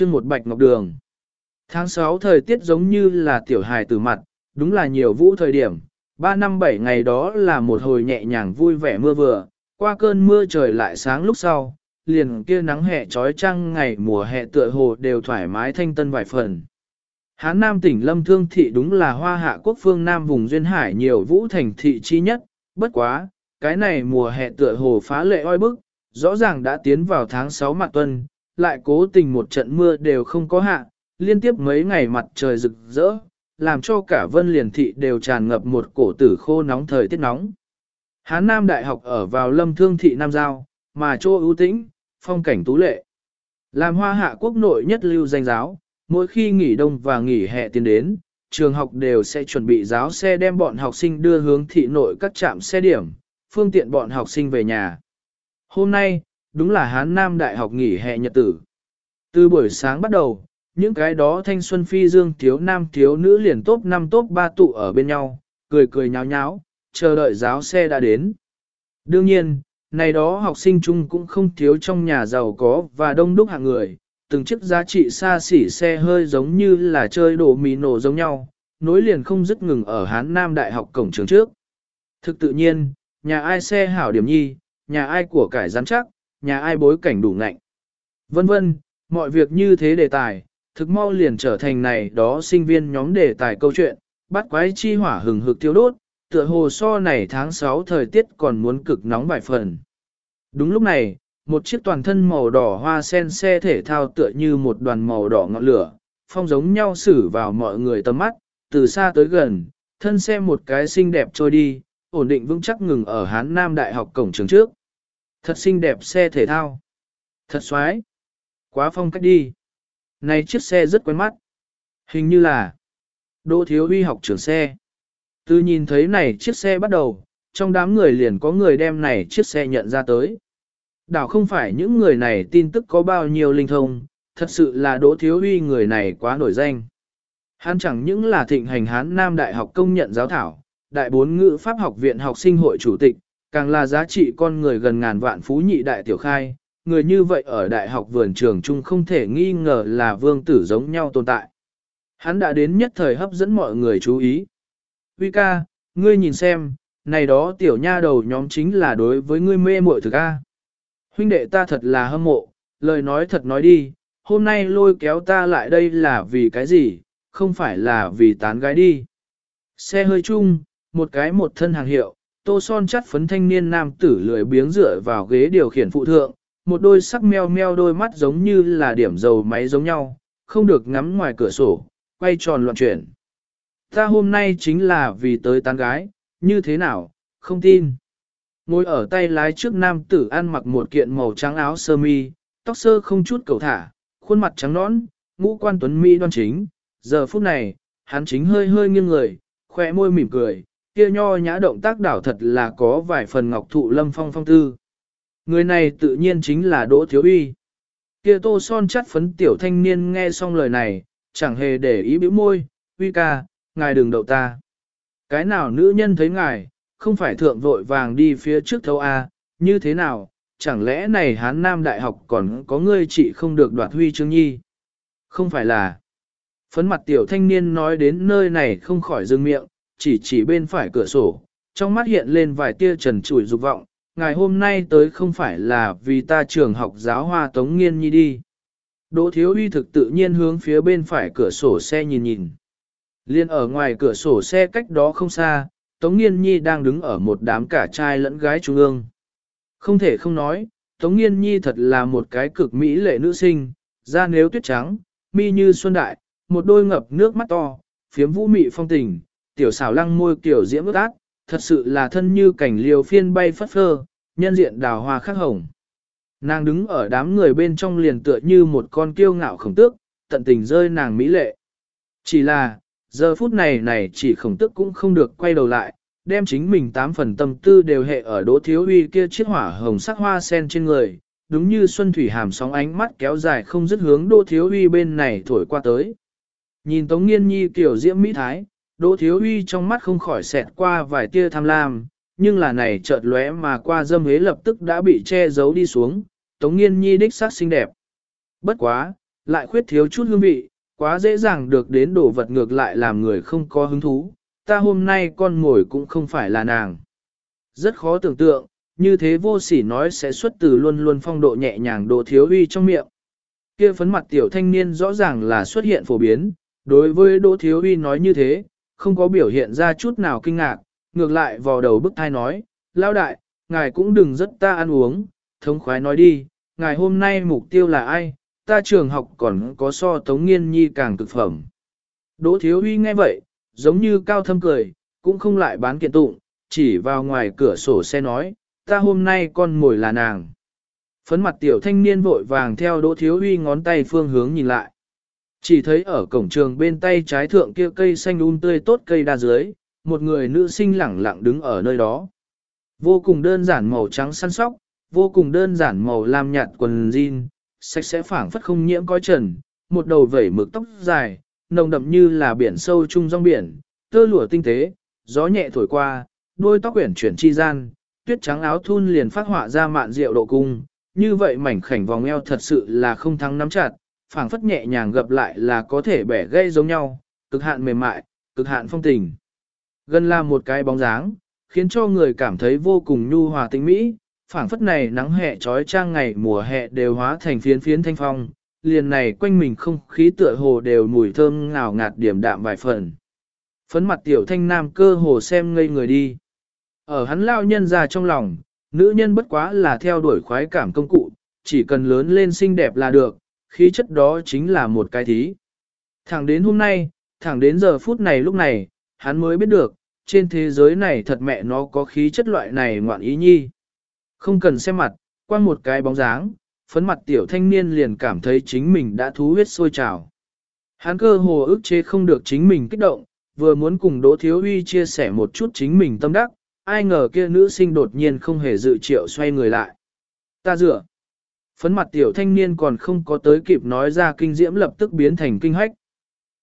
chương một bạch ngọc đường. Tháng 6 thời tiết giống như là tiểu hài từ mặt, đúng là nhiều vũ thời điểm, 3 năm 7 ngày đó là một hồi nhẹ nhàng vui vẻ mưa vừa, qua cơn mưa trời lại sáng lúc sau, liền kia nắng hè trói trăng ngày mùa hè tựa hồ đều thoải mái thanh tân vài phần. Hán Nam tỉnh Lâm Thương Thị đúng là hoa hạ quốc phương Nam vùng Duyên Hải nhiều vũ thành thị chi nhất, bất quá, cái này mùa hè tựa hồ phá lệ oi bức, rõ ràng đã tiến vào tháng 6 mặt tuần, lại cố tình một trận mưa đều không có hạ, liên tiếp mấy ngày mặt trời rực rỡ, làm cho cả vân liền thị đều tràn ngập một cổ tử khô nóng thời tiết nóng. Hán Nam Đại học ở vào lâm thương thị Nam Giao, mà chỗ ưu tĩnh, phong cảnh tú lệ. Làm hoa hạ quốc nội nhất lưu danh giáo, mỗi khi nghỉ đông và nghỉ hè tiến đến, trường học đều sẽ chuẩn bị giáo xe đem bọn học sinh đưa hướng thị nội các trạm xe điểm, phương tiện bọn học sinh về nhà. Hôm nay, đúng là Hán Nam Đại học nghỉ hè nhật tử. Từ buổi sáng bắt đầu, những cái đó thanh xuân phi dương thiếu nam thiếu nữ liền tốt năm tốt ba tụ ở bên nhau, cười cười nháo nháo, chờ đợi giáo xe đã đến. Đương nhiên, này đó học sinh chung cũng không thiếu trong nhà giàu có và đông đúc hạng người, từng chiếc giá trị xa xỉ xe hơi giống như là chơi đồ mì nổ giống nhau, nối liền không dứt ngừng ở Hán Nam Đại học cổng trường trước. Thực tự nhiên, nhà ai xe hảo điểm nhi, nhà ai của cải rắn chắc, nhà ai bối cảnh đủ ngạnh. Vân vân, mọi việc như thế đề tài, thực mau liền trở thành này đó sinh viên nhóm đề tài câu chuyện, bắt quái chi hỏa hừng hực tiêu đốt, tựa hồ so này tháng 6 thời tiết còn muốn cực nóng vài phần. Đúng lúc này, một chiếc toàn thân màu đỏ hoa sen xe thể thao tựa như một đoàn màu đỏ ngọn lửa, phong giống nhau xử vào mọi người tầm mắt, từ xa tới gần, thân xe một cái xinh đẹp trôi đi, ổn định vững chắc ngừng ở Hán Nam Đại học cổng trường trước. Thật xinh đẹp xe thể thao. Thật xoái. Quá phong cách đi. Này chiếc xe rất quen mắt. Hình như là Đỗ Thiếu Huy học trưởng xe. Từ nhìn thấy này chiếc xe bắt đầu, trong đám người liền có người đem này chiếc xe nhận ra tới. Đảo không phải những người này tin tức có bao nhiêu linh thông, thật sự là Đỗ Thiếu Huy người này quá nổi danh. Hắn chẳng những là thịnh hành Hán Nam Đại học công nhận giáo thảo, Đại bốn ngữ Pháp học viện học sinh hội chủ tịch, càng là giá trị con người gần ngàn vạn phú nhị đại tiểu khai, người như vậy ở đại học vườn trường chung không thể nghi ngờ là vương tử giống nhau tồn tại. Hắn đã đến nhất thời hấp dẫn mọi người chú ý. Huy ca, ngươi nhìn xem, này đó tiểu nha đầu nhóm chính là đối với ngươi mê muội thực a. Huynh đệ ta thật là hâm mộ, lời nói thật nói đi, hôm nay lôi kéo ta lại đây là vì cái gì, không phải là vì tán gái đi. Xe hơi chung, một cái một thân hàng hiệu, tô son chắt phấn thanh niên nam tử lười biếng dựa vào ghế điều khiển phụ thượng, một đôi sắc meo meo đôi mắt giống như là điểm dầu máy giống nhau, không được ngắm ngoài cửa sổ, quay tròn loạn chuyển. Ta hôm nay chính là vì tới tán gái, như thế nào, không tin. Ngồi ở tay lái trước nam tử ăn mặc một kiện màu trắng áo sơ mi, tóc sơ không chút cầu thả, khuôn mặt trắng nõn, ngũ quan tuấn mỹ đoan chính. Giờ phút này, hắn chính hơi hơi nghiêng người, khỏe môi mỉm cười, kia nho nhã động tác đảo thật là có vài phần ngọc thụ lâm phong phong tư. Người này tự nhiên chính là Đỗ Thiếu Uy. Kia tô son chắt phấn tiểu thanh niên nghe xong lời này, chẳng hề để ý bĩu môi, Uy ca, ngài đừng đậu ta. Cái nào nữ nhân thấy ngài, không phải thượng vội vàng đi phía trước thấu A, như thế nào, chẳng lẽ này hán nam đại học còn có ngươi chị không được đoạt huy chương nhi? Không phải là. Phấn mặt tiểu thanh niên nói đến nơi này không khỏi dừng miệng, chỉ chỉ bên phải cửa sổ, trong mắt hiện lên vài tia trần trụi dục vọng, ngày hôm nay tới không phải là vì ta trường học giáo hoa tống nghiên nhi đi. Đỗ thiếu uy thực tự nhiên hướng phía bên phải cửa sổ xe nhìn nhìn. Liên ở ngoài cửa sổ xe cách đó không xa, Tống Nghiên Nhi đang đứng ở một đám cả trai lẫn gái trung ương. Không thể không nói, Tống Nghiên Nhi thật là một cái cực mỹ lệ nữ sinh, da nếu tuyết trắng, mi như xuân đại, một đôi ngập nước mắt to, phiếm vũ mị phong tình, tiểu xảo lăng môi kiểu diễm ước ác, thật sự là thân như cảnh liều phiên bay phất phơ, nhân diện đào hoa khắc hồng. Nàng đứng ở đám người bên trong liền tựa như một con kiêu ngạo khổng tước, tận tình rơi nàng mỹ lệ. Chỉ là, giờ phút này này chỉ khổng tước cũng không được quay đầu lại, đem chính mình tám phần tâm tư đều hệ ở đỗ thiếu uy kia chiếc hỏa hồng sắc hoa sen trên người, đúng như xuân thủy hàm sóng ánh mắt kéo dài không dứt hướng đỗ thiếu uy bên này thổi qua tới. Nhìn Tống Nghiên Nhi kiểu diễm mỹ thái, Đỗ Thiếu Uy trong mắt không khỏi xẹt qua vài tia tham lam, nhưng là này chợt lóe mà qua dâm hế lập tức đã bị che giấu đi xuống, Tống Nghiên Nhi đích sắc xinh đẹp. Bất quá, lại khuyết thiếu chút hương vị, quá dễ dàng được đến đồ vật ngược lại làm người không có hứng thú, ta hôm nay con ngồi cũng không phải là nàng. Rất khó tưởng tượng, như thế vô sỉ nói sẽ xuất từ luôn luôn phong độ nhẹ nhàng Đỗ thiếu uy trong miệng. Kia phấn mặt tiểu thanh niên rõ ràng là xuất hiện phổ biến, đối với Đỗ Thiếu Uy nói như thế, không có biểu hiện ra chút nào kinh ngạc, ngược lại vò đầu bức thai nói, lao đại, ngài cũng đừng rất ta ăn uống, thống khoái nói đi, ngài hôm nay mục tiêu là ai, ta trường học còn có so tống nghiên nhi càng cực phẩm. Đỗ Thiếu Huy nghe vậy, giống như cao thâm cười, cũng không lại bán kiện tụng, chỉ vào ngoài cửa sổ xe nói, ta hôm nay con mồi là nàng. Phấn mặt tiểu thanh niên vội vàng theo Đỗ Thiếu Huy ngón tay phương hướng nhìn lại. Chỉ thấy ở cổng trường bên tay trái thượng kia cây xanh um tươi tốt cây đa dưới, một người nữ sinh lẳng lặng đứng ở nơi đó. Vô cùng đơn giản màu trắng săn sóc, vô cùng đơn giản màu lam nhạt quần jean, sạch sẽ phảng phất không nhiễm coi trần, một đầu vẩy mực tóc dài, nồng đậm như là biển sâu trung rong biển, tơ lụa tinh tế, gió nhẹ thổi qua, đôi tóc quyển chuyển chi gian, tuyết trắng áo thun liền phát họa ra mạn rượu độ cung, như vậy mảnh khảnh vòng eo thật sự là không thắng nắm chặt, phảng phất nhẹ nhàng gập lại là có thể bẻ gây giống nhau, cực hạn mềm mại, cực hạn phong tình. Gần là một cái bóng dáng, khiến cho người cảm thấy vô cùng nhu hòa tinh mỹ, phảng phất này nắng hè trói trang ngày mùa hè đều hóa thành phiến phiến thanh phong, liền này quanh mình không khí tựa hồ đều mùi thơm ngào ngạt điểm đạm vài phần. Phấn mặt tiểu thanh nam cơ hồ xem ngây người đi. Ở hắn lao nhân ra trong lòng, nữ nhân bất quá là theo đuổi khoái cảm công cụ, chỉ cần lớn lên xinh đẹp là được, khí chất đó chính là một cái thí. Thẳng đến hôm nay, thẳng đến giờ phút này lúc này, hắn mới biết được, trên thế giới này thật mẹ nó có khí chất loại này ngoạn ý nhi. Không cần xem mặt, qua một cái bóng dáng, phấn mặt tiểu thanh niên liền cảm thấy chính mình đã thú huyết sôi trào. Hắn cơ hồ ức chế không được chính mình kích động, vừa muốn cùng Đỗ Thiếu Uy chia sẻ một chút chính mình tâm đắc, ai ngờ kia nữ sinh đột nhiên không hề dự triệu xoay người lại. Ta dựa. Phấn mặt tiểu thanh niên còn không có tới kịp nói ra kinh diễm lập tức biến thành kinh hách.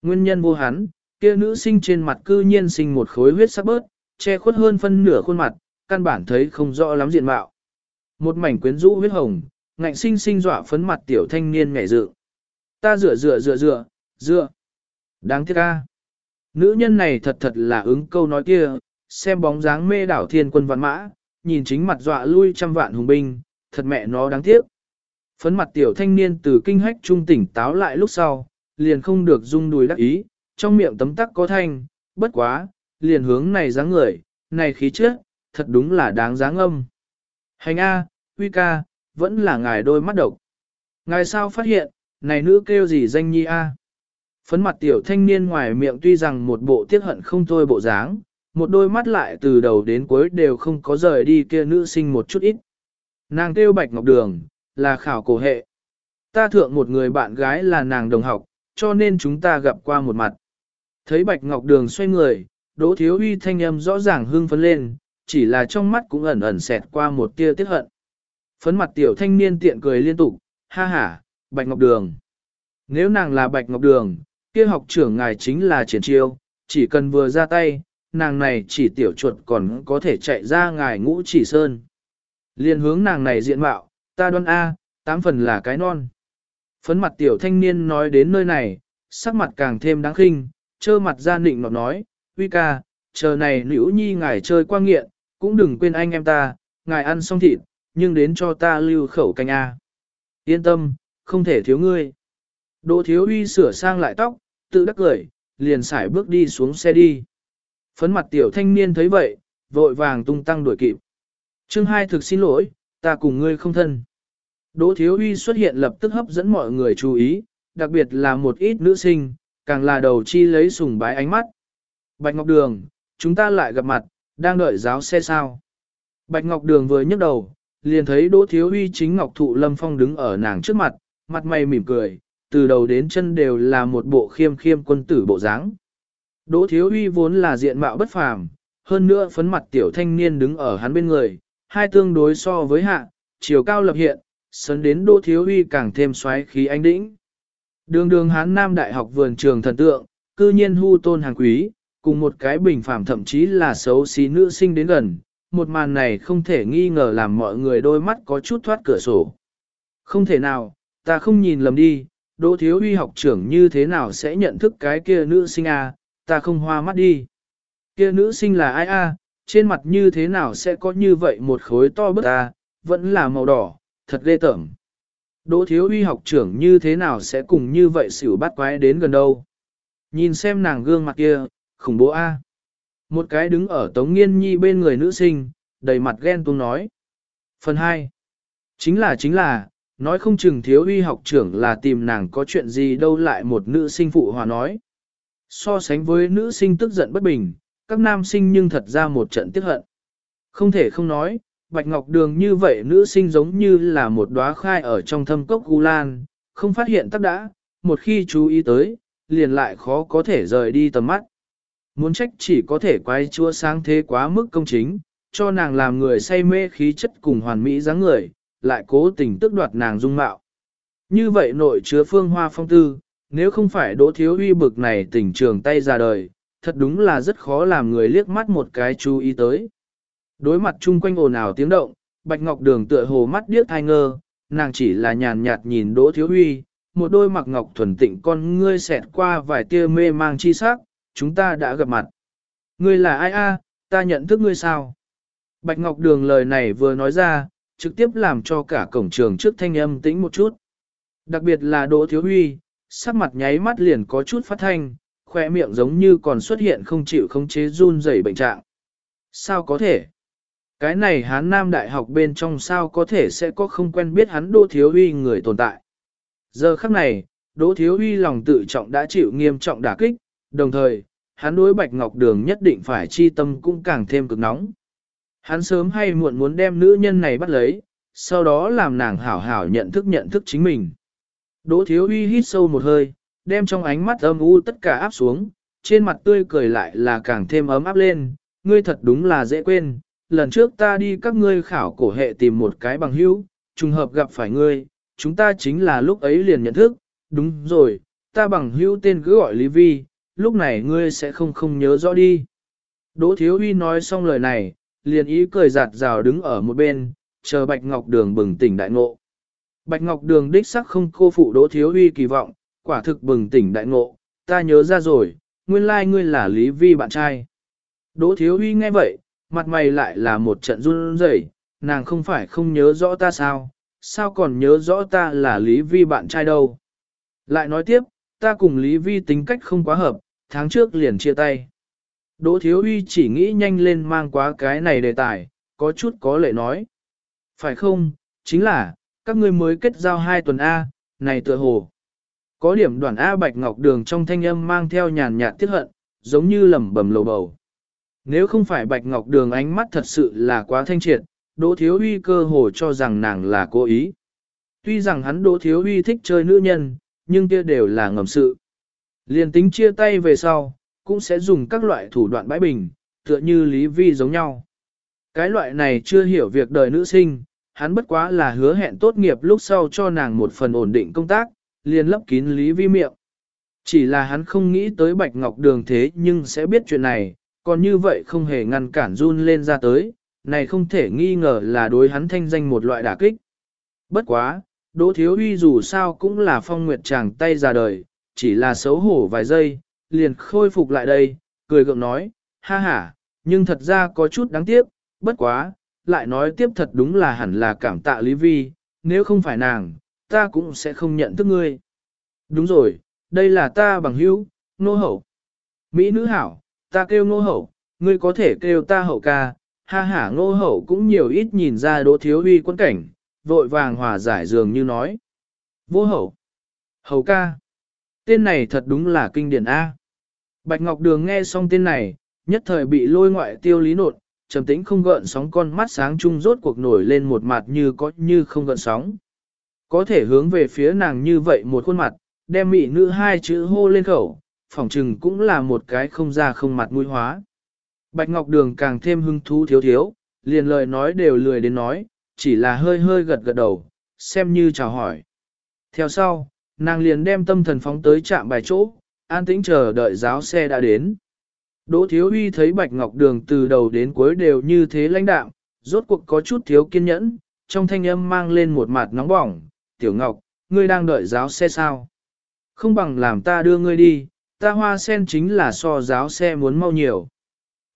Nguyên nhân vô hắn, kia nữ sinh trên mặt cư nhiên sinh một khối huyết sắc bớt, che khuất hơn phân nửa khuôn mặt, căn bản thấy không rõ lắm diện mạo. Một mảnh quyến rũ huyết hồng, ngạnh sinh sinh dọa phấn mặt tiểu thanh niên nhảy dự. Ta dựa dựa dựa dựa, dựa. Đáng tiếc ca. Nữ nhân này thật thật là ứng câu nói kia, xem bóng dáng mê đảo thiên quân văn mã, nhìn chính mặt dọa lui trăm vạn hùng binh, thật mẹ nó đáng tiếc. Phấn mặt tiểu thanh niên từ kinh hách trung tỉnh táo lại lúc sau, liền không được rung đùi đắc ý, trong miệng tấm tắc có thanh, bất quá, liền hướng này dáng người, này khí chất, thật đúng là đáng dáng âm. Hành A, Huy ca, vẫn là ngài đôi mắt độc. Ngài sao phát hiện, này nữ kêu gì danh nhi A. Phấn mặt tiểu thanh niên ngoài miệng tuy rằng một bộ tiếc hận không thôi bộ dáng, một đôi mắt lại từ đầu đến cuối đều không có rời đi kia nữ sinh một chút ít. Nàng kêu bạch ngọc đường, là khảo cổ hệ. Ta thượng một người bạn gái là nàng đồng học, cho nên chúng ta gặp qua một mặt. Thấy Bạch Ngọc Đường xoay người, Đỗ Thiếu Uy thanh âm rõ ràng hưng phấn lên, chỉ là trong mắt cũng ẩn ẩn xẹt qua một tia tiếc hận. Phấn mặt tiểu thanh niên tiện cười liên tục, ha ha, Bạch Ngọc Đường. Nếu nàng là Bạch Ngọc Đường, kia học trưởng ngài chính là triển chiêu, chỉ cần vừa ra tay, nàng này chỉ tiểu chuột còn có thể chạy ra ngài ngũ chỉ sơn. Liên hướng nàng này diện mạo, ta đoan A, tám phần là cái non. Phấn mặt tiểu thanh niên nói đến nơi này, sắc mặt càng thêm đáng khinh, trơ mặt ra nịnh nọt nói, uy ca, chờ này nữ nhi ngài chơi qua nghiện, cũng đừng quên anh em ta, ngài ăn xong thịt, nhưng đến cho ta lưu khẩu canh A. Yên tâm, không thể thiếu ngươi. Đỗ thiếu uy sửa sang lại tóc, tự đắc cười, liền xải bước đi xuống xe đi. Phấn mặt tiểu thanh niên thấy vậy, vội vàng tung tăng đuổi kịp. Trương hai thực xin lỗi, ta cùng ngươi không thân. Đỗ Thiếu Huy xuất hiện lập tức hấp dẫn mọi người chú ý, đặc biệt là một ít nữ sinh, càng là đầu chi lấy sùng bái ánh mắt. Bạch Ngọc Đường, chúng ta lại gặp mặt, đang đợi giáo xe sao. Bạch Ngọc Đường vừa nhấc đầu, liền thấy Đỗ Thiếu Huy chính Ngọc Thụ Lâm Phong đứng ở nàng trước mặt, mặt mày mỉm cười, từ đầu đến chân đều là một bộ khiêm khiêm quân tử bộ dáng. Đỗ Thiếu Huy vốn là diện mạo bất phàm, hơn nữa phấn mặt tiểu thanh niên đứng ở hắn bên người, hai tương đối so với hạ, chiều cao lập hiện, sấn đến Đỗ Thiếu Huy càng thêm xoáy khí anh đĩnh. Đường đường Hán Nam Đại học vườn trường thần tượng, cư nhiên hu tôn hàng quý, cùng một cái bình phàm thậm chí là xấu xí nữ sinh đến gần, một màn này không thể nghi ngờ làm mọi người đôi mắt có chút thoát cửa sổ. Không thể nào, ta không nhìn lầm đi, Đỗ Thiếu Huy học trưởng như thế nào sẽ nhận thức cái kia nữ sinh à? ta không hoa mắt đi. Kia nữ sinh là ai a? trên mặt như thế nào sẽ có như vậy một khối to bức ta, à, vẫn là màu đỏ, thật ghê tởm. Đỗ Thiếu uy học trưởng như thế nào sẽ cùng như vậy xỉu bắt quái đến gần đâu. Nhìn xem nàng gương mặt kia, khủng bố a. Một cái đứng ở Tống Nghiên Nhi bên người nữ sinh, đầy mặt ghen tuông nói. Phần 2. Chính là chính là, nói không chừng thiếu uy học trưởng là tìm nàng có chuyện gì đâu lại một nữ sinh phụ hòa nói. So sánh với nữ sinh tức giận bất bình, các nam sinh nhưng thật ra một trận tiếc hận. Không thể không nói, Bạch Ngọc Đường như vậy nữ sinh giống như là một đóa khai ở trong thâm cốc gu lan, không phát hiện tắc đã, một khi chú ý tới, liền lại khó có thể rời đi tầm mắt. Muốn trách chỉ có thể quay chua sáng thế quá mức công chính, cho nàng làm người say mê khí chất cùng hoàn mỹ dáng người, lại cố tình tức đoạt nàng dung mạo. Như vậy nội chứa phương hoa phong tư, nếu không phải đỗ thiếu uy bực này tỉnh trường tay ra đời, thật đúng là rất khó làm người liếc mắt một cái chú ý tới. Đối mặt chung quanh ồn ào tiếng động, Bạch Ngọc Đường tựa hồ mắt điếc thai ngơ, nàng chỉ là nhàn nhạt nhìn Đỗ Thiếu Huy, một đôi mặc ngọc thuần tịnh con ngươi xẹt qua vài tia mê mang chi sắc, chúng ta đã gặp mặt. Ngươi là ai a? ta nhận thức ngươi sao? Bạch Ngọc Đường lời này vừa nói ra, trực tiếp làm cho cả cổng trường trước thanh âm tĩnh một chút. Đặc biệt là Đỗ Thiếu Huy, sắc mặt nháy mắt liền có chút phát thanh, khỏe miệng giống như còn xuất hiện không chịu không chế run rẩy bệnh trạng. Sao có thể? Cái này hán nam đại học bên trong sao có thể sẽ có không quen biết hắn Đỗ Thiếu uy người tồn tại. Giờ khắc này, Đỗ Thiếu uy lòng tự trọng đã chịu nghiêm trọng đả kích, đồng thời, hắn đối Bạch Ngọc Đường nhất định phải chi tâm cũng càng thêm cực nóng. Hắn sớm hay muộn muốn đem nữ nhân này bắt lấy, sau đó làm nàng hảo hảo nhận thức nhận thức chính mình. Đỗ Thiếu uy hít sâu một hơi, đem trong ánh mắt âm u tất cả áp xuống, trên mặt tươi cười lại là càng thêm ấm áp lên, ngươi thật đúng là dễ quên, lần trước ta đi các ngươi khảo cổ hệ tìm một cái bằng hữu, trùng hợp gặp phải ngươi, chúng ta chính là lúc ấy liền nhận thức, đúng rồi, ta bằng hữu tên cứ gọi Lý Vi, lúc này ngươi sẽ không không nhớ rõ đi. Đỗ Thiếu Huy nói xong lời này, liền ý cười giạt rào đứng ở một bên, chờ Bạch Ngọc Đường bừng tỉnh đại ngộ. Bạch Ngọc Đường đích sắc không cô phụ Đỗ Thiếu Huy kỳ vọng, quả thực bừng tỉnh đại ngộ, ta nhớ ra rồi, nguyên lai like ngươi là Lý Vi bạn trai. Đỗ Thiếu Huy nghe vậy, mặt mày lại là một trận run rẩy, nàng không phải không nhớ rõ ta sao, sao còn nhớ rõ ta là Lý Vi bạn trai đâu. Lại nói tiếp, ta cùng Lý Vi tính cách không quá hợp, tháng trước liền chia tay. Đỗ Thiếu Uy chỉ nghĩ nhanh lên mang quá cái này đề tài, có chút có lệ nói. Phải không, chính là, các ngươi mới kết giao hai tuần A, này tựa hồ. Có điểm đoàn A Bạch Ngọc Đường trong thanh âm mang theo nhàn nhạt tiếc hận, giống như lẩm bẩm lầu bầu. Nếu không phải Bạch Ngọc Đường ánh mắt thật sự là quá thanh triệt, Đỗ Thiếu Huy cơ hồ cho rằng nàng là cố ý. Tuy rằng hắn Đỗ Thiếu Huy thích chơi nữ nhân, nhưng kia đều là ngầm sự. Liên tính chia tay về sau, cũng sẽ dùng các loại thủ đoạn bãi bình, tựa như Lý Vi giống nhau. Cái loại này chưa hiểu việc đời nữ sinh, hắn bất quá là hứa hẹn tốt nghiệp lúc sau cho nàng một phần ổn định công tác, liền lấp kín Lý Vi miệng. Chỉ là hắn không nghĩ tới Bạch Ngọc Đường thế nhưng sẽ biết chuyện này, còn như vậy không hề ngăn cản run lên ra tới, này không thể nghi ngờ là đối hắn thanh danh một loại đả kích. Bất quá, Đỗ Thiếu Uy dù sao cũng là phong nguyệt chàng tay ra đời, chỉ là xấu hổ vài giây, liền khôi phục lại đây, cười gượng nói, ha ha, nhưng thật ra có chút đáng tiếc, bất quá, lại nói tiếp thật đúng là hẳn là cảm tạ Lý Vi, nếu không phải nàng, ta cũng sẽ không nhận thức ngươi. Đúng rồi, đây là ta bằng hữu, nô hậu. Mỹ nữ hảo, ta kêu nô hậu, ngươi có thể kêu ta hậu ca, ha ha nô hậu cũng nhiều ít nhìn ra đỗ thiếu uy quân cảnh, vội vàng hòa giải dường như nói. Vô hậu, hậu ca, tên này thật đúng là kinh điển A. Bạch Ngọc Đường nghe xong tên này, nhất thời bị lôi ngoại tiêu lý nột, trầm tĩnh không gợn sóng con mắt sáng chung rốt cuộc nổi lên một mặt như có như không gợn sóng. Có thể hướng về phía nàng như vậy một khuôn mặt, đem mị nữ hai chữ hô lên khẩu, phỏng chừng cũng là một cái không ra không mặt mũi hóa. Bạch Ngọc Đường càng thêm hưng thú thiếu thiếu, liền lời nói đều lười đến nói, chỉ là hơi hơi gật gật đầu, xem như chào hỏi. Theo sau, nàng liền đem tâm thần phóng tới trạm bài chỗ, an tĩnh chờ đợi giáo xe đã đến. Đỗ Thiếu Huy thấy Bạch Ngọc Đường từ đầu đến cuối đều như thế lãnh đạm, rốt cuộc có chút thiếu kiên nhẫn, trong thanh âm mang lên một mặt nóng bỏng, Tiểu Ngọc, ngươi đang đợi giáo xe sao? Không bằng làm ta đưa ngươi đi, ta hoa sen chính là so giáo xe muốn mau nhiều.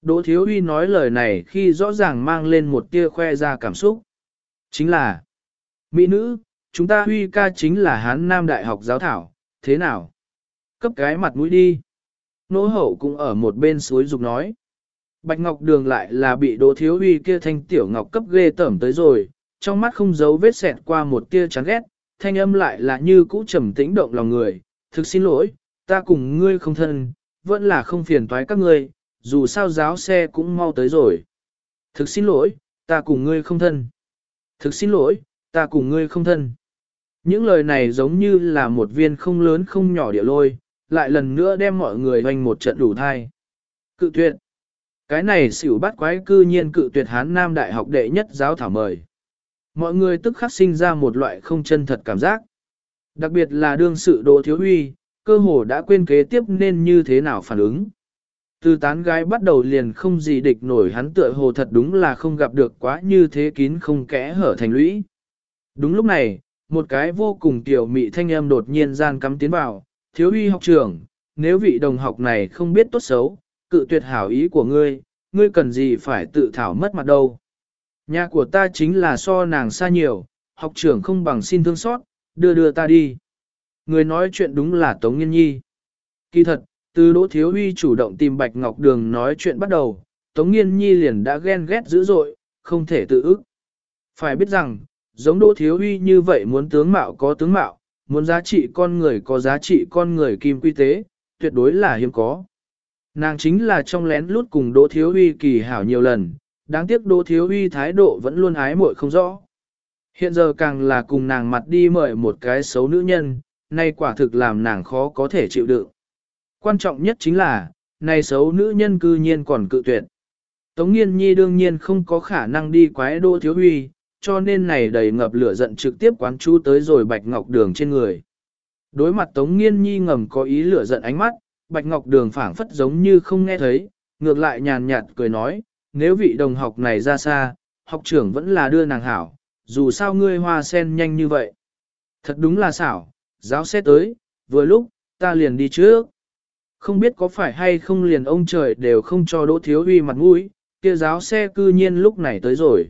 Đỗ Thiếu Uy nói lời này khi rõ ràng mang lên một tia khoe ra cảm xúc. Chính là, Mỹ nữ, chúng ta Huy ca chính là Hán Nam Đại học giáo thảo, thế nào? Cấp cái mặt mũi đi. Nỗ hậu cũng ở một bên suối dục nói. Bạch Ngọc Đường lại là bị Đỗ Thiếu Uy kia thanh tiểu ngọc cấp ghê tởm tới rồi, trong mắt không giấu vết xẹt qua một tia chán ghét, thanh âm lại là như cũ trầm tĩnh động lòng người, thực xin lỗi, ta cùng ngươi không thân, vẫn là không phiền toái các ngươi, dù sao giáo xe cũng mau tới rồi. Thực xin lỗi, ta cùng ngươi không thân. Thực xin lỗi, ta cùng ngươi không thân. Những lời này giống như là một viên không lớn không nhỏ địa lôi, lại lần nữa đem mọi người hoành một trận đủ thai. Cự tuyệt. Cái này xỉu bắt quái cư nhiên cự tuyệt hán nam đại học đệ nhất giáo thảo mời. Mọi người tức khắc sinh ra một loại không chân thật cảm giác. Đặc biệt là đương sự đồ thiếu huy, cơ hồ đã quên kế tiếp nên như thế nào phản ứng. Từ tán gái bắt đầu liền không gì địch nổi hắn tựa hồ thật đúng là không gặp được quá như thế kín không kẽ hở thành lũy. Đúng lúc này, một cái vô cùng tiểu mị thanh âm đột nhiên gian cắm tiến vào, thiếu uy học trưởng, nếu vị đồng học này không biết tốt xấu, cự tuyệt hảo ý của ngươi, ngươi cần gì phải tự thảo mất mặt đâu. Nhà của ta chính là so nàng xa nhiều, học trưởng không bằng xin thương xót, đưa đưa ta đi. Người nói chuyện đúng là Tống Nghiên Nhi. Kỳ thật, từ Đỗ Thiếu Huy chủ động tìm Bạch Ngọc Đường nói chuyện bắt đầu, Tống Nghiên Nhi liền đã ghen ghét dữ dội, không thể tự ức. Phải biết rằng, giống Đỗ Thiếu Huy như vậy muốn tướng mạo có tướng mạo, muốn giá trị con người có giá trị con người kim quy tế, tuyệt đối là hiếm có. Nàng chính là trong lén lút cùng Đỗ Thiếu Huy kỳ hảo nhiều lần, đáng tiếc Đỗ Thiếu Huy thái độ vẫn luôn ái muội không rõ. Hiện giờ càng là cùng nàng mặt đi mời một cái xấu nữ nhân, nay quả thực làm nàng khó có thể chịu đựng. Quan trọng nhất chính là, này xấu nữ nhân cư nhiên còn cự tuyệt. Tống Nghiên Nhi đương nhiên không có khả năng đi quái Đỗ Thiếu Huy, cho nên này đầy ngập lửa giận trực tiếp quán chú tới rồi Bạch Ngọc Đường trên người. Đối mặt Tống Nghiên Nhi ngầm có ý lửa giận ánh mắt, Bạch Ngọc Đường phảng phất giống như không nghe thấy, ngược lại nhàn nhạt cười nói, nếu vị đồng học này ra xa, học trưởng vẫn là đưa nàng hảo, dù sao ngươi hoa sen nhanh như vậy. Thật đúng là xảo, giáo xét tới, vừa lúc, ta liền đi trước. Không biết có phải hay không liền ông trời đều không cho đỗ thiếu huy mặt mũi, kia giáo xe cư nhiên lúc này tới rồi.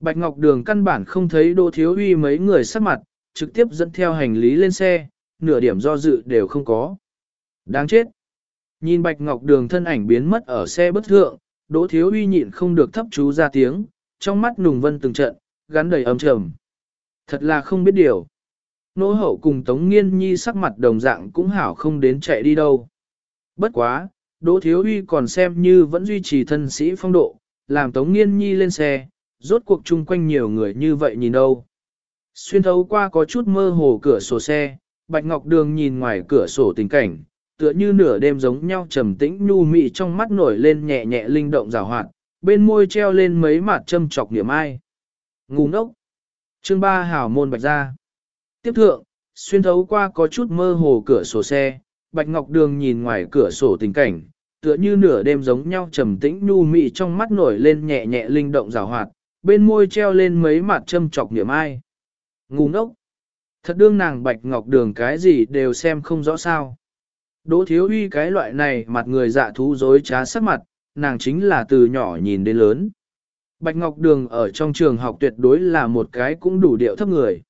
Bạch Ngọc Đường căn bản không thấy đỗ thiếu huy mấy người sắc mặt, trực tiếp dẫn theo hành lý lên xe, nửa điểm do dự đều không có. Đáng chết! Nhìn Bạch Ngọc Đường thân ảnh biến mất ở xe bất thượng, Đỗ Thiếu Huy nhịn không được thấp chú ra tiếng, trong mắt nùng vân từng trận, gắn đầy ấm trầm. Thật là không biết điều. Nô hậu cùng Tống Nghiên Nhi sắc mặt đồng dạng cũng hảo không đến chạy đi đâu. Bất quá, Đỗ Thiếu Uy còn xem như vẫn duy trì thân sĩ phong độ, làm Tống Nghiên Nhi lên xe, rốt cuộc chung quanh nhiều người như vậy nhìn đâu. Xuyên thấu qua có chút mơ hồ cửa sổ xe, Bạch Ngọc Đường nhìn ngoài cửa sổ tình cảnh, tựa như nửa đêm giống nhau trầm tĩnh nhu mị trong mắt nổi lên nhẹ nhẹ linh động rào hoạt, bên môi treo lên mấy mặt châm chọc niệm ai. Ngu ngốc. Chương ba hảo môn bạch ra. Tiếp thượng, xuyên thấu qua có chút mơ hồ cửa sổ xe, Bạch Ngọc Đường nhìn ngoài cửa sổ tình cảnh, tựa như nửa đêm giống nhau trầm tĩnh nhu mị trong mắt nổi lên nhẹ nhẹ linh động rào hoạt, bên môi treo lên mấy mặt châm chọc niệm ai. Ngu ngốc. Thật đương nàng Bạch Ngọc Đường cái gì đều xem không rõ sao. Đỗ thiếu uy cái loại này mặt người dạ thú dối trá sắc mặt, nàng chính là từ nhỏ nhìn đến lớn. Bạch Ngọc Đường ở trong trường học tuyệt đối là một cái cũng đủ điệu thấp người.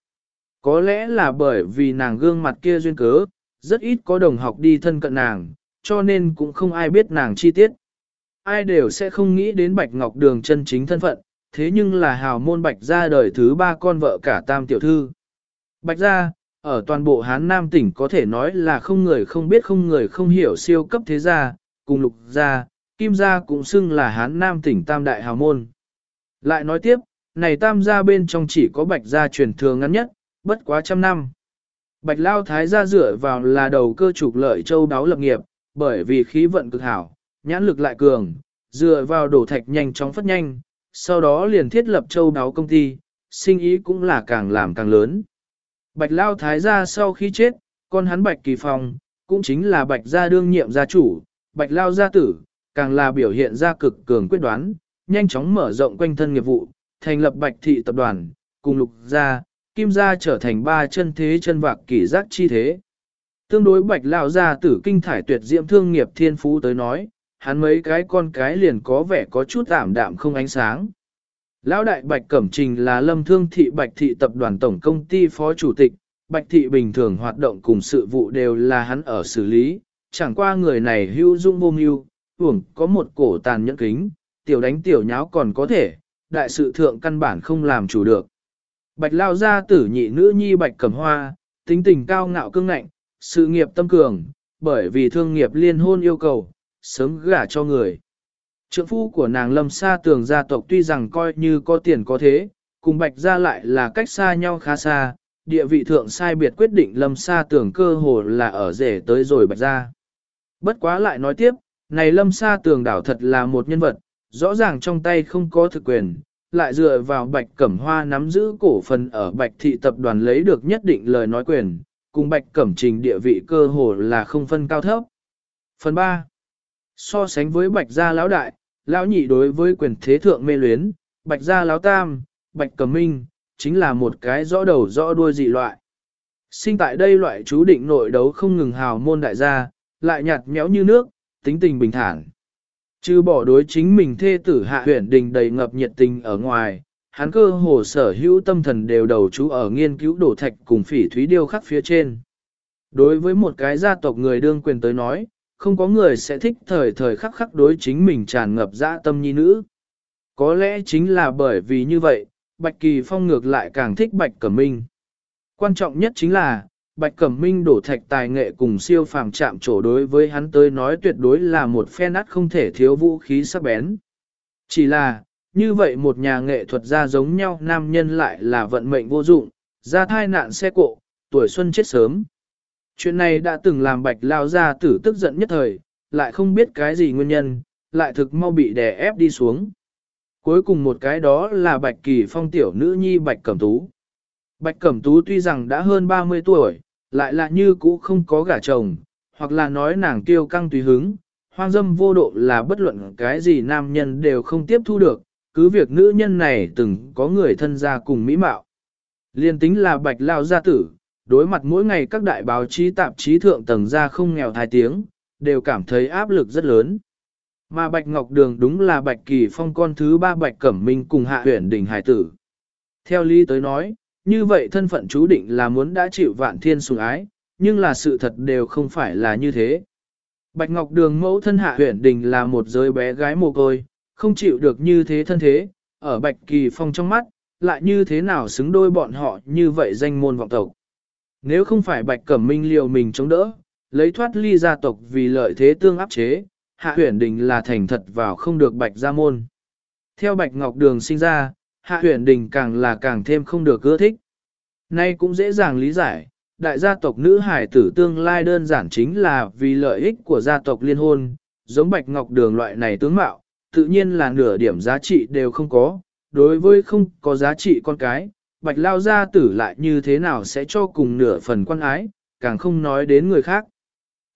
Có lẽ là bởi vì nàng gương mặt kia duyên cớ, rất ít có đồng học đi thân cận nàng, cho nên cũng không ai biết nàng chi tiết. Ai đều sẽ không nghĩ đến Bạch Ngọc Đường chân chính thân phận, thế nhưng là hào môn Bạch gia đời thứ ba con vợ cả tam tiểu thư. Bạch gia, ở toàn bộ Hán Nam tỉnh có thể nói là không người không biết không người không hiểu siêu cấp thế gia, cùng lục gia, kim gia cũng xưng là Hán Nam tỉnh tam đại hào môn. Lại nói tiếp, này tam gia bên trong chỉ có bạch gia truyền thường ngắn nhất, bất quá trăm năm. Bạch Lao Thái gia dựa vào là đầu cơ trục lợi châu đáo lập nghiệp, bởi vì khí vận cực hảo, nhãn lực lại cường, dựa vào đổ thạch nhanh chóng phát nhanh, sau đó liền thiết lập châu đáo công ty, sinh ý cũng là càng làm càng lớn. Bạch Lao Thái gia sau khi chết, con hắn Bạch Kỳ Phong, cũng chính là Bạch gia đương nhiệm gia chủ, Bạch Lao gia tử, càng là biểu hiện ra cực cường quyết đoán, nhanh chóng mở rộng quanh thân nghiệp vụ, thành lập Bạch Thị Tập đoàn, cùng Lục gia, Kim gia trở thành ba chân thế chân vạc kỳ giác chi thế. Tương đối bạch lão gia tử kinh thải tuyệt diễm thương nghiệp thiên phú tới nói, hắn mấy cái con cái liền có vẻ có chút ảm đạm không ánh sáng. Lão đại Bạch Cẩm Trình là lâm thương thị Bạch Thị tập đoàn tổng công ty phó chủ tịch, Bạch Thị bình thường hoạt động cùng sự vụ đều là hắn ở xử lý, chẳng qua người này hưu dung vô mưu, hưởng có một cổ tàn nhẫn kính, tiểu đánh tiểu nháo còn có thể, đại sự thượng căn bản không làm chủ được. Bạch lao gia tử nhị nữ nhi Bạch Cẩm Hoa, tính tình cao ngạo cương ngạnh, sự nghiệp tâm cường, bởi vì thương nghiệp liên hôn yêu cầu, sớm gả cho người. Trượng phu của nàng lâm sa tường gia tộc tuy rằng coi như có tiền có thế, cùng bạch gia lại là cách xa nhau khá xa, địa vị thượng sai biệt quyết định lâm sa tường cơ hồ là ở rể tới rồi bạch gia. Bất quá lại nói tiếp, này lâm sa tường đảo thật là một nhân vật, rõ ràng trong tay không có thực quyền, lại dựa vào bạch cẩm hoa nắm giữ cổ phần ở bạch thị tập đoàn lấy được nhất định lời nói quyền, cùng bạch cẩm trình địa vị cơ hồ là không phân cao thấp. Phần 3. So sánh với bạch gia lão đại, lão nhị đối với quyền thế thượng mê luyến, bạch gia lão tam, bạch cẩm minh, chính là một cái rõ đầu rõ đuôi dị loại. Sinh tại đây loại chú định nội đấu không ngừng hào môn đại gia, lại nhạt nhẽo như nước, tính tình bình thản. Chứ bỏ đối chính mình thê tử hạ huyện đình đầy ngập nhiệt tình ở ngoài, hắn cơ hồ sở hữu tâm thần đều đầu chú ở nghiên cứu đổ thạch cùng phỉ thúy điêu khắc phía trên. Đối với một cái gia tộc người đương quyền tới nói, không có người sẽ thích thời thời khắc khắc đối chính mình tràn ngập dã tâm nhi nữ. Có lẽ chính là bởi vì như vậy, Bạch Kỳ Phong ngược lại càng thích Bạch Cẩm Minh. Quan trọng nhất chính là, Bạch Cẩm Minh đổ thạch tài nghệ cùng siêu phàm chạm trổ đối với hắn tới nói tuyệt đối là một phe nát không thể thiếu vũ khí sắc bén. Chỉ là, như vậy một nhà nghệ thuật gia giống nhau nam nhân lại là vận mệnh vô dụng, ra thai nạn xe cộ, tuổi xuân chết sớm. Chuyện này đã từng làm bạch lao ra tử tức giận nhất thời, lại không biết cái gì nguyên nhân, lại thực mau bị đè ép đi xuống. Cuối cùng một cái đó là bạch kỳ phong tiểu nữ nhi bạch cẩm tú. Bạch cẩm tú tuy rằng đã hơn 30 tuổi, lại là như cũ không có gả chồng, hoặc là nói nàng kiêu căng tùy hứng, hoang dâm vô độ là bất luận cái gì nam nhân đều không tiếp thu được, cứ việc nữ nhân này từng có người thân gia cùng mỹ mạo. Liên tính là bạch lao gia tử, đối mặt mỗi ngày các đại báo chí tạp chí thượng tầng ra không nghèo thai tiếng, đều cảm thấy áp lực rất lớn. Mà Bạch Ngọc Đường đúng là Bạch Kỳ Phong con thứ ba Bạch Cẩm Minh cùng hạ Huyền đỉnh hải tử. Theo lý tới nói, như vậy thân phận chú định là muốn đã chịu vạn thiên sủng ái, nhưng là sự thật đều không phải là như thế. Bạch Ngọc Đường mẫu thân hạ huyện đình là một giới bé gái mồ côi, không chịu được như thế thân thế, ở Bạch Kỳ Phong trong mắt, lại như thế nào xứng đôi bọn họ như vậy danh môn vọng tộc. Nếu không phải Bạch Cẩm Minh liều mình chống đỡ, lấy thoát ly gia tộc vì lợi thế tương áp chế, Hạ Huyền Đình là thành thật vào không được Bạch gia môn. Theo Bạch Ngọc Đường sinh ra, Hạ Huyền Đình càng là càng thêm không được ưa thích. Nay cũng dễ dàng lý giải, đại gia tộc nữ hải tử tương lai đơn giản chính là vì lợi ích của gia tộc liên hôn, giống Bạch Ngọc Đường loại này tướng mạo, tự nhiên là nửa điểm giá trị đều không có, đối với không có giá trị con cái, bạch lao gia tử lại như thế nào sẽ cho cùng nửa phần quan ái, càng không nói đến người khác.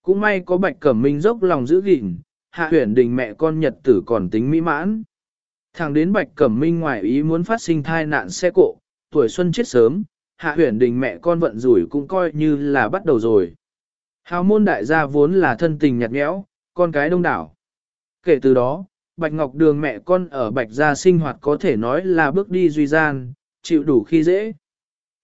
Cũng may có bạch cẩm minh dốc lòng giữ gìn, hạ huyền đình mẹ con nhật tử còn tính mỹ mãn. Thẳng đến bạch cẩm minh ngoài ý muốn phát sinh thai nạn xe cộ, tuổi xuân chết sớm, hạ huyển đình mẹ con vận rủi cũng coi như là bắt đầu rồi. Hào môn đại gia vốn là thân tình nhạt nhẽo, con cái đông đảo. Kể từ đó, Bạch Ngọc Đường mẹ con ở Bạch gia sinh hoạt có thể nói là bước đi duy gian, chịu đủ khi dễ.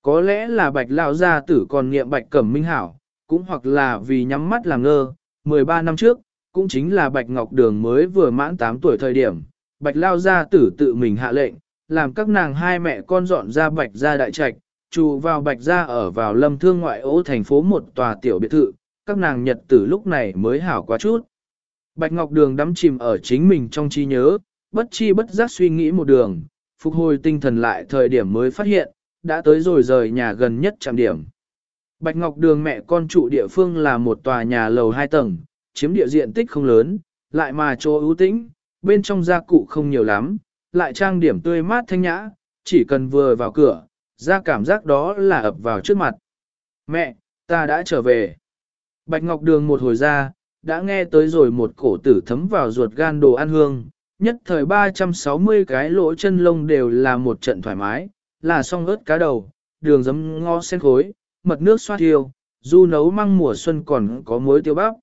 Có lẽ là bạch lão gia tử còn nghiệm bạch cẩm minh hảo, cũng hoặc là vì nhắm mắt làm ngơ, 13 năm trước, cũng chính là bạch ngọc đường mới vừa mãn 8 tuổi thời điểm, bạch lao gia tử tự mình hạ lệnh, làm các nàng hai mẹ con dọn ra bạch gia đại trạch, trụ vào bạch gia ở vào lâm thương ngoại ô thành phố một tòa tiểu biệt thự, các nàng nhật tử lúc này mới hảo quá chút. Bạch Ngọc Đường đắm chìm ở chính mình trong trí nhớ, bất chi bất giác suy nghĩ một đường, phục hồi tinh thần lại thời điểm mới phát hiện, đã tới rồi rời nhà gần nhất trạm điểm. Bạch Ngọc Đường mẹ con trụ địa phương là một tòa nhà lầu 2 tầng, chiếm địa diện tích không lớn, lại mà chỗ ưu tĩnh, bên trong gia cụ không nhiều lắm, lại trang điểm tươi mát thanh nhã, chỉ cần vừa vào cửa, ra cảm giác đó là ập vào trước mặt. Mẹ, ta đã trở về. Bạch Ngọc Đường một hồi ra, đã nghe tới rồi một cổ tử thấm vào ruột gan đồ ăn hương, nhất thời 360 cái lỗ chân lông đều là một trận thoải mái, là song ớt cá đầu, đường giấm ngó sen khối, mật nước xoát tiêu, du nấu măng mùa xuân còn có muối tiêu bắp.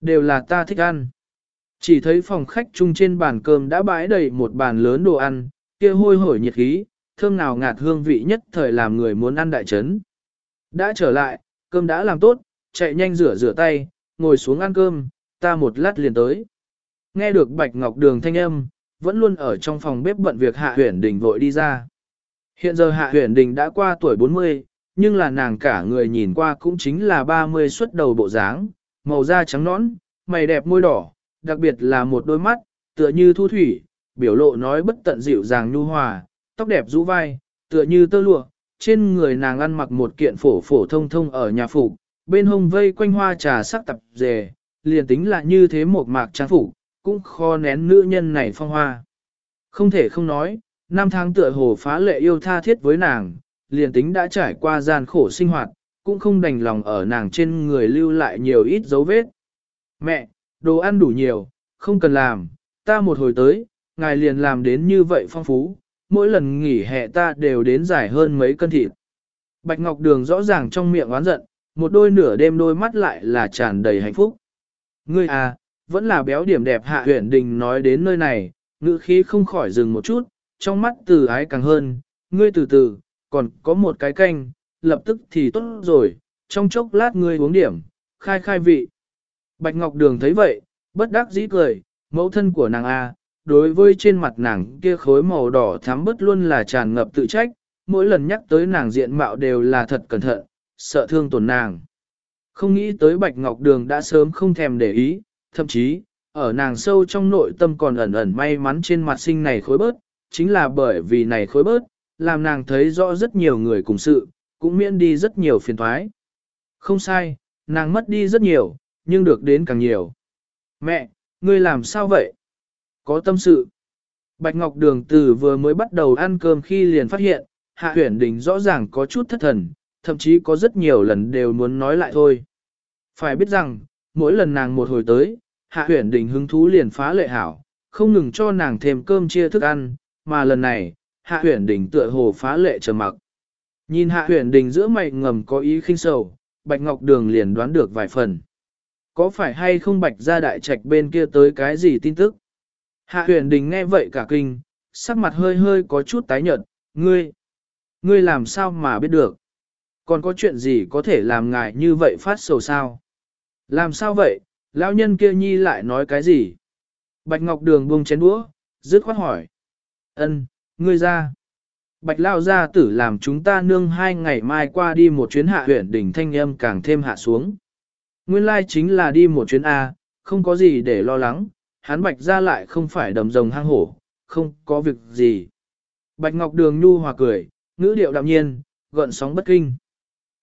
Đều là ta thích ăn. Chỉ thấy phòng khách chung trên bàn cơm đã bãi đầy một bàn lớn đồ ăn, kia hôi hổi nhiệt khí, thơm nào ngạt hương vị nhất thời làm người muốn ăn đại trấn. Đã trở lại, cơm đã làm tốt, chạy nhanh rửa rửa tay, ngồi xuống ăn cơm, ta một lát liền tới. Nghe được Bạch Ngọc Đường thanh âm, vẫn luôn ở trong phòng bếp bận việc Hạ Huyền Đình vội đi ra. Hiện giờ Hạ Huyền Đình đã qua tuổi 40, nhưng là nàng cả người nhìn qua cũng chính là 30 xuất đầu bộ dáng, màu da trắng nõn, mày đẹp môi đỏ, đặc biệt là một đôi mắt, tựa như thu thủy, biểu lộ nói bất tận dịu dàng nhu hòa, tóc đẹp rũ vai, tựa như tơ lụa, trên người nàng ăn mặc một kiện phổ phổ thông thông ở nhà phục, bên hông vây quanh hoa trà sắc tập dề, liền tính là như thế một mạc trang phục, cũng khó nén nữ nhân này phong hoa. Không thể không nói, năm tháng tựa hồ phá lệ yêu tha thiết với nàng, liền tính đã trải qua gian khổ sinh hoạt, cũng không đành lòng ở nàng trên người lưu lại nhiều ít dấu vết. Mẹ, đồ ăn đủ nhiều, không cần làm, ta một hồi tới, ngài liền làm đến như vậy phong phú, mỗi lần nghỉ hè ta đều đến giải hơn mấy cân thịt. Bạch Ngọc Đường rõ ràng trong miệng oán giận, một đôi nửa đêm đôi mắt lại là tràn đầy hạnh phúc. Ngươi à, vẫn là béo điểm đẹp hạ huyện đình nói đến nơi này, ngữ khí không khỏi dừng một chút, trong mắt từ ái càng hơn, ngươi từ từ, còn có một cái canh, lập tức thì tốt rồi, trong chốc lát ngươi uống điểm, khai khai vị. Bạch Ngọc Đường thấy vậy, bất đắc dĩ cười, mẫu thân của nàng A, đối với trên mặt nàng kia khối màu đỏ thắm bớt luôn là tràn ngập tự trách, mỗi lần nhắc tới nàng diện mạo đều là thật cẩn thận, sợ thương tổn nàng. Không nghĩ tới Bạch Ngọc Đường đã sớm không thèm để ý, thậm chí, ở nàng sâu trong nội tâm còn ẩn ẩn may mắn trên mặt sinh này khối bớt, chính là bởi vì này khối bớt, làm nàng thấy rõ rất nhiều người cùng sự, cũng miễn đi rất nhiều phiền thoái. Không sai, nàng mất đi rất nhiều, nhưng được đến càng nhiều. Mẹ, ngươi làm sao vậy? Có tâm sự. Bạch Ngọc Đường từ vừa mới bắt đầu ăn cơm khi liền phát hiện, Hạ Huyền Đình rõ ràng có chút thất thần, thậm chí có rất nhiều lần đều muốn nói lại thôi. Phải biết rằng, mỗi lần nàng một hồi tới, Hạ Huyền Đình hứng thú liền phá lệ hảo, không ngừng cho nàng thêm cơm chia thức ăn, mà lần này, Hạ Huyền Đình tựa hồ phá lệ trầm mặc. Nhìn Hạ Huyền Đình giữa mày ngầm có ý khinh sầu, Bạch Ngọc Đường liền đoán được vài phần. Có phải hay không Bạch ra đại trạch bên kia tới cái gì tin tức? Hạ Huyền Đình nghe vậy cả kinh, sắc mặt hơi hơi có chút tái nhợt, ngươi, ngươi làm sao mà biết được? Còn có chuyện gì có thể làm ngài như vậy phát sầu sao? Làm sao vậy, lão nhân kia nhi lại nói cái gì? Bạch Ngọc Đường buông chén đũa, dứt khoát hỏi. Ân, ngươi ra. Bạch Lao gia tử làm chúng ta nương hai ngày mai qua đi một chuyến hạ huyện đỉnh thanh âm càng thêm hạ xuống. Nguyên lai chính là đi một chuyến A, không có gì để lo lắng, hắn bạch ra lại không phải đầm rồng hang hổ, không có việc gì. Bạch Ngọc Đường nhu hòa cười, ngữ điệu đạm nhiên, gợn sóng bất kinh.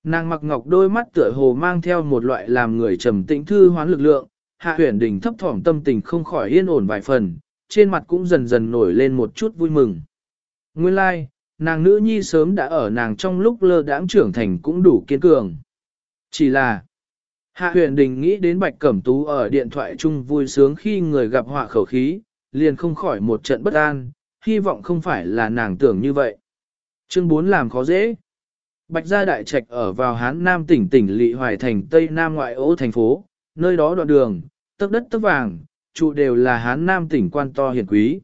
Nàng mặc ngọc đôi mắt tựa hồ mang theo một loại làm người trầm tĩnh thư hoán lực lượng, hạ huyển đỉnh thấp thỏm tâm tình không khỏi yên ổn vài phần, trên mặt cũng dần dần nổi lên một chút vui mừng. Nguyên lai, like, nàng nữ nhi sớm đã ở nàng trong lúc lơ đãng trưởng thành cũng đủ kiên cường. Chỉ là, hạ huyền đình nghĩ đến bạch cẩm tú ở điện thoại chung vui sướng khi người gặp họa khẩu khí, liền không khỏi một trận bất an, hy vọng không phải là nàng tưởng như vậy. Chương 4 làm khó dễ. Bạch gia đại trạch ở vào Hán Nam tỉnh tỉnh Lị Hoài thành Tây Nam ngoại ô thành phố, nơi đó đoạn đường, tấc đất tấc vàng, trụ đều là Hán Nam tỉnh quan to hiển quý.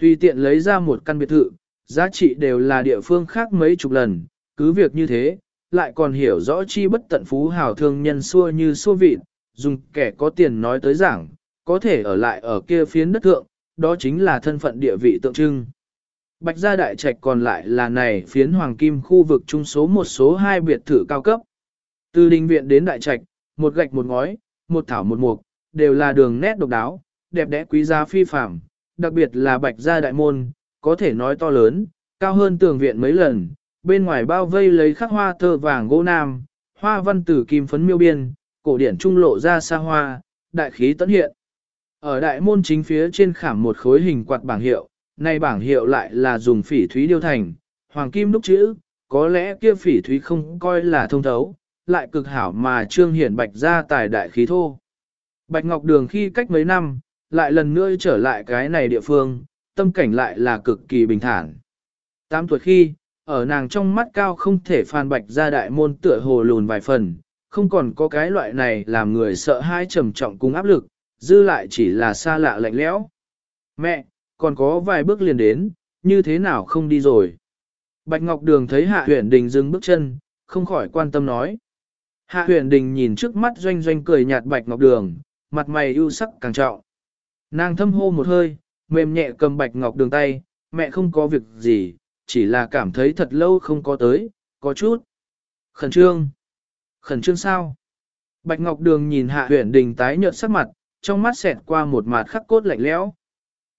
Tùy tiện lấy ra một căn biệt thự, giá trị đều là địa phương khác mấy chục lần, cứ việc như thế, lại còn hiểu rõ chi bất tận phú hào thương nhân xua như xua vịt, dùng kẻ có tiền nói tới giảng, có thể ở lại ở kia phiến đất thượng, đó chính là thân phận địa vị tượng trưng. Bạch gia đại trạch còn lại là này phiến hoàng kim khu vực trung số một số hai biệt thự cao cấp. Từ đình viện đến đại trạch, một gạch một ngói, một thảo một mục, đều là đường nét độc đáo, đẹp đẽ quý giá phi phàm, đặc biệt là bạch gia đại môn, có thể nói to lớn, cao hơn tường viện mấy lần, bên ngoài bao vây lấy khắc hoa thơ vàng gỗ nam, hoa văn tử kim phấn miêu biên, cổ điển trung lộ ra xa hoa, đại khí tấn hiện. Ở đại môn chính phía trên khảm một khối hình quạt bảng hiệu, nay bảng hiệu lại là dùng phỉ thúy điêu thành, hoàng kim đúc chữ, có lẽ kia phỉ thúy không coi là thông thấu, lại cực hảo mà trương hiển bạch ra tài đại khí thô. Bạch Ngọc Đường khi cách mấy năm, lại lần nữa trở lại cái này địa phương, tâm cảnh lại là cực kỳ bình thản. Tám tuổi khi, ở nàng trong mắt cao không thể phàn bạch ra đại môn tựa hồ lùn vài phần, không còn có cái loại này làm người sợ hãi trầm trọng cùng áp lực, dư lại chỉ là xa lạ lạnh lẽo. Mẹ, còn có vài bước liền đến, như thế nào không đi rồi. Bạch Ngọc Đường thấy Hạ Huyền Đình dừng bước chân, không khỏi quan tâm nói. Hạ Huyền Đình nhìn trước mắt doanh doanh cười nhạt Bạch Ngọc Đường, mặt mày ưu sắc càng trọng. Nàng thâm hô một hơi, mềm nhẹ cầm Bạch Ngọc Đường tay, mẹ không có việc gì, chỉ là cảm thấy thật lâu không có tới, có chút. Khẩn trương. Khẩn trương sao? Bạch Ngọc Đường nhìn Hạ Huyền Đình tái nhợt sắc mặt, trong mắt xẹt qua một mặt khắc cốt lạnh lẽo.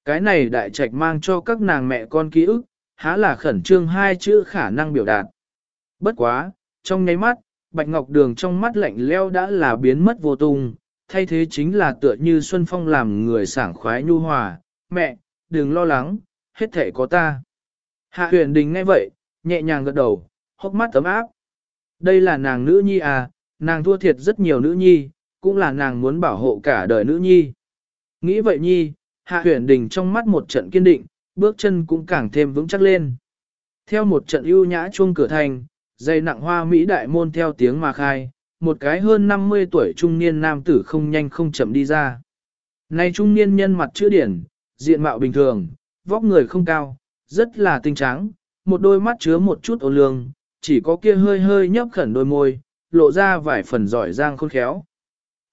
Cái này đại trạch mang cho các nàng mẹ con ký ức, há là khẩn trương hai chữ khả năng biểu đạt. Bất quá, trong nháy mắt, Bạch Ngọc Đường trong mắt lạnh lẽo đã là biến mất vô tung, thay thế chính là tựa như Xuân Phong làm người sảng khoái nhu hòa, mẹ, đừng lo lắng, hết thể có ta. Hạ huyền đình nghe vậy, nhẹ nhàng gật đầu, hốc mắt ấm áp. Đây là nàng nữ nhi à, nàng thua thiệt rất nhiều nữ nhi, cũng là nàng muốn bảo hộ cả đời nữ nhi. Nghĩ vậy nhi, hạ huyền đình trong mắt một trận kiên định, bước chân cũng càng thêm vững chắc lên. Theo một trận ưu nhã chuông cửa thành, dây nặng hoa Mỹ đại môn theo tiếng mà khai, một cái hơn 50 tuổi trung niên nam tử không nhanh không chậm đi ra. Này trung niên nhân mặt chữ điển, diện mạo bình thường, vóc người không cao, rất là tinh trắng, một đôi mắt chứa một chút ô lương, chỉ có kia hơi hơi nhấp khẩn đôi môi, lộ ra vài phần giỏi giang khôn khéo.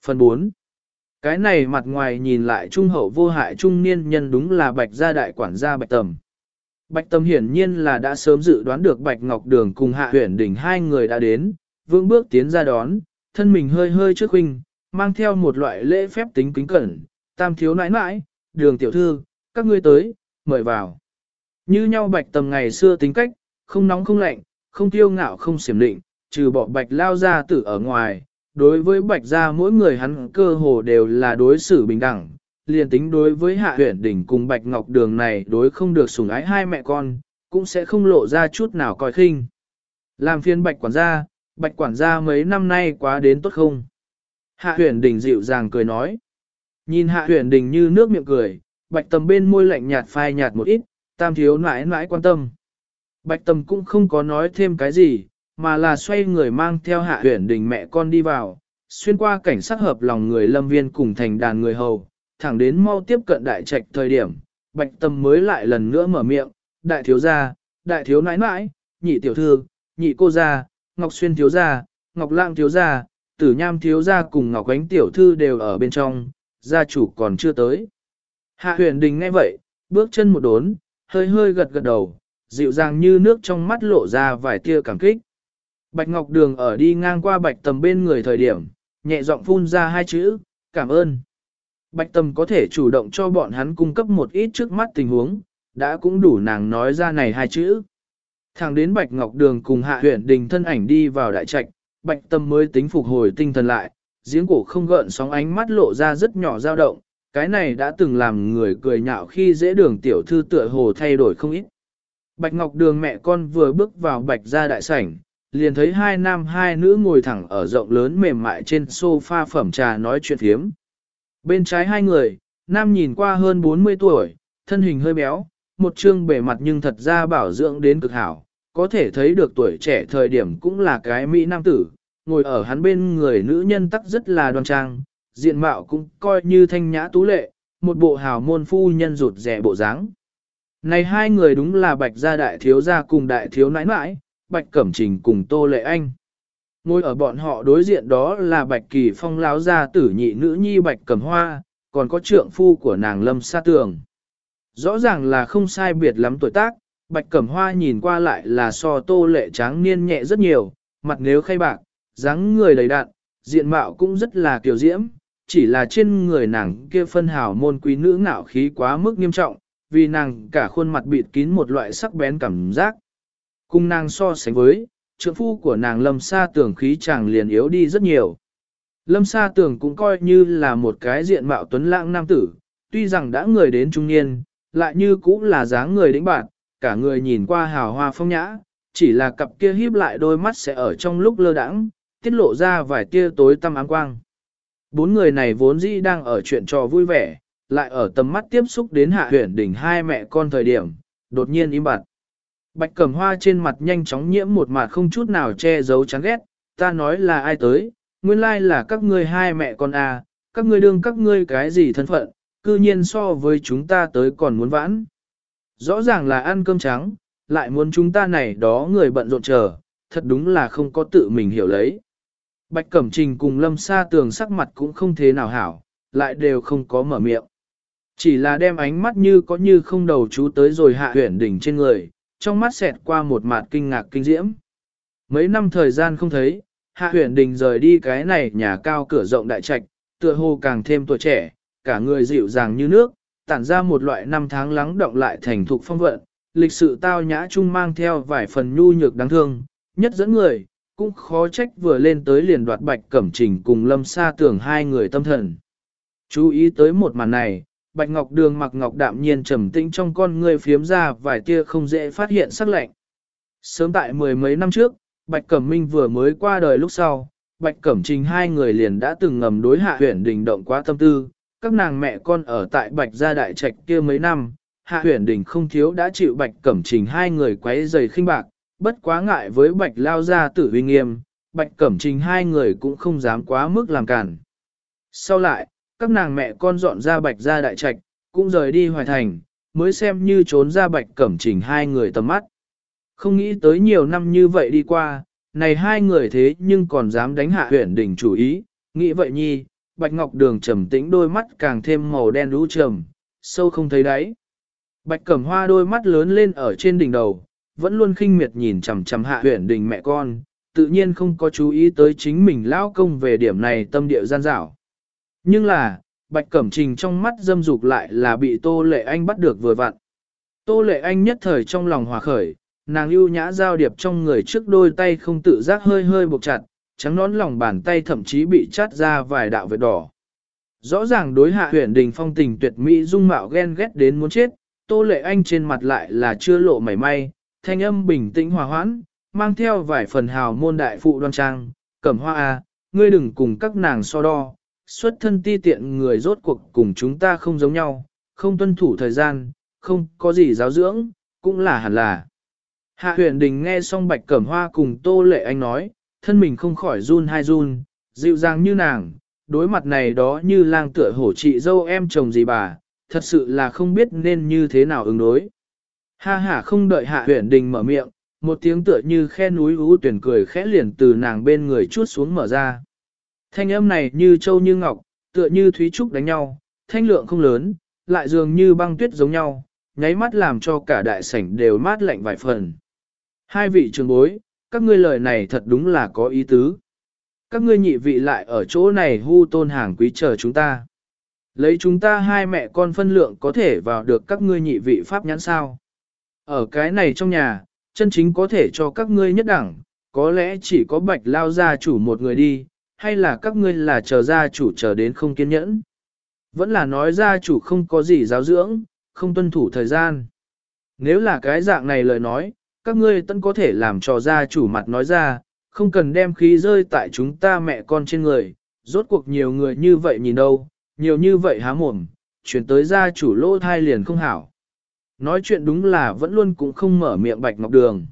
Phần 4. Cái này mặt ngoài nhìn lại trung hậu vô hại trung niên nhân đúng là bạch gia đại quản gia bạch tầm. Bạch tầm hiển nhiên là đã sớm dự đoán được bạch ngọc đường cùng hạ huyển đỉnh hai người đã đến, vương bước tiến ra đón, thân mình hơi hơi trước huynh, mang theo một loại lễ phép tính kính cẩn, tam thiếu nãi nãi, đường tiểu thư, các ngươi tới, mời vào. Như nhau bạch tầm ngày xưa tính cách, không nóng không lạnh, không tiêu ngạo không xiểm định, trừ bỏ bạch lao ra tử ở ngoài, đối với bạch gia mỗi người hắn cơ hồ đều là đối xử bình đẳng, liền tính đối với hạ huyện đỉnh cùng bạch ngọc đường này đối không được sủng ái hai mẹ con, cũng sẽ không lộ ra chút nào coi khinh. Làm phiên bạch quản gia, bạch quản gia mấy năm nay quá đến tốt không? Hạ huyện đỉnh dịu dàng cười nói. Nhìn hạ huyện đỉnh như nước miệng cười, bạch tầm bên môi lạnh nhạt phai nhạt một ít, tam thiếu nãi nãi quan tâm. Bạch tầm cũng không có nói thêm cái gì, mà là xoay người mang theo hạ huyển đình mẹ con đi vào, xuyên qua cảnh sát hợp lòng người lâm viên cùng thành đàn người hầu, thẳng đến mau tiếp cận đại trạch thời điểm, bạch tầm mới lại lần nữa mở miệng, đại thiếu gia, đại thiếu nãi nãi, nhị tiểu thư, nhị cô gia, ngọc xuyên thiếu gia, ngọc lang thiếu gia, tử nham thiếu gia cùng ngọc ánh tiểu thư đều ở bên trong, gia chủ còn chưa tới. Hạ huyền đình nghe vậy, bước chân một đốn, hơi hơi gật gật đầu, dịu dàng như nước trong mắt lộ ra vài tia cảm kích. Bạch Ngọc Đường ở đi ngang qua Bạch Tầm bên người thời điểm, nhẹ giọng phun ra hai chữ, cảm ơn. Bạch Tầm có thể chủ động cho bọn hắn cung cấp một ít trước mắt tình huống, đã cũng đủ nàng nói ra này hai chữ. Thẳng đến Bạch Ngọc Đường cùng Hạ Huyền Đình thân ảnh đi vào đại trạch, Bạch Tâm mới tính phục hồi tinh thần lại, giếng cổ không gợn sóng ánh mắt lộ ra rất nhỏ dao động, cái này đã từng làm người cười nhạo khi dễ đường tiểu thư tựa hồ thay đổi không ít. Bạch Ngọc Đường mẹ con vừa bước vào Bạch gia đại sảnh, liền thấy hai nam hai nữ ngồi thẳng ở rộng lớn mềm mại trên sofa phẩm trà nói chuyện thiếm. Bên trái hai người, nam nhìn qua hơn 40 tuổi, thân hình hơi béo, một trương bề mặt nhưng thật ra bảo dưỡng đến cực hảo, có thể thấy được tuổi trẻ thời điểm cũng là cái mỹ nam tử, ngồi ở hắn bên người nữ nhân tắc rất là đoan trang, diện mạo cũng coi như thanh nhã tú lệ, một bộ hào môn phu nhân rụt rẻ bộ dáng. Này hai người đúng là bạch gia đại thiếu gia cùng đại thiếu nãi nãi, bạch cẩm trình cùng tô lệ anh. Ngồi ở bọn họ đối diện đó là bạch kỳ phong láo gia tử nhị nữ nhi bạch cẩm hoa, còn có trượng phu của nàng lâm sa tường. Rõ ràng là không sai biệt lắm tuổi tác, bạch cẩm hoa nhìn qua lại là so tô lệ tráng niên nhẹ rất nhiều, mặt nếu khay bạc, dáng người đầy đạn, diện mạo cũng rất là kiều diễm, chỉ là trên người nàng kia phân hào môn quý nữ ngạo khí quá mức nghiêm trọng, vì nàng cả khuôn mặt bịt kín một loại sắc bén cảm giác. Cùng nàng so sánh với, trượng phu của nàng lâm sa tưởng khí chàng liền yếu đi rất nhiều. Lâm sa tưởng cũng coi như là một cái diện mạo tuấn lãng nam tử, tuy rằng đã người đến trung niên, lại như cũng là dáng người đĩnh bạn, cả người nhìn qua hào hoa phong nhã, chỉ là cặp kia híp lại đôi mắt sẽ ở trong lúc lơ đãng, tiết lộ ra vài tia tối tăm áng quang. Bốn người này vốn dĩ đang ở chuyện trò vui vẻ, lại ở tầm mắt tiếp xúc đến hạ huyển đỉnh hai mẹ con thời điểm, đột nhiên im bặt. Bạch cẩm hoa trên mặt nhanh chóng nhiễm một mặt không chút nào che giấu chán ghét, ta nói là ai tới, nguyên lai là các ngươi hai mẹ con à, các ngươi đương các ngươi cái gì thân phận, cư nhiên so với chúng ta tới còn muốn vãn. Rõ ràng là ăn cơm trắng, lại muốn chúng ta này đó người bận rộn chờ, thật đúng là không có tự mình hiểu lấy. Bạch Cẩm Trình cùng Lâm Sa Tường sắc mặt cũng không thế nào hảo, lại đều không có mở miệng. Chỉ là đem ánh mắt như có như không đầu chú tới rồi hạ huyển đỉnh trên người, trong mắt xẹt qua một mặt kinh ngạc kinh diễm. Mấy năm thời gian không thấy, hạ huyển đình rời đi cái này nhà cao cửa rộng đại trạch, tựa hồ càng thêm tuổi trẻ, cả người dịu dàng như nước, tản ra một loại năm tháng lắng động lại thành thục phong vận, lịch sự tao nhã chung mang theo vài phần nhu nhược đáng thương, nhất dẫn người, cũng khó trách vừa lên tới liền đoạt bạch cẩm trình cùng lâm sa tưởng hai người tâm thần. Chú ý tới một màn này, bạch ngọc đường mặc ngọc đạm nhiên trầm tĩnh trong con người phiếm ra vài tia không dễ phát hiện sắc lạnh. Sớm tại mười mấy năm trước, bạch cẩm minh vừa mới qua đời lúc sau, bạch cẩm trình hai người liền đã từng ngầm đối hạ huyện đình động quá tâm tư, các nàng mẹ con ở tại bạch gia đại trạch kia mấy năm, hạ huyện đình không thiếu đã chịu bạch cẩm trình hai người quấy giày khinh bạc, bất quá ngại với bạch lao gia tử uy nghiêm, bạch cẩm trình hai người cũng không dám quá mức làm cản. Sau lại, các nàng mẹ con dọn ra bạch gia đại trạch, cũng rời đi hoài thành, mới xem như trốn ra bạch cẩm trình hai người tầm mắt. Không nghĩ tới nhiều năm như vậy đi qua, này hai người thế nhưng còn dám đánh hạ huyện đỉnh chủ ý, nghĩ vậy nhi, bạch ngọc đường trầm tĩnh đôi mắt càng thêm màu đen đũ trầm, sâu không thấy đáy. Bạch cẩm hoa đôi mắt lớn lên ở trên đỉnh đầu, vẫn luôn khinh miệt nhìn chằm chằm hạ huyện đình mẹ con, tự nhiên không có chú ý tới chính mình lao công về điểm này tâm địa gian dảo. Nhưng là, Bạch Cẩm Trình trong mắt dâm dục lại là bị Tô Lệ Anh bắt được vừa vặn. Tô Lệ Anh nhất thời trong lòng hòa khởi, nàng ưu nhã giao điệp trong người trước đôi tay không tự giác hơi hơi buộc chặt, trắng nón lòng bàn tay thậm chí bị chát ra vài đạo vết đỏ. Rõ ràng đối hạ huyền đình phong tình tuyệt mỹ dung mạo ghen ghét đến muốn chết, Tô Lệ Anh trên mặt lại là chưa lộ mảy may, thanh âm bình tĩnh hòa hoãn, mang theo vài phần hào môn đại phụ đoan trang, cẩm hoa a, à, ngươi đừng cùng các nàng so đo, xuất thân ti tiện người rốt cuộc cùng chúng ta không giống nhau, không tuân thủ thời gian, không có gì giáo dưỡng, cũng là hẳn là. Hạ huyền đình nghe xong bạch cẩm hoa cùng tô lệ anh nói, thân mình không khỏi run hai run, dịu dàng như nàng, đối mặt này đó như lang tựa hổ chị dâu em chồng gì bà, thật sự là không biết nên như thế nào ứng đối. Ha ha không đợi hạ huyền đình mở miệng, một tiếng tựa như khe núi ú tuyển cười khẽ liền từ nàng bên người chuốt xuống mở ra. Thanh âm này như châu như ngọc, tựa như thúy trúc đánh nhau, thanh lượng không lớn, lại dường như băng tuyết giống nhau, nháy mắt làm cho cả đại sảnh đều mát lạnh vài phần. Hai vị trường bối, các ngươi lời này thật đúng là có ý tứ. Các ngươi nhị vị lại ở chỗ này hu tôn hàng quý chờ chúng ta. Lấy chúng ta hai mẹ con phân lượng có thể vào được các ngươi nhị vị pháp nhãn sao. Ở cái này trong nhà, chân chính có thể cho các ngươi nhất đẳng, có lẽ chỉ có bạch lao gia chủ một người đi, hay là các ngươi là chờ gia chủ chờ đến không kiên nhẫn. Vẫn là nói gia chủ không có gì giáo dưỡng, không tuân thủ thời gian. Nếu là cái dạng này lời nói, các ngươi tân có thể làm cho gia chủ mặt nói ra, không cần đem khí rơi tại chúng ta mẹ con trên người, rốt cuộc nhiều người như vậy nhìn đâu, nhiều như vậy há mồm, chuyển tới gia chủ lỗ thai liền không hảo. Nói chuyện đúng là vẫn luôn cũng không mở miệng bạch ngọc đường.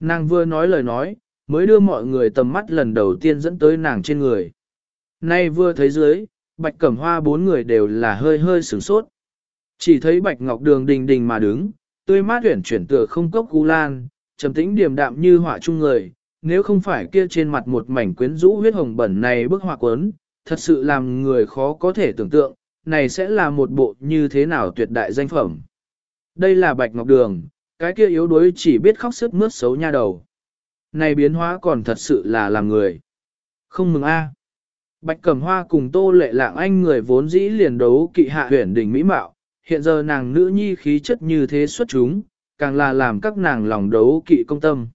Nàng vừa nói lời nói, mới đưa mọi người tầm mắt lần đầu tiên dẫn tới nàng trên người. Nay vừa thấy dưới, bạch cẩm hoa bốn người đều là hơi hơi sửng sốt. Chỉ thấy bạch ngọc đường đình đình mà đứng, tươi mát huyển chuyển tựa không cốc cú lan, trầm tĩnh điềm đạm như họa chung người, nếu không phải kia trên mặt một mảnh quyến rũ huyết hồng bẩn này bức họa quấn, thật sự làm người khó có thể tưởng tượng, này sẽ là một bộ như thế nào tuyệt đại danh phẩm. Đây là bạch ngọc đường, cái kia yếu đuối chỉ biết khóc sức mướt xấu nha đầu. Này biến hóa còn thật sự là làm người. Không mừng a. Bạch Cẩm Hoa cùng Tô Lệ Lạng Anh người vốn dĩ liền đấu kỵ hạ huyền đỉnh mỹ mạo, hiện giờ nàng nữ nhi khí chất như thế xuất chúng, càng là làm các nàng lòng đấu kỵ công tâm.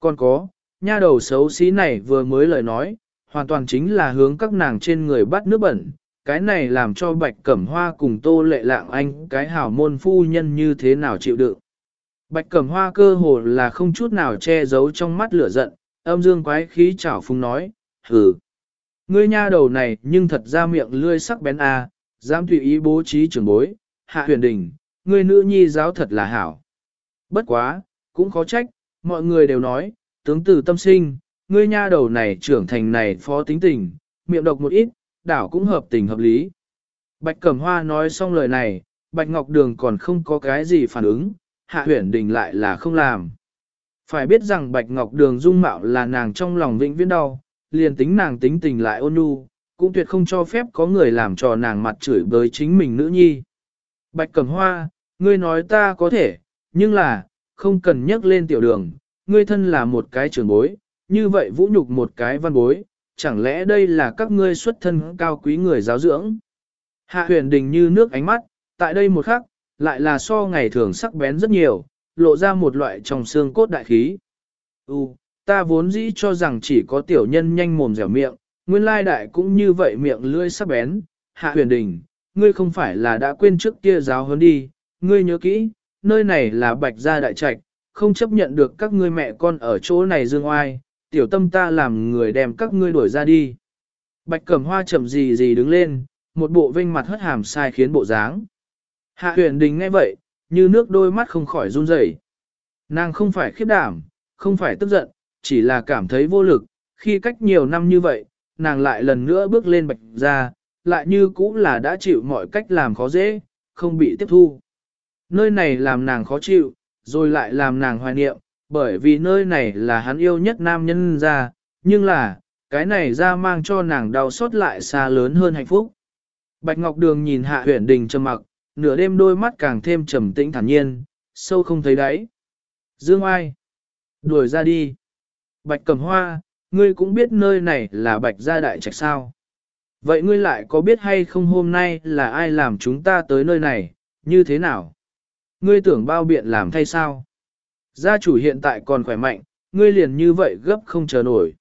Còn có, nha đầu xấu xí này vừa mới lời nói, hoàn toàn chính là hướng các nàng trên người bắt nước bẩn, cái này làm cho Bạch Cẩm Hoa cùng Tô Lệ Lạng Anh cái hảo môn phu nhân như thế nào chịu đựng. Bạch Cẩm Hoa cơ hồ là không chút nào che giấu trong mắt lửa giận, âm dương quái khí chảo phung nói, hừ. Ngươi nha đầu này nhưng thật ra miệng lươi sắc bén a, à, dám tùy ý bố trí trưởng bối, hạ huyền đình, ngươi nữ nhi giáo thật là hảo. Bất quá, cũng khó trách, mọi người đều nói, tướng tử tâm sinh, ngươi nha đầu này trưởng thành này phó tính tình, miệng độc một ít, đảo cũng hợp tình hợp lý. Bạch Cẩm Hoa nói xong lời này, Bạch Ngọc Đường còn không có cái gì phản ứng, Hạ Huyền Đình lại là không làm. Phải biết rằng Bạch Ngọc Đường dung mạo là nàng trong lòng vĩnh viễn đau, liền tính nàng tính tình lại ôn nhu, cũng tuyệt không cho phép có người làm cho nàng mặt chửi bới chính mình nữ nhi. Bạch Cẩm Hoa, ngươi nói ta có thể, nhưng là, không cần nhắc lên tiểu đường, ngươi thân là một cái trường bối, như vậy vũ nhục một cái văn bối, chẳng lẽ đây là các ngươi xuất thân cao quý người giáo dưỡng? Hạ huyền đình như nước ánh mắt, tại đây một khắc, lại là so ngày thường sắc bén rất nhiều, lộ ra một loại trong xương cốt đại khí. Ừ, ta vốn dĩ cho rằng chỉ có tiểu nhân nhanh mồm dẻo miệng, nguyên lai đại cũng như vậy miệng lưỡi sắc bén. Hạ huyền đình, ngươi không phải là đã quên trước kia giáo hơn đi, ngươi nhớ kỹ, nơi này là bạch gia đại trạch, không chấp nhận được các ngươi mẹ con ở chỗ này dương oai, tiểu tâm ta làm người đem các ngươi đuổi ra đi. Bạch cẩm hoa chậm gì gì đứng lên, một bộ vinh mặt hất hàm sai khiến bộ dáng. Hạ huyền đình nghe vậy, như nước đôi mắt không khỏi run rẩy. Nàng không phải khiếp đảm, không phải tức giận, chỉ là cảm thấy vô lực, khi cách nhiều năm như vậy, nàng lại lần nữa bước lên bạch ra, lại như cũ là đã chịu mọi cách làm khó dễ, không bị tiếp thu. Nơi này làm nàng khó chịu, rồi lại làm nàng hoài niệm, bởi vì nơi này là hắn yêu nhất nam nhân ra, nhưng là, cái này ra mang cho nàng đau xót lại xa lớn hơn hạnh phúc. Bạch Ngọc Đường nhìn hạ huyển đình trầm mặc, nửa đêm đôi mắt càng thêm trầm tĩnh thản nhiên, sâu không thấy đáy. Dương ai? Đuổi ra đi. Bạch Cẩm Hoa, ngươi cũng biết nơi này là Bạch Gia Đại Trạch sao. Vậy ngươi lại có biết hay không hôm nay là ai làm chúng ta tới nơi này, như thế nào? Ngươi tưởng bao biện làm thay sao? Gia chủ hiện tại còn khỏe mạnh, ngươi liền như vậy gấp không chờ nổi.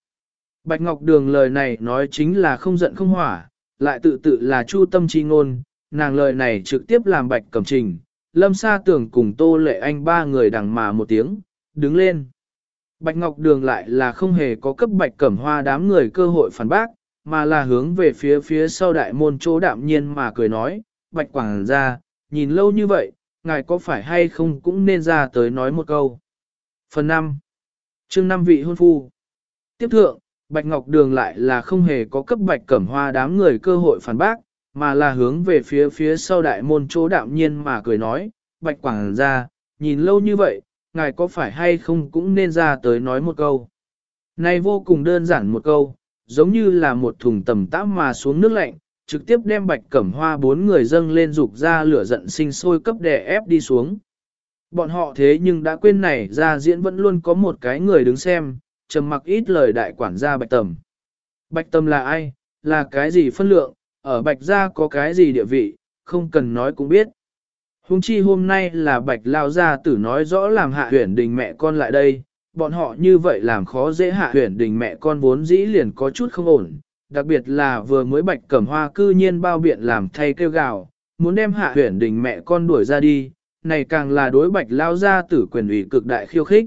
Bạch Ngọc Đường lời này nói chính là không giận không hỏa, lại tự tự là chu tâm chi ngôn, nàng lời này trực tiếp làm Bạch Cẩm Trình, Lâm Sa tưởng cùng Tô Lệ Anh ba người đằng mà một tiếng, đứng lên. Bạch Ngọc Đường lại là không hề có cấp Bạch Cẩm Hoa đám người cơ hội phản bác, mà là hướng về phía phía sau đại môn chỗ đạm nhiên mà cười nói, Bạch Quảng ra, nhìn lâu như vậy, ngài có phải hay không cũng nên ra tới nói một câu. Phần 5. chương 5 vị hôn phu. Tiếp thượng, Bạch Ngọc Đường lại là không hề có cấp Bạch Cẩm Hoa đám người cơ hội phản bác, mà là hướng về phía phía sau đại môn chỗ đạm nhiên mà cười nói, Bạch Quảng ra, nhìn lâu như vậy, ngài có phải hay không cũng nên ra tới nói một câu. Này vô cùng đơn giản một câu, giống như là một thùng tầm tắm mà xuống nước lạnh, trực tiếp đem bạch cẩm hoa bốn người dâng lên dục ra lửa giận sinh sôi cấp đè ép đi xuống. Bọn họ thế nhưng đã quên này ra diễn vẫn luôn có một cái người đứng xem, trầm mặc ít lời đại quản gia bạch tầm. Bạch tầm là ai, là cái gì phân lượng, ở bạch gia có cái gì địa vị, không cần nói cũng biết. Hùng chi hôm nay là bạch lao gia tử nói rõ làm hạ huyển đình mẹ con lại đây, bọn họ như vậy làm khó dễ hạ huyển đình mẹ con vốn dĩ liền có chút không ổn, đặc biệt là vừa mới bạch cẩm hoa cư nhiên bao biện làm thay kêu gào, muốn đem hạ huyển đình mẹ con đuổi ra đi, này càng là đối bạch lao gia tử quyền ủy cực đại khiêu khích.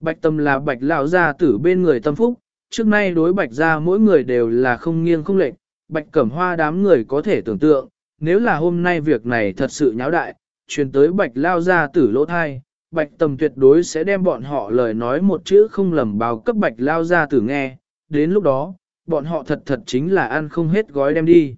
Bạch tâm là bạch lao gia tử bên người tâm phúc, trước nay đối bạch gia mỗi người đều là không nghiêng không lệch, bạch cẩm hoa đám người có thể tưởng tượng, nếu là hôm nay việc này thật sự nháo đại, truyền tới bạch lao gia tử lỗ thai, bạch tâm tuyệt đối sẽ đem bọn họ lời nói một chữ không lầm báo cấp bạch lao gia tử nghe, đến lúc đó, bọn họ thật thật chính là ăn không hết gói đem đi.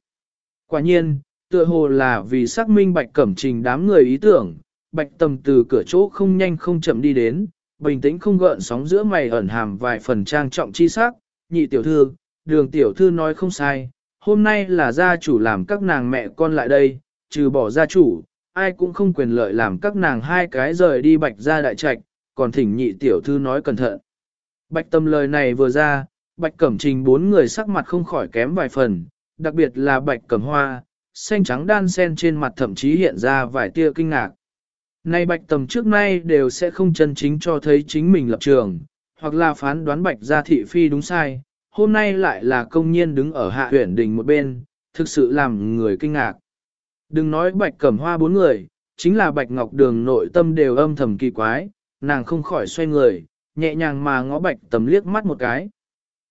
Quả nhiên, tựa hồ là vì xác minh bạch cẩm trình đám người ý tưởng, bạch tầm từ cửa chỗ không nhanh không chậm đi đến, bình tĩnh không gợn sóng giữa mày ẩn hàm vài phần trang trọng chi sắc, nhị tiểu thư, đường tiểu thư nói không sai, hôm nay là gia chủ làm các nàng mẹ con lại đây, trừ bỏ gia chủ, ai cũng không quyền lợi làm các nàng hai cái rời đi bạch ra đại trạch, còn thỉnh nhị tiểu thư nói cẩn thận. Bạch tâm lời này vừa ra, bạch cẩm trình bốn người sắc mặt không khỏi kém vài phần, đặc biệt là bạch cẩm hoa, xanh trắng đan sen trên mặt thậm chí hiện ra vài tia kinh ngạc. Này bạch tầm trước nay đều sẽ không chân chính cho thấy chính mình lập trường, hoặc là phán đoán bạch gia thị phi đúng sai, hôm nay lại là công nhiên đứng ở hạ huyển đình một bên, thực sự làm người kinh ngạc. Đừng nói bạch cẩm hoa bốn người, chính là bạch ngọc đường nội tâm đều âm thầm kỳ quái, nàng không khỏi xoay người, nhẹ nhàng mà ngó bạch tầm liếc mắt một cái.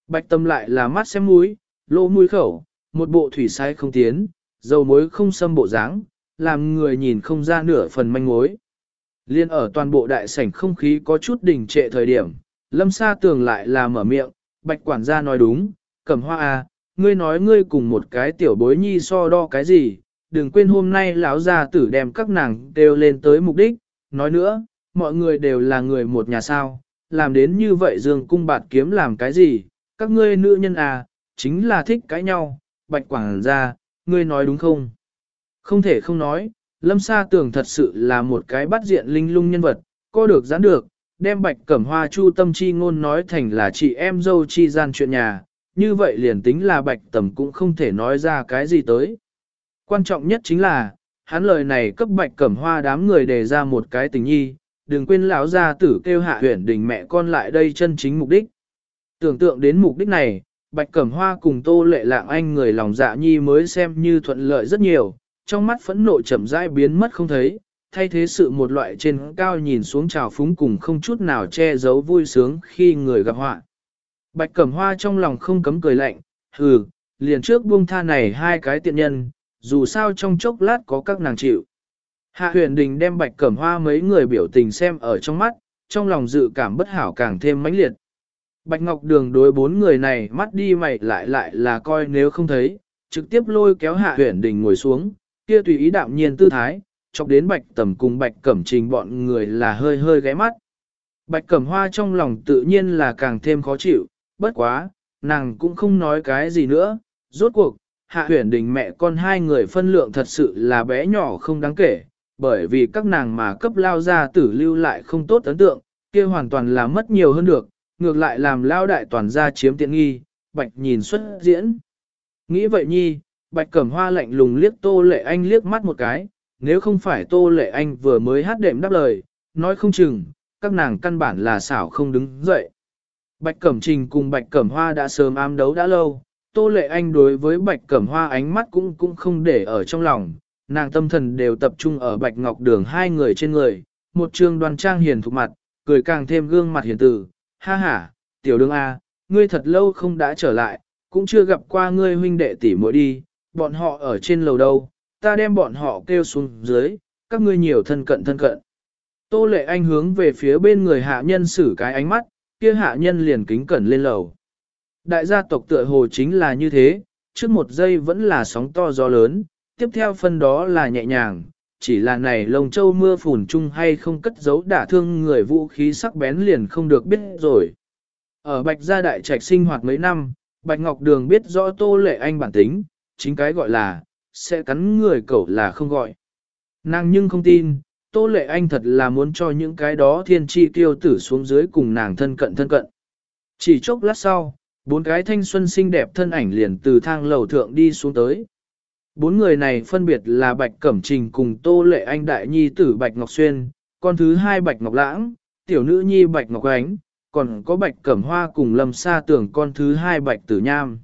Bạch tâm lại là mắt xem mũi, lỗ mũi khẩu, một bộ thủy sai không tiến, dầu muối không xâm bộ dáng, làm người nhìn không ra nửa phần manh mối. Liên ở toàn bộ đại sảnh không khí có chút đỉnh trệ thời điểm, lâm sa tường lại là mở miệng, bạch quản gia nói đúng, cẩm hoa à, ngươi nói ngươi cùng một cái tiểu bối nhi so đo cái gì, đừng quên hôm nay lão gia tử đem các nàng đều lên tới mục đích, nói nữa, mọi người đều là người một nhà sao, làm đến như vậy dương cung bạt kiếm làm cái gì, các ngươi nữ nhân à, chính là thích cãi nhau, bạch quảng gia, ngươi nói đúng không? Không thể không nói, lâm sa tưởng thật sự là một cái bắt diện linh lung nhân vật, có được gián được, đem bạch cẩm hoa chu tâm chi ngôn nói thành là chị em dâu chi gian chuyện nhà, như vậy liền tính là bạch tầm cũng không thể nói ra cái gì tới. Quan trọng nhất chính là, hắn lời này cấp bạch cẩm hoa đám người đề ra một cái tình nhi, đừng quên lão gia tử kêu hạ huyển đình mẹ con lại đây chân chính mục đích. Tưởng tượng đến mục đích này, bạch cẩm hoa cùng tô lệ lạng anh người lòng dạ nhi mới xem như thuận lợi rất nhiều, trong mắt phẫn nộ chậm rãi biến mất không thấy, thay thế sự một loại trên cao nhìn xuống trào phúng cùng không chút nào che giấu vui sướng khi người gặp họa. Bạch Cẩm Hoa trong lòng không cấm cười lạnh, hừ, liền trước buông tha này hai cái tiện nhân, dù sao trong chốc lát có các nàng chịu. Hạ huyền đình đem Bạch Cẩm Hoa mấy người biểu tình xem ở trong mắt, trong lòng dự cảm bất hảo càng thêm mãnh liệt. Bạch Ngọc Đường đối bốn người này mắt đi mày lại lại là coi nếu không thấy, trực tiếp lôi kéo Hạ huyền đình ngồi xuống, kia tùy ý đạm nhiên tư thái, chọc đến Bạch Tầm cùng Bạch Cẩm Trình bọn người là hơi hơi ghé mắt. Bạch Cẩm Hoa trong lòng tự nhiên là càng thêm khó chịu, bất quá, nàng cũng không nói cái gì nữa, rốt cuộc, hạ huyển đình mẹ con hai người phân lượng thật sự là bé nhỏ không đáng kể, bởi vì các nàng mà cấp lao ra tử lưu lại không tốt ấn tượng, kia hoàn toàn là mất nhiều hơn được, ngược lại làm lao đại toàn gia chiếm tiện nghi, bạch nhìn xuất diễn. Nghĩ vậy nhi, bạch cẩm hoa lạnh lùng liếc tô lệ anh liếc mắt một cái, nếu không phải tô lệ anh vừa mới hát đệm đáp lời, nói không chừng, các nàng căn bản là xảo không đứng dậy. Bạch Cẩm Trình cùng Bạch Cẩm Hoa đã sớm ám đấu đã lâu, Tô Lệ Anh đối với Bạch Cẩm Hoa ánh mắt cũng cũng không để ở trong lòng, nàng tâm thần đều tập trung ở Bạch Ngọc Đường hai người trên người, một trường đoàn trang hiền thục mặt, cười càng thêm gương mặt hiền tử, ha ha, tiểu đường A, ngươi thật lâu không đã trở lại, cũng chưa gặp qua ngươi huynh đệ tỷ muội đi, bọn họ ở trên lầu đâu, ta đem bọn họ kêu xuống dưới, các ngươi nhiều thân cận thân cận. Tô Lệ Anh hướng về phía bên người hạ nhân xử cái ánh mắt, kia hạ nhân liền kính cẩn lên lầu. Đại gia tộc tựa hồ chính là như thế, trước một giây vẫn là sóng to gió lớn, tiếp theo phân đó là nhẹ nhàng, chỉ là này lồng châu mưa phùn chung hay không cất giấu đả thương người vũ khí sắc bén liền không được biết rồi. Ở Bạch Gia Đại Trạch sinh hoạt mấy năm, Bạch Ngọc Đường biết rõ Tô Lệ Anh bản tính, chính cái gọi là, sẽ cắn người cậu là không gọi. Nàng nhưng không tin, Tô Lệ Anh thật là muốn cho những cái đó thiên tri tiêu tử xuống dưới cùng nàng thân cận thân cận. Chỉ chốc lát sau, bốn cái thanh xuân xinh đẹp thân ảnh liền từ thang lầu thượng đi xuống tới. Bốn người này phân biệt là Bạch Cẩm Trình cùng Tô Lệ Anh Đại Nhi tử Bạch Ngọc Xuyên, con thứ hai Bạch Ngọc Lãng, tiểu nữ nhi Bạch Ngọc Ánh, còn có Bạch Cẩm Hoa cùng Lâm Sa Tưởng con thứ hai Bạch Tử Nham.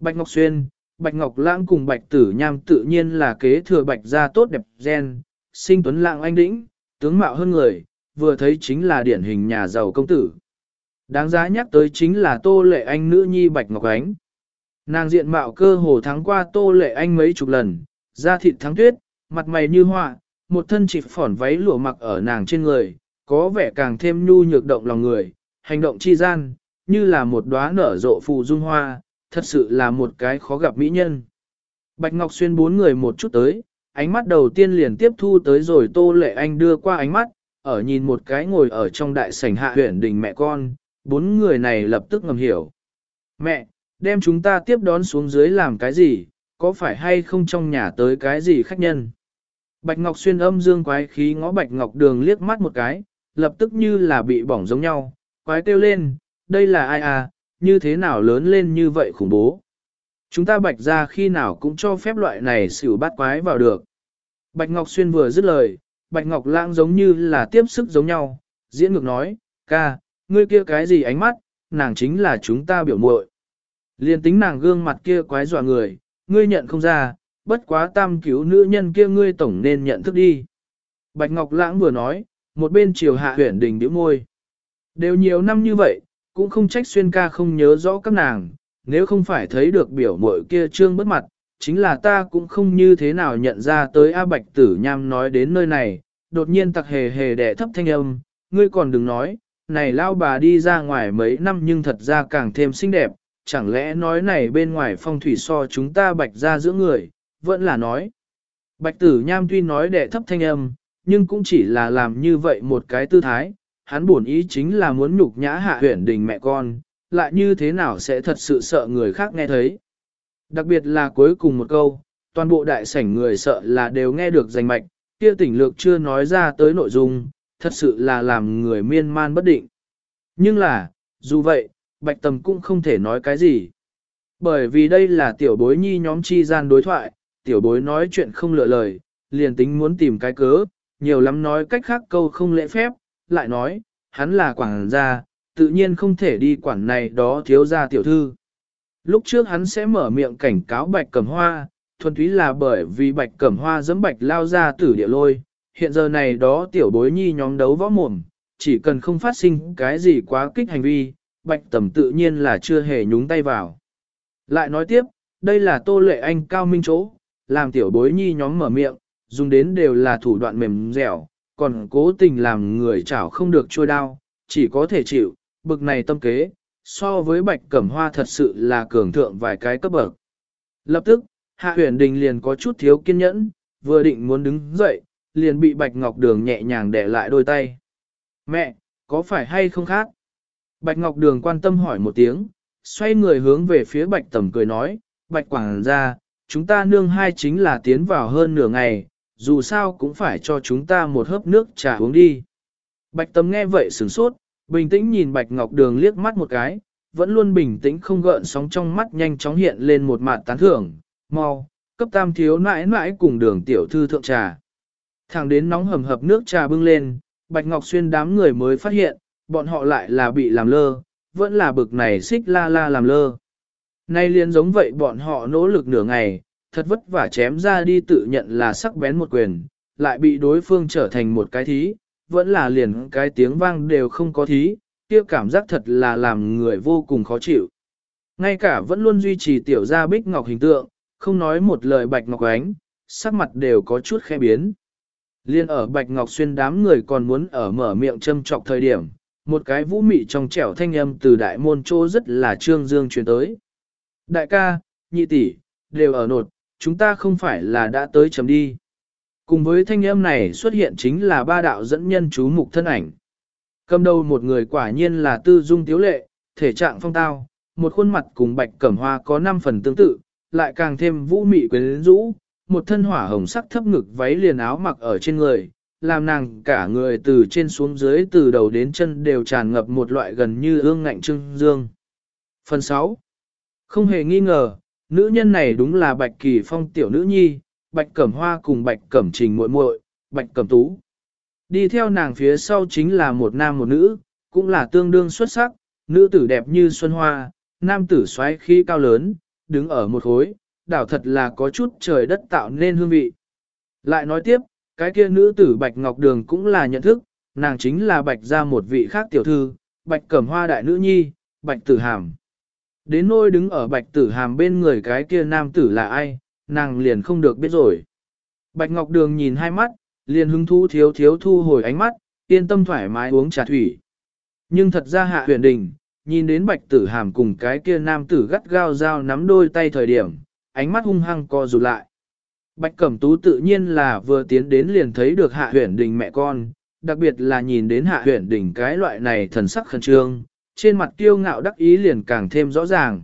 Bạch Ngọc Xuyên, Bạch Ngọc Lãng cùng Bạch Tử Nham tự nhiên là kế thừa Bạch gia tốt đẹp gen, sinh tuấn lạng anh đĩnh, tướng mạo hơn người, vừa thấy chính là điển hình nhà giàu công tử. Đáng giá nhắc tới chính là Tô Lệ Anh nữ nhi Bạch Ngọc Ánh. Nàng diện mạo cơ hồ thắng qua Tô Lệ Anh mấy chục lần, da thịt thắng tuyết, mặt mày như họa, một thân chỉ phỏn váy lụa mặc ở nàng trên người, có vẻ càng thêm nhu nhược động lòng người, hành động chi gian, như là một đóa nở rộ phù dung hoa, thật sự là một cái khó gặp mỹ nhân. Bạch Ngọc Xuyên bốn người một chút tới, ánh mắt đầu tiên liền tiếp thu tới rồi Tô Lệ Anh đưa qua ánh mắt, ở nhìn một cái ngồi ở trong đại sảnh hạ huyện đình mẹ con, bốn người này lập tức ngầm hiểu. Mẹ, đem chúng ta tiếp đón xuống dưới làm cái gì, có phải hay không trong nhà tới cái gì khách nhân? Bạch Ngọc xuyên âm dương quái khí ngó Bạch Ngọc đường liếc mắt một cái, lập tức như là bị bỏng giống nhau, quái kêu lên, đây là ai à, như thế nào lớn lên như vậy khủng bố. Chúng ta bạch ra khi nào cũng cho phép loại này xỉu bắt quái vào được. Bạch Ngọc Xuyên vừa dứt lời, Bạch Ngọc Lãng giống như là tiếp sức giống nhau, diễn ngược nói, ca, ngươi kia cái gì ánh mắt, nàng chính là chúng ta biểu muội. Liên tính nàng gương mặt kia quái dọa người, ngươi nhận không ra, bất quá tam cứu nữ nhân kia ngươi tổng nên nhận thức đi. Bạch Ngọc Lãng vừa nói, một bên chiều hạ huyển đình điểm môi. Đều nhiều năm như vậy, cũng không trách xuyên ca không nhớ rõ các nàng, nếu không phải thấy được biểu muội kia trương bất mặt, chính là ta cũng không như thế nào nhận ra tới A Bạch Tử Nham nói đến nơi này, đột nhiên tặc hề hề đẻ thấp thanh âm, ngươi còn đừng nói, này lao bà đi ra ngoài mấy năm nhưng thật ra càng thêm xinh đẹp, chẳng lẽ nói này bên ngoài phong thủy so chúng ta bạch ra giữa người, vẫn là nói. Bạch tử nham tuy nói đệ thấp thanh âm, nhưng cũng chỉ là làm như vậy một cái tư thái, hắn buồn ý chính là muốn nhục nhã hạ huyện đình mẹ con, lại như thế nào sẽ thật sự sợ người khác nghe thấy. Đặc biệt là cuối cùng một câu, toàn bộ đại sảnh người sợ là đều nghe được danh mạch, kia tỉnh lược chưa nói ra tới nội dung, thật sự là làm người miên man bất định. Nhưng là, dù vậy, Bạch Tầm cũng không thể nói cái gì. Bởi vì đây là tiểu bối nhi nhóm chi gian đối thoại, tiểu bối nói chuyện không lựa lời, liền tính muốn tìm cái cớ, nhiều lắm nói cách khác câu không lễ phép, lại nói, hắn là quảng gia, tự nhiên không thể đi quản này đó thiếu gia tiểu thư. Lúc trước hắn sẽ mở miệng cảnh cáo bạch cẩm hoa, thuần túy là bởi vì bạch cẩm hoa dẫm bạch lao ra tử địa lôi, hiện giờ này đó tiểu bối nhi nhóm đấu võ mồm, chỉ cần không phát sinh cái gì quá kích hành vi, bạch tầm tự nhiên là chưa hề nhúng tay vào. Lại nói tiếp, đây là tô lệ anh cao minh chỗ, làm tiểu bối nhi nhóm mở miệng, dùng đến đều là thủ đoạn mềm dẻo, còn cố tình làm người chảo không được trôi đao, chỉ có thể chịu, bực này tâm kế, so với bạch cẩm hoa thật sự là cường thượng vài cái cấp bậc. Lập tức, hạ huyền đình liền có chút thiếu kiên nhẫn, vừa định muốn đứng dậy, liền bị bạch ngọc đường nhẹ nhàng để lại đôi tay. Mẹ, có phải hay không khác? Bạch ngọc đường quan tâm hỏi một tiếng, xoay người hướng về phía bạch tầm cười nói, bạch quảng ra, chúng ta nương hai chính là tiến vào hơn nửa ngày, dù sao cũng phải cho chúng ta một hớp nước trà uống đi. Bạch tầm nghe vậy sửng sốt, bình tĩnh nhìn bạch ngọc đường liếc mắt một cái, vẫn luôn bình tĩnh không gợn sóng trong mắt nhanh chóng hiện lên một mặt tán thưởng, mau, cấp tam thiếu nãi nãi cùng đường tiểu thư thượng trà. Thẳng đến nóng hầm hập nước trà bưng lên, Bạch Ngọc Xuyên đám người mới phát hiện, bọn họ lại là bị làm lơ, vẫn là bực này xích la la làm lơ. Nay liền giống vậy bọn họ nỗ lực nửa ngày, thật vất vả chém ra đi tự nhận là sắc bén một quyền, lại bị đối phương trở thành một cái thí, vẫn là liền cái tiếng vang đều không có thí, kia cảm giác thật là làm người vô cùng khó chịu. Ngay cả vẫn luôn duy trì tiểu gia bích ngọc hình tượng, không nói một lời bạch ngọc ánh, sắc mặt đều có chút khe biến. Liên ở bạch ngọc xuyên đám người còn muốn ở mở miệng châm trọc thời điểm, một cái vũ mị trong trẻo thanh âm từ đại môn chỗ rất là trương dương truyền tới. Đại ca, nhị tỷ, đều ở nột, chúng ta không phải là đã tới chấm đi. Cùng với thanh âm này xuất hiện chính là ba đạo dẫn nhân chú mục thân ảnh. Cầm đầu một người quả nhiên là tư dung tiếu lệ, thể trạng phong tao, một khuôn mặt cùng bạch cẩm hoa có 5 phần tương tự, lại càng thêm vũ mị quyến rũ, một thân hỏa hồng sắc thấp ngực váy liền áo mặc ở trên người, làm nàng cả người từ trên xuống dưới từ đầu đến chân đều tràn ngập một loại gần như ương ngạnh trưng dương. Phần 6. Không hề nghi ngờ, nữ nhân này đúng là Bạch Kỳ Phong tiểu nữ nhi, Bạch Cẩm Hoa cùng Bạch Cẩm Trình muội muội, Bạch Cẩm Tú. Đi theo nàng phía sau chính là một nam một nữ, cũng là tương đương xuất sắc, nữ tử đẹp như xuân hoa, nam tử xoáy khí cao lớn, đứng ở một khối, đảo thật là có chút trời đất tạo nên hương vị. Lại nói tiếp, cái kia nữ tử Bạch Ngọc Đường cũng là nhận thức, nàng chính là Bạch ra một vị khác tiểu thư, Bạch Cẩm Hoa đại nữ nhi, Bạch Tử Hàm. Đến nôi đứng ở Bạch Tử Hàm bên người cái kia nam tử là ai, nàng liền không được biết rồi. Bạch Ngọc Đường nhìn hai mắt, liền hứng thú thiếu thiếu thu hồi ánh mắt, yên tâm thoải mái uống trà thủy. Nhưng thật ra hạ huyền đình, nhìn đến Bạch Tử Hàm cùng cái kia nam tử gắt gao dao nắm đôi tay thời điểm, ánh mắt hung hăng co rụt lại. Bạch Cẩm Tú tự nhiên là vừa tiến đến liền thấy được hạ Huyền đình mẹ con, đặc biệt là nhìn đến hạ Huyền đình cái loại này thần sắc khẩn trương, trên mặt kiêu ngạo đắc ý liền càng thêm rõ ràng.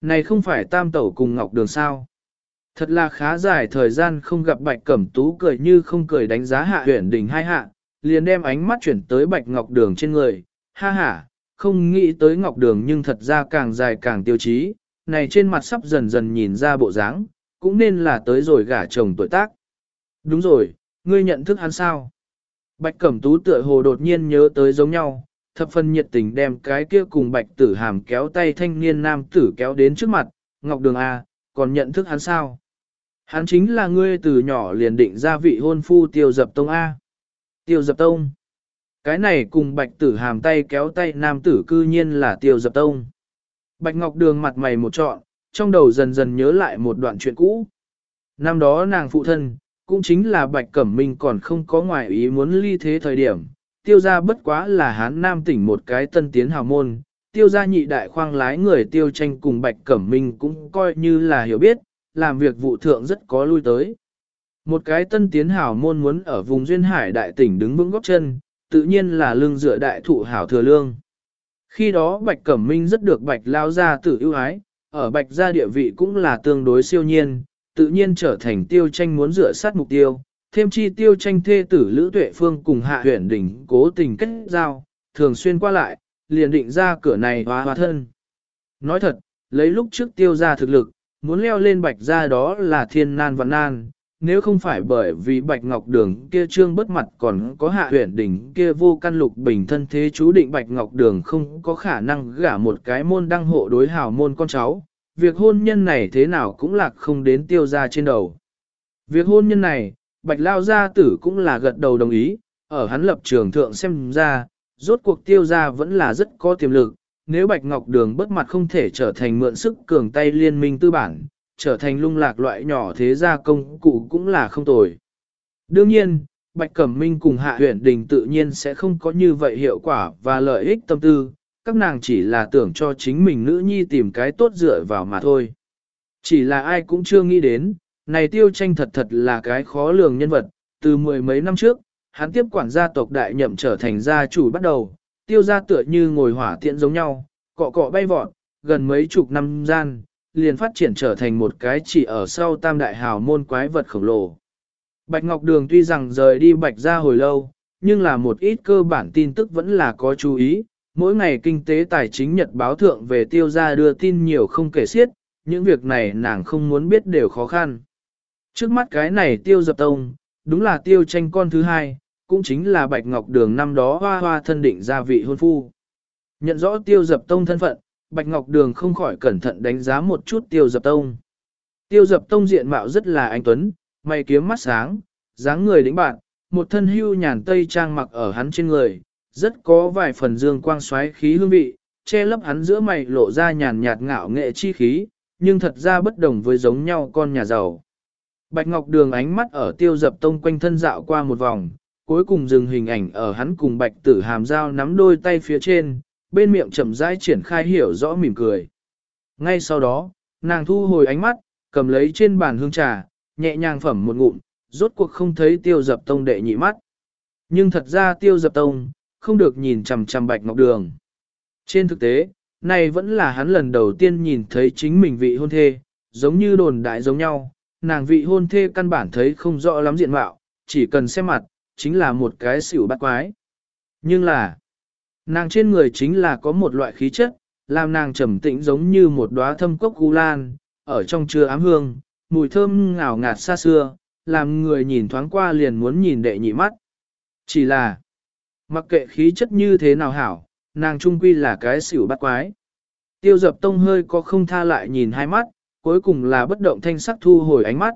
Này không phải tam tẩu cùng ngọc đường sao. Thật là khá dài thời gian không gặp Bạch Cẩm Tú cười như không cười đánh giá hạ Huyền đình hai hạ, liền đem ánh mắt chuyển tới Bạch Ngọc Đường trên người, ha ha, không nghĩ tới Ngọc Đường nhưng thật ra càng dài càng tiêu chí, này trên mặt sắp dần dần nhìn ra bộ dáng, cũng nên là tới rồi gả chồng tuổi tác. Đúng rồi, ngươi nhận thức hắn sao? Bạch Cẩm Tú tựa hồ đột nhiên nhớ tới giống nhau, thập phần nhiệt tình đem cái kia cùng Bạch Tử Hàm kéo tay thanh niên nam tử kéo đến trước mặt, Ngọc Đường A, còn nhận thức hắn sao? Hắn chính là ngươi từ nhỏ liền định ra vị hôn phu tiêu dập tông A. Tiêu dập tông. Cái này cùng Bạch Tử Hàm tay kéo tay nam tử cư nhiên là tiêu dập tông. Bạch Ngọc Đường mặt mày một trọn, trong đầu dần dần nhớ lại một đoạn chuyện cũ. Năm đó nàng phụ thân, cũng chính là Bạch Cẩm Minh còn không có ngoại ý muốn ly thế thời điểm, tiêu gia bất quá là hán nam tỉnh một cái tân tiến hào môn, tiêu gia nhị đại khoang lái người tiêu tranh cùng Bạch Cẩm Minh cũng coi như là hiểu biết, làm việc vụ thượng rất có lui tới. Một cái tân tiến hào môn muốn ở vùng duyên hải đại tỉnh đứng vững góc chân, tự nhiên là lưng dựa đại thụ hảo thừa lương. Khi đó Bạch Cẩm Minh rất được Bạch Lao gia tử ưu ái, ở Bạch gia địa vị cũng là tương đối siêu nhiên, tự nhiên trở thành tiêu tranh muốn rửa sát mục tiêu, thêm chi tiêu tranh thê tử Lữ Tuệ Phương cùng hạ huyện đỉnh cố tình kết giao, thường xuyên qua lại, liền định ra cửa này hóa hóa thân. Nói thật, lấy lúc trước tiêu ra thực lực, muốn leo lên bạch gia đó là thiên nan vạn nan, nếu không phải bởi vì bạch ngọc đường kia trương bất mặt còn có hạ huyện đỉnh kia vô căn lục bình thân thế chú định bạch ngọc đường không có khả năng gả một cái môn đăng hộ đối hào môn con cháu, việc hôn nhân này thế nào cũng lạc không đến tiêu ra trên đầu. Việc hôn nhân này, bạch lao gia tử cũng là gật đầu đồng ý, ở hắn lập trường thượng xem ra, rốt cuộc tiêu ra vẫn là rất có tiềm lực, nếu Bạch Ngọc Đường bất mặt không thể trở thành mượn sức cường tay liên minh tư bản, trở thành lung lạc loại nhỏ thế gia công cụ cũng là không tồi. Đương nhiên, Bạch Cẩm Minh cùng Hạ Huyền đình tự nhiên sẽ không có như vậy hiệu quả và lợi ích tâm tư, các nàng chỉ là tưởng cho chính mình nữ nhi tìm cái tốt dựa vào mà thôi. Chỉ là ai cũng chưa nghĩ đến, này tiêu tranh thật thật là cái khó lường nhân vật, từ mười mấy năm trước, hắn tiếp quản gia tộc đại nhậm trở thành gia chủ bắt đầu, tiêu gia tựa như ngồi hỏa tiện giống nhau, cọ cọ bay vọt, gần mấy chục năm gian, liền phát triển trở thành một cái chỉ ở sau tam đại hào môn quái vật khổng lồ. Bạch Ngọc Đường tuy rằng rời đi Bạch gia hồi lâu, nhưng là một ít cơ bản tin tức vẫn là có chú ý, mỗi ngày kinh tế tài chính nhật báo thượng về tiêu gia đưa tin nhiều không kể xiết, những việc này nàng không muốn biết đều khó khăn. Trước mắt cái này tiêu dập tông, đúng là tiêu tranh con thứ hai, cũng chính là Bạch Ngọc Đường năm đó hoa hoa thân định gia vị hôn phu. Nhận rõ tiêu dập tông thân phận, Bạch Ngọc Đường không khỏi cẩn thận đánh giá một chút tiêu dập tông. Tiêu dập tông diện mạo rất là anh tuấn, mày kiếm mắt sáng, dáng người đĩnh bạn, một thân hưu nhàn tây trang mặc ở hắn trên người, rất có vài phần dương quang xoáy khí hương vị, che lấp hắn giữa mày lộ ra nhàn nhạt ngạo nghệ chi khí, nhưng thật ra bất đồng với giống nhau con nhà giàu. Bạch Ngọc Đường ánh mắt ở tiêu dập tông quanh thân dạo qua một vòng, cuối cùng dừng hình ảnh ở hắn cùng bạch tử hàm dao nắm đôi tay phía trên, bên miệng chậm rãi triển khai hiểu rõ mỉm cười. Ngay sau đó, nàng thu hồi ánh mắt, cầm lấy trên bàn hương trà, nhẹ nhàng phẩm một ngụm, rốt cuộc không thấy tiêu dập tông đệ nhị mắt. Nhưng thật ra tiêu dập tông, không được nhìn chằm chằm bạch ngọc đường. Trên thực tế, này vẫn là hắn lần đầu tiên nhìn thấy chính mình vị hôn thê, giống như đồn đại giống nhau, nàng vị hôn thê căn bản thấy không rõ lắm diện mạo, chỉ cần xem mặt, chính là một cái xỉu bắt quái. Nhưng là, nàng trên người chính là có một loại khí chất, làm nàng trầm tĩnh giống như một đóa thâm cốc gu lan, ở trong trưa ám hương, mùi thơm ngào ngạt xa xưa, làm người nhìn thoáng qua liền muốn nhìn đệ nhị mắt. Chỉ là, mặc kệ khí chất như thế nào hảo, nàng trung quy là cái xỉu bắt quái. Tiêu dập tông hơi có không tha lại nhìn hai mắt, cuối cùng là bất động thanh sắc thu hồi ánh mắt.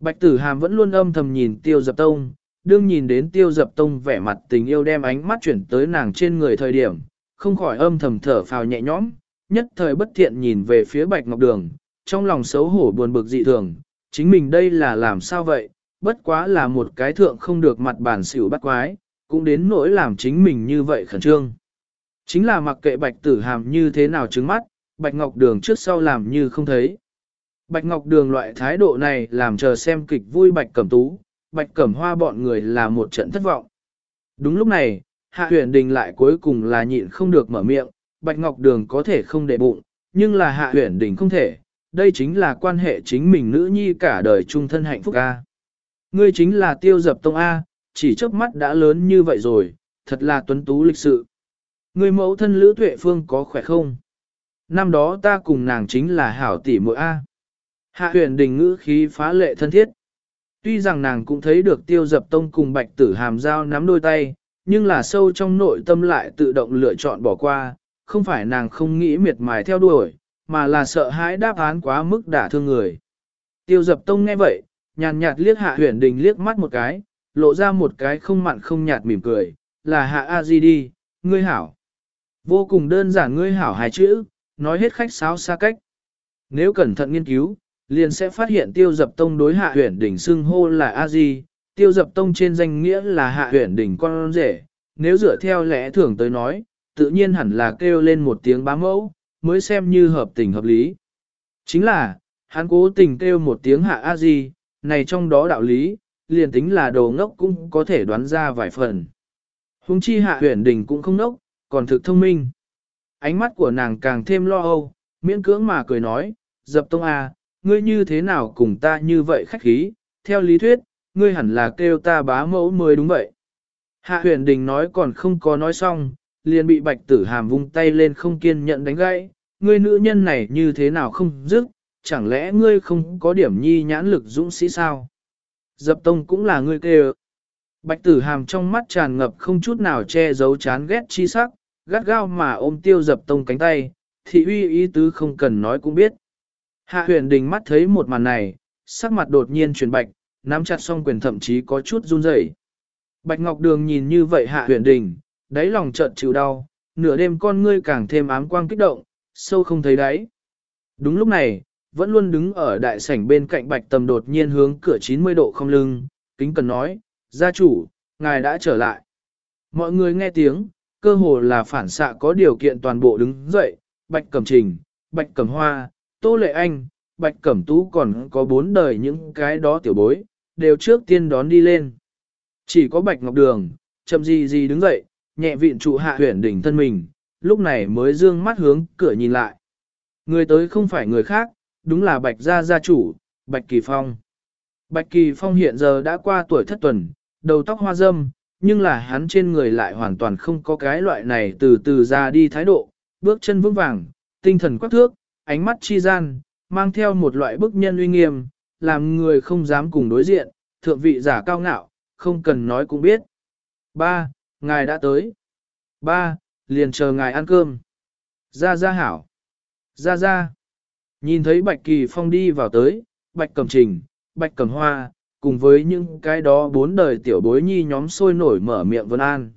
Bạch tử hàm vẫn luôn âm thầm nhìn tiêu dập tông, đương nhìn đến tiêu dập tông vẻ mặt tình yêu đem ánh mắt chuyển tới nàng trên người thời điểm, không khỏi âm thầm thở phào nhẹ nhõm, nhất thời bất thiện nhìn về phía bạch ngọc đường, trong lòng xấu hổ buồn bực dị thường, chính mình đây là làm sao vậy, bất quá là một cái thượng không được mặt bản xỉu bắt quái, cũng đến nỗi làm chính mình như vậy khẩn trương. Chính là mặc kệ bạch tử hàm như thế nào trứng mắt, bạch ngọc đường trước sau làm như không thấy. Bạch ngọc đường loại thái độ này làm chờ xem kịch vui bạch cẩm tú, bạch cẩm hoa bọn người là một trận thất vọng. Đúng lúc này, hạ huyền đình lại cuối cùng là nhịn không được mở miệng, bạch ngọc đường có thể không để bụng, nhưng là hạ huyền đình không thể, đây chính là quan hệ chính mình nữ nhi cả đời chung thân hạnh phúc A. Ngươi chính là tiêu dập tông A, chỉ chớp mắt đã lớn như vậy rồi, thật là tuấn tú lịch sự. Ngươi mẫu thân Lữ Tuệ Phương có khỏe không? Năm đó ta cùng nàng chính là hảo tỷ muội A. Hạ huyền đình ngữ khí phá lệ thân thiết. Tuy rằng nàng cũng thấy được tiêu dập tông cùng bạch tử hàm giao nắm đôi tay, nhưng là sâu trong nội tâm lại tự động lựa chọn bỏ qua, không phải nàng không nghĩ miệt mài theo đuổi, mà là sợ hãi đáp án quá mức đả thương người. Tiêu dập tông nghe vậy, nhàn nhạt liếc hạ huyền đình liếc mắt một cái, lộ ra một cái không mặn không nhạt mỉm cười, là hạ a di đi, ngươi hảo. Vô cùng đơn giản ngươi hảo hai chữ, nói hết khách sáo xa cách. Nếu cẩn thận nghiên cứu, liền sẽ phát hiện tiêu dập tông đối hạ huyển đỉnh xưng hô là a di tiêu dập tông trên danh nghĩa là hạ huyển đỉnh con rể, nếu dựa theo lẽ thường tới nói, tự nhiên hẳn là kêu lên một tiếng bá mẫu, mới xem như hợp tình hợp lý. Chính là, hắn cố tình kêu một tiếng hạ a di, này trong đó đạo lý, liền tính là đồ ngốc cũng có thể đoán ra vài phần. Hùng chi hạ huyển đỉnh cũng không ngốc, còn thực thông minh. Ánh mắt của nàng càng thêm lo âu, miễn cưỡng mà cười nói, dập tông a, ngươi như thế nào cùng ta như vậy khách khí, theo lý thuyết, ngươi hẳn là kêu ta bá mẫu mới đúng vậy. Hạ huyền đình nói còn không có nói xong, liền bị bạch tử hàm vung tay lên không kiên nhận đánh gãy, ngươi nữ nhân này như thế nào không dứt, chẳng lẽ ngươi không có điểm nhi nhãn lực dũng sĩ sao? Dập tông cũng là ngươi kêu. Bạch tử hàm trong mắt tràn ngập không chút nào che giấu chán ghét chi sắc, gắt gao mà ôm tiêu dập tông cánh tay, thị uy ý tứ không cần nói cũng biết. Hạ huyền đình mắt thấy một màn này, sắc mặt đột nhiên chuyển bạch, nắm chặt song quyền thậm chí có chút run rẩy. Bạch Ngọc Đường nhìn như vậy hạ huyền đình, đáy lòng chợt chịu đau, nửa đêm con ngươi càng thêm ám quang kích động, sâu không thấy đáy. Đúng lúc này, vẫn luôn đứng ở đại sảnh bên cạnh bạch tầm đột nhiên hướng cửa 90 độ không lưng, kính cần nói, gia chủ, ngài đã trở lại. Mọi người nghe tiếng, cơ hồ là phản xạ có điều kiện toàn bộ đứng dậy, bạch cẩm trình, bạch cẩm hoa, tô lệ anh, bạch cẩm tú còn có bốn đời những cái đó tiểu bối, đều trước tiên đón đi lên. Chỉ có bạch ngọc đường, chậm gì gì đứng dậy, nhẹ viện trụ hạ huyển đỉnh thân mình, lúc này mới dương mắt hướng cửa nhìn lại. Người tới không phải người khác, đúng là bạch gia gia chủ, bạch kỳ phong. Bạch kỳ phong hiện giờ đã qua tuổi thất tuần, đầu tóc hoa râm, nhưng là hắn trên người lại hoàn toàn không có cái loại này từ từ ra đi thái độ, bước chân vững vàng, tinh thần quắc thước, ánh mắt chi gian, mang theo một loại bức nhân uy nghiêm, làm người không dám cùng đối diện, thượng vị giả cao ngạo, không cần nói cũng biết. Ba, ngài đã tới. Ba, liền chờ ngài ăn cơm. Ra ra hảo. Ra ra. Nhìn thấy Bạch Kỳ Phong đi vào tới, Bạch Cẩm Trình, Bạch Cẩm Hoa, cùng với những cái đó bốn đời tiểu bối nhi nhóm sôi nổi mở miệng vân an.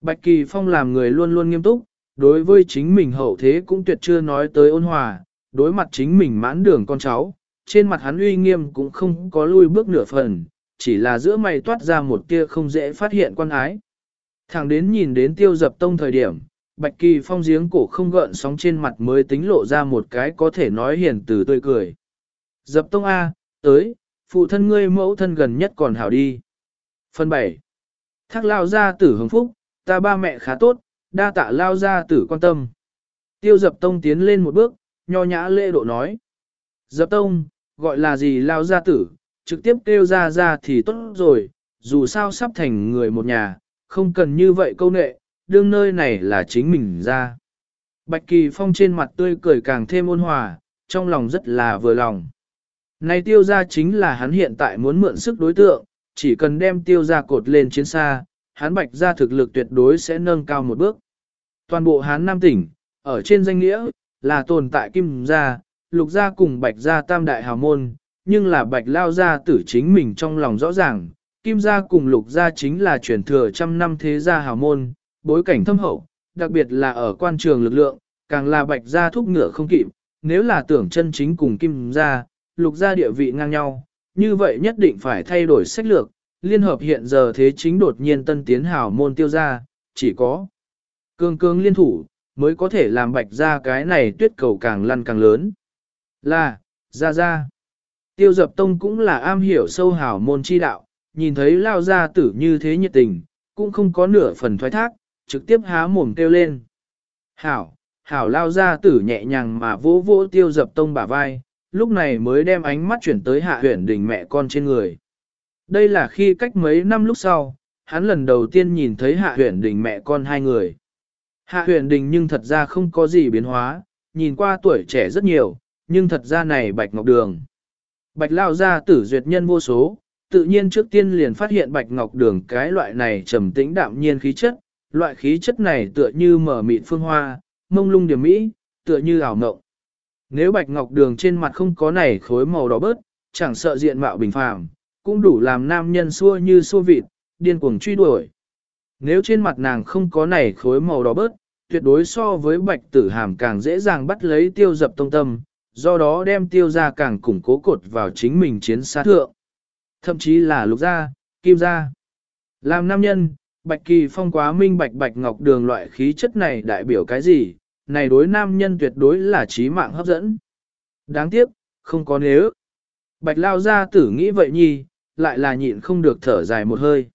Bạch Kỳ Phong làm người luôn luôn nghiêm túc, đối với chính mình hậu thế cũng tuyệt chưa nói tới ôn hòa, đối mặt chính mình mãn đường con cháu, trên mặt hắn uy nghiêm cũng không có lui bước nửa phần, chỉ là giữa mày toát ra một tia không dễ phát hiện quan ái. Thẳng đến nhìn đến tiêu dập tông thời điểm, Bạch Kỳ Phong giếng cổ không gợn sóng trên mặt mới tính lộ ra một cái có thể nói hiền từ tươi cười. Dập tông A, tới, phụ thân ngươi mẫu thân gần nhất còn hảo đi. Phần 7. Thác lao ra tử hồng phúc, ta ba mẹ khá tốt, đa tạ lao gia tử quan tâm. Tiêu dập tông tiến lên một bước, nho nhã lễ độ nói. Dập tông, gọi là gì lao gia tử, trực tiếp kêu ra ra thì tốt rồi, dù sao sắp thành người một nhà, không cần như vậy câu nệ, đương nơi này là chính mình ra. Bạch Kỳ Phong trên mặt tươi cười càng thêm ôn hòa, trong lòng rất là vừa lòng. Này tiêu ra chính là hắn hiện tại muốn mượn sức đối tượng, chỉ cần đem tiêu ra cột lên chiến xa, hắn bạch ra thực lực tuyệt đối sẽ nâng cao một bước. Toàn bộ hán Nam tỉnh, ở trên danh nghĩa, là tồn tại kim gia, lục gia cùng bạch gia tam đại hào môn, nhưng là bạch lao gia tử chính mình trong lòng rõ ràng, kim gia cùng lục gia chính là truyền thừa trăm năm thế gia hào môn, bối cảnh thâm hậu, đặc biệt là ở quan trường lực lượng, càng là bạch gia thúc ngựa không kịp, nếu là tưởng chân chính cùng kim gia, lục gia địa vị ngang nhau, như vậy nhất định phải thay đổi sách lược, liên hợp hiện giờ thế chính đột nhiên tân tiến hào môn tiêu gia, chỉ có cương cương liên thủ, mới có thể làm bạch gia cái này tuyết cầu càng lăn càng lớn. Là, ra ra. Tiêu dập tông cũng là am hiểu sâu hào môn chi đạo, nhìn thấy lao gia tử như thế nhiệt tình, cũng không có nửa phần thoái thác, trực tiếp há mồm kêu lên. Hảo, hảo lao gia tử nhẹ nhàng mà vỗ vỗ tiêu dập tông bả vai, lúc này mới đem ánh mắt chuyển tới hạ huyển đỉnh mẹ con trên người. Đây là khi cách mấy năm lúc sau, hắn lần đầu tiên nhìn thấy hạ huyển đỉnh mẹ con hai người. Hạ huyền đình nhưng thật ra không có gì biến hóa, nhìn qua tuổi trẻ rất nhiều, nhưng thật ra này bạch ngọc đường. Bạch lao gia tử duyệt nhân vô số, tự nhiên trước tiên liền phát hiện bạch ngọc đường cái loại này trầm tĩnh đạm nhiên khí chất, loại khí chất này tựa như mở mịn phương hoa, mông lung điểm mỹ, tựa như ảo mộng. Nếu bạch ngọc đường trên mặt không có này khối màu đỏ bớt, chẳng sợ diện mạo bình phàm, cũng đủ làm nam nhân xua như xua vịt, điên cuồng truy đuổi. Nếu trên mặt nàng không có này khối màu đỏ bớt, tuyệt đối so với bạch tử hàm càng dễ dàng bắt lấy tiêu dập tông tâm, do đó đem tiêu ra càng củng cố cột vào chính mình chiến xa thượng. Thậm chí là lục gia, kim gia. Làm nam nhân, Bạch Kỳ Phong quá minh bạch bạch ngọc đường loại khí chất này đại biểu cái gì, này đối nam nhân tuyệt đối là trí mạng hấp dẫn. Đáng tiếc, không có nếu. Bạch Lao Gia tử nghĩ vậy nhi, lại là nhịn không được thở dài một hơi.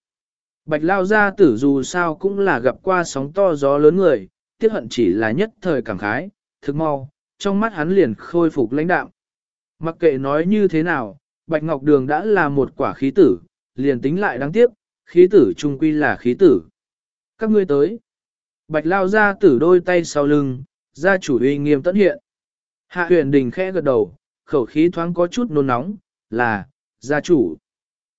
Bạch Lao Gia tử dù sao cũng là gặp qua sóng to gió lớn người, tiếc hận chỉ là nhất thời cảm khái, thực mau, trong mắt hắn liền khôi phục lãnh đạo. Mặc kệ nói như thế nào, Bạch Ngọc Đường đã là một quả khí tử, liền tính lại đáng tiếc, khí tử trung quy là khí tử. Các ngươi tới. Bạch lao ra tử đôi tay sau lưng, gia chủ uy nghiêm tận hiện. Hạ huyền đình khẽ gật đầu, khẩu khí thoáng có chút nôn nóng, là, gia chủ.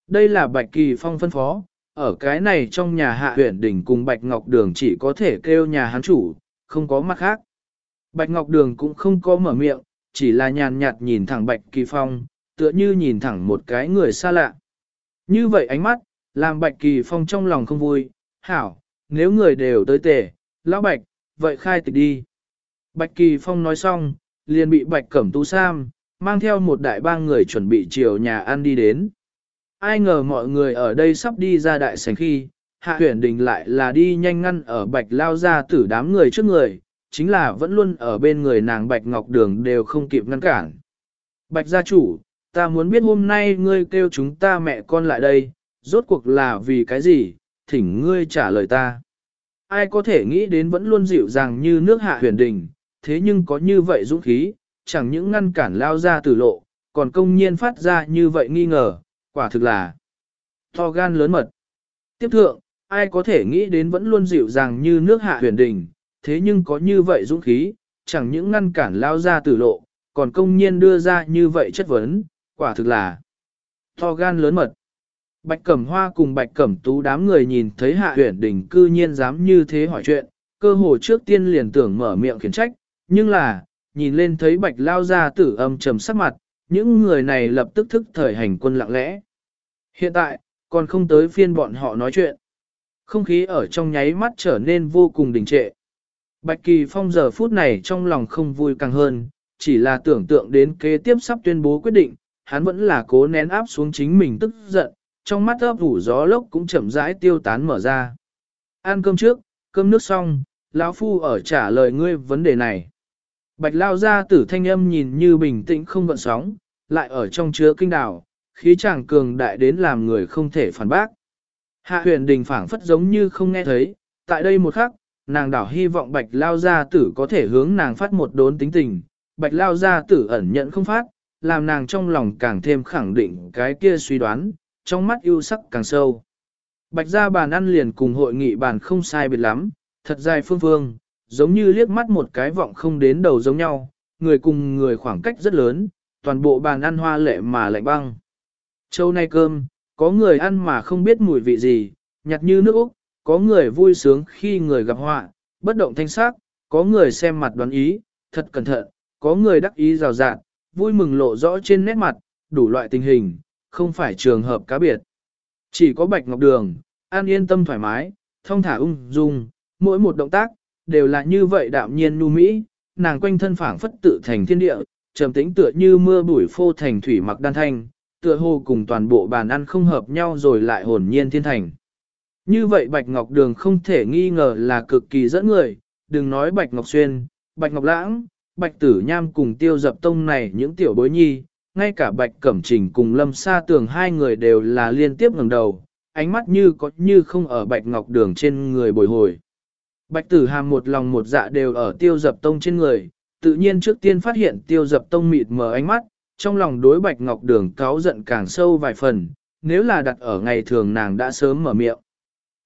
Đây là Bạch Kỳ Phong phân phó, ở cái này trong nhà hạ huyện đỉnh cùng Bạch Ngọc Đường chỉ có thể kêu nhà hắn chủ, không có mặt khác. Bạch Ngọc Đường cũng không có mở miệng, chỉ là nhàn nhạt nhìn thẳng Bạch Kỳ Phong, tựa như nhìn thẳng một cái người xa lạ. Như vậy ánh mắt, làm Bạch Kỳ Phong trong lòng không vui, hảo, nếu người đều tới tề, lão Bạch, vậy khai tịch đi. Bạch Kỳ Phong nói xong, liền bị Bạch Cẩm Tú Sam, mang theo một đại ba người chuẩn bị chiều nhà ăn đi đến. Ai ngờ mọi người ở đây sắp đi ra đại sảnh khi, hạ tuyển đình lại là đi nhanh ngăn ở Bạch lao ra tử đám người trước người, chính là vẫn luôn ở bên người nàng Bạch Ngọc Đường đều không kịp ngăn cản. Bạch gia chủ, ta muốn biết hôm nay ngươi kêu chúng ta mẹ con lại đây, rốt cuộc là vì cái gì, thỉnh ngươi trả lời ta. Ai có thể nghĩ đến vẫn luôn dịu dàng như nước hạ huyền đình, thế nhưng có như vậy dũng khí, chẳng những ngăn cản lao ra tử lộ, còn công nhiên phát ra như vậy nghi ngờ, quả thực là to gan lớn mật. Tiếp thượng, ai có thể nghĩ đến vẫn luôn dịu dàng như nước hạ huyền đình, thế nhưng có như vậy dũng khí, chẳng những ngăn cản lao ra tử lộ, còn công nhiên đưa ra như vậy chất vấn, quả thực là to gan lớn mật. Bạch Cẩm Hoa cùng Bạch Cẩm Tú đám người nhìn thấy Hạ Huyền Đình cư nhiên dám như thế hỏi chuyện, cơ hồ trước tiên liền tưởng mở miệng khiển trách, nhưng là, nhìn lên thấy Bạch Lao ra tử âm trầm sắc mặt, những người này lập tức thức thời hành quân lặng lẽ. Hiện tại, còn không tới phiên bọn họ nói chuyện. Không khí ở trong nháy mắt trở nên vô cùng đình trệ. Bạch Kỳ Phong giờ phút này trong lòng không vui càng hơn, chỉ là tưởng tượng đến kế tiếp sắp tuyên bố quyết định, hắn vẫn là cố nén áp xuống chính mình tức giận, trong mắt ấp ủ gió lốc cũng chậm rãi tiêu tán mở ra. Ăn cơm trước, cơm nước xong, lão phu ở trả lời ngươi vấn đề này. Bạch lao ra tử thanh âm nhìn như bình tĩnh không gợn sóng, lại ở trong chứa kinh đảo, khí chàng cường đại đến làm người không thể phản bác. Hạ huyền đình phảng phất giống như không nghe thấy, tại đây một khắc, nàng đảo hy vọng bạch lao gia tử có thể hướng nàng phát một đốn tính tình, bạch lao gia tử ẩn nhận không phát, làm nàng trong lòng càng thêm khẳng định cái kia suy đoán, trong mắt yêu sắc càng sâu. Bạch ra bàn ăn liền cùng hội nghị bàn không sai biệt lắm, thật dài phương phương, giống như liếc mắt một cái vọng không đến đầu giống nhau, người cùng người khoảng cách rất lớn, toàn bộ bàn ăn hoa lệ mà lạnh băng. Châu nay cơm, có người ăn mà không biết mùi vị gì, nhạt như nước Úc, có người vui sướng khi người gặp họa, bất động thanh sắc, có người xem mặt đoán ý, thật cẩn thận, có người đắc ý rào rạt, vui mừng lộ rõ trên nét mặt, đủ loại tình hình, không phải trường hợp cá biệt. Chỉ có bạch ngọc đường, an yên tâm thoải mái, thông thả ung dung, mỗi một động tác, đều là như vậy đạm nhiên nu mỹ, nàng quanh thân phảng phất tự thành thiên địa, trầm tĩnh tựa như mưa bụi phô thành thủy mặc đan thanh, tựa hồ cùng toàn bộ bàn ăn không hợp nhau rồi lại hồn nhiên thiên thành. Như vậy Bạch Ngọc Đường không thể nghi ngờ là cực kỳ dẫn người, đừng nói Bạch Ngọc Xuyên, Bạch Ngọc Lãng, Bạch Tử Nham cùng tiêu dập tông này những tiểu bối nhi, ngay cả Bạch Cẩm Trình cùng Lâm Sa Tường hai người đều là liên tiếp ngẩng đầu, ánh mắt như có như không ở Bạch Ngọc Đường trên người bồi hồi. Bạch Tử Hàm một lòng một dạ đều ở tiêu dập tông trên người, tự nhiên trước tiên phát hiện tiêu dập tông mịt mờ ánh mắt, trong lòng đối Bạch Ngọc Đường cáo giận càng sâu vài phần, nếu là đặt ở ngày thường nàng đã sớm mở miệng.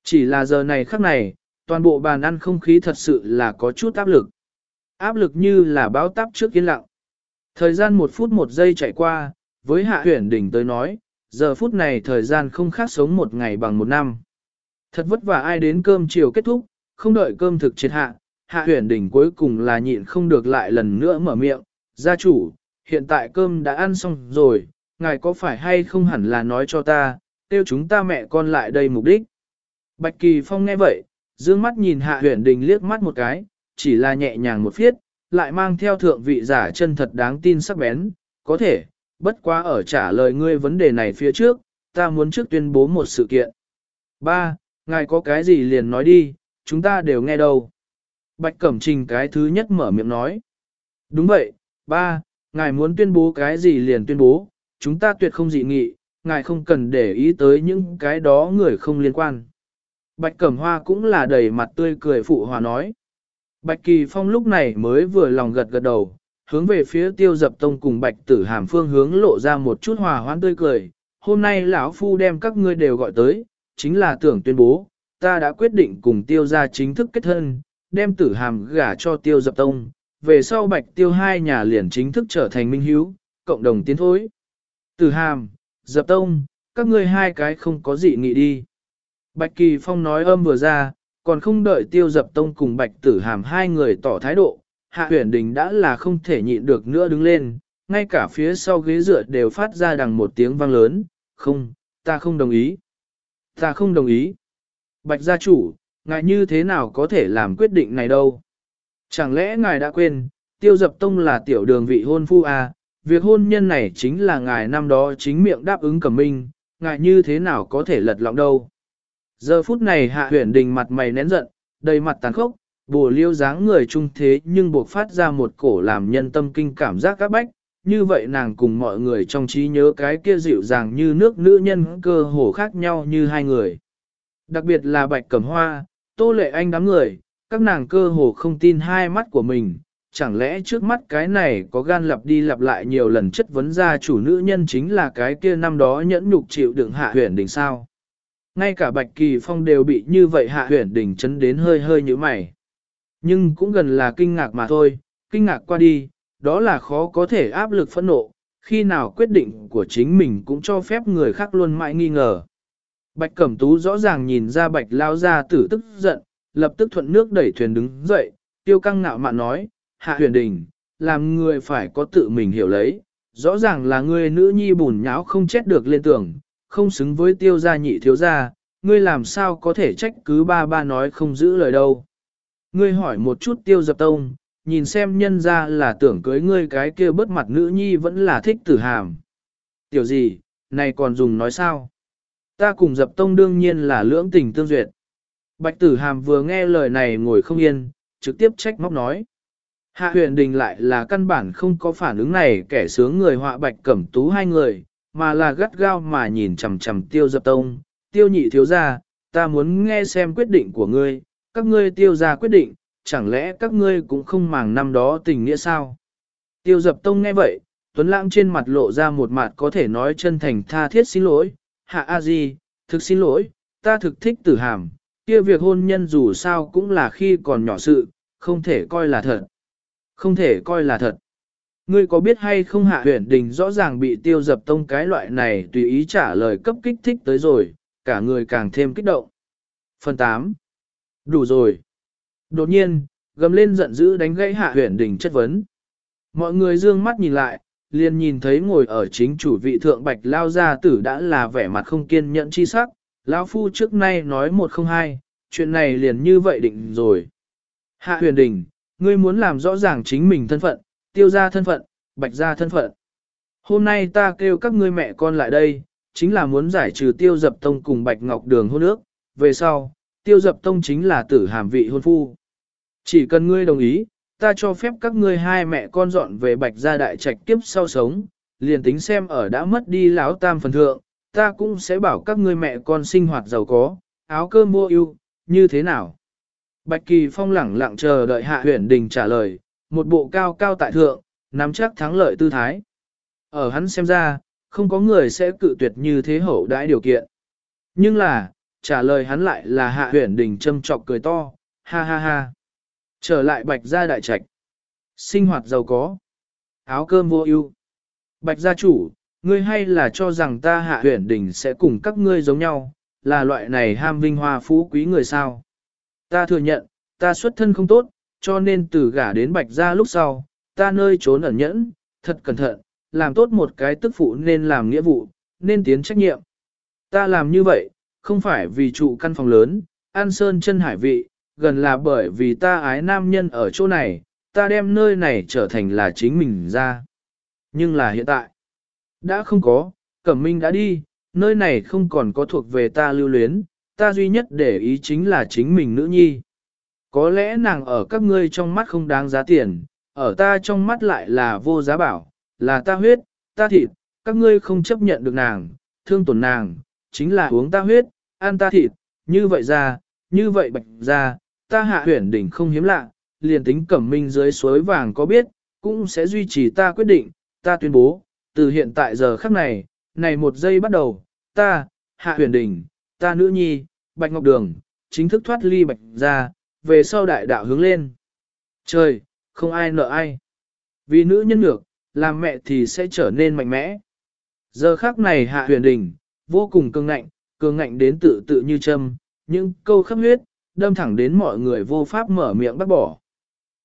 Chỉ là giờ này khắc này, toàn bộ bàn ăn không khí thật sự là có chút áp lực. Áp lực như là báo táp trước yên lặng. Thời gian một phút một giây chạy qua, với hạ huyển đỉnh tới nói, giờ phút này thời gian không khác sống một ngày bằng một năm. Thật vất vả ai đến cơm chiều kết thúc, không đợi cơm thực triệt hạ, hạ huyển đỉnh cuối cùng là nhịn không được lại lần nữa mở miệng, gia chủ, hiện tại cơm đã ăn xong rồi, ngài có phải hay không hẳn là nói cho ta, tiêu chúng ta mẹ con lại đây mục đích. Bạch Kỳ Phong nghe vậy, dương mắt nhìn hạ huyển đình liếc mắt một cái, chỉ là nhẹ nhàng một phiết, lại mang theo thượng vị giả chân thật đáng tin sắc bén, có thể, bất quá ở trả lời ngươi vấn đề này phía trước, ta muốn trước tuyên bố một sự kiện. Ba, Ngài có cái gì liền nói đi, chúng ta đều nghe đâu. Bạch Cẩm Trình cái thứ nhất mở miệng nói. Đúng vậy, ba, ngài muốn tuyên bố cái gì liền tuyên bố, chúng ta tuyệt không dị nghị, ngài không cần để ý tới những cái đó người không liên quan. Bạch Cẩm Hoa cũng là đầy mặt tươi cười phụ hòa nói. Bạch Kỳ Phong lúc này mới vừa lòng gật gật đầu, hướng về phía tiêu dập tông cùng Bạch Tử Hàm phương hướng lộ ra một chút hòa hoãn tươi cười. Hôm nay lão Phu đem các ngươi đều gọi tới, chính là tưởng tuyên bố, ta đã quyết định cùng tiêu gia chính thức kết thân, đem Tử Hàm gả cho tiêu dập tông. Về sau Bạch tiêu hai nhà liền chính thức trở thành minh hiếu, cộng đồng tiến thối. Tử Hàm, dập tông, các ngươi hai cái không có gì nghị đi. Bạch Kỳ Phong nói âm vừa ra, còn không đợi tiêu dập tông cùng Bạch Tử Hàm hai người tỏ thái độ, Hạ huyền đình đã là không thể nhịn được nữa đứng lên, ngay cả phía sau ghế dựa đều phát ra đằng một tiếng vang lớn, không, ta không đồng ý. Ta không đồng ý. Bạch gia chủ, ngài như thế nào có thể làm quyết định này đâu? Chẳng lẽ ngài đã quên, tiêu dập tông là tiểu đường vị hôn phu à, việc hôn nhân này chính là ngài năm đó chính miệng đáp ứng cẩm minh, ngài như thế nào có thể lật lọng đâu? Giờ phút này hạ huyền đình mặt mày nén giận, đầy mặt tàn khốc, bùa liêu dáng người trung thế nhưng buộc phát ra một cổ làm nhân tâm kinh cảm giác các bách, như vậy nàng cùng mọi người trong trí nhớ cái kia dịu dàng như nước nữ nhân cơ hồ khác nhau như hai người. Đặc biệt là bạch cẩm hoa, tô lệ anh đám người, các nàng cơ hồ không tin hai mắt của mình, chẳng lẽ trước mắt cái này có gan lặp đi lặp lại nhiều lần chất vấn ra chủ nữ nhân chính là cái kia năm đó nhẫn nhục chịu đựng hạ huyền đỉnh sao. Ngay cả Bạch Kỳ Phong đều bị như vậy hạ huyền đỉnh chấn đến hơi hơi như mày. Nhưng cũng gần là kinh ngạc mà thôi, kinh ngạc qua đi, đó là khó có thể áp lực phẫn nộ, khi nào quyết định của chính mình cũng cho phép người khác luôn mãi nghi ngờ. Bạch Cẩm Tú rõ ràng nhìn ra Bạch lao ra tử tức giận, lập tức thuận nước đẩy thuyền đứng dậy, tiêu căng ngạo mạn nói, hạ huyền đình, làm người phải có tự mình hiểu lấy, rõ ràng là người nữ nhi bùn nháo không chết được lên tưởng, không xứng với tiêu gia nhị thiếu gia, ngươi làm sao có thể trách cứ ba ba nói không giữ lời đâu. Ngươi hỏi một chút tiêu dập tông, nhìn xem nhân ra là tưởng cưới ngươi cái kia bớt mặt nữ nhi vẫn là thích tử hàm. Tiểu gì, này còn dùng nói sao? Ta cùng dập tông đương nhiên là lưỡng tình tương duyệt. Bạch tử hàm vừa nghe lời này ngồi không yên, trực tiếp trách móc nói. Hạ huyền đình lại là căn bản không có phản ứng này kẻ sướng người họa bạch cẩm tú hai người, mà là gắt gao mà nhìn chằm chằm tiêu dập tông, tiêu nhị thiếu ra, ta muốn nghe xem quyết định của ngươi, các ngươi tiêu ra quyết định, chẳng lẽ các ngươi cũng không màng năm đó tình nghĩa sao? Tiêu dập tông nghe vậy, Tuấn Lãng trên mặt lộ ra một mặt có thể nói chân thành tha thiết xin lỗi, hạ a di, thực xin lỗi, ta thực thích tử hàm, kia việc hôn nhân dù sao cũng là khi còn nhỏ sự, không thể coi là thật. Không thể coi là thật. Ngươi có biết hay không hạ Huyền đình rõ ràng bị tiêu dập tông cái loại này tùy ý trả lời cấp kích thích tới rồi, cả người càng thêm kích động. Phần 8. Đủ rồi. Đột nhiên, gầm lên giận dữ đánh gãy hạ Huyền đình chất vấn. Mọi người dương mắt nhìn lại, liền nhìn thấy ngồi ở chính chủ vị thượng bạch lao gia tử đã là vẻ mặt không kiên nhẫn chi sắc. Lão phu trước nay nói một không hai, chuyện này liền như vậy định rồi. Hạ huyền đình, ngươi muốn làm rõ ràng chính mình thân phận, tiêu ra thân phận, bạch ra thân phận. Hôm nay ta kêu các ngươi mẹ con lại đây, chính là muốn giải trừ tiêu dập tông cùng bạch ngọc đường hôn ước, về sau, tiêu dập tông chính là tử hàm vị hôn phu. Chỉ cần ngươi đồng ý, ta cho phép các ngươi hai mẹ con dọn về bạch gia đại trạch kiếp sau sống, liền tính xem ở đã mất đi lão tam phần thượng, ta cũng sẽ bảo các ngươi mẹ con sinh hoạt giàu có, áo cơm mua ưu, như thế nào? Bạch Kỳ Phong lẳng lặng chờ đợi Hạ Huyền Đình trả lời, một bộ cao cao tại thượng, nắm chắc thắng lợi tư thái. Ở hắn xem ra, không có người sẽ cự tuyệt như thế hậu đãi điều kiện. Nhưng là, trả lời hắn lại là Hạ Huyền Đình châm chọc cười to, ha ha ha. Trở lại bạch gia đại trạch. Sinh hoạt giàu có. Áo cơm vô ưu. Bạch gia chủ, ngươi hay là cho rằng ta hạ huyển đỉnh sẽ cùng các ngươi giống nhau, là loại này ham vinh hoa phú quý người sao. Ta thừa nhận, ta xuất thân không tốt, cho nên từ gả đến bạch gia lúc sau, ta nơi trốn ẩn nhẫn, thật cẩn thận, làm tốt một cái tức phụ nên làm nghĩa vụ, nên tiến trách nhiệm. Ta làm như vậy, không phải vì trụ căn phòng lớn, an sơn chân hải vị, gần là bởi vì ta ái nam nhân ở chỗ này, ta đem nơi này trở thành là chính mình ra. Nhưng là hiện tại, đã không có, Cẩm Minh đã đi, nơi này không còn có thuộc về ta lưu luyến, ta duy nhất để ý chính là chính mình nữ nhi. Có lẽ nàng ở các ngươi trong mắt không đáng giá tiền, ở ta trong mắt lại là vô giá bảo, là ta huyết, ta thịt, các ngươi không chấp nhận được nàng, thương tổn nàng, chính là uống ta huyết, ăn ta thịt, như vậy ra, như vậy bạch ra, ta hạ huyển đỉnh không hiếm lạ, liền tính cẩm minh dưới suối vàng có biết, cũng sẽ duy trì ta quyết định, ta tuyên bố, từ hiện tại giờ khắc này, này một giây bắt đầu, ta, hạ huyền đình, ta nữ nhi, bạch ngọc đường, chính thức thoát ly bạch ra, về sau đại đạo hướng lên. Trời, không ai nợ ai. Vì nữ nhân ngược, làm mẹ thì sẽ trở nên mạnh mẽ. Giờ khắc này hạ huyền đình, vô cùng cương ngạnh, cương ngạnh đến tự tự như châm, những câu khắp huyết, đâm thẳng đến mọi người vô pháp mở miệng bắt bỏ.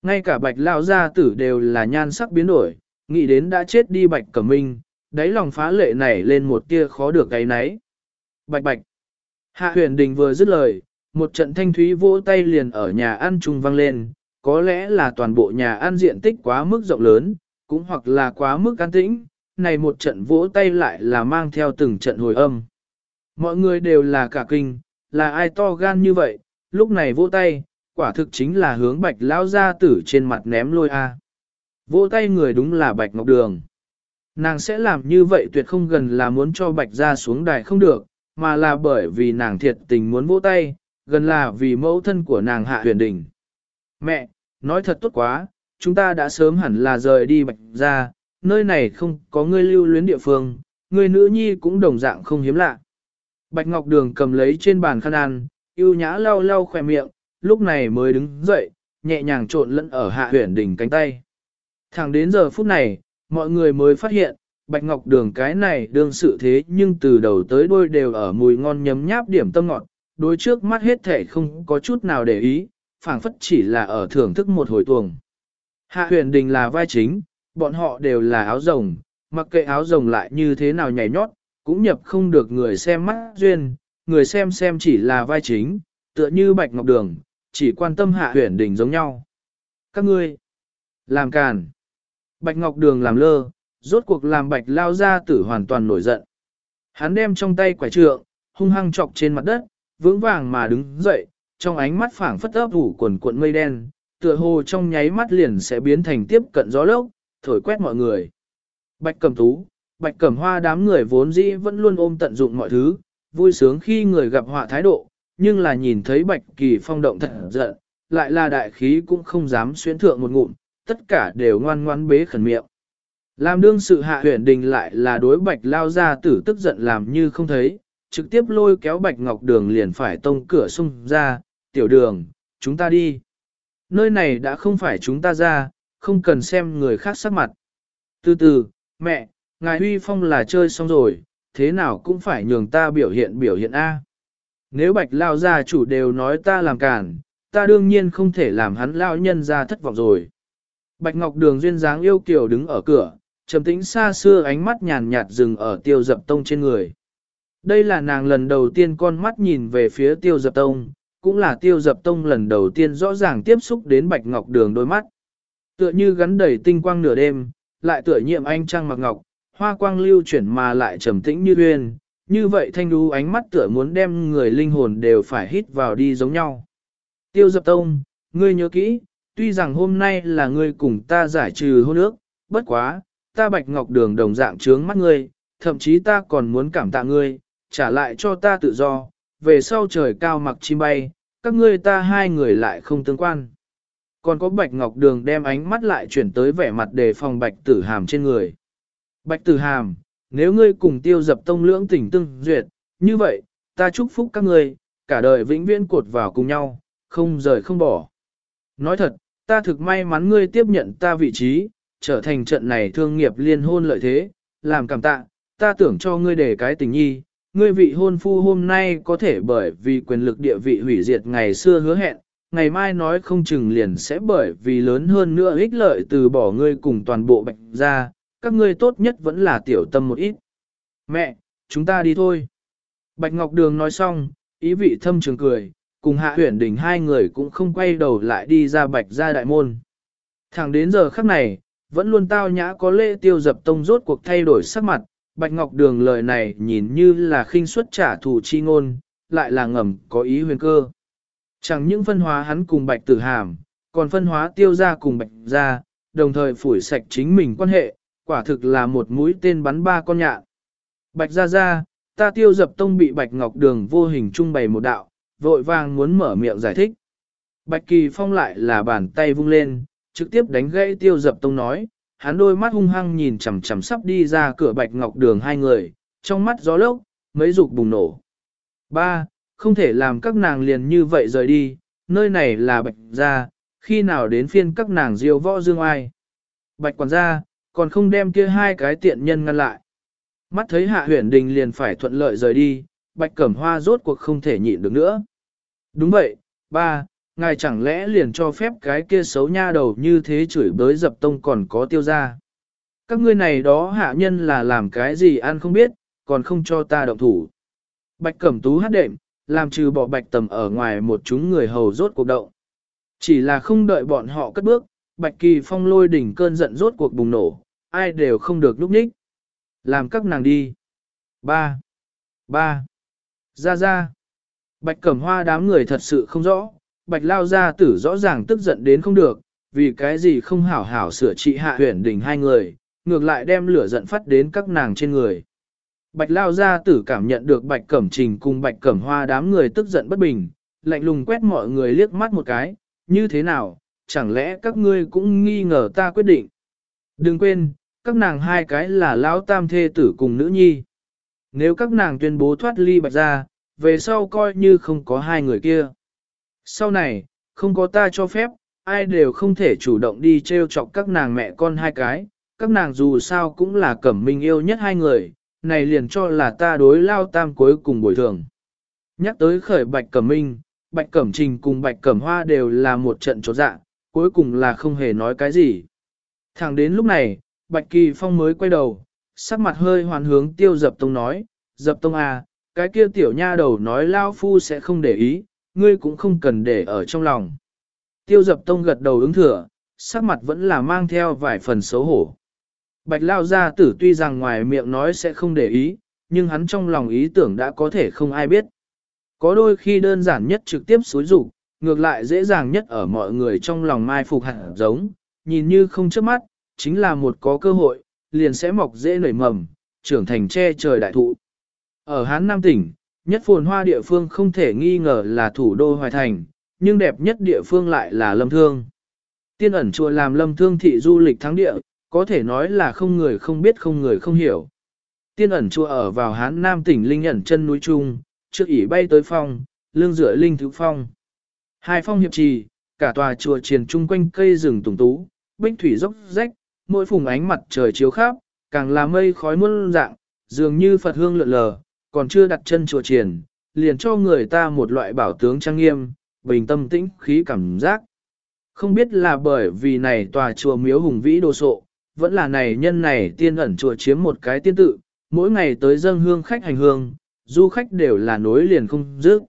Ngay cả bạch lao gia tử đều là nhan sắc biến đổi, nghĩ đến đã chết đi bạch cẩm minh, đáy lòng phá lệ này lên một tia khó được cái náy. Bạch bạch. Hạ huyền đình vừa dứt lời, một trận thanh thúy vỗ tay liền ở nhà ăn trung vang lên, có lẽ là toàn bộ nhà ăn diện tích quá mức rộng lớn, cũng hoặc là quá mức an tĩnh, này một trận vỗ tay lại là mang theo từng trận hồi âm. Mọi người đều là cả kinh, là ai to gan như vậy, lúc này vỗ tay, quả thực chính là hướng bạch lao ra tử trên mặt ném lôi a. Vỗ tay người đúng là bạch ngọc đường. Nàng sẽ làm như vậy tuyệt không gần là muốn cho bạch ra xuống đài không được, mà là bởi vì nàng thiệt tình muốn vỗ tay, gần là vì mẫu thân của nàng hạ huyền đỉnh. Mẹ, nói thật tốt quá, chúng ta đã sớm hẳn là rời đi bạch ra, nơi này không có ngươi lưu luyến địa phương, người nữ nhi cũng đồng dạng không hiếm lạ. Bạch Ngọc Đường cầm lấy trên bàn khăn ăn, yêu nhã lau lau khỏe miệng, lúc này mới đứng dậy, nhẹ nhàng trộn lẫn ở hạ huyền đỉnh cánh tay. Thẳng đến giờ phút này, mọi người mới phát hiện, Bạch Ngọc Đường cái này đương sự thế nhưng từ đầu tới đuôi đều ở mùi ngon nhấm nháp điểm tâm ngọt, đối trước mắt hết thể không có chút nào để ý, phảng phất chỉ là ở thưởng thức một hồi tuồng. Hạ huyền đình là vai chính, bọn họ đều là áo rồng, mặc kệ áo rồng lại như thế nào nhảy nhót, cũng nhập không được người xem mắt duyên, người xem xem chỉ là vai chính, tựa như Bạch Ngọc Đường, chỉ quan tâm hạ huyển đỉnh giống nhau. Các ngươi, làm càn. Bạch Ngọc Đường làm lơ, rốt cuộc làm bạch lao ra tử hoàn toàn nổi giận. Hắn đem trong tay quả trượng, hung hăng chọc trên mặt đất, vững vàng mà đứng dậy, trong ánh mắt phảng phất ấp ủ quần cuộn mây đen, tựa hồ trong nháy mắt liền sẽ biến thành tiếp cận gió lốc, thổi quét mọi người. Bạch Cẩm Tú, Bạch Cẩm Hoa đám người vốn dĩ vẫn luôn ôm tận dụng mọi thứ, vui sướng khi người gặp họa thái độ, nhưng là nhìn thấy Bạch Kỳ phong động thật giận, lại là đại khí cũng không dám xuyến thượng một ngụm, tất cả đều ngoan ngoãn bế khẩn miệng. Làm đương sự hạ huyền đình lại là đối bạch lao ra tử tức giận làm như không thấy, trực tiếp lôi kéo bạch ngọc đường liền phải tông cửa xung ra, tiểu đường, chúng ta đi. Nơi này đã không phải chúng ta ra, không cần xem người khác sắc mặt. Từ từ, mẹ, ngài huy phong là chơi xong rồi, thế nào cũng phải nhường ta biểu hiện biểu hiện A. Nếu bạch lao gia chủ đều nói ta làm cản, ta đương nhiên không thể làm hắn lao nhân ra thất vọng rồi. Bạch Ngọc Đường duyên dáng yêu kiều đứng ở cửa, trầm tĩnh xa xưa ánh mắt nhàn nhạt dừng ở tiêu dập tông trên người. Đây là nàng lần đầu tiên con mắt nhìn về phía tiêu dập tông, cũng là tiêu dập tông lần đầu tiên rõ ràng tiếp xúc đến Bạch Ngọc Đường đôi mắt. Tựa như gắn đầy tinh quang nửa đêm, lại tựa nhiệm anh trăng mặc ngọc, hoa quang lưu chuyển mà lại trầm tĩnh như uyên, như vậy thanh đu ánh mắt tựa muốn đem người linh hồn đều phải hít vào đi giống nhau. Tiêu dập tông, ngươi nhớ kỹ, tuy rằng hôm nay là ngươi cùng ta giải trừ hôn ước, bất quá, ta bạch ngọc đường đồng dạng trướng mắt ngươi, thậm chí ta còn muốn cảm tạ ngươi, trả lại cho ta tự do, về sau trời cao mặc chim bay, các ngươi ta hai người lại không tương quan. Còn có bạch ngọc đường đem ánh mắt lại chuyển tới vẻ mặt đề phòng bạch tử hàm trên người. Bạch tử hàm, nếu ngươi cùng tiêu dập tông lưỡng tỉnh tương duyệt, như vậy, ta chúc phúc các ngươi, cả đời vĩnh viễn cột vào cùng nhau, không rời không bỏ. Nói thật, ta thực may mắn ngươi tiếp nhận ta vị trí, trở thành trận này thương nghiệp liên hôn lợi thế, làm cảm tạ, ta tưởng cho ngươi để cái tình nhi, ngươi vị hôn phu hôm nay có thể bởi vì quyền lực địa vị hủy diệt ngày xưa hứa hẹn, ngày mai nói không chừng liền sẽ bởi vì lớn hơn nữa ích lợi từ bỏ ngươi cùng toàn bộ bệnh ra, các ngươi tốt nhất vẫn là tiểu tâm một ít. Mẹ, chúng ta đi thôi. Bạch Ngọc Đường nói xong, ý vị thâm trường cười, cùng hạ huyển đỉnh hai người cũng không quay đầu lại đi ra bạch ra đại môn. Thẳng đến giờ khắc này, vẫn luôn tao nhã có lễ tiêu dập tông rốt cuộc thay đổi sắc mặt, bạch ngọc đường lời này nhìn như là khinh suất trả thù chi ngôn, lại là ngầm có ý huyền cơ. Chẳng những phân hóa hắn cùng bạch tử hàm, còn phân hóa tiêu ra cùng bạch ra, đồng thời phủi sạch chính mình quan hệ, quả thực là một mũi tên bắn ba con nhạn. Bạch ra ra, ta tiêu dập tông bị bạch ngọc đường vô hình trung bày một đạo, vội vàng muốn mở miệng giải thích. Bạch kỳ phong lại là bàn tay vung lên, trực tiếp đánh gãy tiêu dập tông nói, hắn đôi mắt hung hăng nhìn chằm chằm sắp đi ra cửa bạch ngọc đường hai người, trong mắt gió lốc, mấy dục bùng nổ. Ba, không thể làm các nàng liền như vậy rời đi, nơi này là bạch gia, khi nào đến phiên các nàng diêu võ dương ai. Bạch quản gia, còn không đem kia hai cái tiện nhân ngăn lại. Mắt thấy hạ huyền đình liền phải thuận lợi rời đi, bạch cẩm hoa rốt cuộc không thể nhịn được nữa. Đúng vậy, ba, ngài chẳng lẽ liền cho phép cái kia xấu nha đầu như thế chửi bới dập tông còn có tiêu ra. Các ngươi này đó hạ nhân là làm cái gì ăn không biết, còn không cho ta động thủ. Bạch cẩm tú hát đệm, làm trừ bỏ bạch tầm ở ngoài một chúng người hầu rốt cuộc động. Chỉ là không đợi bọn họ cất bước, bạch kỳ phong lôi đỉnh cơn giận rốt cuộc bùng nổ, ai đều không được lúc nhích. Làm các nàng đi. Ba. Ba. Ra ra. Bạch cẩm hoa đám người thật sự không rõ, bạch lao gia tử rõ ràng tức giận đến không được, vì cái gì không hảo hảo sửa trị hạ huyền đỉnh hai người, ngược lại đem lửa giận phát đến các nàng trên người. Bạch lao gia tử cảm nhận được bạch cẩm trình cùng bạch cẩm hoa đám người tức giận bất bình, lạnh lùng quét mọi người liếc mắt một cái, như thế nào, chẳng lẽ các ngươi cũng nghi ngờ ta quyết định. Đừng quên, các nàng hai cái là lão tam thê tử cùng nữ nhi. Nếu các nàng tuyên bố thoát ly bạch ra, về sau coi như không có hai người kia. Sau này, không có ta cho phép, ai đều không thể chủ động đi treo chọc các nàng mẹ con hai cái, các nàng dù sao cũng là cẩm minh yêu nhất hai người, này liền cho là ta đối lao tam cuối cùng bồi thường. Nhắc tới khởi bạch cẩm minh, bạch cẩm trình cùng bạch cẩm hoa đều là một trận trột dạ, cuối cùng là không hề nói cái gì. Thẳng đến lúc này, bạch kỳ phong mới quay đầu, sắc mặt hơi hoàn hướng tiêu dập tông nói, dập tông à, cái kia tiểu nha đầu nói lao phu sẽ không để ý, ngươi cũng không cần để ở trong lòng. Tiêu dập tông gật đầu ứng thừa, sắc mặt vẫn là mang theo vài phần xấu hổ. Bạch lao gia tử tuy rằng ngoài miệng nói sẽ không để ý, nhưng hắn trong lòng ý tưởng đã có thể không ai biết. Có đôi khi đơn giản nhất trực tiếp xối rủ, ngược lại dễ dàng nhất ở mọi người trong lòng mai phục hẳn giống, nhìn như không chớp mắt, chính là một có cơ hội, liền sẽ mọc dễ nảy mầm, trưởng thành che trời đại thụ. Ở Hán Nam tỉnh, nhất phồn hoa địa phương không thể nghi ngờ là thủ đô Hoài Thành, nhưng đẹp nhất địa phương lại là Lâm Thương. Tiên ẩn chùa làm Lâm Thương thị du lịch thắng địa, có thể nói là không người không biết không người không hiểu. Tiên ẩn chùa ở vào Hán Nam tỉnh Linh ẩn chân núi Trung, trước ỉ bay tới phong, lương rửa Linh Thứ Phong. Hai phong hiệp trì, cả tòa chùa triền chung quanh cây rừng tùng tú, bích thủy dốc rách, mỗi phùng ánh mặt trời chiếu khắp, càng là mây khói muôn dạng, dường như Phật hương lượn lờ, còn chưa đặt chân chùa triền, liền cho người ta một loại bảo tướng trang nghiêm, bình tâm tĩnh khí cảm giác. Không biết là bởi vì này tòa chùa miếu hùng vĩ đồ sộ, vẫn là này nhân này tiên ẩn chùa chiếm một cái tiên tự, mỗi ngày tới dâng hương khách hành hương, du khách đều là nối liền không dứt.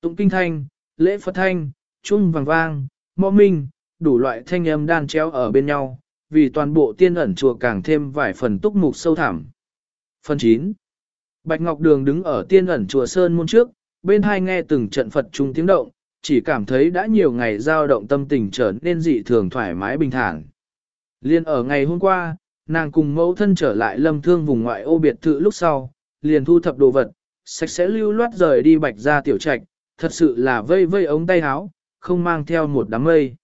Tụng kinh thanh, lễ Phật thanh, trung vàng vang, mõ minh, đủ loại thanh âm đan chéo ở bên nhau, vì toàn bộ tiên ẩn chùa càng thêm vài phần túc mục sâu thẳm. Phần 9 Bạch Ngọc Đường đứng ở tiên ẩn chùa Sơn môn trước, bên hai nghe từng trận Phật trung tiếng động, chỉ cảm thấy đã nhiều ngày dao động tâm tình trở nên dị thường thoải mái bình thản. Liên ở ngày hôm qua, nàng cùng mẫu thân trở lại lâm thương vùng ngoại ô biệt thự lúc sau, liền thu thập đồ vật, sạch sẽ lưu loát rời đi bạch ra tiểu trạch, thật sự là vây vây ống tay áo, không mang theo một đám mây.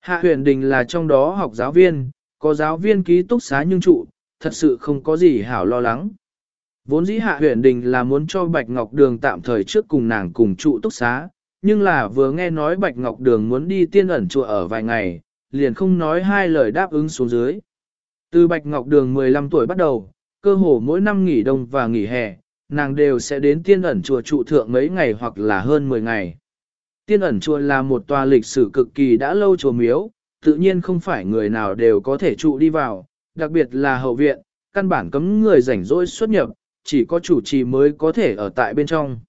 Hạ huyền đình là trong đó học giáo viên, có giáo viên ký túc xá nhưng trụ, thật sự không có gì hảo lo lắng. Vốn dĩ hạ huyền đình là muốn cho Bạch Ngọc Đường tạm thời trước cùng nàng cùng trụ túc xá, nhưng là vừa nghe nói Bạch Ngọc Đường muốn đi tiên ẩn chùa ở vài ngày, liền không nói hai lời đáp ứng xuống dưới. Từ Bạch Ngọc Đường 15 tuổi bắt đầu, cơ hồ mỗi năm nghỉ đông và nghỉ hè, nàng đều sẽ đến tiên ẩn chùa trụ thượng mấy ngày hoặc là hơn 10 ngày. Tiên ẩn chùa là một tòa lịch sử cực kỳ đã lâu chùa miếu, tự nhiên không phải người nào đều có thể trụ đi vào, đặc biệt là hậu viện, căn bản cấm người rảnh rỗi xuất nhập, chỉ có chủ trì mới có thể ở tại bên trong.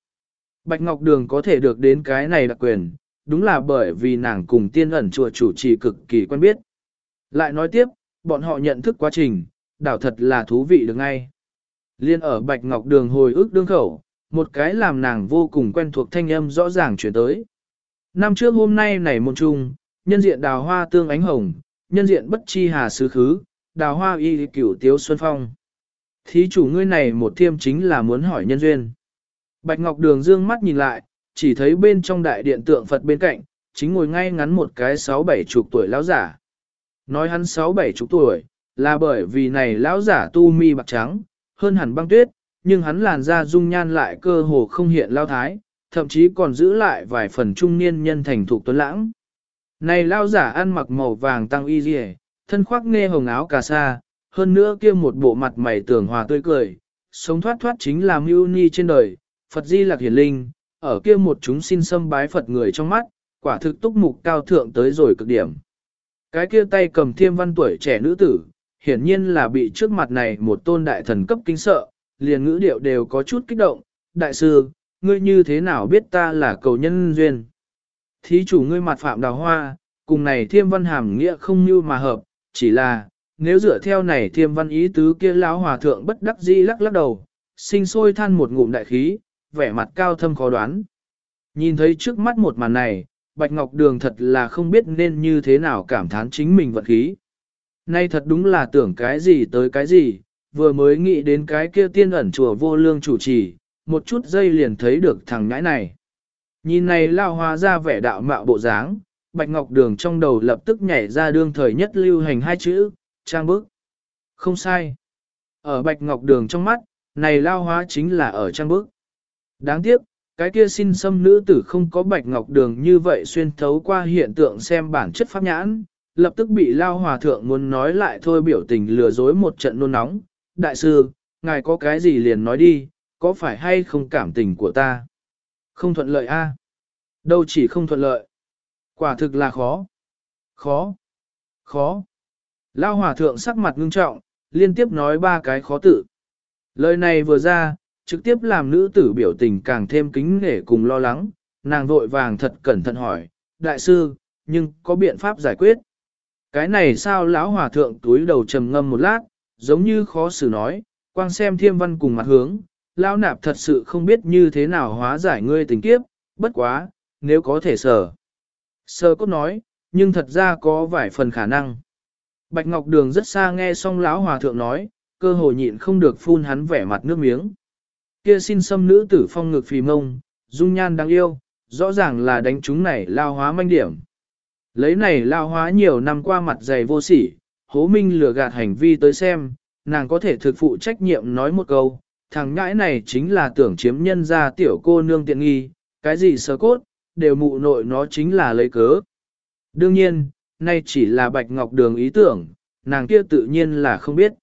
Bạch Ngọc Đường có thể được đến cái này đặc quyền, đúng là bởi vì nàng cùng tiên ẩn chùa chủ trì cực kỳ quen biết. Lại nói tiếp, bọn họ nhận thức quá trình, đảo thật là thú vị được ngay. Liên ở Bạch Ngọc Đường hồi ức đương khẩu, một cái làm nàng vô cùng quen thuộc thanh âm rõ ràng chuyển tới. Năm trước hôm nay này môn trung, nhân diện đào hoa tương ánh hồng, nhân diện bất chi hà sứ khứ, đào hoa y cửu tiếu xuân phong. Thí chủ ngươi này một thiêm chính là muốn hỏi nhân duyên. Bạch Ngọc Đường dương mắt nhìn lại, chỉ thấy bên trong đại điện tượng Phật bên cạnh, chính ngồi ngay ngắn một cái sáu bảy chục tuổi lão giả. Nói hắn sáu bảy chục tuổi, là bởi vì này lão giả tu mi bạc trắng, hơn hẳn băng tuyết, nhưng hắn làn da dung nhan lại cơ hồ không hiện lao thái, thậm chí còn giữ lại vài phần trung niên nhân thành thục tuấn lãng. Này lao giả ăn mặc màu vàng tăng y dì thân khoác nghe hồng áo cà sa, hơn nữa kia một bộ mặt mày tường hòa tươi cười, sống thoát thoát chính là mưu ni trên đời, Phật di lạc hiển linh, ở kia một chúng xin xâm bái Phật người trong mắt, quả thực túc mục cao thượng tới rồi cực điểm. Cái kia tay cầm thiêm văn tuổi trẻ nữ tử, hiển nhiên là bị trước mặt này một tôn đại thần cấp kinh sợ, liền ngữ điệu đều có chút kích động. Đại sư, ngươi như thế nào biết ta là cầu nhân duyên? Thí chủ ngươi mặt phạm đào hoa, cùng này thiêm văn hàm nghĩa không như mà hợp, chỉ là, nếu dựa theo này thiêm văn ý tứ kia lão hòa thượng bất đắc dĩ lắc lắc đầu, sinh sôi than một ngụm đại khí, vẻ mặt cao thâm khó đoán. Nhìn thấy trước mắt một màn này, Bạch Ngọc Đường thật là không biết nên như thế nào cảm thán chính mình vận khí. Nay thật đúng là tưởng cái gì tới cái gì, vừa mới nghĩ đến cái kia tiên ẩn chùa vô lương chủ trì, một chút giây liền thấy được thằng nhãi này. Nhìn này lao hóa ra vẻ đạo mạo bộ dáng, Bạch Ngọc Đường trong đầu lập tức nhảy ra đương thời nhất lưu hành hai chữ, trang bức. Không sai. Ở Bạch Ngọc Đường trong mắt, này lao hóa chính là ở trang bức. Đáng tiếc, cái kia xin xâm nữ tử không có Bạch Ngọc Đường như vậy xuyên thấu qua hiện tượng xem bản chất pháp nhãn, lập tức bị lao hòa thượng muốn nói lại thôi biểu tình lừa dối một trận nôn nóng. Đại sư, ngài có cái gì liền nói đi, có phải hay không cảm tình của ta? Không thuận lợi a? Đâu chỉ không thuận lợi. Quả thực là khó. Khó. Khó. Lao hòa thượng sắc mặt ngưng trọng, liên tiếp nói ba cái khó tự. Lời này vừa ra, trực tiếp làm nữ tử biểu tình càng thêm kính nể cùng lo lắng, nàng vội vàng thật cẩn thận hỏi, đại sư, nhưng có biện pháp giải quyết. Cái này sao lão hòa thượng túi đầu trầm ngâm một lát, giống như khó xử nói, quang xem thiêm văn cùng mặt hướng, lão nạp thật sự không biết như thế nào hóa giải ngươi tình kiếp, bất quá, nếu có thể sở. Sơ cốt nói, nhưng thật ra có vài phần khả năng. Bạch Ngọc Đường rất xa nghe xong lão hòa thượng nói, cơ hồ nhịn không được phun hắn vẻ mặt nước miếng. Kia xin xâm nữ tử phong ngực phì mông, dung nhan đáng yêu, rõ ràng là đánh chúng này lao hóa manh điểm. Lấy này lao hóa nhiều năm qua mặt dày vô sỉ, hố minh lừa gạt hành vi tới xem, nàng có thể thực phụ trách nhiệm nói một câu, thằng ngãi này chính là tưởng chiếm nhân ra tiểu cô nương tiện nghi, cái gì sơ cốt, đều mụ nội nó chính là lấy cớ. Đương nhiên, nay chỉ là bạch ngọc đường ý tưởng, nàng kia tự nhiên là không biết.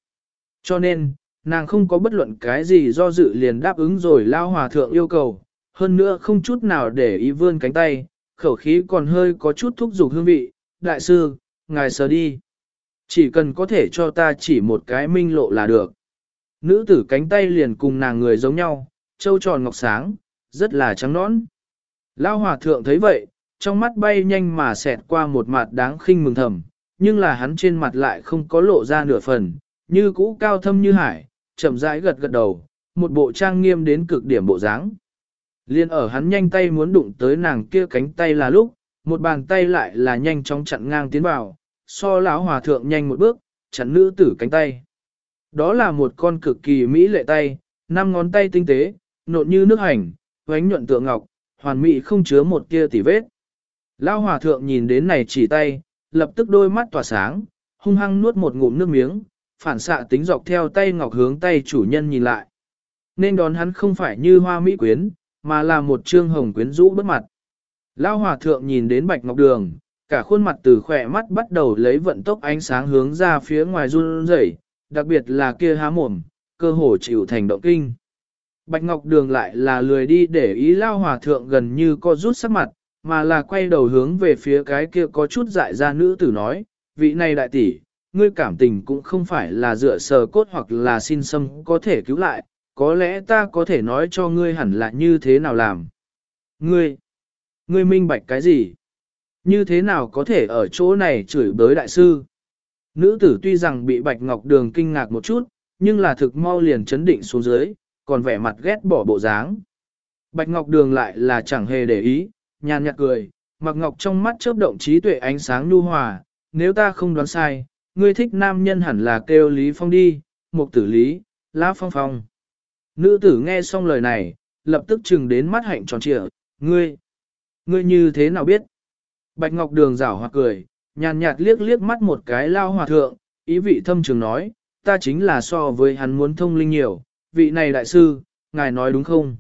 Cho nên, nàng không có bất luận cái gì do dự liền đáp ứng rồi lao hòa thượng yêu cầu, hơn nữa không chút nào để ý vươn cánh tay, khẩu khí còn hơi có chút thúc giục hương vị, đại sư, ngài sờ đi. Chỉ cần có thể cho ta chỉ một cái minh lộ là được. Nữ tử cánh tay liền cùng nàng người giống nhau, trâu tròn ngọc sáng, rất là trắng nõn. Lao hòa thượng thấy vậy, trong mắt bay nhanh mà xẹt qua một mặt đáng khinh mừng thầm, nhưng là hắn trên mặt lại không có lộ ra nửa phần, như cũ cao thâm như hải, chậm rãi gật gật đầu, một bộ trang nghiêm đến cực điểm bộ dáng. Liên ở hắn nhanh tay muốn đụng tới nàng kia cánh tay là lúc, một bàn tay lại là nhanh chóng chặn ngang tiến vào, so lão hòa thượng nhanh một bước, chặn nữ tử cánh tay. Đó là một con cực kỳ mỹ lệ tay, năm ngón tay tinh tế, nộn như nước hành, oánh nhuận tượng ngọc, hoàn mỹ không chứa một tia tỉ vết. Lão hòa thượng nhìn đến này chỉ tay, lập tức đôi mắt tỏa sáng, hung hăng nuốt một ngụm nước miếng, phản xạ tính dọc theo tay ngọc hướng tay chủ nhân nhìn lại. Nên đón hắn không phải như hoa mỹ quyến, mà là một trương hồng quyến rũ bất mặt. Lao hòa thượng nhìn đến bạch ngọc đường, cả khuôn mặt từ khỏe mắt bắt đầu lấy vận tốc ánh sáng hướng ra phía ngoài run rẩy, đặc biệt là kia há mồm, cơ hồ chịu thành động kinh. Bạch Ngọc Đường lại là lười đi để ý lao hòa thượng gần như co rút sắc mặt, mà là quay đầu hướng về phía cái kia có chút dại ra nữ tử nói, vị này đại tỷ, ngươi cảm tình cũng không phải là dựa sờ cốt hoặc là xin xâm có thể cứu lại, có lẽ ta có thể nói cho ngươi hẳn là như thế nào làm. Ngươi, ngươi minh bạch cái gì? Như thế nào có thể ở chỗ này chửi bới đại sư? Nữ tử tuy rằng bị Bạch Ngọc Đường kinh ngạc một chút, nhưng là thực mau liền chấn định xuống dưới, còn vẻ mặt ghét bỏ bộ dáng. Bạch Ngọc Đường lại là chẳng hề để ý, nhàn nhạt cười, mặc ngọc trong mắt chớp động trí tuệ ánh sáng nhu hòa, nếu ta không đoán sai, ngươi thích nam nhân hẳn là kêu Lý Phong đi, mục tử Lý, lá phong phong. Nữ tử nghe xong lời này, lập tức chừng đến mắt hạnh tròn trịa, ngươi, ngươi như thế nào biết? Bạch Ngọc Đường rảo hoặc cười, nhàn nhạt liếc liếc mắt một cái lao hòa thượng, ý vị thâm trường nói, ta chính là so với hắn muốn thông linh nhiều, vị này đại sư, ngài nói đúng không?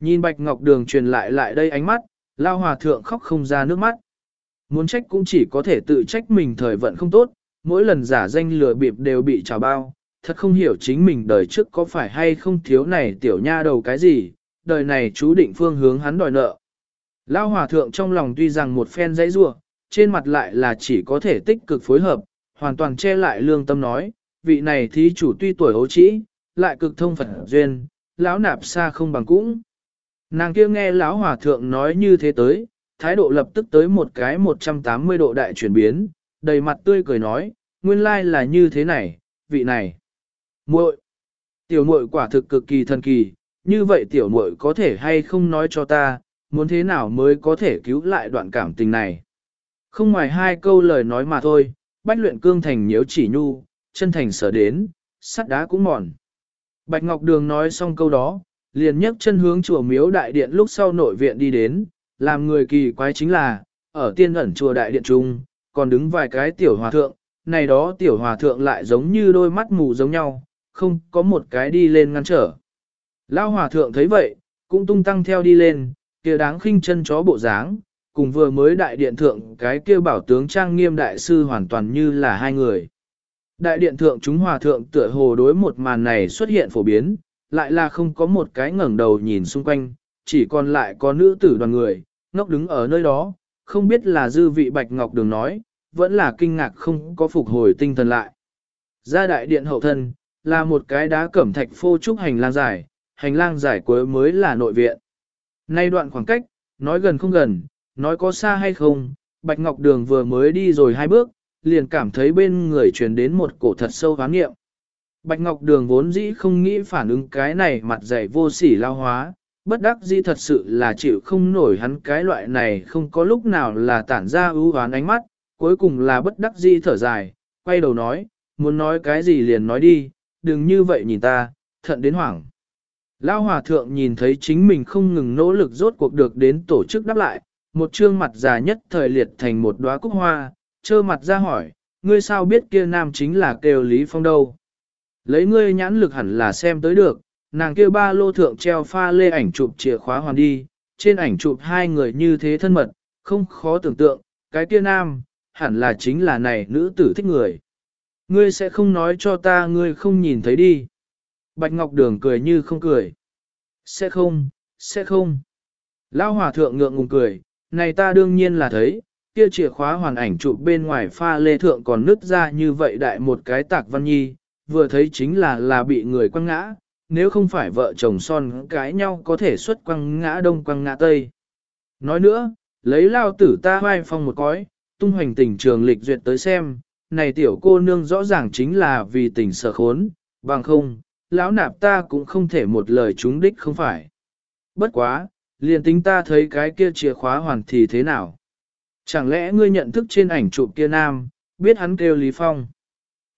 Nhìn Bạch Ngọc Đường truyền lại lại đây ánh mắt, lao hòa thượng khóc không ra nước mắt. Muốn trách cũng chỉ có thể tự trách mình thời vận không tốt, mỗi lần giả danh lừa bịp đều bị trào bao, thật không hiểu chính mình đời trước có phải hay không thiếu này tiểu nha đầu cái gì, đời này chú định phương hướng hắn đòi nợ. Lao hòa thượng trong lòng tuy rằng một phen dãy rua, trên mặt lại là chỉ có thể tích cực phối hợp, hoàn toàn che lại lương tâm nói, vị này thí chủ tuy tuổi hấu trĩ, lại cực thông Phật duyên, lão nạp xa không bằng cũng. Nàng kia nghe lão hòa thượng nói như thế tới, thái độ lập tức tới một cái 180 độ đại chuyển biến, đầy mặt tươi cười nói, nguyên lai là như thế này, vị này muội, tiểu muội quả thực cực kỳ thần kỳ, như vậy tiểu muội có thể hay không nói cho ta, muốn thế nào mới có thể cứu lại đoạn cảm tình này. Không ngoài hai câu lời nói mà thôi, bách luyện cương thành nhiễu chỉ nhu, chân thành sở đến, sắt đá cũng mòn. Bạch Ngọc Đường nói xong câu đó, liền nhấc chân hướng chùa miếu đại điện lúc sau nội viện đi đến, làm người kỳ quái chính là, ở tiên ẩn chùa đại điện trung, còn đứng vài cái tiểu hòa thượng, này đó tiểu hòa thượng lại giống như đôi mắt mù giống nhau, không có một cái đi lên ngăn trở. Lao hòa thượng thấy vậy, cũng tung tăng theo đi lên, kia đáng khinh chân chó bộ dáng, cùng vừa mới đại điện thượng cái kia bảo tướng trang nghiêm đại sư hoàn toàn như là hai người. Đại điện thượng chúng hòa thượng tựa hồ đối một màn này xuất hiện phổ biến, lại là không có một cái ngẩng đầu nhìn xung quanh, chỉ còn lại có nữ tử đoàn người, ngốc đứng ở nơi đó, không biết là dư vị bạch ngọc đường nói, vẫn là kinh ngạc không có phục hồi tinh thần lại. Ra đại điện hậu thân, là một cái đá cẩm thạch phô trúc hành lang dài, hành lang dài cuối mới là nội viện. Nay đoạn khoảng cách, nói gần không gần, nói có xa hay không, Bạch Ngọc Đường vừa mới đi rồi hai bước, liền cảm thấy bên người truyền đến một cổ thật sâu hoán nghiệm. Bạch Ngọc Đường vốn dĩ không nghĩ phản ứng cái này mặt dày vô sỉ lao hóa, bất đắc dĩ thật sự là chịu không nổi hắn cái loại này không có lúc nào là tản ra ưu hoán ánh mắt, cuối cùng là bất đắc dĩ thở dài, quay đầu nói, muốn nói cái gì liền nói đi, đừng như vậy nhìn ta, thận đến hoảng. Lao hòa thượng nhìn thấy chính mình không ngừng nỗ lực rốt cuộc được đến tổ chức đáp lại, một trương mặt già nhất thời liệt thành một đóa cúc hoa, trơ mặt ra hỏi, ngươi sao biết kia nam chính là kêu Lý Phong đâu? Lấy ngươi nhãn lực hẳn là xem tới được, nàng kia ba lô thượng treo pha lê ảnh chụp chìa khóa hoàn đi, trên ảnh chụp hai người như thế thân mật, không khó tưởng tượng, cái kia nam, hẳn là chính là này nữ tử thích người. Ngươi sẽ không nói cho ta ngươi không nhìn thấy đi. Bạch Ngọc Đường cười như không cười. Sẽ không, sẽ không. Lão hòa thượng ngượng ngùng cười, này ta đương nhiên là thấy, kia chìa khóa hoàn ảnh chụp bên ngoài pha lê thượng còn nứt ra như vậy đại một cái tạc văn nhi, vừa thấy chính là là bị người quăng ngã, nếu không phải vợ chồng son cái nhau có thể xuất quăng ngã đông quăng ngã tây. Nói nữa, lấy lao tử ta vai phong một cõi, tung hoành tình trường lịch duyệt tới xem, này tiểu cô nương rõ ràng chính là vì tình sở khốn, bằng không, lão nạp ta cũng không thể một lời trúng đích không phải. Bất quá, liền tính ta thấy cái kia chìa khóa hoàn thì thế nào? Chẳng lẽ ngươi nhận thức trên ảnh chụp kia nam, biết hắn kêu Lý Phong?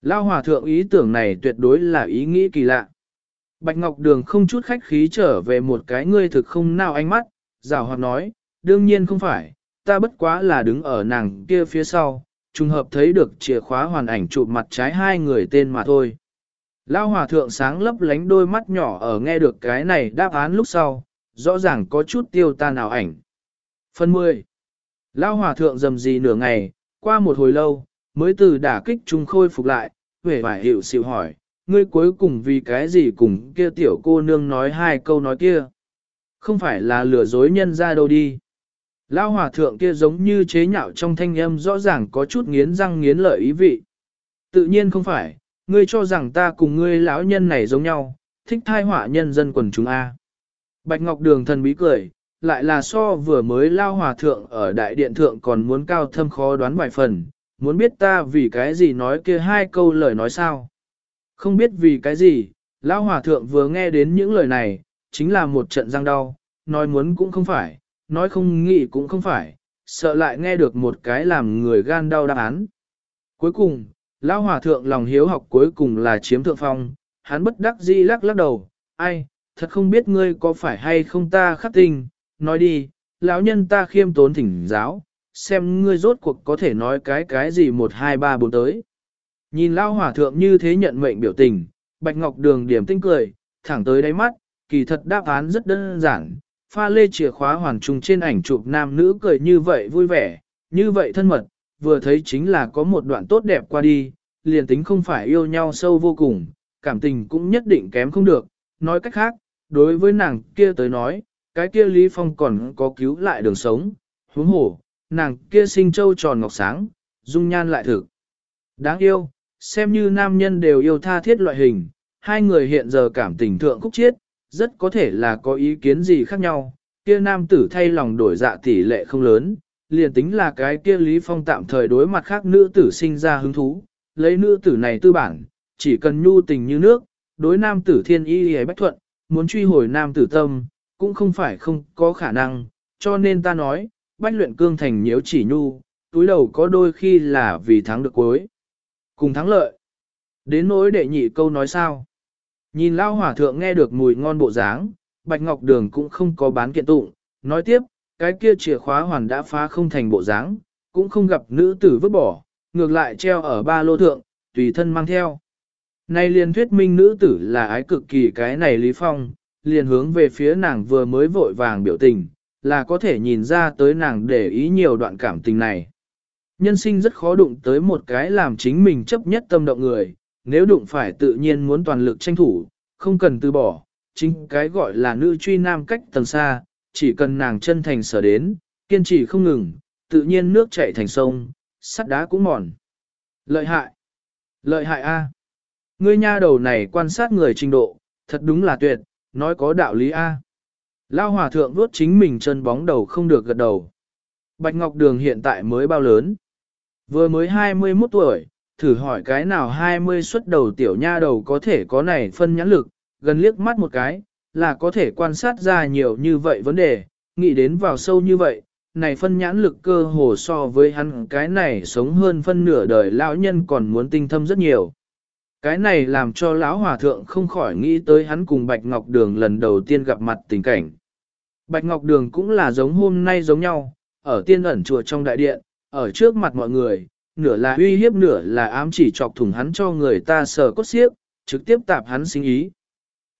Lao hòa thượng ý tưởng này tuyệt đối là ý nghĩ kỳ lạ. Bạch Ngọc Đường không chút khách khí trở về một cái ngươi thực không nào ánh mắt, rào hoạt nói, đương nhiên không phải, ta bất quá là đứng ở nàng kia phía sau, trùng hợp thấy được chìa khóa hoàn ảnh chụp mặt trái hai người tên mà thôi. Lao hòa thượng sáng lấp lánh đôi mắt nhỏ ở nghe được cái này đáp án lúc sau, rõ ràng có chút tiêu tan nào ảnh. Phần 10. Lao hòa thượng dầm gì nửa ngày, qua một hồi lâu, mới từ đả kích trung khôi phục lại, về vải hiệu xịu hỏi, ngươi cuối cùng vì cái gì cùng kia tiểu cô nương nói hai câu nói kia. Không phải là lừa dối nhân ra đâu đi. Lao hòa thượng kia giống như chế nhạo trong thanh âm rõ ràng có chút nghiến răng nghiến lợi ý vị. Tự nhiên không phải, ngươi cho rằng ta cùng ngươi lão nhân này giống nhau, thích thai họa nhân dân quần chúng A. Bạch Ngọc Đường thần bí cười, lại là so vừa mới lao hòa thượng ở đại điện thượng còn muốn cao thâm khó đoán vài phần, muốn biết ta vì cái gì nói kia hai câu lời nói sao. Không biết vì cái gì, lao hòa thượng vừa nghe đến những lời này, chính là một trận răng đau, nói muốn cũng không phải, nói không nghĩ cũng không phải, sợ lại nghe được một cái làm người gan đau đáp án. Cuối cùng, Lão Hòa Thượng lòng hiếu học cuối cùng là chiếm thượng phong, hắn bất đắc dĩ lắc lắc đầu, ai, thật không biết ngươi có phải hay không ta khắc tình, nói đi, lão nhân ta khiêm tốn thỉnh giáo, xem ngươi rốt cuộc có thể nói cái cái gì một hai ba bốn tới. Nhìn Lão Hòa Thượng như thế nhận mệnh biểu tình, Bạch Ngọc Đường điểm tinh cười, thẳng tới đáy mắt, kỳ thật đáp án rất đơn giản, pha lê chìa khóa hoàn trung trên ảnh chụp nam nữ cười như vậy vui vẻ, như vậy thân mật, vừa thấy chính là có một đoạn tốt đẹp qua đi, liền tính không phải yêu nhau sâu vô cùng, cảm tình cũng nhất định kém không được, nói cách khác, đối với nàng kia tới nói, cái kia Lý Phong còn có cứu lại đường sống, huống hổ, nàng kia sinh châu tròn ngọc sáng, dung nhan lại thực. Đáng yêu, xem như nam nhân đều yêu tha thiết loại hình, hai người hiện giờ cảm tình thượng khúc chiết, rất có thể là có ý kiến gì khác nhau, kia nam tử thay lòng đổi dạ tỷ lệ không lớn, liền tính là cái kia Lý Phong tạm thời đối mặt khác nữ tử sinh ra hứng thú, lấy nữ tử này tư bản, chỉ cần nhu tình như nước, đối nam tử thiên y hề bách thuận, muốn truy hồi nam tử tâm, cũng không phải không có khả năng, cho nên ta nói, bách luyện cương thành nhiễu chỉ nhu, túi đầu có đôi khi là vì thắng được cuối. Cùng thắng lợi. Đến nỗi đệ nhị câu nói sao. Nhìn lao hỏa thượng nghe được mùi ngon bộ dáng, bạch ngọc đường cũng không có bán kiện tụng, nói tiếp, cái kia chìa khóa hoàn đã phá không thành bộ dáng, cũng không gặp nữ tử vứt bỏ, ngược lại treo ở ba lô thượng, tùy thân mang theo. Nay liền thuyết minh nữ tử là ái cực kỳ cái này Lý Phong, liền hướng về phía nàng vừa mới vội vàng biểu tình, là có thể nhìn ra tới nàng để ý nhiều đoạn cảm tình này. Nhân sinh rất khó đụng tới một cái làm chính mình chấp nhất tâm động người, nếu đụng phải tự nhiên muốn toàn lực tranh thủ, không cần từ bỏ, chính cái gọi là nữ truy nam cách tầng xa, chỉ cần nàng chân thành sở đến, kiên trì không ngừng, tự nhiên nước chảy thành sông, sắt đá cũng mòn. Lợi hại! Lợi hại A! Ngươi nha đầu này quan sát người trình độ, thật đúng là tuyệt, nói có đạo lý A. Lao hòa thượng vuốt chính mình chân bóng đầu không được gật đầu. Bạch Ngọc Đường hiện tại mới bao lớn? Vừa mới 21 tuổi, thử hỏi cái nào 20 xuất đầu tiểu nha đầu có thể có này phân nhãn lực, gần liếc mắt một cái, là có thể quan sát ra nhiều như vậy vấn đề, nghĩ đến vào sâu như vậy, này phân nhãn lực cơ hồ so với hắn cái này sống hơn phân nửa đời lão nhân còn muốn tinh thâm rất nhiều. Cái này làm cho lão hòa thượng không khỏi nghĩ tới hắn cùng Bạch Ngọc Đường lần đầu tiên gặp mặt tình cảnh. Bạch Ngọc Đường cũng là giống hôm nay giống nhau, ở tiên ẩn chùa trong đại điện, ở trước mặt mọi người, nửa là uy hiếp nửa là ám chỉ chọc thủng hắn cho người ta sờ cốt xiếc, trực tiếp tạp hắn sinh ý.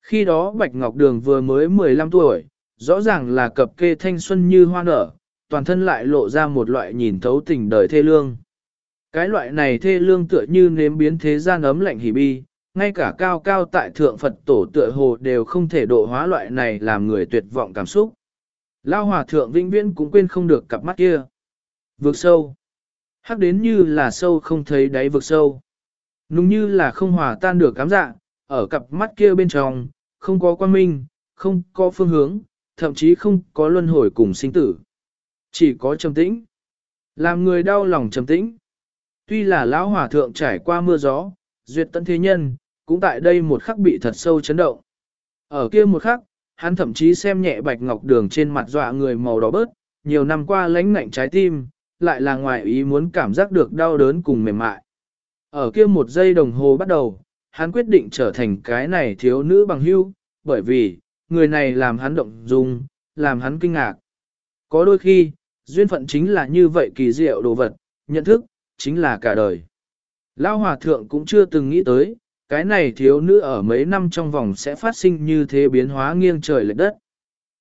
Khi đó Bạch Ngọc Đường vừa mới 15 tuổi, rõ ràng là cập kê thanh xuân như hoa nở, toàn thân lại lộ ra một loại nhìn thấu tình đời thê lương. Cái loại này thê lương tựa như nếm biến thế gian ấm lạnh hỉ bi, ngay cả cao cao tại thượng Phật tổ tựa hồ đều không thể độ hóa loại này làm người tuyệt vọng cảm xúc. Lao hòa thượng vĩnh viễn cũng quên không được cặp mắt kia. Vượt sâu. Hắc đến như là sâu không thấy đáy vực sâu. Nung như là không hòa tan được cám dạ, ở cặp mắt kia bên trong, không có quan minh, không có phương hướng, thậm chí không có luân hồi cùng sinh tử. Chỉ có trầm tĩnh. Làm người đau lòng trầm tĩnh. Tuy là lão hòa thượng trải qua mưa gió, duyệt tận thế nhân, cũng tại đây một khắc bị thật sâu chấn động. Ở kia một khắc, hắn thậm chí xem nhẹ bạch ngọc đường trên mặt dọa người màu đỏ bớt, nhiều năm qua lãnh ngạnh trái tim, lại là ngoài ý muốn cảm giác được đau đớn cùng mềm mại. Ở kia một giây đồng hồ bắt đầu, hắn quyết định trở thành cái này thiếu nữ bằng hưu, bởi vì, người này làm hắn động dung, làm hắn kinh ngạc. Có đôi khi, duyên phận chính là như vậy kỳ diệu đồ vật, nhận thức, chính là cả đời. Lão Hòa Thượng cũng chưa từng nghĩ tới, cái này thiếu nữ ở mấy năm trong vòng sẽ phát sinh như thế biến hóa nghiêng trời lệch đất.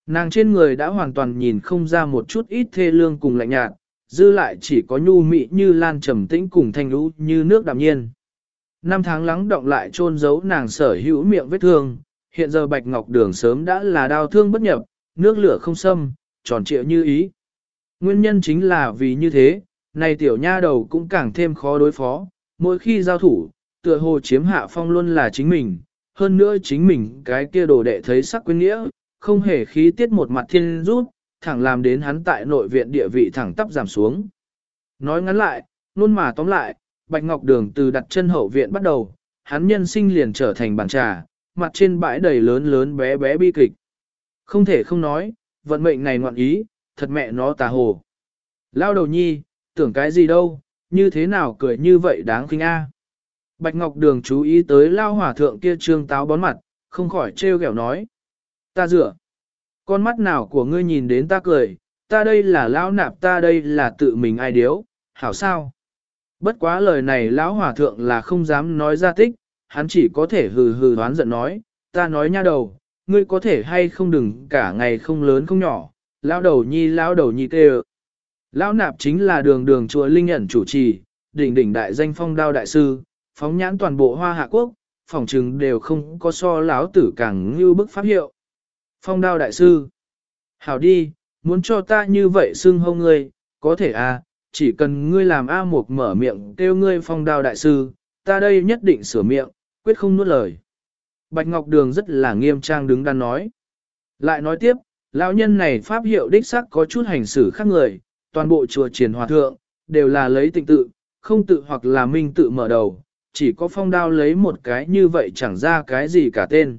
Nàng trên người đã hoàn toàn nhìn không ra một chút ít thê lương cùng lạnh nhạt, dư lại chỉ có nhu mị như lan trầm tĩnh cùng thanh lũ như nước đạm nhiên. Năm tháng lắng động lại chôn giấu nàng sở hữu miệng vết thương, hiện giờ bạch ngọc đường sớm đã là đau thương bất nhập, nước lửa không xâm, tròn trịa như ý. Nguyên nhân chính là vì như thế, này tiểu nha đầu cũng càng thêm khó đối phó, mỗi khi giao thủ, tựa hồ chiếm hạ phong luôn là chính mình, hơn nữa chính mình cái kia đồ đệ thấy sắc quyến nghĩa, không hề khí tiết một mặt thiên rút, thẳng làm đến hắn tại nội viện địa vị thẳng tắp giảm xuống. Nói ngắn lại, luôn mà tóm lại, Bạch Ngọc Đường từ đặt chân hậu viện bắt đầu, hắn nhân sinh liền trở thành bàn trà, mặt trên bãi đầy lớn lớn bé bé bi kịch. Không thể không nói, vận mệnh này ngoạn ý, thật mẹ nó tà hồ. Lao đầu nhi, tưởng cái gì đâu, như thế nào cười như vậy đáng khinh a. Bạch Ngọc Đường chú ý tới lao hỏa thượng kia trương táo bón mặt, không khỏi trêu ghẹo nói. Ta dựa. Con mắt nào của ngươi nhìn đến ta cười, ta đây là lão nạp ta đây là tự mình ai điếu, hảo sao? Bất quá lời này lão hòa thượng là không dám nói ra tích, hắn chỉ có thể hừ hừ đoán giận nói, ta nói nha đầu, ngươi có thể hay không đừng cả ngày không lớn không nhỏ, lão đầu nhi lão đầu nhi tê Lão nạp chính là đường đường chùa Linh ẩn chủ trì, đỉnh đỉnh đại danh phong đao đại sư, phóng nhãn toàn bộ hoa hạ quốc, phòng trừng đều không có so lão tử càng như bức pháp hiệu. Phong đao đại sư. Hảo đi, muốn cho ta như vậy xưng hông ngươi, có thể à, chỉ cần ngươi làm A Mục mở miệng kêu ngươi phong đao đại sư, ta đây nhất định sửa miệng, quyết không nuốt lời. Bạch Ngọc Đường rất là nghiêm trang đứng đắn nói. Lại nói tiếp, lão nhân này pháp hiệu đích sắc có chút hành xử khác người, toàn bộ chùa triển hòa thượng, đều là lấy tịnh tự, không tự hoặc là minh tự mở đầu, chỉ có phong đao lấy một cái như vậy chẳng ra cái gì cả tên.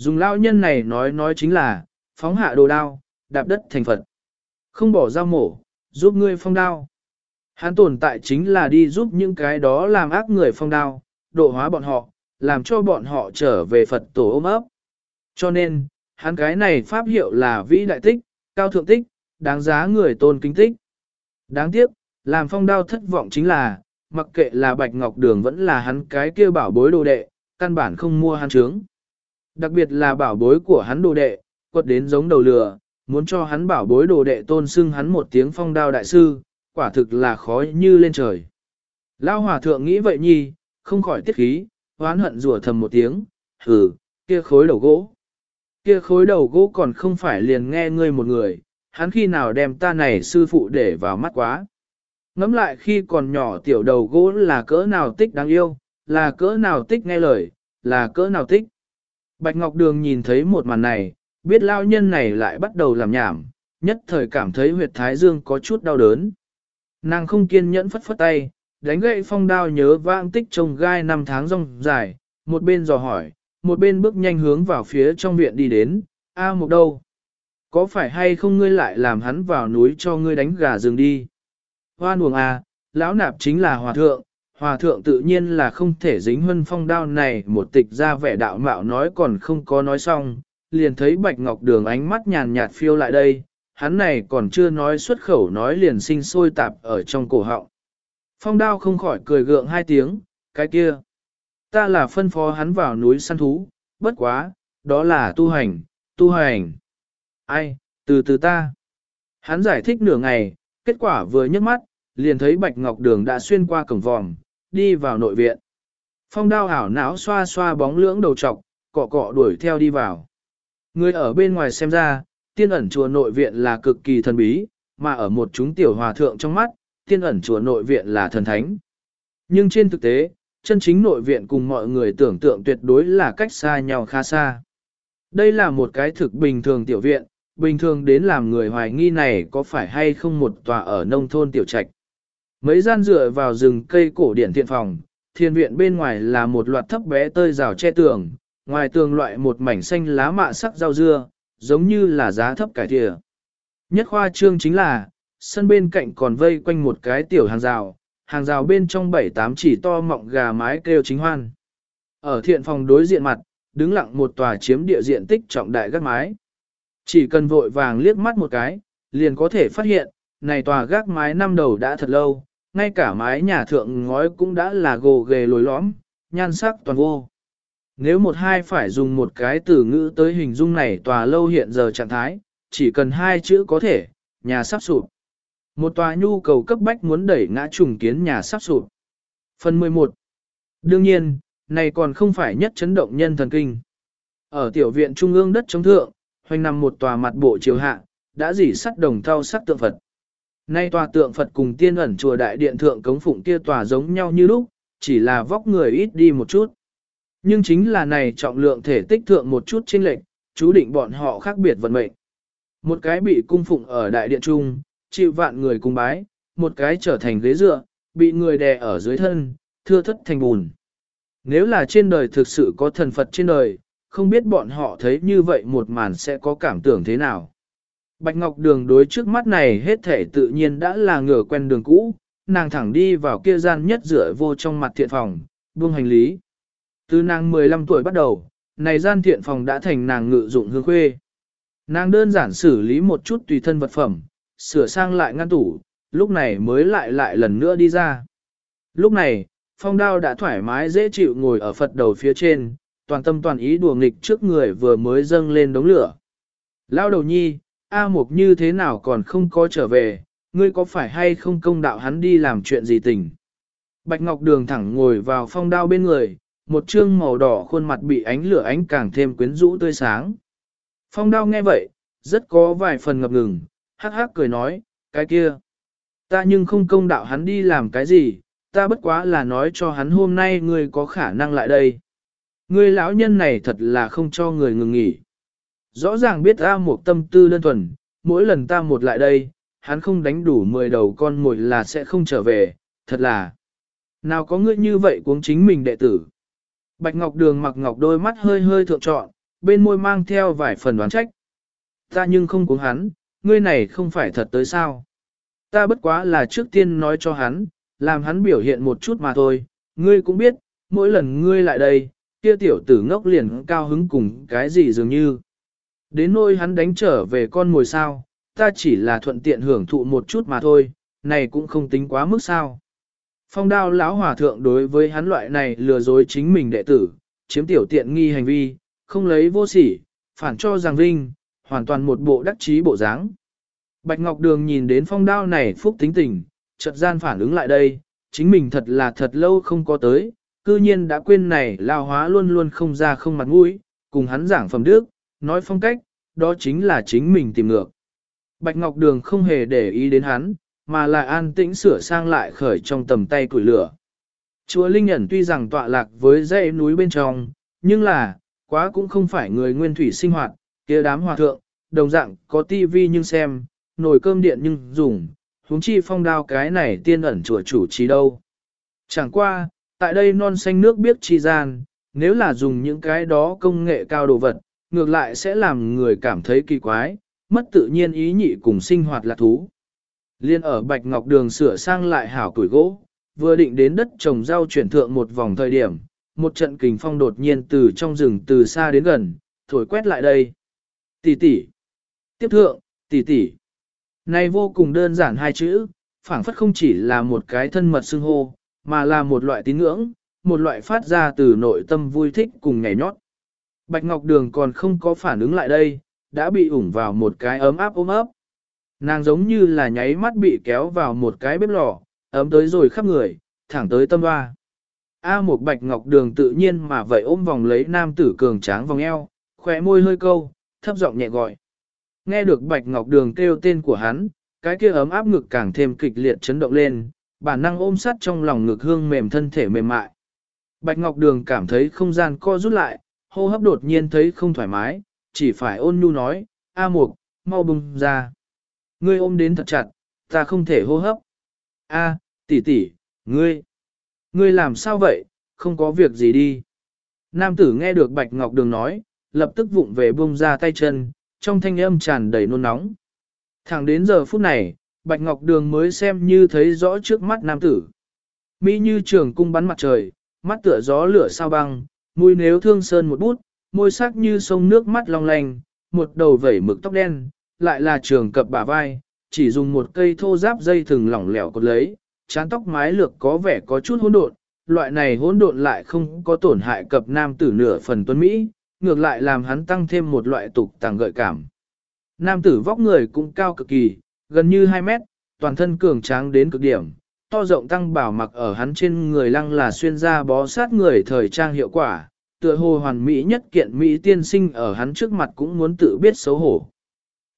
Dùng lão nhân này nói nói chính là, phóng hạ đồ đao, đạp đất thành Phật. Không bỏ dao mổ, giúp ngươi phong đao. Hắn tồn tại chính là đi giúp những cái đó làm ác người phong đao, độ hóa bọn họ, làm cho bọn họ trở về Phật tổ ôm ấp. Cho nên, hắn cái này pháp hiệu là vĩ đại tích, cao thượng tích, đáng giá người tôn kính tích. Đáng tiếc, làm phong đao thất vọng chính là, mặc kệ là Bạch Ngọc Đường vẫn là hắn cái kia bảo bối đồ đệ, căn bản không mua hắn trướng. Đặc biệt là bảo bối của hắn đồ đệ, quật đến giống đầu lừa, muốn cho hắn bảo bối đồ đệ tôn xưng hắn một tiếng phong đao đại sư, quả thực là khó như lên trời. Lao hòa thượng nghĩ vậy nhi, không khỏi tiết khí, hoán hận rủa thầm một tiếng, hừ, kia khối đầu gỗ. Kia khối đầu gỗ còn không phải liền nghe ngươi một người, hắn khi nào đem ta này sư phụ để vào mắt quá. Ngắm lại khi còn nhỏ tiểu đầu gỗ là cỡ nào tích đáng yêu, là cỡ nào tích nghe lời, là cỡ nào tích. Bạch Ngọc Đường nhìn thấy một màn này, biết lao nhân này lại bắt đầu làm nhảm, nhất thời cảm thấy huyệt thái dương có chút đau đớn. Nàng không kiên nhẫn phất phất tay, đánh gậy phong đao nhớ vãng tích trồng gai năm tháng rong dài, một bên dò hỏi, một bên bước nhanh hướng vào phía trong viện đi đến, a một đâu? Có phải hay không ngươi lại làm hắn vào núi cho ngươi đánh gà rừng đi? Hoan uổng à, lão nạp chính là hòa thượng, hòa thượng tự nhiên là không thể dính huân phong đao này một tịch ra vẻ đạo mạo nói còn không có nói xong, liền thấy bạch ngọc đường ánh mắt nhàn nhạt phiêu lại đây, hắn này còn chưa nói xuất khẩu nói liền sinh sôi tạp ở trong cổ họng. Phong đao không khỏi cười gượng hai tiếng, cái kia. Ta là phân phó hắn vào núi săn thú, bất quá, đó là tu hành, tu hành. Ai, từ từ ta. Hắn giải thích nửa ngày, kết quả vừa nhấc mắt, liền thấy Bạch Ngọc Đường đã xuyên qua cổng vòm, đi vào nội viện. Phong đao ảo não xoa xoa bóng lưỡng đầu trọc, cọ cọ đuổi theo đi vào. Người ở bên ngoài xem ra, tiên ẩn chùa nội viện là cực kỳ thần bí, mà ở một chúng tiểu hòa thượng trong mắt, tiên ẩn chùa nội viện là thần thánh. Nhưng trên thực tế, chân chính nội viện cùng mọi người tưởng tượng tuyệt đối là cách xa nhau khá xa. Đây là một cái thực bình thường tiểu viện, bình thường đến làm người hoài nghi này có phải hay không một tòa ở nông thôn tiểu trạch. Mấy gian dựa vào rừng cây cổ điển thiện phòng, thiên viện bên ngoài là một loạt thấp bé tơi rào che tường, ngoài tường loại một mảnh xanh lá mạ sắc rau dưa, giống như là giá thấp cải thịa. Nhất khoa trương chính là, sân bên cạnh còn vây quanh một cái tiểu hàng rào, hàng rào bên trong bảy tám chỉ to mọng gà mái kêu chính hoan. Ở thiện phòng đối diện mặt, đứng lặng một tòa chiếm địa diện tích trọng đại gác mái. Chỉ cần vội vàng liếc mắt một cái, liền có thể phát hiện, này tòa gác mái năm đầu đã thật lâu, ngay cả mái nhà thượng ngói cũng đã là gồ ghề lồi lõm, nhan sắc toàn vô. Nếu một hai phải dùng một cái từ ngữ tới hình dung này tòa lâu hiện giờ trạng thái, chỉ cần hai chữ có thể, nhà sắp sụp. Một tòa nhu cầu cấp bách muốn đẩy ngã trùng kiến nhà sắp sụp. Phần 11. Đương nhiên, này còn không phải nhất chấn động nhân thần kinh. Ở tiểu viện trung ương đất chống thượng, hoành nằm một tòa mặt bộ chiều hạ, đã dỉ sắt đồng thau sắc tượng Phật. Nay tòa tượng Phật cùng tiên ẩn chùa đại điện thượng cống phụng kia tòa giống nhau như lúc, chỉ là vóc người ít đi một chút. Nhưng chính là này trọng lượng thể tích thượng một chút chênh lệch, chú định bọn họ khác biệt vận mệnh. Một cái bị cung phụng ở đại điện trung, chịu vạn người cung bái, một cái trở thành ghế dựa, bị người đè ở dưới thân, thưa thất thành bùn. Nếu là trên đời thực sự có thần Phật trên đời, không biết bọn họ thấy như vậy một màn sẽ có cảm tưởng thế nào. Bạch Ngọc Đường đối trước mắt này hết thể tự nhiên đã là ngửa quen đường cũ, nàng thẳng đi vào kia gian nhất rửa vô trong mặt thiện phòng, buông hành lý. Từ nàng 15 tuổi bắt đầu, này gian thiện phòng đã thành nàng ngự dụng hương khuê. Nàng đơn giản xử lý một chút tùy thân vật phẩm, sửa sang lại ngăn tủ, lúc này mới lại lại lần nữa đi ra. Lúc này, phong đao đã thoải mái dễ chịu ngồi ở Phật đầu phía trên, toàn tâm toàn ý đùa nghịch trước người vừa mới dâng lên đống lửa. Lao đầu nhi, A Mục như thế nào còn không có trở về, ngươi có phải hay không công đạo hắn đi làm chuyện gì tình? Bạch Ngọc Đường thẳng ngồi vào phong đao bên người, một trương màu đỏ khuôn mặt bị ánh lửa ánh càng thêm quyến rũ tươi sáng. Phong đao nghe vậy, rất có vài phần ngập ngừng, hắc hắc cười nói, cái kia. Ta nhưng không công đạo hắn đi làm cái gì, ta bất quá là nói cho hắn hôm nay ngươi có khả năng lại đây. Ngươi lão nhân này thật là không cho người ngừng nghỉ. Rõ ràng biết A một tâm tư đơn thuần, mỗi lần ta một lại đây, hắn không đánh đủ 10 đầu con mồi là sẽ không trở về, thật là. Nào có ngươi như vậy cuống chính mình đệ tử. Bạch Ngọc Đường mặc ngọc đôi mắt hơi hơi thượng trọn, bên môi mang theo vài phần đoán trách. Ta nhưng không cuống hắn, ngươi này không phải thật tới sao. Ta bất quá là trước tiên nói cho hắn, làm hắn biểu hiện một chút mà thôi, ngươi cũng biết, mỗi lần ngươi lại đây, kia tiểu tử ngốc liền cao hứng cùng cái gì dường như. Đến nôi hắn đánh trở về con ngồi sao, ta chỉ là thuận tiện hưởng thụ một chút mà thôi, này cũng không tính quá mức sao. Phong đao lão hòa thượng đối với hắn loại này lừa dối chính mình đệ tử, chiếm tiểu tiện nghi hành vi, không lấy vô sỉ, phản cho rằng vinh, hoàn toàn một bộ đắc trí bộ dáng. Bạch Ngọc Đường nhìn đến phong đao này phúc tính tình, chợt gian phản ứng lại đây, chính mình thật là thật lâu không có tới, cư nhiên đã quên này lao hóa luôn luôn không ra không mặt mũi, cùng hắn giảng phẩm đức, nói phong cách, đó chính là chính mình tìm ngược. Bạch Ngọc Đường không hề để ý đến hắn, mà lại an tĩnh sửa sang lại khởi trong tầm tay củi lửa. Chúa Linh Nhẫn tuy rằng tọa lạc với dãy núi bên trong, nhưng là, quá cũng không phải người nguyên thủy sinh hoạt, kia đám hòa thượng, đồng dạng có tivi nhưng xem, nồi cơm điện nhưng dùng, huống chi phong đao cái này tiên ẩn chùa chủ trí đâu. Chẳng qua, tại đây non xanh nước biết chi gian, nếu là dùng những cái đó công nghệ cao đồ vật, ngược lại sẽ làm người cảm thấy kỳ quái, mất tự nhiên ý nhị cùng sinh hoạt lạc thú. Liên ở Bạch Ngọc Đường sửa sang lại hảo củi gỗ, vừa định đến đất trồng rau chuyển thượng một vòng thời điểm, một trận kình phong đột nhiên từ trong rừng từ xa đến gần, thổi quét lại đây. Tỷ tỷ. Tiếp thượng, tỷ tỷ. Này vô cùng đơn giản hai chữ, phảng phất không chỉ là một cái thân mật xưng hô, mà là một loại tín ngưỡng, một loại phát ra từ nội tâm vui thích cùng nhảy nhót. Bạch Ngọc Đường còn không có phản ứng lại đây, đã bị ủng vào một cái ấm áp ôm ấp. Nàng giống như là nháy mắt bị kéo vào một cái bếp lò, ấm tới rồi khắp người, thẳng tới tâm hoa. A một bạch ngọc đường tự nhiên mà vậy ôm vòng lấy nam tử cường tráng vòng eo, khỏe môi hơi câu, thấp giọng nhẹ gọi. Nghe được bạch ngọc đường kêu tên của hắn, cái kia ấm áp ngực càng thêm kịch liệt chấn động lên, bản năng ôm sát trong lòng ngực hương mềm thân thể mềm mại. Bạch ngọc đường cảm thấy không gian co rút lại, hô hấp đột nhiên thấy không thoải mái, chỉ phải ôn nhu nói, A mục, mau bùng ra. Ngươi ôm đến thật chặt, ta không thể hô hấp. A, tỷ tỷ, ngươi, ngươi làm sao vậy, không có việc gì đi. Nam tử nghe được Bạch Ngọc Đường nói, lập tức vụng về buông ra tay chân, trong thanh âm tràn đầy nôn nóng. Thẳng đến giờ phút này, Bạch Ngọc Đường mới xem như thấy rõ trước mắt nam tử. Mỹ như trường cung bắn mặt trời, mắt tựa gió lửa sao băng, mũi nếu thương sơn một bút, môi sắc như sông nước mắt long lanh, một đầu vẩy mực tóc đen, lại là trường cập bả vai, chỉ dùng một cây thô giáp dây thừng lỏng lẻo cột lấy, chán tóc mái lược có vẻ có chút hỗn độn, loại này hỗn độn lại không có tổn hại cập nam tử nửa phần tuấn Mỹ, ngược lại làm hắn tăng thêm một loại tục tàng gợi cảm. Nam tử vóc người cũng cao cực kỳ, gần như 2 mét, toàn thân cường tráng đến cực điểm, to rộng tăng bảo mặc ở hắn trên người lăng là xuyên ra bó sát người thời trang hiệu quả, tựa hồ hoàn mỹ nhất kiện Mỹ tiên sinh ở hắn trước mặt cũng muốn tự biết xấu hổ.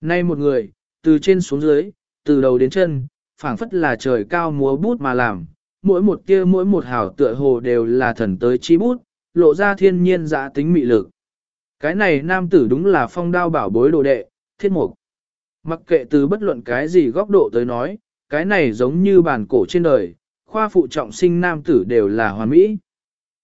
Nay một người, từ trên xuống dưới, từ đầu đến chân, phảng phất là trời cao múa bút mà làm, mỗi một tia mỗi một hào tựa hồ đều là thần tới chi bút, lộ ra thiên nhiên dã tính mị lực. Cái này nam tử đúng là phong đao bảo bối đồ đệ, thiết mục. Mặc kệ từ bất luận cái gì góc độ tới nói, cái này giống như bản cổ trên đời, khoa phụ trọng sinh nam tử đều là hoàn mỹ.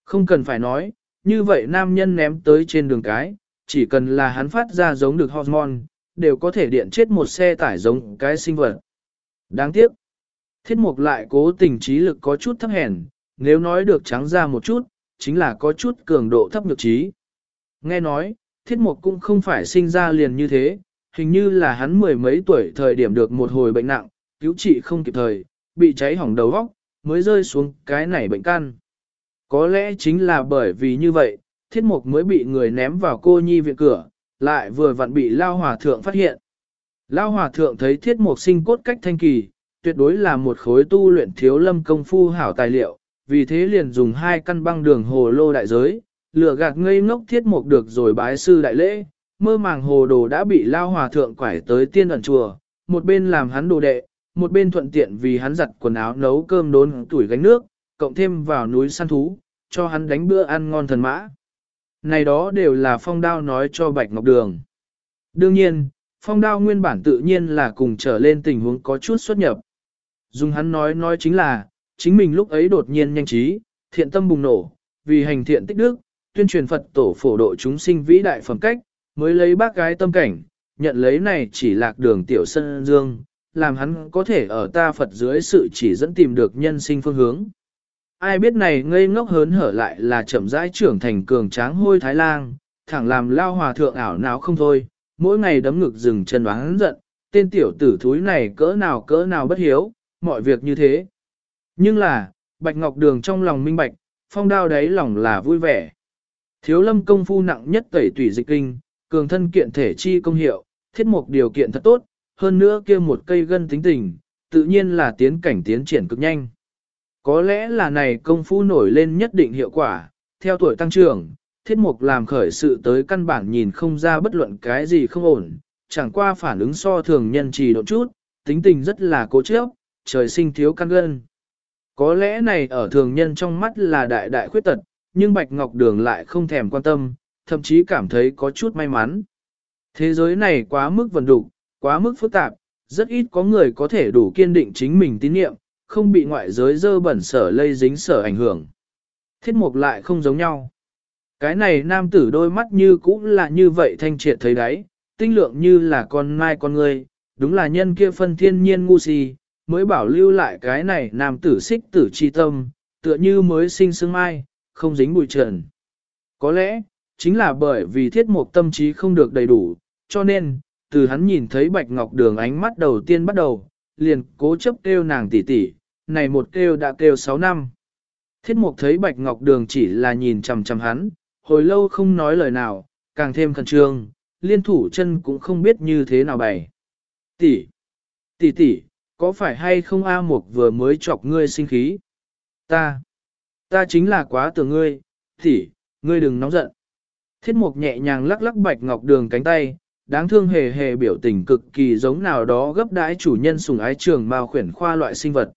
Không cần phải nói, như vậy nam nhân ném tới trên đường cái, chỉ cần là hắn phát ra giống được hormone, đều có thể điện chết một xe tải giống cái sinh vật. Đáng tiếc, thiết mục lại cố tình trí lực có chút thấp hèn, nếu nói được trắng ra một chút, chính là có chút cường độ thấp nhược trí. Nghe nói, thiết mục cũng không phải sinh ra liền như thế, hình như là hắn mười mấy tuổi thời điểm được một hồi bệnh nặng, cứu trị không kịp thời, bị cháy hỏng đầu óc, mới rơi xuống cái này bệnh căn. Có lẽ chính là bởi vì như vậy, thiết mục mới bị người ném vào cô nhi viện cửa, lại vừa vặn bị Lao Hòa Thượng phát hiện. Lao Hòa Thượng thấy thiết mục sinh cốt cách thanh kỳ, tuyệt đối là một khối tu luyện thiếu lâm công phu hảo tài liệu, vì thế liền dùng hai căn băng đường hồ lô đại giới, lửa gạt ngây ngốc thiết mục được rồi bái sư đại lễ, mơ màng hồ đồ đã bị Lao Hòa Thượng quải tới tiên ẩn chùa, một bên làm hắn đồ đệ, một bên thuận tiện vì hắn giặt quần áo nấu cơm đốn tuổi gánh nước, cộng thêm vào núi săn thú, cho hắn đánh bữa ăn ngon thần mã. Này đó đều là phong đao nói cho Bạch Ngọc Đường. Đương nhiên, phong đao nguyên bản tự nhiên là cùng trở lên tình huống có chút xuất nhập. Dùng hắn nói nói chính là, chính mình lúc ấy đột nhiên nhanh trí, thiện tâm bùng nổ, vì hành thiện tích đức, tuyên truyền Phật tổ phổ độ chúng sinh vĩ đại phẩm cách, mới lấy bác gái tâm cảnh, nhận lấy này chỉ lạc đường tiểu sân dương, làm hắn có thể ở ta Phật dưới sự chỉ dẫn tìm được nhân sinh phương hướng. Ai biết này ngây ngốc hớn hở lại là chậm rãi trưởng thành cường tráng hôi thái lang, thẳng làm lao hòa thượng ảo não không thôi, mỗi ngày đấm ngực rừng chân đoán giận, tên tiểu tử thúi này cỡ nào cỡ nào bất hiếu, mọi việc như thế. Nhưng là, Bạch Ngọc Đường trong lòng minh bạch, phong đao đấy lòng là vui vẻ. Thiếu lâm công phu nặng nhất tẩy tủy dịch kinh, cường thân kiện thể chi công hiệu, thiết mục điều kiện thật tốt, hơn nữa kia một cây gân tính tình, tự nhiên là tiến cảnh tiến triển cực nhanh. Có lẽ là này công phu nổi lên nhất định hiệu quả, theo tuổi tăng trưởng, thiết mục làm khởi sự tới căn bản nhìn không ra bất luận cái gì không ổn, chẳng qua phản ứng so thường nhân trì độ chút, tính tình rất là cố chấp, trời sinh thiếu căn gân. Có lẽ này ở thường nhân trong mắt là đại đại khuyết tật, nhưng Bạch Ngọc Đường lại không thèm quan tâm, thậm chí cảm thấy có chút may mắn. Thế giới này quá mức vần đục, quá mức phức tạp, rất ít có người có thể đủ kiên định chính mình tín nhiệm, không bị ngoại giới dơ bẩn sở lây dính sở ảnh hưởng. Thiết mục lại không giống nhau. Cái này nam tử đôi mắt như cũng là như vậy thanh triệt thấy đấy, tinh lượng như là con mai con người, đúng là nhân kia phân thiên nhiên ngu si, mới bảo lưu lại cái này nam tử xích tử chi tâm, tựa như mới sinh sương mai, không dính bụi trần. Có lẽ, chính là bởi vì thiết mục tâm trí không được đầy đủ, cho nên, từ hắn nhìn thấy Bạch Ngọc Đường ánh mắt đầu tiên bắt đầu, liền cố chấp kêu nàng tỷ tỷ, này một kêu đã kêu 6 năm. Thiết mục thấy Bạch Ngọc Đường chỉ là nhìn chằm chằm hắn, hồi lâu không nói lời nào, càng thêm khẩn trương, liên thủ chân cũng không biết như thế nào bày. Tỷ, tỷ tỷ, có phải hay không A Mục vừa mới chọc ngươi sinh khí? Ta, ta chính là quá tưởng ngươi, tỷ, ngươi đừng nóng giận. Thiết mục nhẹ nhàng lắc lắc Bạch Ngọc Đường cánh tay, đáng thương hề hề biểu tình cực kỳ giống nào đó gấp đãi chủ nhân sùng ái trường mao khuyển khoa loại sinh vật.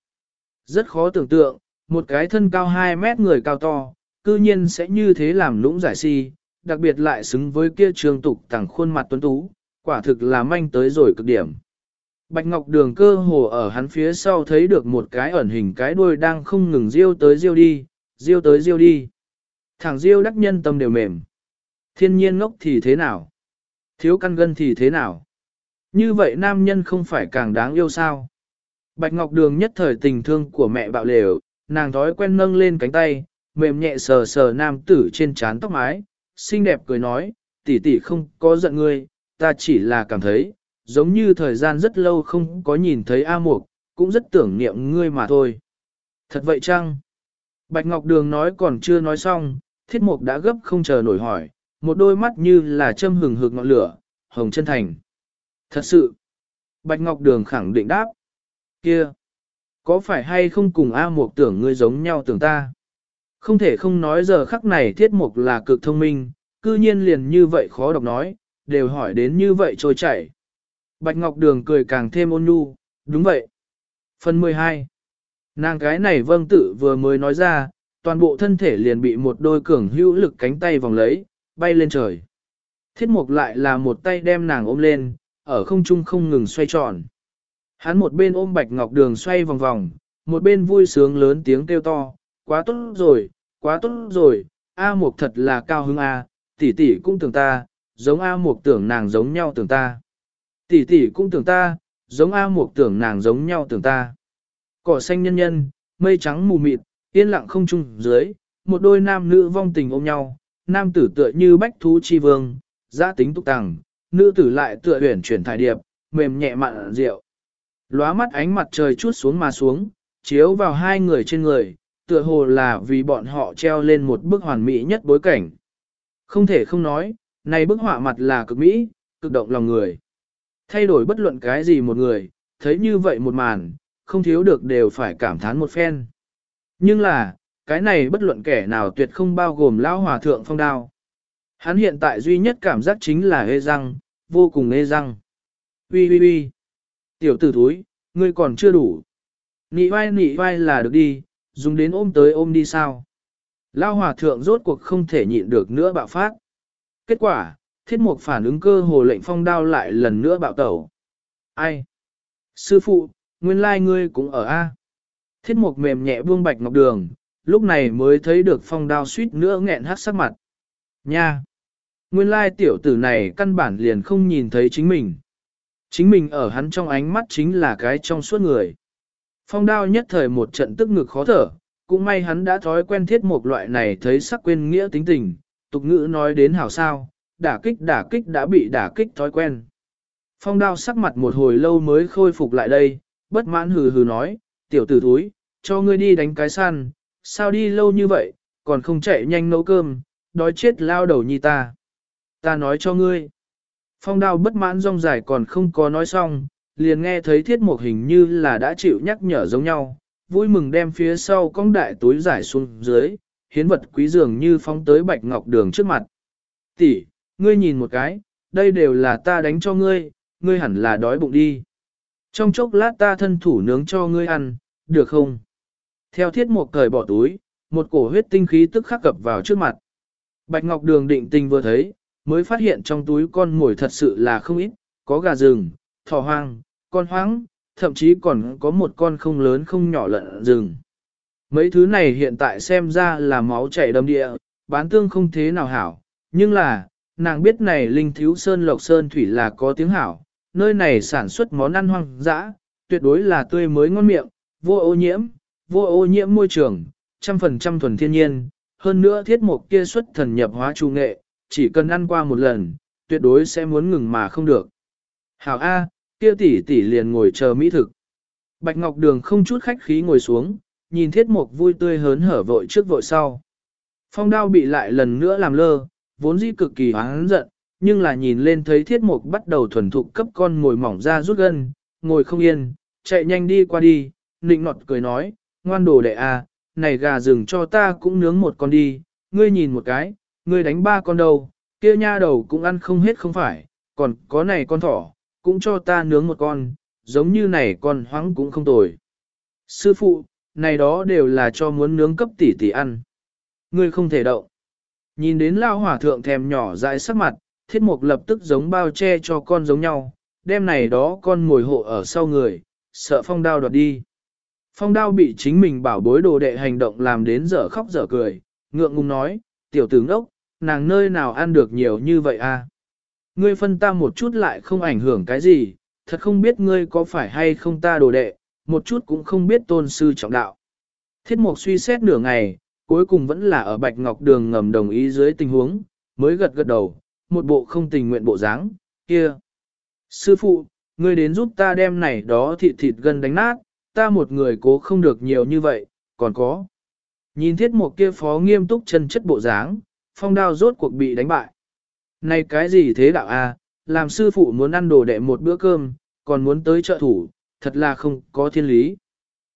Rất khó tưởng tượng, một cái thân cao 2 mét người cao to, cư nhiên sẽ như thế làm lũng giải si, đặc biệt lại xứng với kia trường tục tẳng khuôn mặt tuấn tú, quả thực là manh tới rồi cực điểm. Bạch Ngọc Đường cơ hồ ở hắn phía sau thấy được một cái ẩn hình cái đuôi đang không ngừng riêu tới riêu đi, riêu tới riêu đi. Thẳng riêu đắc nhân tâm đều mềm. Thiên nhiên ngốc thì thế nào? Thiếu căn gân thì thế nào? Như vậy nam nhân không phải càng đáng yêu sao? Bạch Ngọc Đường nhất thời tình thương của mẹ bạo lều, nàng thói quen nâng lên cánh tay, mềm nhẹ sờ sờ nam tử trên trán tóc mái, xinh đẹp cười nói, tỷ tỷ không có giận ngươi, ta chỉ là cảm thấy, giống như thời gian rất lâu không có nhìn thấy A Mục, cũng rất tưởng niệm ngươi mà thôi. Thật vậy chăng? Bạch Ngọc Đường nói còn chưa nói xong, thiết mục đã gấp không chờ nổi hỏi, một đôi mắt như là châm hừng hực ngọn lửa, hồng chân thành. Thật sự, Bạch Ngọc Đường khẳng định đáp. Kia, có phải hay không cùng A mộc tưởng ngươi giống nhau tưởng ta? Không thể không nói giờ khắc này thiết mục là cực thông minh, cư nhiên liền như vậy khó đọc nói, đều hỏi đến như vậy trôi chảy. Bạch Ngọc Đường cười càng thêm ôn nhu, đúng vậy. Phần 12 Nàng cái này vâng tự vừa mới nói ra, toàn bộ thân thể liền bị một đôi cường hữu lực cánh tay vòng lấy, bay lên trời. Thiết mục lại là một tay đem nàng ôm lên, ở không trung không ngừng xoay tròn. Hắn một bên ôm bạch ngọc đường xoay vòng vòng, một bên vui sướng lớn tiếng kêu to, quá tốt rồi, quá tốt rồi, A mục thật là cao hứng A, tỷ tỷ cũng tưởng ta, giống A mục tưởng nàng giống nhau tưởng ta. Tỷ tỷ cũng tưởng ta, giống A Mục tưởng nàng giống nhau tưởng ta. Cỏ xanh nhân nhân, mây trắng mù mịt, yên lặng không trung dưới, một đôi nam nữ vong tình ôm nhau, nam tử tựa như bách thú chi vương, giã tính túc tàng, nữ tử lại tựa huyền chuyển thải điệp, mềm nhẹ mặn rượu. Lóa mắt ánh mặt trời chút xuống mà xuống, chiếu vào hai người trên người, tựa hồ là vì bọn họ treo lên một bức hoàn mỹ nhất bối cảnh. Không thể không nói, này bức họa mặt là cực mỹ, cực động lòng người. Thay đổi bất luận cái gì một người, thấy như vậy một màn, không thiếu được đều phải cảm thán một phen. Nhưng là, cái này bất luận kẻ nào tuyệt không bao gồm lão hòa thượng phong đao. Hắn hiện tại duy nhất cảm giác chính là hê răng, vô cùng hê răng. Ui ui ui, tiểu tử thúi, ngươi còn chưa đủ. Nị vai nị vai là được đi, dùng đến ôm tới ôm đi sao. Lao hòa thượng rốt cuộc không thể nhịn được nữa bạo phát. Kết quả, thiết mục phản ứng cơ hồ lệnh phong đao lại lần nữa bạo tẩu. Ai? Sư phụ, nguyên lai ngươi cũng ở A. Thiết mục mềm nhẹ buông bạch ngọc đường, lúc này mới thấy được phong đao suýt nữa nghẹn hát sắc mặt. Nha! Nguyên lai tiểu tử này căn bản liền không nhìn thấy chính mình. Chính mình ở hắn trong ánh mắt chính là cái trong suốt người. Phong đao nhất thời một trận tức ngực khó thở, cũng may hắn đã thói quen thiết một loại này thấy sắc quên nghĩa tính tình, tục ngữ nói đến hảo sao, đả kích đả kích đã bị đả kích thói quen. Phong đao sắc mặt một hồi lâu mới khôi phục lại đây, bất mãn hừ hừ nói, tiểu tử thúi, cho ngươi đi đánh cái săn, sao đi lâu như vậy, còn không chạy nhanh nấu cơm, đói chết lao đầu nhi ta. Ta nói cho ngươi. Phong đao bất mãn rong dài còn không có nói xong, liền nghe thấy thiết mục hình như là đã chịu nhắc nhở giống nhau, vui mừng đem phía sau cong đại túi giải xuống dưới, hiến vật quý dường như phóng tới bạch ngọc đường trước mặt. Tỷ, ngươi nhìn một cái, đây đều là ta đánh cho ngươi, ngươi hẳn là đói bụng đi. Trong chốc lát ta thân thủ nướng cho ngươi ăn, được không? Theo thiết mục cởi bỏ túi, một cổ huyết tinh khí tức khắc cập vào trước mặt. Bạch Ngọc Đường định tình vừa thấy, mới phát hiện trong túi con mồi thật sự là không ít, có gà rừng, thỏ hoang, con hoang, thậm chí còn có một con không lớn không nhỏ lợn rừng. Mấy thứ này hiện tại xem ra là máu chảy đầm địa, bán tương không thế nào hảo, nhưng là, nàng biết này linh thiếu sơn lộc sơn thủy là có tiếng hảo, nơi này sản xuất món ăn hoang dã, tuyệt đối là tươi mới ngon miệng, vô ô nhiễm, vô ô nhiễm môi trường, trăm phần trăm thuần thiên nhiên, hơn nữa thiết mục kia xuất thần nhập hóa trung nghệ, chỉ cần ăn qua một lần, tuyệt đối sẽ muốn ngừng mà không được. Hảo A, kia tỷ tỷ liền ngồi chờ mỹ thực. Bạch Ngọc Đường không chút khách khí ngồi xuống, nhìn thiết mục vui tươi hớn hở vội trước vội sau. Phong đao bị lại lần nữa làm lơ, vốn dĩ cực kỳ hoáng giận, nhưng là nhìn lên thấy thiết mục bắt đầu thuần thục cấp con ngồi mỏng ra rút gân, ngồi không yên, chạy nhanh đi qua đi, nịnh nọt cười nói, ngoan đồ đệ a, này gà rừng cho ta cũng nướng một con đi, ngươi nhìn một cái, ngươi đánh ba con đâu, kia nha đầu cũng ăn không hết không phải, còn có này con thỏ, cũng cho ta nướng một con, giống như này con hoáng cũng không tồi. Sư phụ, này đó đều là cho muốn nướng cấp tỷ tỷ ăn. Ngươi không thể động. Nhìn đến lao hỏa thượng thèm nhỏ dại sắc mặt, thiết mục lập tức giống bao che cho con giống nhau, đem này đó con ngồi hộ ở sau người, sợ phong đao đoạt đi. Phong đao bị chính mình bảo bối đồ đệ hành động làm đến dở khóc dở cười, ngượng ngùng nói, tiểu tướng ốc, nàng nơi nào ăn được nhiều như vậy à? Ngươi phân ta một chút lại không ảnh hưởng cái gì, thật không biết ngươi có phải hay không ta đồ đệ, một chút cũng không biết tôn sư trọng đạo. Thiết mục suy xét nửa ngày, cuối cùng vẫn là ở Bạch Ngọc Đường ngầm đồng ý dưới tình huống, mới gật gật đầu, một bộ không tình nguyện bộ dáng, kia. Sư phụ, ngươi đến giúp ta đem này đó thịt thịt gần đánh nát, ta một người cố không được nhiều như vậy, còn có. Nhìn thiết một kia phó nghiêm túc chân chất bộ dáng, phong đao rốt cuộc bị đánh bại. Này cái gì thế đạo a? làm sư phụ muốn ăn đồ đệ một bữa cơm, còn muốn tới trợ thủ, thật là không có thiên lý.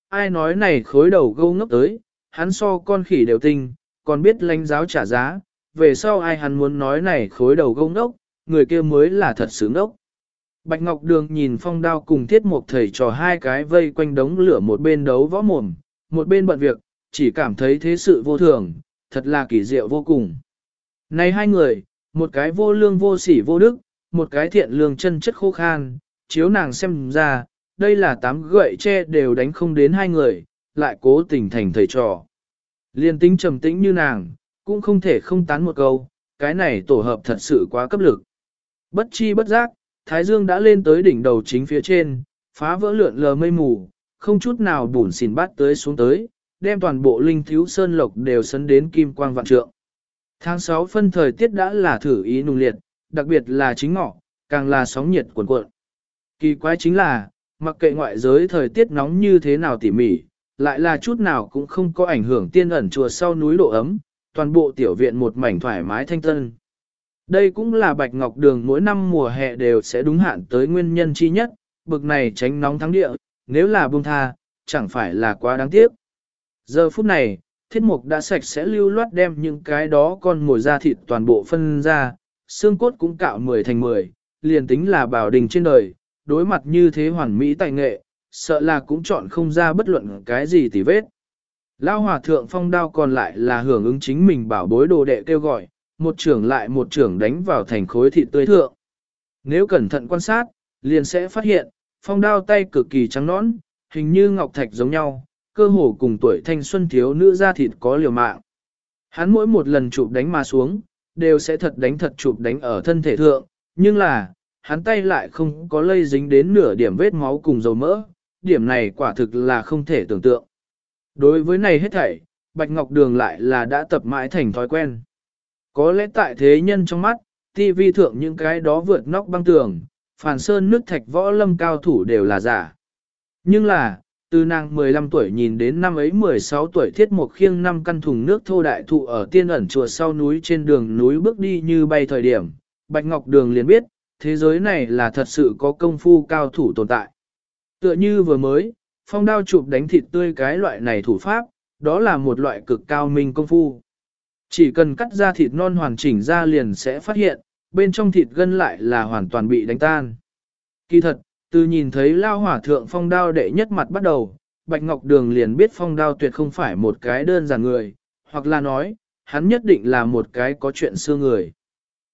Ai nói này khối đầu gâu ngốc tới, hắn so con khỉ đều tinh, còn biết lãnh giáo trả giá, về sau ai hắn muốn nói này khối đầu gâu ngốc, người kia mới là thật sướng ngốc. Bạch Ngọc Đường nhìn phong đao cùng thiết một thầy trò hai cái vây quanh đống lửa một bên đấu võ mồm, một bên bận việc, chỉ cảm thấy thế sự vô thường, thật là kỳ diệu vô cùng. Này hai người, một cái vô lương vô sỉ vô đức, một cái thiện lương chân chất khô khan, chiếu nàng xem ra, đây là tám gậy tre đều đánh không đến hai người, lại cố tình thành thầy trò. Liên tính trầm tĩnh như nàng, cũng không thể không tán một câu, cái này tổ hợp thật sự quá cấp lực. Bất chi bất giác, Thái dương đã lên tới đỉnh đầu chính phía trên, phá vỡ lượn lờ mây mù, không chút nào bùn xỉn bát tới xuống tới, đem toàn bộ linh thiếu sơn lộc đều sấn đến kim quang vạn trượng. Tháng 6 phân thời tiết đã là thử ý nung liệt, đặc biệt là chính ngọ, càng là sóng nhiệt cuồn cuộn. Kỳ quái chính là, mặc kệ ngoại giới thời tiết nóng như thế nào tỉ mỉ, lại là chút nào cũng không có ảnh hưởng tiên ẩn chùa sau núi độ ấm, toàn bộ tiểu viện một mảnh thoải mái thanh tân. Đây cũng là Bạch Ngọc Đường mỗi năm mùa hè đều sẽ đúng hạn tới nguyên nhân chi nhất, bực này tránh nóng thắng địa, nếu là buông tha, chẳng phải là quá đáng tiếc. Giờ phút này, thiết mục đã sạch sẽ lưu loát đem những cái đó con mồi da thịt toàn bộ phân ra, xương cốt cũng cạo 10 thành 10, liền tính là bảo đình trên đời, đối mặt như thế hoàn mỹ tài nghệ, sợ là cũng chọn không ra bất luận cái gì tỉ vết. Lao hòa thượng phong đao còn lại là hưởng ứng chính mình bảo bối đồ đệ kêu gọi, một trưởng lại một trưởng đánh vào thành khối thịt tươi thượng. Nếu cẩn thận quan sát, liền sẽ phát hiện, phong đao tay cực kỳ trắng nõn, hình như ngọc thạch giống nhau, cơ hồ cùng tuổi thanh xuân thiếu nữ da thịt có liều mạng. Hắn mỗi một lần chụp đánh mà xuống, đều sẽ thật đánh thật chụp đánh ở thân thể thượng, nhưng là, hắn tay lại không có lây dính đến nửa điểm vết máu cùng dầu mỡ, điểm này quả thực là không thể tưởng tượng. Đối với này hết thảy, Bạch Ngọc Đường lại là đã tập mãi thành thói quen. Có lẽ tại thế nhân trong mắt, TV thượng những cái đó vượt nóc băng tường, phản sơn nước thạch võ lâm cao thủ đều là giả. Nhưng là, từ nàng 15 tuổi nhìn đến năm ấy 16 tuổi thiết một khiêng năm căn thùng nước thô đại thụ ở tiên ẩn chùa sau núi trên đường núi bước đi như bay thời điểm, Bạch Ngọc Đường liền biết, thế giới này là thật sự có công phu cao thủ tồn tại. Tựa như vừa mới, phong đao chụp đánh thịt tươi cái loại này thủ pháp, đó là một loại cực cao minh công phu. Chỉ cần cắt ra thịt non hoàn chỉnh ra liền sẽ phát hiện, bên trong thịt gân lại là hoàn toàn bị đánh tan. Kỳ thật, từ nhìn thấy lao hỏa thượng phong đao đệ nhất mặt bắt đầu, Bạch Ngọc Đường liền biết phong đao tuyệt không phải một cái đơn giản người, hoặc là nói, hắn nhất định là một cái có chuyện xưa người.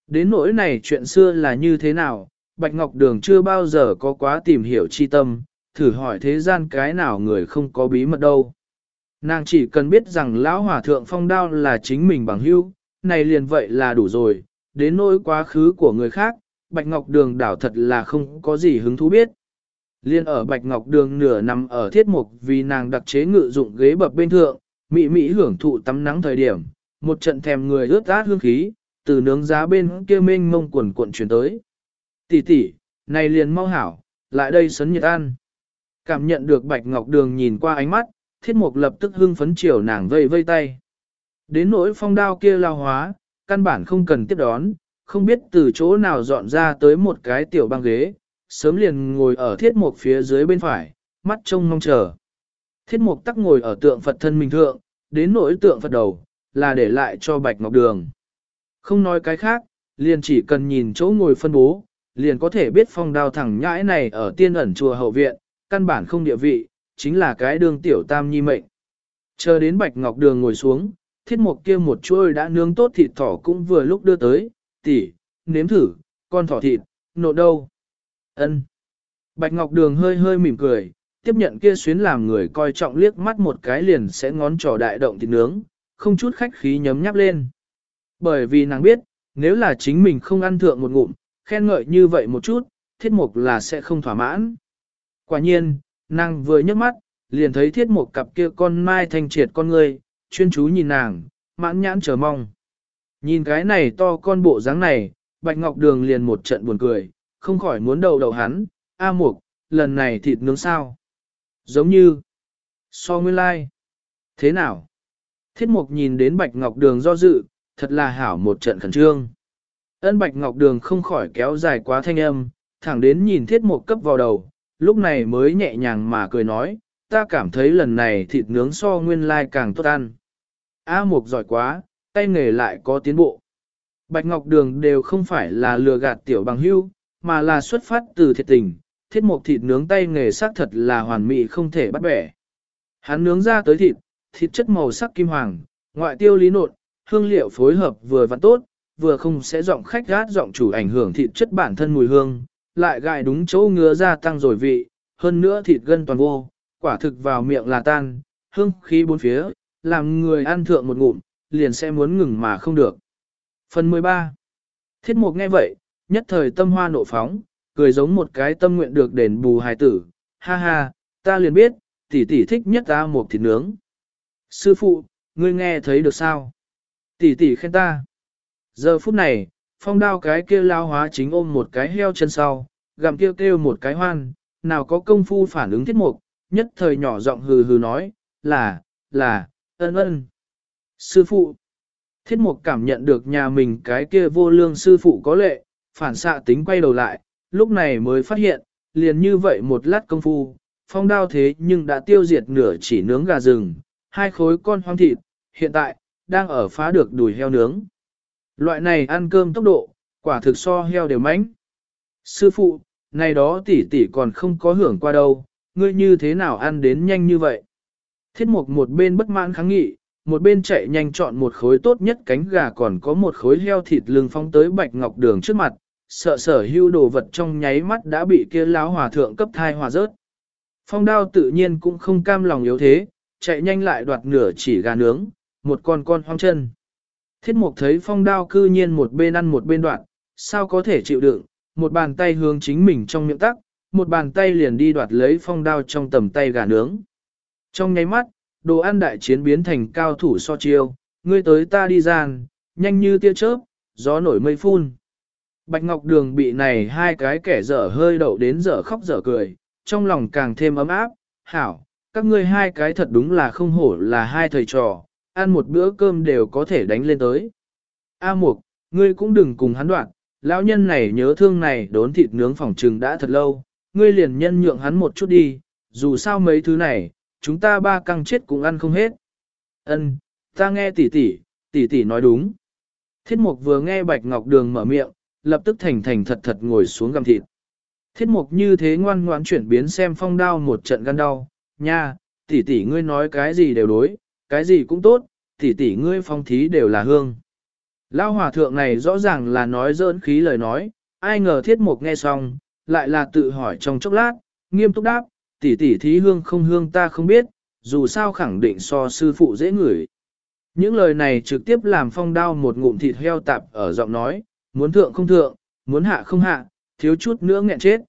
Đến nỗi này chuyện xưa là như thế nào, Bạch Ngọc Đường chưa bao giờ có quá tìm hiểu chi tâm, thử hỏi thế gian cái nào người không có bí mật đâu. Nàng chỉ cần biết rằng lão hòa thượng phong đao là chính mình bằng hữu, này liền vậy là đủ rồi, đến nỗi quá khứ của người khác, Bạch Ngọc Đường đảo thật là không có gì hứng thú biết. Liên ở Bạch Ngọc Đường nửa nằm ở thiết mục vì nàng đặc chế ngự dụng ghế bập bên thượng, mị mị hưởng thụ tắm nắng thời điểm, một trận thèm người ướt át hương khí, từ nướng giá bên kia mênh mông quần cuộn chuyển tới. Tỷ tỷ, này liền mau hảo, lại đây sấn nhiệt ăn. Cảm nhận được Bạch Ngọc Đường nhìn qua ánh mắt, thiết mục lập tức hưng phấn chiều nàng vây vây tay. Đến nỗi phong đao kia lao hóa, căn bản không cần tiếp đón, không biết từ chỗ nào dọn ra tới một cái tiểu băng ghế, sớm liền ngồi ở thiết mục phía dưới bên phải, mắt trông mong chờ. Thiết mục tắc ngồi ở tượng Phật thân mình thượng, đến nỗi tượng Phật đầu, là để lại cho Bạch Ngọc Đường. Không nói cái khác, liền chỉ cần nhìn chỗ ngồi phân bố, liền có thể biết phong đao thẳng nhãi này ở tiên ẩn chùa hậu viện, căn bản không địa vị, chính là cái đường tiểu tam nhi mệnh. Chờ đến Bạch Ngọc Đường ngồi xuống, thiết mục kia một chuôi đã nướng tốt thịt thỏ cũng vừa lúc đưa tới, tỷ, nếm thử, con thỏ thịt, nộ đâu. ân Bạch Ngọc Đường hơi hơi mỉm cười, tiếp nhận kia xuyến làm người coi trọng liếc mắt một cái liền sẽ ngón trỏ đại động thịt nướng, không chút khách khí nhấm nháp lên. Bởi vì nàng biết, nếu là chính mình không ăn thượng một ngụm, khen ngợi như vậy một chút, thiết mục là sẽ không thỏa mãn. Quả nhiên, nàng vừa nhấc mắt, liền thấy thiết mục cặp kia con mai thanh triệt con người, chuyên chú nhìn nàng, mãn nhãn chờ mong. Nhìn cái này to con bộ dáng này, Bạch Ngọc Đường liền một trận buồn cười, không khỏi muốn đầu đầu hắn, A Mục, lần này thịt nướng sao? Giống như, so nguyên lai. Like. Thế nào? Thiết Mục nhìn đến Bạch Ngọc Đường do dự, thật là hảo một trận khẩn trương. Ân Bạch Ngọc Đường không khỏi kéo dài quá thanh âm, thẳng đến nhìn Thiết Mục cấp vào đầu, lúc này mới nhẹ nhàng mà cười nói, ta cảm thấy lần này thịt nướng so nguyên lai like càng tốt ăn. A Mục giỏi quá, tay nghề lại có tiến bộ. Bạch Ngọc Đường đều không phải là lừa gạt tiểu bằng hưu, mà là xuất phát từ thiệt tình, thiết mục thịt nướng tay nghề xác thật là hoàn mỹ không thể bắt bẻ. Hắn nướng ra tới thịt, thịt chất màu sắc kim hoàng, ngoại tiêu lý nộn, hương liệu phối hợp vừa vặn tốt, vừa không sẽ giọng khách gát giọng chủ ảnh hưởng thịt chất bản thân mùi hương, lại gài đúng chỗ ngứa ra tăng rồi vị, hơn nữa thịt gân toàn vô, quả thực vào miệng là tan, hương khí bốn phía, làm người ăn thượng một ngụm, liền sẽ muốn ngừng mà không được. Phần 13 Thiết mục nghe vậy, nhất thời tâm hoa nộ phóng, cười giống một cái tâm nguyện được đền bù hài tử, ha ha, ta liền biết, tỷ tỷ thích nhất ta một thịt nướng. Sư phụ, ngươi nghe thấy được sao? Tỷ tỷ khen ta. Giờ phút này, phong đao cái kia lao hóa chính ôm một cái heo chân sau, gặm kêu kêu một cái hoan, nào có công phu phản ứng thiết mục, nhất thời nhỏ giọng hừ hừ nói, là, là, ân ân. Sư phụ, thiết mục cảm nhận được nhà mình cái kia vô lương sư phụ có lệ, phản xạ tính quay đầu lại, lúc này mới phát hiện, liền như vậy một lát công phu, phong đao thế nhưng đã tiêu diệt nửa chỉ nướng gà rừng, hai khối con hoang thịt, hiện tại, đang ở phá được đùi heo nướng. Loại này ăn cơm tốc độ, quả thực so heo đều mánh. Sư phụ, này đó tỷ tỷ còn không có hưởng qua đâu, ngươi như thế nào ăn đến nhanh như vậy? Thiết mục một bên bất mãn kháng nghị, một bên chạy nhanh chọn một khối tốt nhất cánh gà còn có một khối heo thịt lưng phong tới bạch ngọc đường trước mặt, sợ sở hưu đồ vật trong nháy mắt đã bị kia láo hòa thượng cấp thai hòa rớt. Phong đao tự nhiên cũng không cam lòng yếu thế, chạy nhanh lại đoạt nửa chỉ gà nướng, một con con hoang chân. Thiết mục thấy phong đao cư nhiên một bên ăn một bên đoạn, sao có thể chịu đựng, một bàn tay hướng chính mình trong miệng tắc, một bàn tay liền đi đoạt lấy phong đao trong tầm tay gà nướng. Trong nháy mắt, đồ ăn đại chiến biến thành cao thủ so chiêu, ngươi tới ta đi gian, nhanh như tia chớp, gió nổi mây phun. Bạch Ngọc Đường bị này hai cái kẻ dở hơi đậu đến dở khóc dở cười, trong lòng càng thêm ấm áp, hảo, các ngươi hai cái thật đúng là không hổ là hai thầy trò, ăn một bữa cơm đều có thể đánh lên tới. A Mục, ngươi cũng đừng cùng hắn đoạn, lão nhân này nhớ thương này đốn thịt nướng phòng trừng đã thật lâu, ngươi liền nhân nhượng hắn một chút đi, dù sao mấy thứ này, chúng ta ba căng chết cũng ăn không hết. Ân, ta nghe tỷ tỷ, tỷ tỷ nói đúng. Thiết mục vừa nghe Bạch Ngọc Đường mở miệng, lập tức thành thành thật thật ngồi xuống găm thịt. Thiết mục như thế ngoan ngoãn chuyển biến xem phong đao một trận gan đau, nha, tỷ tỷ ngươi nói cái gì đều đối, cái gì cũng tốt, tỷ tỷ ngươi phong thí đều là hương. Lao hòa thượng này rõ ràng là nói dỡn khí lời nói, ai ngờ thiết mục nghe xong, lại là tự hỏi trong chốc lát, nghiêm túc đáp, tỷ tỷ thí hương không hương ta không biết, dù sao khẳng định so sư phụ dễ ngửi. Những lời này trực tiếp làm phong đao một ngụm thịt heo tạp ở giọng nói, muốn thượng không thượng, muốn hạ không hạ, thiếu chút nữa nghẹn chết.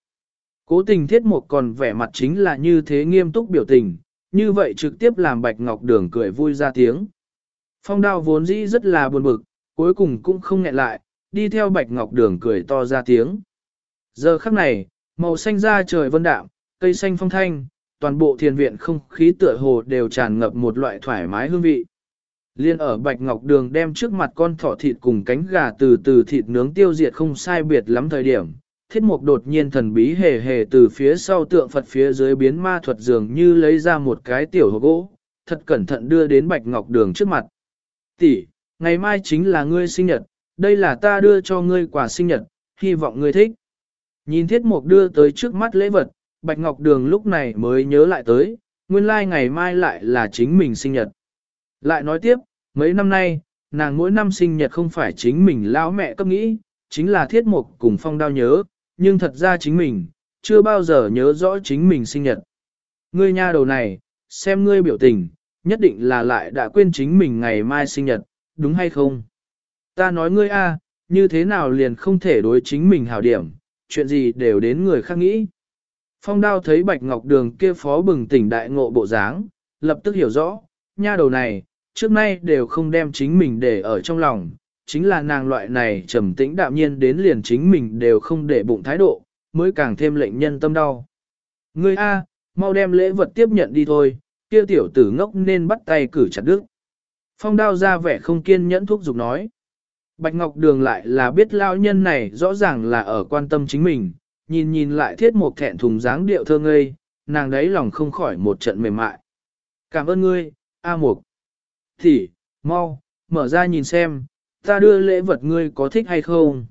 Cố tình thiết mục còn vẻ mặt chính là như thế nghiêm túc biểu tình, như vậy trực tiếp làm bạch ngọc đường cười vui ra tiếng. Phong đao vốn dĩ rất là buồn bực, cuối cùng cũng không nghẹn lại, đi theo bạch ngọc đường cười to ra tiếng. Giờ khắc này, màu xanh da trời vân đạm, cây xanh phong thanh, toàn bộ thiền viện không khí tựa hồ đều tràn ngập một loại thoải mái hương vị. Liên ở Bạch Ngọc Đường đem trước mặt con thỏ thịt cùng cánh gà từ từ thịt nướng tiêu diệt không sai biệt lắm thời điểm. Thiết mục đột nhiên thần bí hề hề từ phía sau tượng Phật phía dưới biến ma thuật dường như lấy ra một cái tiểu hộp gỗ, thật cẩn thận đưa đến Bạch Ngọc Đường trước mặt. Tỷ, ngày mai chính là ngươi sinh nhật, đây là ta đưa cho ngươi quà sinh nhật, hy vọng ngươi thích. Nhìn thiết mục đưa tới trước mắt lễ vật, Bạch Ngọc Đường lúc này mới nhớ lại tới, nguyên lai like ngày mai lại là chính mình sinh nhật. Lại nói tiếp, mấy năm nay, nàng mỗi năm sinh nhật không phải chính mình lão mẹ cấp nghĩ, chính là thiết mục cùng phong đao nhớ, nhưng thật ra chính mình, chưa bao giờ nhớ rõ chính mình sinh nhật. Ngươi nha đầu này, xem ngươi biểu tình, nhất định là lại đã quên chính mình ngày mai sinh nhật, đúng hay không? Ta nói ngươi a, như thế nào liền không thể đối chính mình hảo điểm, chuyện gì đều đến người khác nghĩ. Phong đao thấy bạch ngọc đường kia phó bừng tỉnh đại ngộ bộ dáng, lập tức hiểu rõ, nha đầu này, trước nay đều không đem chính mình để ở trong lòng, chính là nàng loại này trầm tĩnh đạm nhiên đến liền chính mình đều không để bụng thái độ, mới càng thêm lệnh nhân tâm đau. Ngươi A, mau đem lễ vật tiếp nhận đi thôi, kia tiểu tử ngốc nên bắt tay cử chặt đứt. Phong đao ra vẻ không kiên nhẫn thuốc dục nói. Bạch Ngọc Đường lại là biết lao nhân này rõ ràng là ở quan tâm chính mình, nhìn nhìn lại thiết một thẹn thùng dáng điệu thơ ngây, nàng đấy lòng không khỏi một trận mềm mại. Cảm ơn ngươi, A Mục. Thì, mau, mở ra nhìn xem, ta đưa lễ vật ngươi có thích hay không?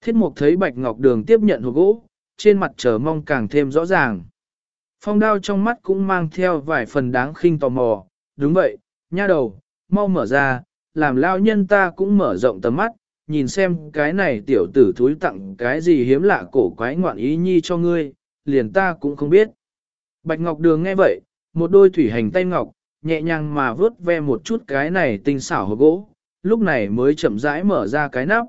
Thiết mục thấy Bạch Ngọc Đường tiếp nhận hộp gỗ, trên mặt chờ mong càng thêm rõ ràng. Phong đao trong mắt cũng mang theo vài phần đáng khinh tò mò, đúng vậy, nha đầu, mau mở ra, làm lao nhân ta cũng mở rộng tầm mắt, nhìn xem cái này tiểu tử thúi tặng cái gì hiếm lạ cổ quái ngoạn ý nhi cho ngươi, liền ta cũng không biết. Bạch Ngọc Đường nghe vậy, một đôi thủy hành tay ngọc, nhẹ nhàng mà vớt ve một chút cái này tinh xảo hộp gỗ, lúc này mới chậm rãi mở ra cái nắp.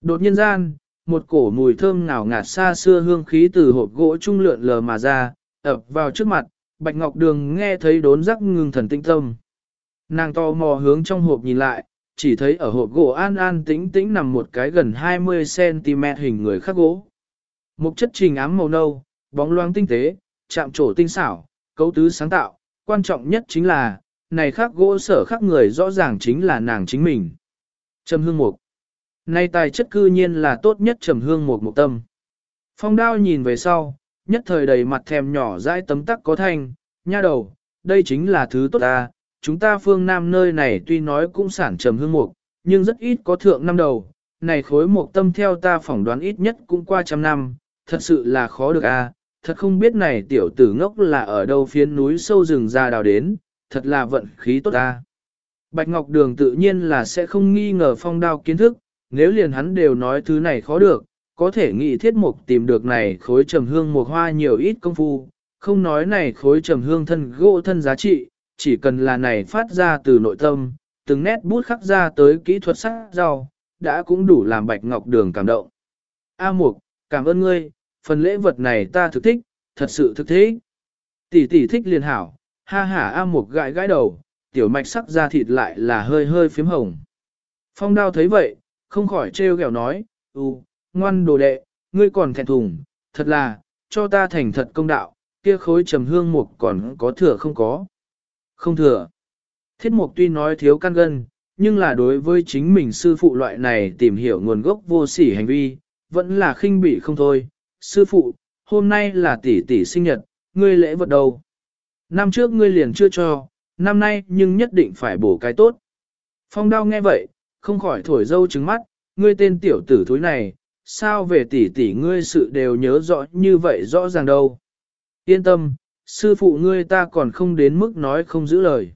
Đột nhiên gian, một cổ mùi thơm ngào ngạt xa xưa hương khí từ hộp gỗ trung lượn lờ mà ra, ập vào trước mặt, Bạch Ngọc Đường nghe thấy đốn rắc ngưng thần tinh tâm. Nàng to mò hướng trong hộp nhìn lại, chỉ thấy ở hộp gỗ an an tĩnh tĩnh nằm một cái gần 20cm hình người khắc gỗ. Một chất trình ám màu nâu, bóng loáng tinh tế, chạm trổ tinh xảo, cấu tứ sáng tạo, quan trọng nhất chính là, này khắc gỗ sở khắc người rõ ràng chính là nàng chính mình. Trầm hương mục. nay tài chất cư nhiên là tốt nhất trầm hương mục mục tâm. Phong đao nhìn về sau, nhất thời đầy mặt thèm nhỏ dãi tấm tắc có thanh, nha đầu, đây chính là thứ tốt ta, chúng ta phương Nam nơi này tuy nói cũng sản trầm hương mục, nhưng rất ít có thượng năm đầu, này khối mục tâm theo ta phỏng đoán ít nhất cũng qua trăm năm, thật sự là khó được a. thật không biết này tiểu tử ngốc là ở đâu phiến núi sâu rừng ra đào đến, thật là vận khí tốt ta. Bạch Ngọc Đường tự nhiên là sẽ không nghi ngờ phong đao kiến thức, nếu liền hắn đều nói thứ này khó được, có thể nghĩ thiết mục tìm được này khối trầm hương một hoa nhiều ít công phu, không nói này khối trầm hương thân gỗ thân giá trị, chỉ cần là này phát ra từ nội tâm, từng nét bút khắc ra tới kỹ thuật sắc rau, đã cũng đủ làm Bạch Ngọc Đường cảm động. A Mục, cảm ơn ngươi, phần lễ vật này ta thực thích, thật sự thực thế. Tỷ tỷ thích liền hảo, ha hả A Mục gãi gãi đầu, tiểu mạch sắc ra thịt lại là hơi hơi phím hồng. Phong đao thấy vậy, không khỏi trêu ghẹo nói, ừ, ngoan đồ đệ, ngươi còn thẹn thùng, thật là, cho ta thành thật công đạo, kia khối trầm hương mục còn có thừa không có. Không thừa. Thiết mục tuy nói thiếu căn gân, nhưng là đối với chính mình sư phụ loại này tìm hiểu nguồn gốc vô sỉ hành vi, vẫn là khinh bỉ không thôi. Sư phụ, hôm nay là tỷ tỷ sinh nhật, ngươi lễ vật đâu? Năm trước ngươi liền chưa cho, năm nay nhưng nhất định phải bổ cái tốt. Phong đao nghe vậy, không khỏi thổi dâu trứng mắt, ngươi tên tiểu tử thối này, sao về tỷ tỷ ngươi sự đều nhớ rõ như vậy rõ ràng đâu. Yên tâm, sư phụ ngươi ta còn không đến mức nói không giữ lời.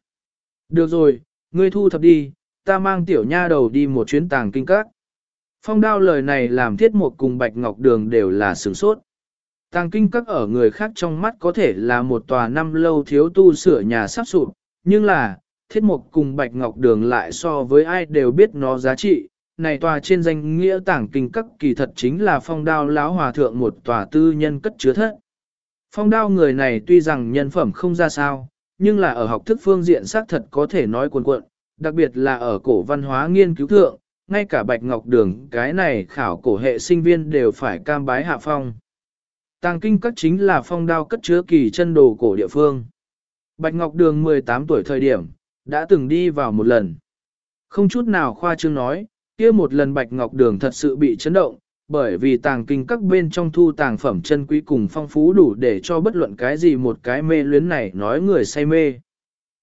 Được rồi, ngươi thu thập đi, ta mang tiểu nha đầu đi một chuyến tàng kinh các. Phong đao lời này làm thiết một cùng bạch ngọc đường đều là sửng sốt. Tàng kinh các ở người khác trong mắt có thể là một tòa năm lâu thiếu tu sửa nhà sắp sụp, nhưng là, thiết mục cùng bạch ngọc đường lại so với ai đều biết nó giá trị. Này tòa trên danh nghĩa tàng kinh các kỳ thật chính là phong đao lão hòa thượng một tòa tư nhân cất chứa thất. Phong đao người này tuy rằng nhân phẩm không ra sao, nhưng là ở học thức phương diện xác thật có thể nói cuồn cuộn, đặc biệt là ở cổ văn hóa nghiên cứu thượng, ngay cả Bạch Ngọc Đường cái này khảo cổ hệ sinh viên đều phải cam bái hạ phong. Tàng kinh các chính là phong đao cất chứa kỳ chân đồ cổ địa phương. Bạch Ngọc Đường 18 tuổi thời điểm, đã từng đi vào một lần. Không chút nào khoa trương nói, kia một lần Bạch Ngọc Đường thật sự bị chấn động, bởi vì tàng kinh các bên trong thu tàng phẩm chân quý cùng phong phú đủ để cho bất luận cái gì một cái mê luyến này nói người say mê.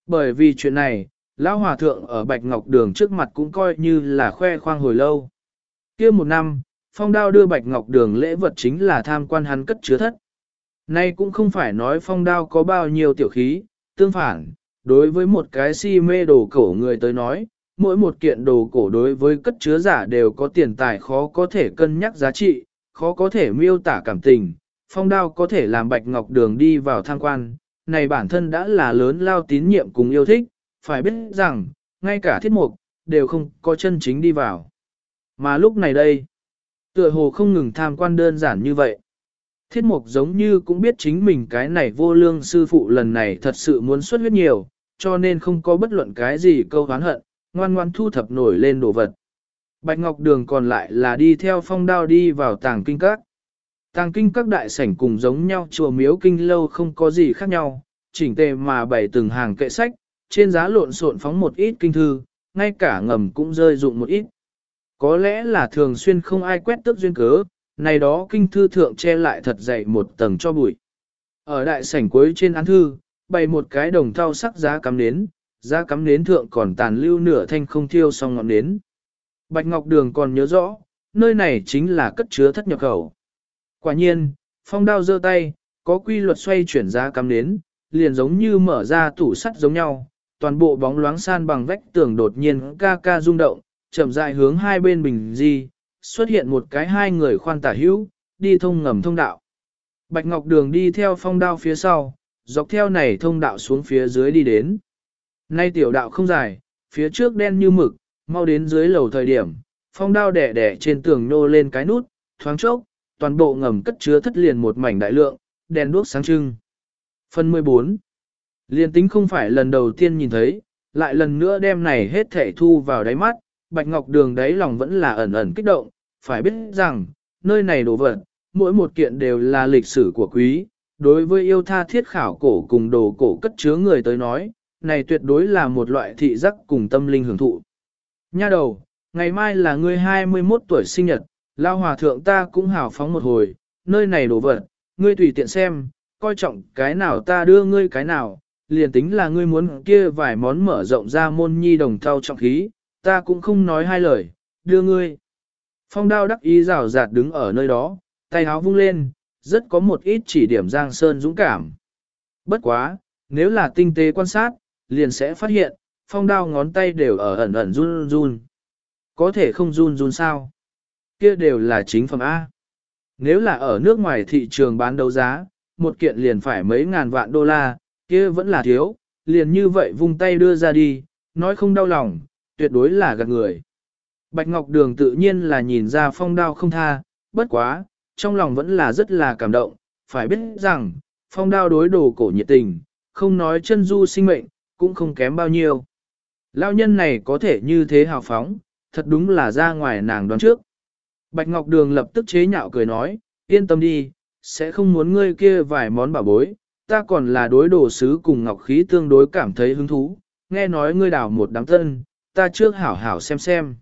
Bởi vì chuyện này, Lão Hòa Thượng ở Bạch Ngọc Đường trước mặt cũng coi như là khoe khoang hồi lâu. kia một năm, Phong Đao đưa Bạch Ngọc Đường lễ vật chính là tham quan hắn cất chứa thất. Nay cũng không phải nói Phong Đao có bao nhiêu tiểu khí, tương phản, đối với một cái si mê đồ cổ người tới nói, mỗi một kiện đồ cổ đối với cất chứa giả đều có tiền tài khó có thể cân nhắc giá trị, khó có thể miêu tả cảm tình, phong đao có thể làm bạch ngọc đường đi vào tham quan, này bản thân đã là lớn lao tín nhiệm cùng yêu thích, phải biết rằng, ngay cả thiết mục, đều không có chân chính đi vào. Mà lúc này đây, tựa hồ không ngừng tham quan đơn giản như vậy. Thiết mục giống như cũng biết chính mình cái này vô lương sư phụ lần này thật sự muốn xuất huyết nhiều, cho nên không có bất luận cái gì câu hán hận, ngoan ngoan thu thập nổi lên đồ vật. Bạch Ngọc Đường còn lại là đi theo phong đao đi vào tàng kinh các. Tàng kinh các đại sảnh cùng giống nhau chùa miếu kinh lâu không có gì khác nhau, chỉnh tề mà bày từng hàng kệ sách, trên giá lộn xộn phóng một ít kinh thư, ngay cả ngầm cũng rơi dụng một ít. Có lẽ là thường xuyên không ai quét tước duyên cớ, này đó kinh thư thượng che lại thật dày một tầng cho bụi. Ở đại sảnh cuối trên án thư, bày một cái đồng thau sắc giá cắm nến, giá cắm nến thượng còn tàn lưu nửa thanh không thiêu xong ngọn nến. Bạch Ngọc Đường còn nhớ rõ, nơi này chính là cất chứa thất nhập khẩu. Quả nhiên, phong đao giơ tay, có quy luật xoay chuyển giá cắm nến, liền giống như mở ra tủ sắt giống nhau, toàn bộ bóng loáng san bằng vách tường đột nhiên ca ca rung động, chậm rãi hướng hai bên bình di, xuất hiện một cái hai người khoan tả hữu, đi thông ngầm thông đạo. Bạch Ngọc Đường đi theo phong đao phía sau, dọc theo này thông đạo xuống phía dưới đi đến. Nay tiểu đạo không dài, phía trước đen như mực, mau đến dưới lầu thời điểm, phong đao đẻ đẻ trên tường nô lên cái nút, thoáng chốc, toàn bộ ngầm cất chứa thất liền một mảnh đại lượng, đèn đuốc sáng trưng. Phần 14 Liên tính không phải lần đầu tiên nhìn thấy, lại lần nữa đem này hết thể thu vào đáy mắt, Bạch Ngọc Đường đấy lòng vẫn là ẩn ẩn kích động, phải biết rằng, nơi này đồ vật, mỗi một kiện đều là lịch sử của quý, đối với yêu tha thiết khảo cổ cùng đồ cổ cất chứa người tới nói, này tuyệt đối là một loại thị giác cùng tâm linh hưởng thụ. Nha đầu, ngày mai là ngươi 21 tuổi sinh nhật, lao hòa thượng ta cũng hào phóng một hồi, nơi này đồ vật, ngươi tùy tiện xem, coi trọng cái nào ta đưa ngươi cái nào, liền tính là ngươi muốn kia vài món mở rộng ra môn nhi đồng thao trọng khí, ta cũng không nói hai lời, đưa ngươi. Phong đao đắc ý rào rạt đứng ở nơi đó, tay áo vung lên, rất có một ít chỉ điểm Giang Sơn dũng cảm. Bất quá, nếu là tinh tế quan sát, liền sẽ phát hiện, phong đao ngón tay đều ở ẩn ẩn run run. Có thể không run run sao? Kia đều là chính phẩm A. Nếu là ở nước ngoài thị trường bán đấu giá, một kiện liền phải mấy ngàn vạn đô la, kia vẫn là thiếu, liền như vậy vung tay đưa ra đi, nói không đau lòng, tuyệt đối là gạt người. Bạch Ngọc Đường tự nhiên là nhìn ra phong đao không tha, bất quá, trong lòng vẫn là rất là cảm động, phải biết rằng, phong đao đối đồ cổ nhiệt tình, không nói chân du sinh mệnh, cũng không kém bao nhiêu. Lao nhân này có thể như thế hào phóng, thật đúng là ra ngoài nàng đoán trước. Bạch Ngọc Đường lập tức chế nhạo cười nói, yên tâm đi, sẽ không muốn ngươi kia vài món bảo bối, ta còn là đối đồ sứ cùng ngọc khí tương đối cảm thấy hứng thú, nghe nói ngươi đào một đám tân, ta trước hảo hảo xem xem.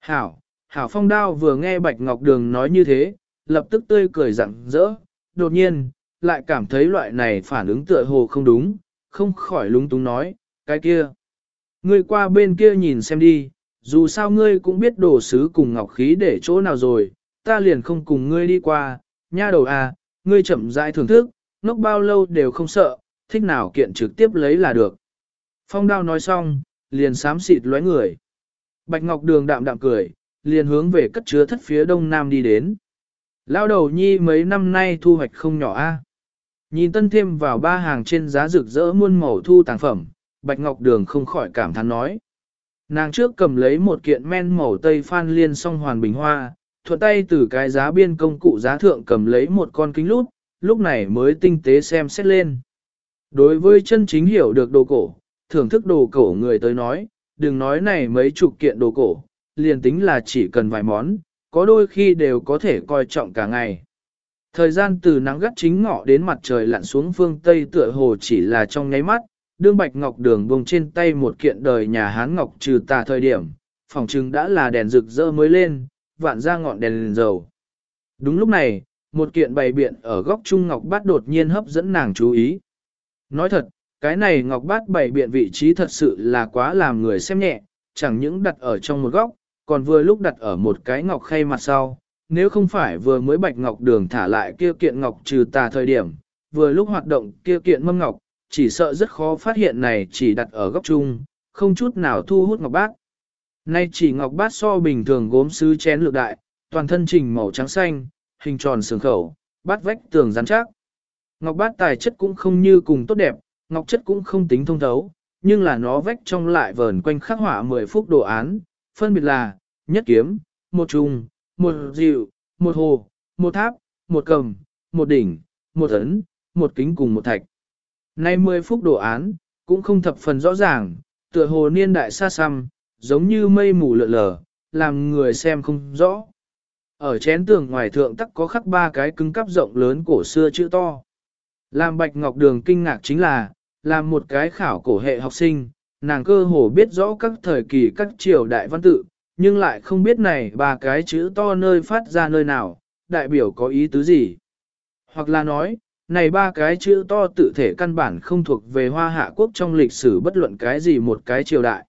Hảo, hảo phong đao vừa nghe Bạch Ngọc Đường nói như thế, lập tức tươi cười rặng rỡ, đột nhiên, lại cảm thấy loại này phản ứng tựa hồ không đúng, không khỏi lúng túng nói, cái kia. Ngươi qua bên kia nhìn xem đi, dù sao ngươi cũng biết đồ sứ cùng ngọc khí để chỗ nào rồi, ta liền không cùng ngươi đi qua, nha đầu à, ngươi chậm rãi thưởng thức, nốc bao lâu đều không sợ, thích nào kiện trực tiếp lấy là được. Phong đao nói xong, liền sám xịt lóe người. Bạch Ngọc Đường đạm đạm cười, liền hướng về cất chứa thất phía đông nam đi đến. Lao đầu nhi mấy năm nay thu hoạch không nhỏ a. Nhìn tân thêm vào ba hàng trên giá rực rỡ muôn màu thu tàng phẩm, Bạch Ngọc Đường không khỏi cảm thán nói. Nàng trước cầm lấy một kiện men màu tây phan liên song hoàn bình hoa, thuận tay từ cái giá biên công cụ giá thượng cầm lấy một con kính lút, lúc này mới tinh tế xem xét lên. Đối với chân chính hiểu được đồ cổ, thưởng thức đồ cổ người tới nói, đừng nói này mấy chục kiện đồ cổ, liền tính là chỉ cần vài món, có đôi khi đều có thể coi trọng cả ngày. Thời gian từ nắng gắt chính ngọ đến mặt trời lặn xuống phương Tây tựa hồ chỉ là trong nháy mắt, đương bạch ngọc đường bông trên tay một kiện đời nhà Hán Ngọc trừ tà thời điểm, phòng trưng đã là đèn rực rỡ mới lên, vạn ra ngọn đèn lên dầu. Đúng lúc này, một kiện bày biện ở góc trung ngọc bát đột nhiên hấp dẫn nàng chú ý. Nói thật, cái này ngọc bát bày biện vị trí thật sự là quá làm người xem nhẹ, chẳng những đặt ở trong một góc, còn vừa lúc đặt ở một cái ngọc khay mặt sau. Nếu không phải vừa mới bạch ngọc đường thả lại kia kiện ngọc trừ tà thời điểm, vừa lúc hoạt động kia kiện mâm ngọc, chỉ sợ rất khó phát hiện này chỉ đặt ở góc trung, không chút nào thu hút ngọc bát. Nay chỉ ngọc bát so bình thường gốm sứ chén lược đại, toàn thân trình màu trắng xanh, hình tròn sườn khẩu, bát vách tường rắn chắc. Ngọc bát tài chất cũng không như cùng tốt đẹp, ngọc chất cũng không tính thông thấu, nhưng là nó vách trong lại vờn quanh khắc họa 10 phút đồ án, phân biệt là, nhất kiếm, một trùng, một dịu, một hồ, một tháp, một cầm, một đỉnh, một ấn, một kính cùng một thạch. Nay 10 phút đồ án, cũng không thập phần rõ ràng, tựa hồ niên đại xa xăm, giống như mây mù lượn lờ, làm người xem không rõ. Ở chén tường ngoài thượng tắc có khắc ba cái cứng cắp rộng lớn cổ xưa chữ to. Làm Bạch Ngọc Đường kinh ngạc chính là, làm một cái khảo cổ hệ học sinh, nàng cơ hồ biết rõ các thời kỳ các triều đại văn tự, nhưng lại không biết này ba cái chữ to nơi phát ra nơi nào, đại biểu có ý tứ gì. Hoặc là nói, này ba cái chữ to tự thể căn bản không thuộc về hoa hạ quốc trong lịch sử bất luận cái gì một cái triều đại.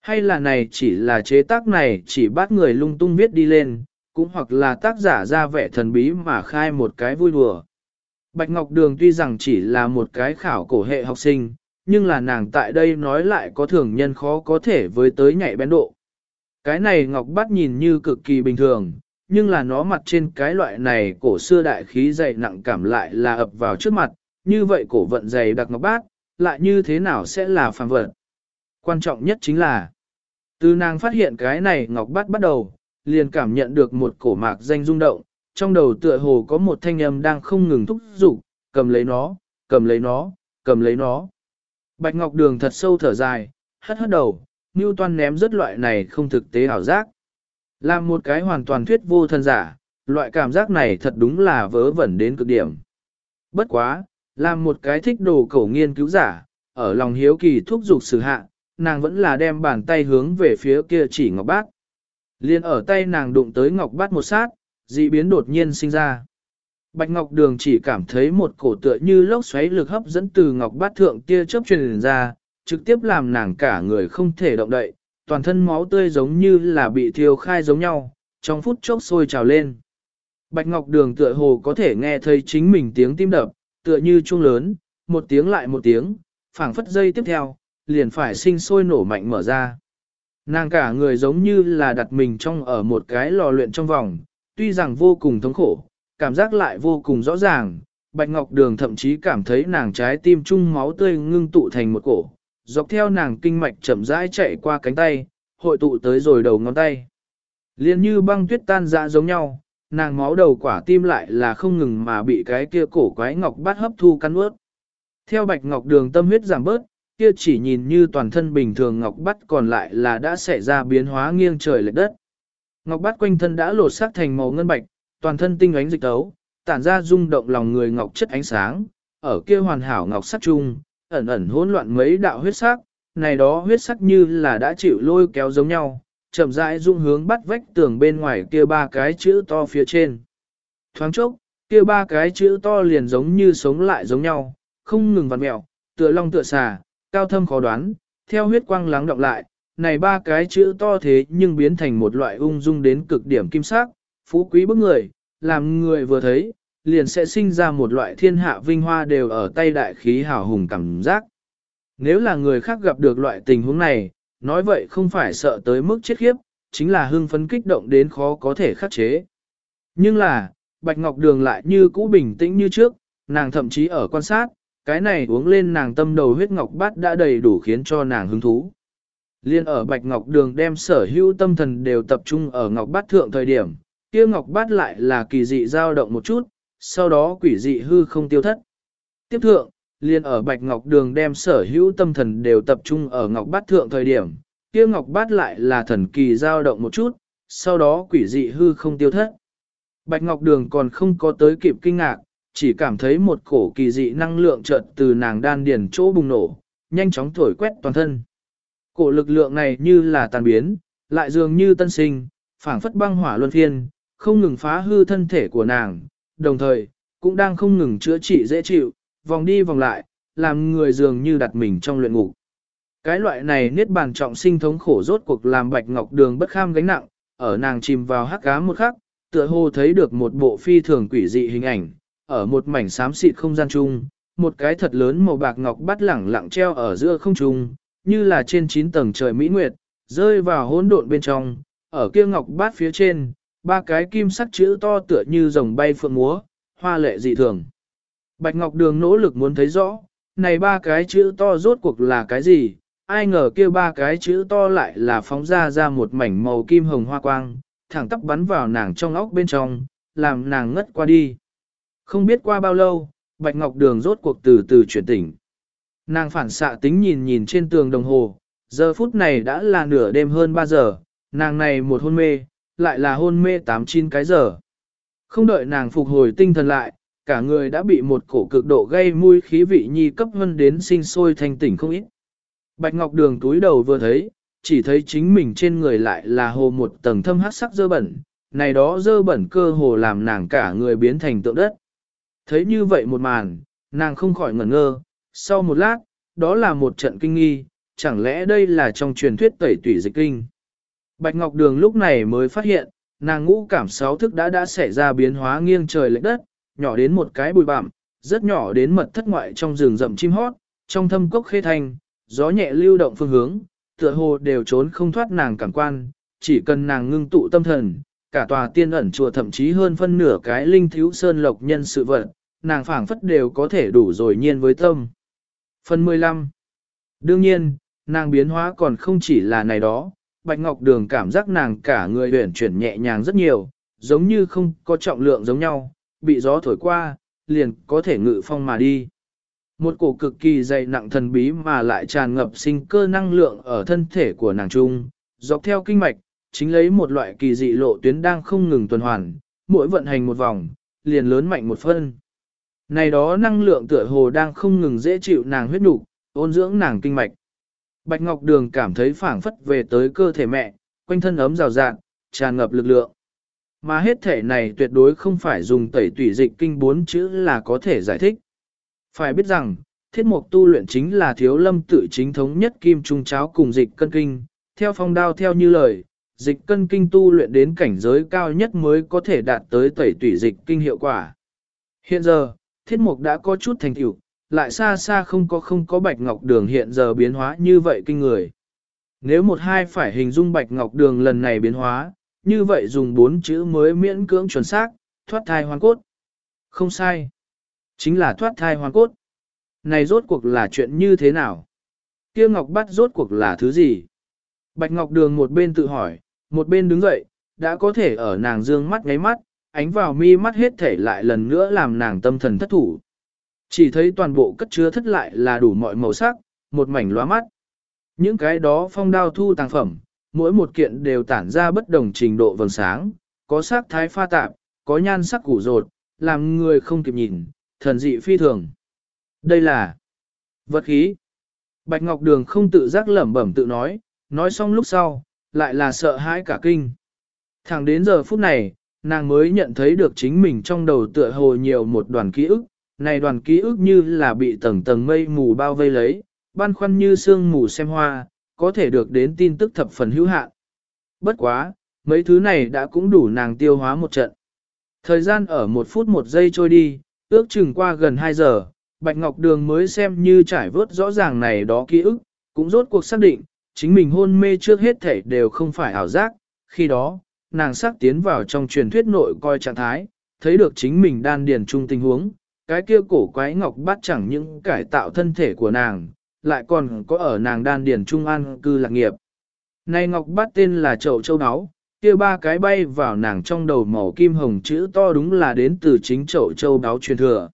Hay là này chỉ là chế tác này chỉ bắt người lung tung viết đi lên, cũng hoặc là tác giả ra vẻ thần bí mà khai một cái vui đùa. Bạch Ngọc Đường tuy rằng chỉ là một cái khảo cổ hệ học sinh, nhưng là nàng tại đây nói lại có thường nhân khó có thể với tới nhạy bén độ. Cái này Ngọc Bát nhìn như cực kỳ bình thường, nhưng là nó mặt trên cái loại này cổ xưa đại khí dày nặng cảm lại là ập vào trước mặt, như vậy cổ vận dày đặc Ngọc Bát, lại như thế nào sẽ là phàm vật. Quan trọng nhất chính là, từ nàng phát hiện cái này Ngọc Bát bắt đầu, liền cảm nhận được một cổ mạc danh rung động, trong đầu tựa hồ có một thanh âm đang không ngừng thúc giục, cầm lấy nó, cầm lấy nó, cầm lấy nó. Bạch Ngọc Đường thật sâu thở dài, hất hất đầu, Toan ném rất loại này không thực tế ảo giác. Làm một cái hoàn toàn thuyết vô thân giả, loại cảm giác này thật đúng là vớ vẩn đến cực điểm. Bất quá, làm một cái thích đồ cổ nghiên cứu giả, ở lòng hiếu kỳ thúc giục sự hạ, nàng vẫn là đem bàn tay hướng về phía kia chỉ ngọc bát. Liên ở tay nàng đụng tới ngọc bát một sát, dị biến đột nhiên sinh ra. Bạch Ngọc Đường chỉ cảm thấy một cổ tựa như lốc xoáy lực hấp dẫn từ ngọc bát thượng tia chớp truyền ra, trực tiếp làm nàng cả người không thể động đậy, toàn thân máu tươi giống như là bị thiêu khai giống nhau, trong phút chốc sôi trào lên. Bạch Ngọc Đường tựa hồ có thể nghe thấy chính mình tiếng tim đập, tựa như chuông lớn, một tiếng lại một tiếng, phảng phất dây tiếp theo, liền phải sinh sôi nổ mạnh mở ra. Nàng cả người giống như là đặt mình trong ở một cái lò luyện trong vòng, tuy rằng vô cùng thống khổ, cảm giác lại vô cùng rõ ràng. Bạch Ngọc Đường thậm chí cảm thấy nàng trái tim trung máu tươi ngưng tụ thành một cổ, dọc theo nàng kinh mạch chậm rãi chạy qua cánh tay, hội tụ tới rồi đầu ngón tay. Liên như băng tuyết tan ra giống nhau, nàng máu đầu quả tim lại là không ngừng mà bị cái kia cổ quái ngọc bát hấp thu cắn ướt. Theo bạch ngọc đường tâm huyết giảm bớt, kia chỉ nhìn như toàn thân bình thường ngọc bát còn lại là đã xảy ra biến hóa nghiêng trời lệch đất. Ngọc bát quanh thân đã lột xác thành màu ngân bạch, toàn thân tinh ánh dịch tấu, tản ra rung động lòng người ngọc chất ánh sáng, ở kia hoàn hảo ngọc sắc trung, ẩn ẩn hỗn loạn mấy đạo huyết sắc, này đó huyết sắc như là đã chịu lôi kéo giống nhau, chậm rãi dung hướng bắt vách tường bên ngoài kia ba cái chữ to phía trên. Thoáng chốc, kia ba cái chữ to liền giống như sống lại giống nhau, không ngừng vặn mẹo, tựa long tựa xà, cao thâm khó đoán, theo huyết quang lắng động lại, này ba cái chữ to thế nhưng biến thành một loại ung dung đến cực điểm kim sắc, phú quý bức người, làm người vừa thấy, liền sẽ sinh ra một loại thiên hạ vinh hoa đều ở tay đại khí hào hùng cảm giác. Nếu là người khác gặp được loại tình huống này, nói vậy không phải sợ tới mức chết khiếp, chính là hưng phấn kích động đến khó có thể khắc chế. Nhưng là, Bạch Ngọc Đường lại như cũ bình tĩnh như trước, nàng thậm chí ở quan sát, cái này uống lên nàng tâm đầu huyết ngọc bát đã đầy đủ khiến cho nàng hứng thú. Liên ở Bạch Ngọc Đường đem sở hữu tâm thần đều tập trung ở ngọc bát thượng thời điểm, kia ngọc bát lại là kỳ dị dao động một chút, sau đó quỷ dị hư không tiêu thất. Tiếp thượng, liền ở Bạch Ngọc Đường đem sở hữu tâm thần đều tập trung ở Ngọc Bát thượng thời điểm, kia Ngọc Bát lại là thần kỳ dao động một chút, sau đó quỷ dị hư không tiêu thất. Bạch Ngọc Đường còn không có tới kịp kinh ngạc, chỉ cảm thấy một cổ kỳ dị năng lượng chợt từ nàng đan điền chỗ bùng nổ, nhanh chóng thổi quét toàn thân. Cổ lực lượng này như là tàn biến, lại dường như tân sinh, phảng phất băng hỏa luân phiên, không ngừng phá hư thân thể của nàng, đồng thời, cũng đang không ngừng chữa trị dễ chịu, vòng đi vòng lại, làm người dường như đặt mình trong luyện ngục. Cái loại này niết bàn trọng sinh thống khổ rốt cuộc làm bạch ngọc đường bất kham gánh nặng, ở nàng chìm vào hắc ám một khắc, tựa hồ thấy được một bộ phi thường quỷ dị hình ảnh, ở một mảnh xám xịt không gian chung, một cái thật lớn màu bạc ngọc bắt lẳng lặng treo ở giữa không trung, như là trên 9 tầng trời mỹ nguyệt, rơi vào hỗn độn bên trong, ở kia ngọc bát phía trên, ba cái kim sắc chữ to tựa như rồng bay phượng múa, hoa lệ dị thường. Bạch Ngọc Đường nỗ lực muốn thấy rõ, này ba cái chữ to rốt cuộc là cái gì, ai ngờ kia ba cái chữ to lại là phóng ra ra một mảnh màu kim hồng hoa quang, thẳng tắp bắn vào nàng trong óc bên trong, làm nàng ngất qua đi. Không biết qua bao lâu, Bạch Ngọc Đường rốt cuộc từ từ chuyển tỉnh. Nàng phản xạ tính nhìn nhìn trên tường đồng hồ, giờ phút này đã là nửa đêm hơn 3 giờ, nàng này một hôn mê, lại là hôn mê 8-9 cái giờ. Không đợi nàng phục hồi tinh thần lại, cả người đã bị một cổ cực độ gây mùi khí vị nhi cấp hơn đến sinh sôi thành tỉnh không ít. Bạch Ngọc Đường túi đầu vừa thấy, chỉ thấy chính mình trên người lại là hồ một tầng thâm hát sắc dơ bẩn, này đó dơ bẩn cơ hồ làm nàng cả người biến thành tượng đất. Thấy như vậy một màn, nàng không khỏi ngẩn ngơ, sau một lát, đó là một trận kinh nghi, chẳng lẽ đây là trong truyền thuyết tẩy tủy dịch kinh. Bạch Ngọc Đường lúc này mới phát hiện, nàng ngũ cảm sáu thức đã đã xảy ra biến hóa nghiêng trời lệch đất, nhỏ đến một cái bụi bặm, rất nhỏ đến mật thất ngoại trong rừng rậm chim hót, trong thâm cốc khê thanh, gió nhẹ lưu động phương hướng, tựa hồ đều trốn không thoát nàng cảm quan, chỉ cần nàng ngưng tụ tâm thần, cả tòa tiên ẩn chùa thậm chí hơn phân nửa cái linh thiếu sơn lộc nhân sự vật, nàng phảng phất đều có thể đủ rồi nhiên với tâm. Phần 15 Đương nhiên, nàng biến hóa còn không chỉ là này đó, Bạch Ngọc Đường cảm giác nàng cả người huyển chuyển nhẹ nhàng rất nhiều, giống như không có trọng lượng giống nhau, bị gió thổi qua, liền có thể ngự phong mà đi. Một cổ cực kỳ dày nặng thần bí mà lại tràn ngập sinh cơ năng lượng ở thân thể của nàng trung, dọc theo kinh mạch, chính lấy một loại kỳ dị lộ tuyến đang không ngừng tuần hoàn, mỗi vận hành một vòng, liền lớn mạnh một phân. Này đó năng lượng tựa hồ đang không ngừng dễ chịu nàng huyết nục, ôn dưỡng nàng kinh mạch. Bạch Ngọc Đường cảm thấy phảng phất về tới cơ thể mẹ, quanh thân ấm rào rạt, tràn ngập lực lượng. Mà hết thể này tuyệt đối không phải dùng tẩy tủy dịch kinh bốn chữ là có thể giải thích. Phải biết rằng, thiết mục tu luyện chính là thiếu lâm tự chính thống nhất kim trung cháo cùng dịch cân kinh, theo phong đao theo như lời, dịch cân kinh tu luyện đến cảnh giới cao nhất mới có thể đạt tới tẩy tủy dịch kinh hiệu quả. Hiện giờ, thiết mục đã có chút thành tựu, lại xa xa không có không có bạch ngọc đường hiện giờ biến hóa như vậy kinh người. Nếu một hai phải hình dung bạch ngọc đường lần này biến hóa, như vậy dùng bốn chữ mới miễn cưỡng chuẩn xác, thoát thai hoàn cốt. Không sai. Chính là thoát thai hoàn cốt. Này rốt cuộc là chuyện như thế nào? Kia ngọc bắt rốt cuộc là thứ gì? Bạch ngọc đường một bên tự hỏi, một bên đứng dậy, đã có thể ở nàng dương mắt ngáy mắt, ánh vào mi mắt hết thể lại lần nữa làm nàng tâm thần thất thủ. Chỉ thấy toàn bộ cất chứa thất lại là đủ mọi màu sắc, một mảnh lóa mắt. Những cái đó phong đao thu tàng phẩm, mỗi một kiện đều tản ra bất đồng trình độ vầng sáng, có sắc thái pha tạp, có nhan sắc củ rột, làm người không kịp nhìn, thần dị phi thường. Đây là vật khí. Bạch Ngọc Đường không tự giác lẩm bẩm tự nói, nói xong lúc sau, lại là sợ hãi cả kinh. Thẳng đến giờ phút này, nàng mới nhận thấy được chính mình trong đầu tựa hồ nhiều một đoàn ký ức, này đoàn ký ức như là bị tầng tầng mây mù bao vây lấy, băn khoăn như sương mù xem hoa, có thể được đến tin tức thập phần hữu hạn. Bất quá, mấy thứ này đã cũng đủ nàng tiêu hóa một trận. Thời gian ở một phút một giây trôi đi, ước chừng qua gần 2 giờ, Bạch Ngọc Đường mới xem như trải vớt rõ ràng này đó ký ức, cũng rốt cuộc xác định, chính mình hôn mê trước hết thể đều không phải ảo giác, khi đó, nàng sắc tiến vào trong truyền thuyết nội coi trạng thái, thấy được chính mình đan điền chung tình huống, cái kia cổ quái ngọc bắt chẳng những cải tạo thân thể của nàng, lại còn có ở nàng đan điền trung an cư lạc nghiệp. Này ngọc bắt tên là chậu châu áo, kia ba cái bay vào nàng trong đầu màu kim hồng chữ to đúng là đến từ chính chậu châu đáo truyền thừa.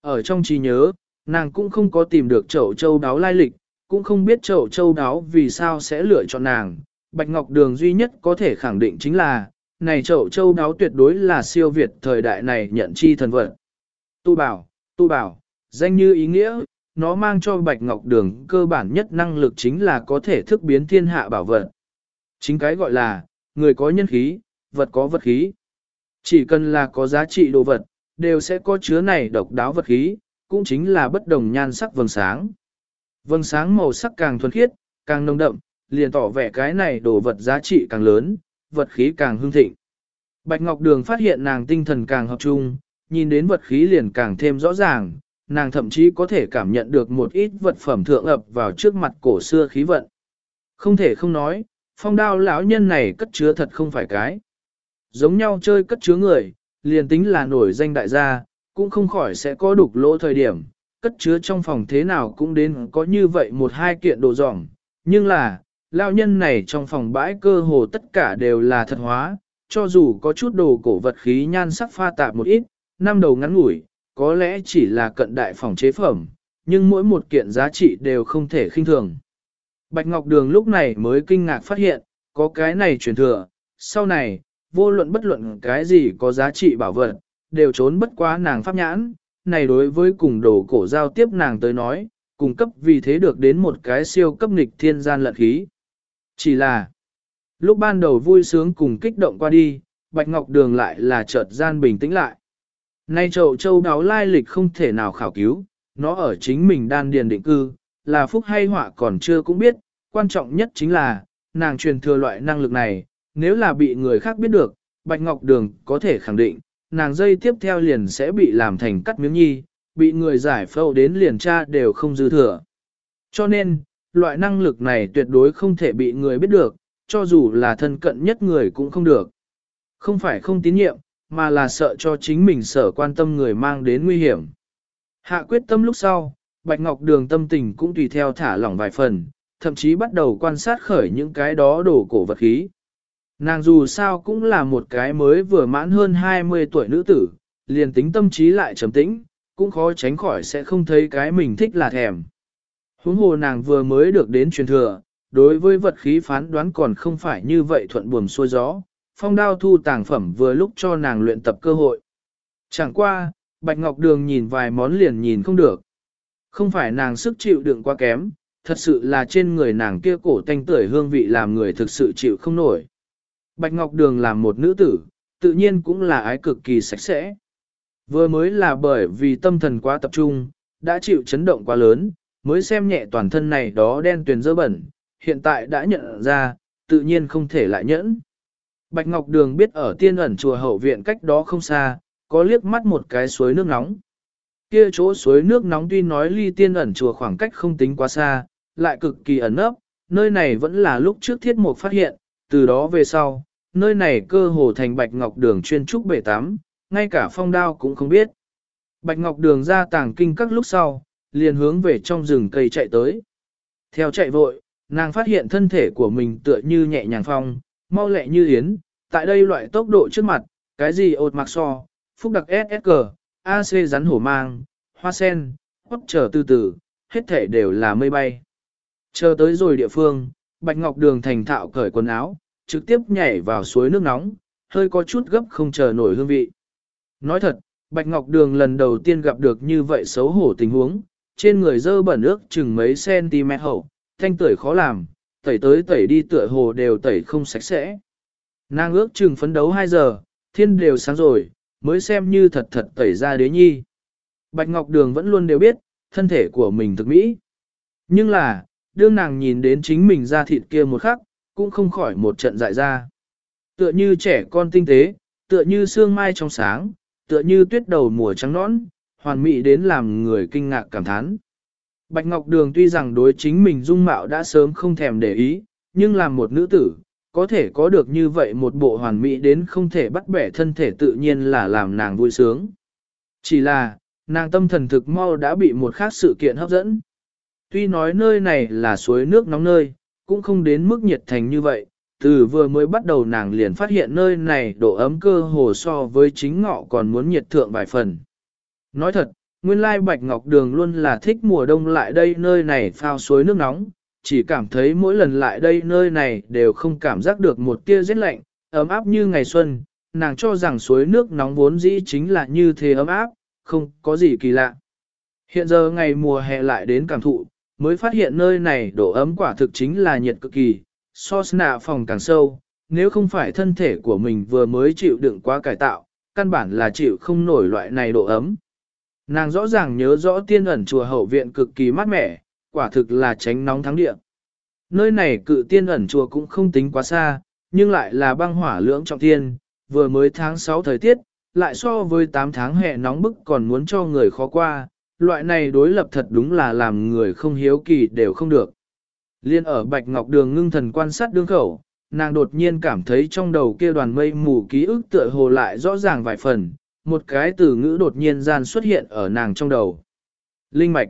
Ở trong trí nhớ, nàng cũng không có tìm được chậu châu đáo lai lịch, cũng không biết chậu châu đáo vì sao sẽ lựa chọn nàng. Bạch Ngọc Đường duy nhất có thể khẳng định chính là, này chậu châu đáo tuyệt đối là siêu việt thời đại này nhận chi thần vật. Tu bảo, tu bảo, danh như ý nghĩa, nó mang cho Bạch Ngọc Đường cơ bản nhất năng lực chính là có thể thức biến thiên hạ bảo vật. Chính cái gọi là, người có nhân khí, vật có vật khí. Chỉ cần là có giá trị đồ vật, đều sẽ có chứa này độc đáo vật khí, cũng chính là bất đồng nhan sắc vầng sáng. Vầng sáng màu sắc càng thuần khiết, càng nồng đậm, liền tỏ vẻ cái này đồ vật giá trị càng lớn, vật khí càng hương thịnh. Bạch Ngọc Đường phát hiện nàng tinh thần càng hợp trung, nhìn đến vật khí liền càng thêm rõ ràng, nàng thậm chí có thể cảm nhận được một ít vật phẩm thượng ập vào trước mặt cổ xưa khí vận. Không thể không nói, phong đao lão nhân này cất chứa thật không phải cái. Giống nhau chơi cất chứa người, liền tính là nổi danh đại gia, cũng không khỏi sẽ có đục lỗ thời điểm, cất chứa trong phòng thế nào cũng đến có như vậy một hai kiện đồ dỏng. Nhưng là, lão nhân này trong phòng bãi cơ hồ tất cả đều là thật hóa, cho dù có chút đồ cổ vật khí nhan sắc pha tạp một ít, năm đầu ngắn ngủi, có lẽ chỉ là cận đại phòng chế phẩm, nhưng mỗi một kiện giá trị đều không thể khinh thường. Bạch Ngọc Đường lúc này mới kinh ngạc phát hiện, có cái này truyền thừa, sau này, vô luận bất luận cái gì có giá trị bảo vật, đều trốn bất quá nàng pháp nhãn, này đối với cùng đồ cổ giao tiếp nàng tới nói, cung cấp vì thế được đến một cái siêu cấp nghịch thiên gian lận khí. Chỉ là, lúc ban đầu vui sướng cùng kích động qua đi, Bạch Ngọc Đường lại là chợt gian bình tĩnh lại. Nay chậu châu đáo lai lịch không thể nào khảo cứu, nó ở chính mình đan điền định cư, là phúc hay họa còn chưa cũng biết, quan trọng nhất chính là, nàng truyền thừa loại năng lực này, nếu là bị người khác biết được, Bạch Ngọc Đường có thể khẳng định, nàng dây tiếp theo liền sẽ bị làm thành cắt miếng nhi, bị người giải phẫu đến liền tra đều không dư thừa. Cho nên, loại năng lực này tuyệt đối không thể bị người biết được, cho dù là thân cận nhất người cũng không được. Không phải không tín nhiệm, mà là sợ cho chính mình sở quan tâm người mang đến nguy hiểm. Hạ quyết tâm lúc sau, Bạch Ngọc Đường tâm tình cũng tùy theo thả lỏng vài phần, thậm chí bắt đầu quan sát khởi những cái đó đổ cổ vật khí. Nàng dù sao cũng là một cái mới vừa mãn hơn 20 tuổi nữ tử, liền tính tâm trí lại trầm tĩnh, cũng khó tránh khỏi sẽ không thấy cái mình thích là thèm. Huống hồ nàng vừa mới được đến truyền thừa, đối với vật khí phán đoán còn không phải như vậy thuận buồm xuôi gió, phong đao thu tàng phẩm vừa lúc cho nàng luyện tập cơ hội. Chẳng qua, Bạch Ngọc Đường nhìn vài món liền nhìn không được. Không phải nàng sức chịu đựng quá kém, thật sự là trên người nàng kia cổ tanh tưởi hương vị làm người thực sự chịu không nổi. Bạch Ngọc Đường làm một nữ tử, tự nhiên cũng là ái cực kỳ sạch sẽ. Vừa mới là bởi vì tâm thần quá tập trung, đã chịu chấn động quá lớn, mới xem nhẹ toàn thân này đó đen tuyền dơ bẩn, hiện tại đã nhận ra, tự nhiên không thể lại nhẫn. Bạch Ngọc Đường biết ở tiên ẩn chùa hậu viện cách đó không xa, có liếc mắt một cái suối nước nóng. Kia chỗ suối nước nóng tuy nói ly tiên ẩn chùa khoảng cách không tính quá xa, lại cực kỳ ẩn ấp, nơi này vẫn là lúc trước thiết mục phát hiện, từ đó về sau, nơi này cơ hồ thành Bạch Ngọc Đường chuyên trúc bể tắm, ngay cả phong đao cũng không biết. Bạch Ngọc Đường ra tàng kinh các lúc sau, liền hướng về trong rừng cây chạy tới. Theo chạy vội, nàng phát hiện thân thể của mình tựa như nhẹ nhàng phong, mau lẹ như yến, tại đây loại tốc độ trước mặt, cái gì ột mặc so, phúc đặc SSG, AC rắn hổ mang, hoa sen, hót trở từ từ, hết thể đều là mây bay. Chờ tới rồi địa phương, Bạch Ngọc Đường thành thạo cởi quần áo, trực tiếp nhảy vào suối nước nóng, hơi có chút gấp không chờ nổi hương vị. Nói thật, Bạch Ngọc Đường lần đầu tiên gặp được như vậy xấu hổ tình huống, trên người dơ bẩn ước chừng mấy cm hậu, thanh tưởi khó làm, tẩy tới tẩy đi tựa hồ đều tẩy không sạch sẽ. Nàng ước chừng phấn đấu 2 giờ, thiên đều sáng rồi, mới xem như thật thật tẩy ra đế nhi. Bạch Ngọc Đường vẫn luôn đều biết, thân thể của mình thực mỹ. Nhưng là, đương nàng nhìn đến chính mình ra thịt kia một khắc, cũng không khỏi một trận dại ra. Tựa như trẻ con tinh tế, tựa như sương mai trong sáng, tựa như tuyết đầu mùa trắng nõn, hoàn mỹ đến làm người kinh ngạc cảm thán. Bạch Ngọc Đường tuy rằng đối chính mình dung mạo đã sớm không thèm để ý, nhưng làm một nữ tử, có thể có được như vậy một bộ hoàn mỹ đến không thể bắt bẻ thân thể tự nhiên là làm nàng vui sướng. Chỉ là, nàng tâm thần thực mau đã bị một khác sự kiện hấp dẫn. Tuy nói nơi này là suối nước nóng nơi, cũng không đến mức nhiệt thành như vậy, từ vừa mới bắt đầu nàng liền phát hiện nơi này độ ấm cơ hồ so với chính ngọ còn muốn nhiệt thượng vài phần. Nói thật, nguyên lai Bạch Ngọc Đường luôn là thích mùa đông lại đây nơi này phao suối nước nóng, chỉ cảm thấy mỗi lần lại đây nơi này đều không cảm giác được một tia rét lạnh, ấm áp như ngày xuân, nàng cho rằng suối nước nóng vốn dĩ chính là như thế ấm áp, không có gì kỳ lạ. Hiện giờ ngày mùa hè lại đến cảm thụ, mới phát hiện nơi này độ ấm quả thực chính là nhiệt cực kỳ, so nạ phòng càng sâu, nếu không phải thân thể của mình vừa mới chịu đựng quá cải tạo, căn bản là chịu không nổi loại này độ ấm. Nàng rõ ràng nhớ rõ tiên ẩn chùa hậu viện cực kỳ mát mẻ, quả thực là tránh nóng thắng địa. Nơi này cự tiên ẩn chùa cũng không tính quá xa, nhưng lại là băng hỏa lưỡng trọng tiên, vừa mới tháng 6 thời tiết, lại so với 8 tháng hè nóng bức còn muốn cho người khó qua, loại này đối lập thật đúng là làm người không hiếu kỳ đều không được. Liên ở Bạch Ngọc Đường ngưng thần quan sát đương khẩu, nàng đột nhiên cảm thấy trong đầu kia đoàn mây mù ký ức tựa hồ lại rõ ràng vài phần, một cái từ ngữ đột nhiên gian xuất hiện ở nàng trong đầu. Linh mạch.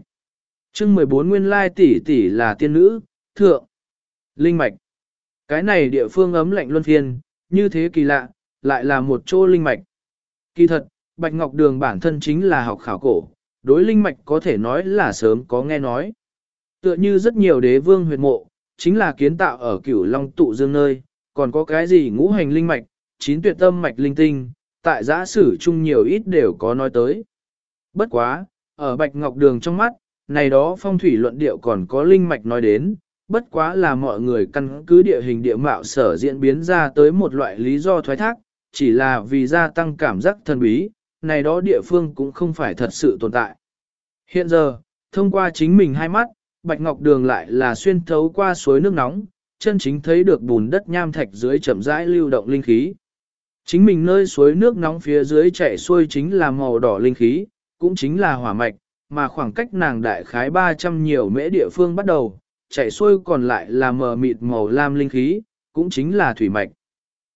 Chương 14 nguyên lai tỷ tỷ là tiên nữ, thượng. Linh mạch. Cái này địa phương ấm lạnh luân phiên, như thế kỳ lạ, lại là một chỗ linh mạch. Kỳ thật, Bạch Ngọc Đường bản thân chính là học khảo cổ, đối linh mạch có thể nói là sớm có nghe nói. Tựa như rất nhiều đế vương huyệt mộ, chính là kiến tạo ở cửu long tụ dương nơi, còn có cái gì ngũ hành linh mạch, chín tuyệt tâm mạch linh tinh, tại giã sử chung nhiều ít đều có nói tới. Bất quá, ở Bạch Ngọc Đường trong mắt, này đó phong thủy luận điệu còn có linh mạch nói đến, bất quá là mọi người căn cứ địa hình địa mạo sở diễn biến ra tới một loại lý do thoái thác, chỉ là vì gia tăng cảm giác thần bí, này đó địa phương cũng không phải thật sự tồn tại. Hiện giờ, thông qua chính mình hai mắt, Bạch Ngọc Đường lại là xuyên thấu qua suối nước nóng, chân chính thấy được bùn đất nham thạch dưới chậm rãi lưu động linh khí. Chính mình nơi suối nước nóng phía dưới chảy xuôi chính là màu đỏ linh khí, cũng chính là hỏa mạch, mà khoảng cách nàng đại khái 300 nhiều mễ địa phương bắt đầu, chảy xuôi còn lại là mờ mịt màu lam linh khí, cũng chính là thủy mạch.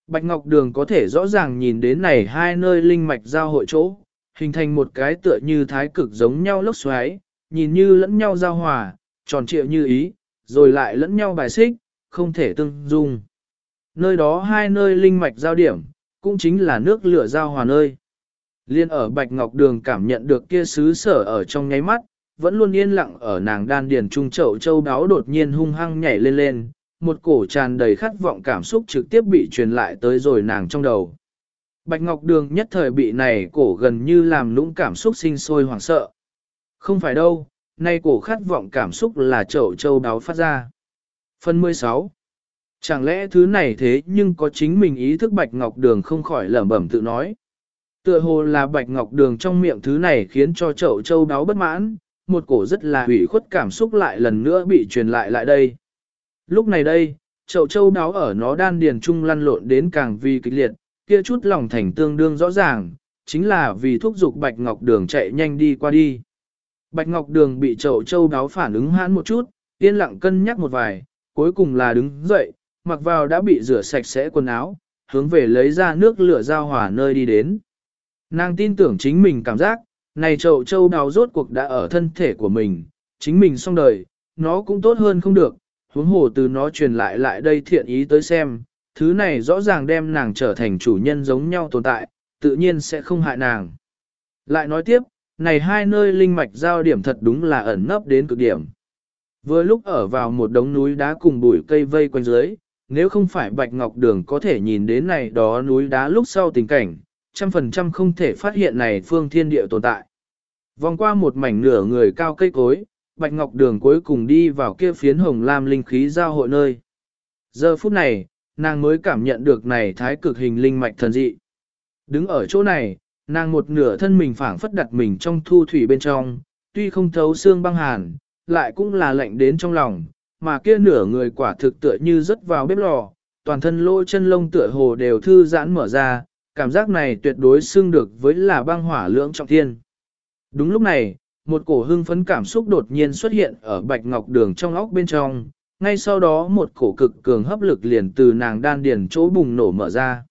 Bạch Ngọc Đường có thể rõ ràng nhìn đến này hai nơi linh mạch giao hội chỗ, hình thành một cái tựa như thái cực giống nhau lốc xoáy, nhìn như lẫn nhau giao hòa, tròn trịa như ý, rồi lại lẫn nhau bài xích, không thể tương dung. Nơi đó hai nơi linh mạch giao điểm, cũng chính là nước lửa giao hòa nơi. Liên ở Bạch Ngọc Đường cảm nhận được kia sứ sở ở trong nháy mắt, vẫn luôn yên lặng ở nàng đan điền trung chậu châu đáo đột nhiên hung hăng nhảy lên lên, một cổ tràn đầy khát vọng cảm xúc trực tiếp bị truyền lại tới rồi nàng trong đầu. Bạch Ngọc Đường nhất thời bị này cổ gần như làm lũng cảm xúc sinh sôi hoảng sợ. Không phải đâu, nay cổ khát vọng cảm xúc là chậu châu đáo phát ra. Phần 16 Chẳng lẽ thứ này thế nhưng có chính mình ý thức Bạch Ngọc Đường không khỏi lẩm bẩm tự nói. Tựa hồ là Bạch Ngọc Đường trong miệng thứ này khiến cho chậu châu đáo bất mãn, một cổ rất là hủy khuất cảm xúc lại lần nữa bị truyền lại lại đây. Lúc này đây, chậu châu đáo ở nó đan điền trung lăn lộn đến càng vi kịch liệt, kia chút lòng thành tương đương rõ ràng, chính là vì thúc giục Bạch Ngọc Đường chạy nhanh đi qua đi. Bạch Ngọc Đường bị chậu châu đáo phản ứng hãn một chút, yên lặng cân nhắc một vài, cuối cùng là đứng dậy, mặc vào đã bị rửa sạch sẽ quần áo, hướng về lấy ra nước lửa giao hỏa nơi đi đến. Nàng tin tưởng chính mình cảm giác, này chậu châu đào rốt cuộc đã ở thân thể của mình, chính mình xong đời, nó cũng tốt hơn không được, huống hồ từ nó truyền lại lại đây thiện ý tới xem, thứ này rõ ràng đem nàng trở thành chủ nhân giống nhau tồn tại, tự nhiên sẽ không hại nàng. Lại nói tiếp, này hai nơi linh mạch giao điểm thật đúng là ẩn nấp đến cực điểm. Vừa lúc ở vào một đống núi đá cùng bụi cây vây quanh dưới, nếu không phải Bạch Ngọc Đường có thể nhìn đến này đó núi đá lúc sau tình cảnh, trăm phần trăm không thể phát hiện này phương thiên địa tồn tại. Vòng qua một mảnh nửa người cao cây cối, Bạch Ngọc Đường cuối cùng đi vào kia phiến hồng lam linh khí giao hội nơi. Giờ phút này, nàng mới cảm nhận được này thái cực hình linh mạch thần dị. Đứng ở chỗ này, nàng một nửa thân mình phảng phất đặt mình trong thu thủy bên trong, tuy không thấu xương băng hàn, lại cũng là lạnh đến trong lòng, mà kia nửa người quả thực tựa như rớt vào bếp lò, toàn thân lỗ chân lông tựa hồ đều thư giãn mở ra, cảm giác này tuyệt đối xưng được với là băng hỏa lưỡng trọng thiên. Đúng lúc này, một cổ hưng phấn cảm xúc đột nhiên xuất hiện ở bạch ngọc đường trong óc bên trong, ngay sau đó một cổ cực cường hấp lực liền từ nàng đan điền chỗ bùng nổ mở ra.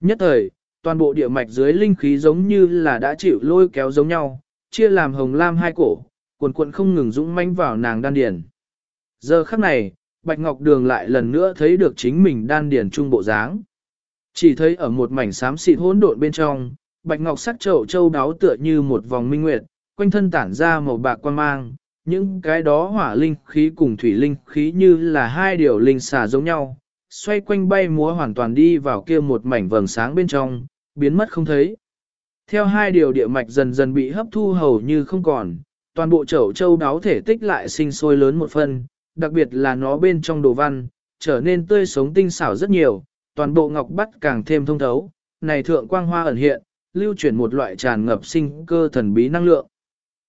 Nhất thời, toàn bộ địa mạch dưới linh khí giống như là đã chịu lôi kéo giống nhau, chia làm hồng lam hai cổ, cuồn cuộn không ngừng dũng manh vào nàng đan điền. Giờ khắc này, Bạch Ngọc Đường lại lần nữa thấy được chính mình đan điền trung bộ dáng. Chỉ thấy ở một mảnh xám xịt hỗn độn bên trong, Bạch Ngọc sắc trậu châu đáo tựa như một vòng minh nguyệt, quanh thân tản ra màu bạc quan mang, những cái đó hỏa linh khí cùng thủy linh khí như là hai điều linh xà giống nhau, xoay quanh bay múa hoàn toàn đi vào kia một mảnh vầng sáng bên trong, biến mất không thấy. Theo hai điều địa mạch dần dần bị hấp thu hầu như không còn, toàn bộ chậu châu đáo thể tích lại sinh sôi lớn một phần, đặc biệt là nó bên trong đồ văn, trở nên tươi sống tinh xảo rất nhiều, toàn bộ ngọc bắt càng thêm thông thấu, này thượng quang hoa ẩn hiện, lưu chuyển một loại tràn ngập sinh cơ thần bí năng lượng.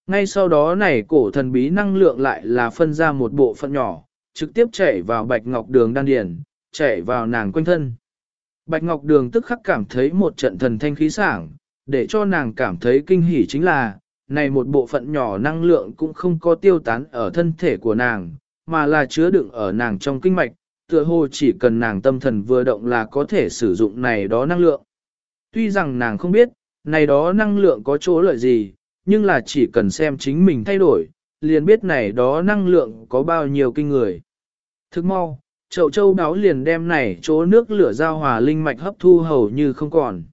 Ngay sau đó này cổ thần bí năng lượng lại là phân ra một bộ phận nhỏ, trực tiếp chảy vào bạch ngọc đường đan điển, chảy vào nàng quanh thân. Bạch ngọc đường tức khắc cảm thấy một trận thần thanh khí sảng, để cho nàng cảm thấy kinh hỉ chính là, này một bộ phận nhỏ năng lượng cũng không có tiêu tán ở thân thể của nàng, mà là chứa đựng ở nàng trong kinh mạch, tựa hồ chỉ cần nàng tâm thần vừa động là có thể sử dụng này đó năng lượng. Tuy rằng nàng không biết, này đó năng lượng có chỗ lợi gì, nhưng là chỉ cần xem chính mình thay đổi, liền biết này đó năng lượng có bao nhiêu kinh người. Thức mau, chậu châu đáo liền đem này chỗ nước lửa giao hòa linh mạch hấp thu hầu như không còn.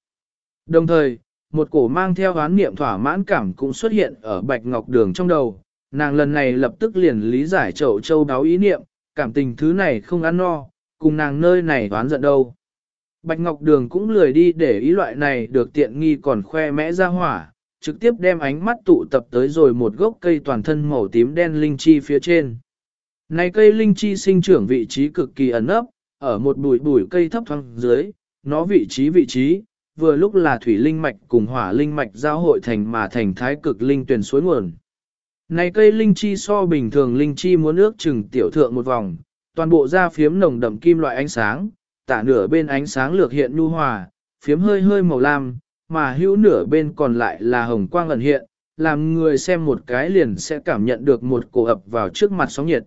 Đồng thời, một cổ mang theo hoán niệm thỏa mãn cảm cũng xuất hiện ở bạch ngọc đường trong đầu, nàng lần này lập tức liền lý giải chậu châu đáo ý niệm, cảm tình thứ này không ăn no, cùng nàng nơi này đoán giận đâu. Bạch Ngọc Đường cũng lười đi để ý loại này được tiện nghi còn khoe mẽ ra hỏa, trực tiếp đem ánh mắt tụ tập tới rồi một gốc cây toàn thân màu tím đen linh chi phía trên. Này cây linh chi sinh trưởng vị trí cực kỳ ẩn ấp, ở một bụi bụi cây thấp thoáng dưới, nó vị trí vị trí, vừa lúc là thủy linh mạch cùng hỏa linh mạch giao hội thành mà thành thái cực linh tuyển suối nguồn. Này cây linh chi so bình thường linh chi muốn ước chừng tiểu thượng một vòng, toàn bộ da phiếm nồng đậm kim loại ánh sáng, tả nửa bên ánh sáng lược hiện nhu hòa, phiếm hơi hơi màu lam, mà hữu nửa bên còn lại là hồng quang ẩn hiện, làm người xem một cái liền sẽ cảm nhận được một cổ ập vào trước mặt sóng nhiệt.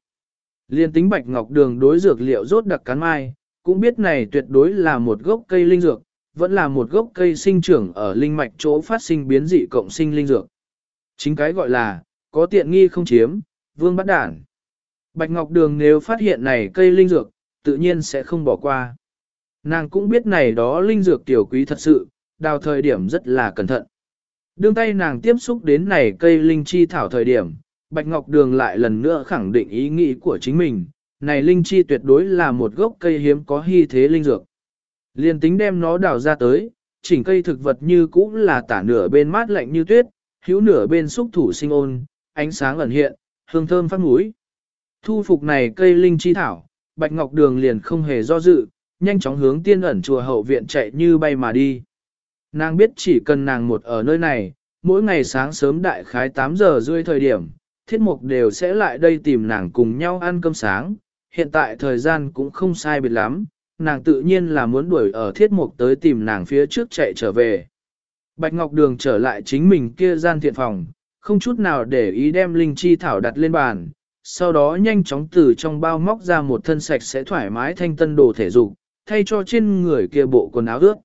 Liên tính bạch ngọc đường đối dược liệu rốt đặc cán mai, cũng biết này tuyệt đối là một gốc cây linh dược, vẫn là một gốc cây sinh trưởng ở linh mạch chỗ phát sinh biến dị cộng sinh linh dược. Chính cái gọi là, có tiện nghi không chiếm, vương bắt đản. Bạch Ngọc Đường nếu phát hiện này cây linh dược, tự nhiên sẽ không bỏ qua. Nàng cũng biết này đó linh dược tiểu quý thật sự, đào thời điểm rất là cẩn thận. Đương tay nàng tiếp xúc đến này cây linh chi thảo thời điểm, Bạch Ngọc Đường lại lần nữa khẳng định ý nghĩ của chính mình, này linh chi tuyệt đối là một gốc cây hiếm có hy thế linh dược. Liên tính đem nó đào ra tới, chỉnh cây thực vật như cũ là tả nửa bên mát lạnh như tuyết, hữu nửa bên xúc thủ sinh ôn, ánh sáng ẩn hiện, hương thơm phát mũi. Thu phục này cây linh chi thảo, Bạch Ngọc Đường liền không hề do dự, nhanh chóng hướng tiên ẩn chùa hậu viện chạy như bay mà đi. Nàng biết chỉ cần nàng một ở nơi này, mỗi ngày sáng sớm đại khái 8 giờ rưỡi thời điểm, thiết mục đều sẽ lại đây tìm nàng cùng nhau ăn cơm sáng. Hiện tại thời gian cũng không sai biệt lắm, nàng tự nhiên là muốn đuổi ở thiết mục tới tìm nàng phía trước chạy trở về. Bạch Ngọc Đường trở lại chính mình kia gian thiện phòng, không chút nào để ý đem linh chi thảo đặt lên bàn, sau đó nhanh chóng từ trong bao móc ra một thân sạch sẽ thoải mái thanh tân đồ thể dục, thay cho trên người kia bộ quần áo ướt.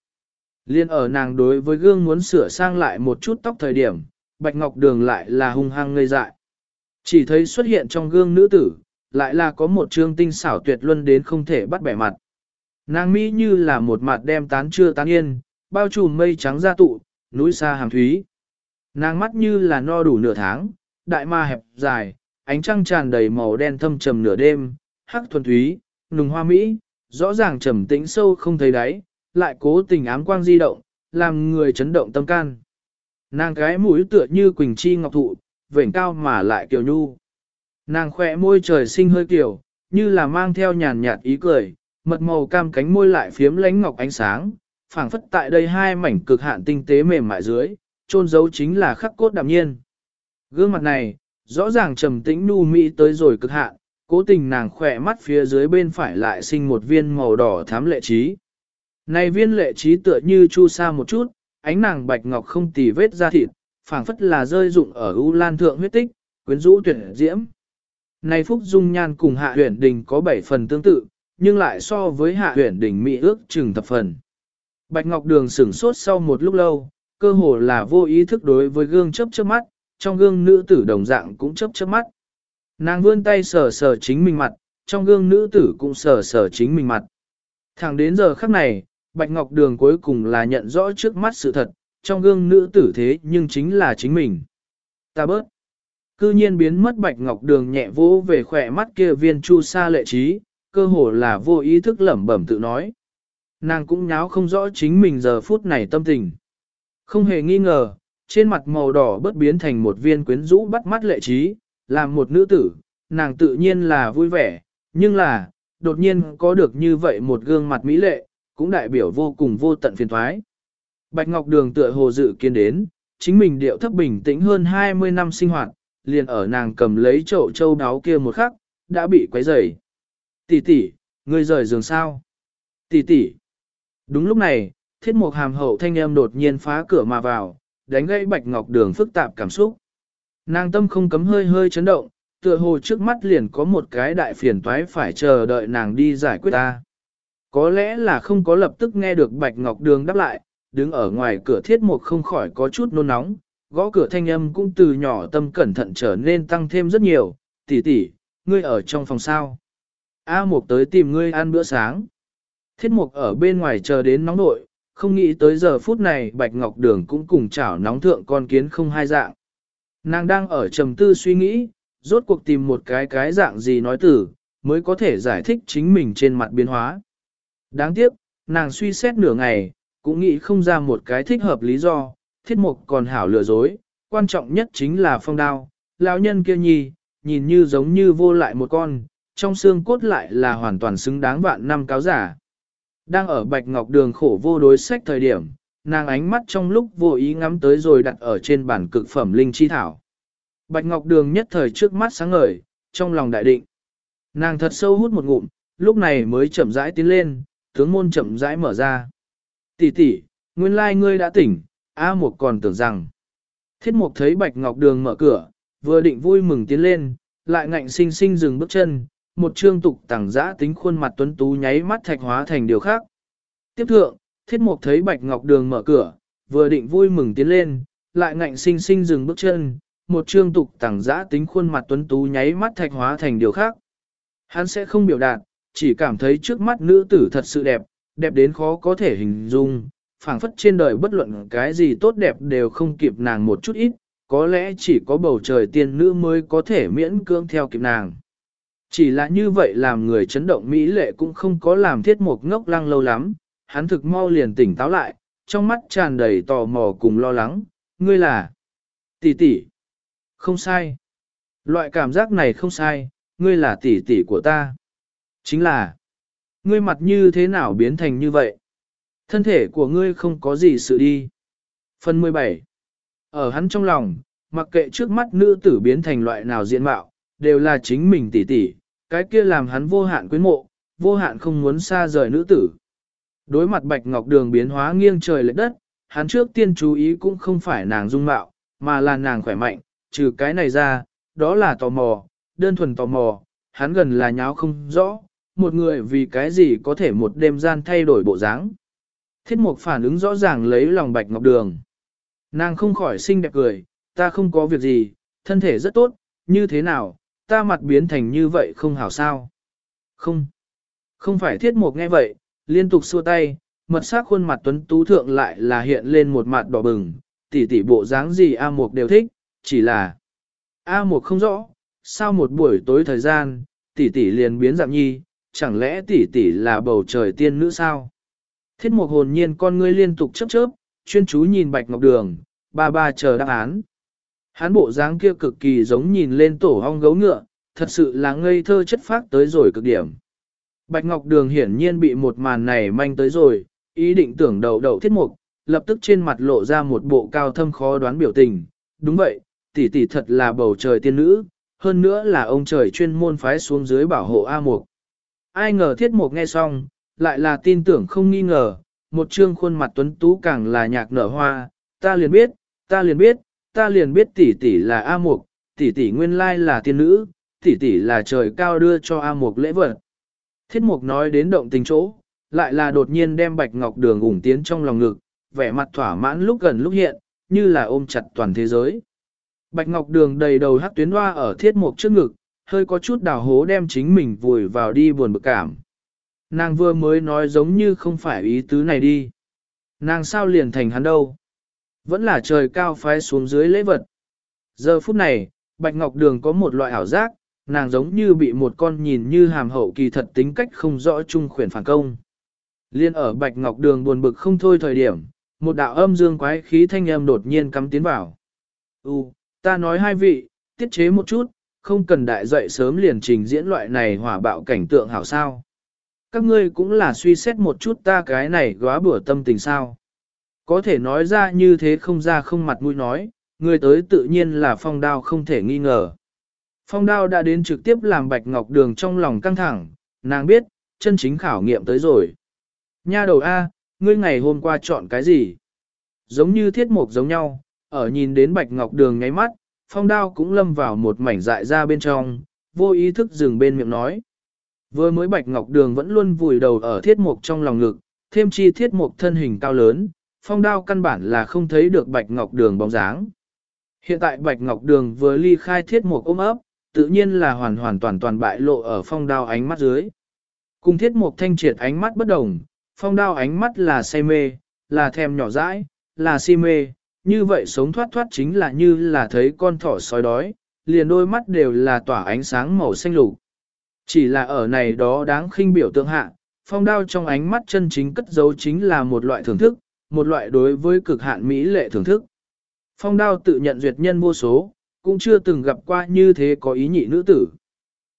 Liên ở nàng đối với gương muốn sửa sang lại một chút tóc thời điểm, Bạch Ngọc Đường lại là hung hăng ngây dại. Chỉ thấy xuất hiện trong gương nữ tử, lại là có một trương tinh xảo tuyệt luân đến không thể bắt bẻ mặt. Nàng Mỹ như là một mặt đem tán chưa tán yên, bao trùm mây trắng ra tụ, núi xa hàng thúy. Nàng mắt như là no đủ nửa tháng, đại ma hẹp dài, ánh trăng tràn đầy màu đen thâm trầm nửa đêm, hắc thuần thúy, nùng hoa Mỹ, rõ ràng trầm tĩnh sâu không thấy đáy, lại cố tình ám quang di động, làm người chấn động tâm can. Nàng cái mũi tựa như quỳnh chi ngọc thụ, vểnh cao mà lại kiều nhu. Nàng khỏe môi trời sinh hơi kiều, như là mang theo nhàn nhạt ý cười, mật màu cam cánh môi lại phiếm lánh ngọc ánh sáng, phảng phất tại đây hai mảnh cực hạn tinh tế mềm mại dưới, trôn giấu chính là khắc cốt đạm nhiên. Gương mặt này, rõ ràng trầm tĩnh nu mỹ tới rồi cực hạn, cố tình nàng khỏe mắt phía dưới bên phải lại sinh một viên màu đỏ thám lệ trí. Này viên lệ trí tựa như chu sa một chút, ánh nàng bạch ngọc không tì vết ra thịt, phảng phất là rơi dụng ở U Lan thượng huyết tích, quyến rũ tuyệt diễm. Này Phúc Dung Nhan cùng Hạ Huyền Đình có 7 phần tương tự, nhưng lại so với Hạ Huyền Đình mỹ ước chừng thập phần. Bạch Ngọc Đường sửng sốt sau một lúc lâu, cơ hồ là vô ý thức đối với gương chớp chớp mắt, trong gương nữ tử đồng dạng cũng chớp chớp mắt. Nàng vươn tay sờ sờ chính mình mặt, trong gương nữ tử cũng sờ sờ chính mình mặt. Thẳng đến giờ khắc này, Bạch Ngọc Đường cuối cùng là nhận rõ trước mắt sự thật, trong gương nữ tử thế nhưng chính là chính mình. Ta bớt. Cư nhiên biến mất Bạch Ngọc Đường nhẹ vỗ về khỏe mắt kia viên chu sa lệ trí, cơ hồ là vô ý thức lẩm bẩm tự nói. Nàng cũng nháo không rõ chính mình giờ phút này tâm tình. Không hề nghi ngờ, trên mặt màu đỏ bất biến thành một viên quyến rũ bắt mắt lệ trí, làm một nữ tử, nàng tự nhiên là vui vẻ, nhưng là, đột nhiên có được như vậy một gương mặt mỹ lệ, cũng đại biểu vô cùng vô tận phiền thoái. Bạch Ngọc Đường tựa hồ dự kiến đến, chính mình điệu thấp bình tĩnh hơn 20 năm sinh hoạt, liền ở nàng cầm lấy chậu châu đáo kia một khắc, đã bị quấy rầy. Tỷ tỷ, ngươi rời giường sao? Tỷ tỷ. Đúng lúc này, thiết mục hàm hậu thanh âm đột nhiên phá cửa mà vào, đánh gãy Bạch Ngọc Đường phức tạp cảm xúc. Nàng tâm không cấm hơi hơi chấn động, tựa hồ trước mắt liền có một cái đại phiền toái phải chờ đợi nàng đi giải quyết ta. Có lẽ là không có lập tức nghe được Bạch Ngọc Đường đáp lại, đứng ở ngoài cửa thiết mục không khỏi có chút nôn nóng, gõ cửa thanh âm cũng từ nhỏ tâm cẩn thận trở nên tăng thêm rất nhiều, tỷ tỷ, ngươi ở trong phòng sao. A Mục tới tìm ngươi ăn bữa sáng. Thiết mục ở bên ngoài chờ đến nóng nội, không nghĩ tới giờ phút này Bạch Ngọc Đường cũng cùng chảo nóng thượng con kiến không hai dạng. Nàng đang ở trầm tư suy nghĩ, rốt cuộc tìm một cái cái dạng gì nói từ, mới có thể giải thích chính mình trên mặt biến hóa. Đáng tiếc, nàng suy xét nửa ngày, cũng nghĩ không ra một cái thích hợp lý do, thiết mục còn hảo lừa dối, quan trọng nhất chính là phong đao, lão nhân kia nhi, nhìn như giống như vô lại một con, trong xương cốt lại là hoàn toàn xứng đáng vạn năm cáo giả. Đang ở bạch ngọc đường khổ vô đối sách thời điểm, nàng ánh mắt trong lúc vô ý ngắm tới rồi đặt ở trên bản cực phẩm linh chi thảo. Bạch ngọc đường nhất thời trước mắt sáng ngời, trong lòng đại định. Nàng thật sâu hút một ngụm, lúc này mới chậm rãi tiến lên, tướng môn chậm rãi mở ra. Tỷ tỷ, nguyên lai ngươi đã tỉnh, A Mục còn tưởng rằng. Thiết Mục thấy Bạch Ngọc Đường mở cửa, vừa định vui mừng tiến lên, lại ngạnh sinh sinh dừng bước chân, một trương tục tẳng giã tính khuôn mặt tuấn tú nháy mắt thạch hóa thành điều khác. Tiếp thượng, Thiết Mục thấy Bạch Ngọc Đường mở cửa, vừa định vui mừng tiến lên, lại ngạnh sinh sinh dừng bước chân, một trương tục tẳng giã tính khuôn mặt tuấn tú nháy mắt thạch hóa thành điều khác. Hắn sẽ không biểu đạt, chỉ cảm thấy trước mắt nữ tử thật sự đẹp, đẹp đến khó có thể hình dung, phảng phất trên đời bất luận cái gì tốt đẹp đều không kịp nàng một chút ít, có lẽ chỉ có bầu trời tiên nữ mới có thể miễn cưỡng theo kịp nàng. Chỉ là như vậy làm người chấn động mỹ lệ cũng không có làm thiết mục ngốc lăng lâu lắm, hắn thực mau liền tỉnh táo lại, trong mắt tràn đầy tò mò cùng lo lắng, ngươi là tỷ tỷ. Không sai. Loại cảm giác này không sai, ngươi là tỷ tỷ của ta. Chính là, ngươi mặt như thế nào biến thành như vậy? Thân thể của ngươi không có gì sự đi. Phần 17 Ở hắn trong lòng, mặc kệ trước mắt nữ tử biến thành loại nào diện mạo, đều là chính mình tỷ tỷ, cái kia làm hắn vô hạn quyến mộ, vô hạn không muốn xa rời nữ tử. Đối mặt bạch ngọc đường biến hóa nghiêng trời lệch đất, hắn trước tiên chú ý cũng không phải nàng dung mạo, mà là nàng khỏe mạnh, trừ cái này ra, đó là tò mò, đơn thuần tò mò, hắn gần là nháo không rõ, một người vì cái gì có thể một đêm gian thay đổi bộ dáng. Thiết mục phản ứng rõ ràng lấy lòng bạch ngọc đường. Nàng không khỏi xinh đẹp cười, ta không có việc gì, thân thể rất tốt, như thế nào, ta mặt biến thành như vậy không hảo sao. Không, không phải thiết mục nghe vậy, liên tục xua tay, mật sắc khuôn mặt tuấn tú thượng lại là hiện lên một mặt đỏ bừng, tỷ tỷ bộ dáng gì A Mục đều thích, chỉ là A Mục không rõ, sao một buổi tối thời gian, tỷ tỷ liền biến dạng nhi, chẳng lẽ tỷ tỷ là bầu trời tiên nữ sao? Thiết Mục hồn nhiên con ngươi liên tục chớp chớp, chuyên chú nhìn Bạch Ngọc Đường, ba ba chờ đáp án. Hán bộ dáng kia cực kỳ giống nhìn lên tổ hong gấu ngựa, thật sự là ngây thơ chất phác tới rồi cực điểm. Bạch Ngọc Đường hiển nhiên bị một màn này manh tới rồi, ý định tưởng đầu đầu thiết mục, lập tức trên mặt lộ ra một bộ cao thâm khó đoán biểu tình. Đúng vậy, tỷ tỷ thật là bầu trời tiên nữ, hơn nữa là ông trời chuyên môn phái xuống dưới bảo hộ A Mục. Ai ngờ thiết mục nghe xong, lại là tin tưởng không nghi ngờ, một trương khuôn mặt tuấn tú càng là nhạc nở hoa, ta liền biết, ta liền biết, ta liền biết tỷ tỷ là A Mục, tỷ tỷ nguyên lai là tiên nữ, tỷ tỷ là trời cao đưa cho A Mục lễ vật. Thiết mục nói đến động tình chỗ, lại là đột nhiên đem bạch ngọc đường ủng tiến trong lòng ngực, vẻ mặt thỏa mãn lúc gần lúc hiện, như là ôm chặt toàn thế giới. Bạch ngọc đường đầy đầu hắc tuyến hoa ở thiết mục trước ngực, hơi có chút đào hố đem chính mình vùi vào đi buồn bực cảm. Nàng vừa mới nói giống như không phải ý tứ này đi. Nàng sao liền thành hắn đâu? Vẫn là trời cao phái xuống dưới lễ vật. Giờ phút này, Bạch Ngọc Đường có một loại ảo giác, nàng giống như bị một con nhìn như hàm hậu kỳ thật tính cách không rõ chung khuyển phản công. Liên ở Bạch Ngọc Đường buồn bực không thôi thời điểm, một đạo âm dương quái khí thanh âm đột nhiên cắm tiến vào. U, ta nói hai vị, tiết chế một chút, không cần đại dậy sớm liền trình diễn loại này hỏa bạo cảnh tượng hảo sao. Các ngươi cũng là suy xét một chút ta cái này góa bửa tâm tình sao. Có thể nói ra như thế không ra không mặt mũi nói, người tới tự nhiên là phong đao không thể nghi ngờ. Phong đao đã đến trực tiếp làm bạch ngọc đường trong lòng căng thẳng, nàng biết, chân chính khảo nghiệm tới rồi. Nha đầu A, ngươi ngày hôm qua chọn cái gì? Giống như thiết mục giống nhau, ở nhìn đến bạch ngọc đường nháy mắt, phong đao cũng lâm vào một mảnh dại ra bên trong, vô ý thức dừng bên miệng nói. Vừa mới bạch ngọc đường vẫn luôn vùi đầu ở thiết mục trong lòng ngực, thêm chi thiết mục thân hình cao lớn, phong đao căn bản là không thấy được bạch ngọc đường bóng dáng. Hiện tại bạch ngọc đường vừa ly khai thiết mục ôm ấp, tự nhiên là hoàn hoàn toàn toàn bại lộ ở phong đao ánh mắt dưới. Cùng thiết mục thanh triệt ánh mắt bất đồng, phong đao ánh mắt là say mê, là thèm nhỏ dãi, là si mê, như vậy sống thoát thoát chính là như là thấy con thỏ sói đói, liền đôi mắt đều là tỏa ánh sáng màu xanh lục. Chỉ là ở này đó đáng khinh biểu tượng hạ, phong đao trong ánh mắt chân chính cất giấu chính là một loại thưởng thức, một loại đối với cực hạn mỹ lệ thưởng thức. Phong đao tự nhận duyệt nhân vô số, cũng chưa từng gặp qua như thế có ý nhị nữ tử.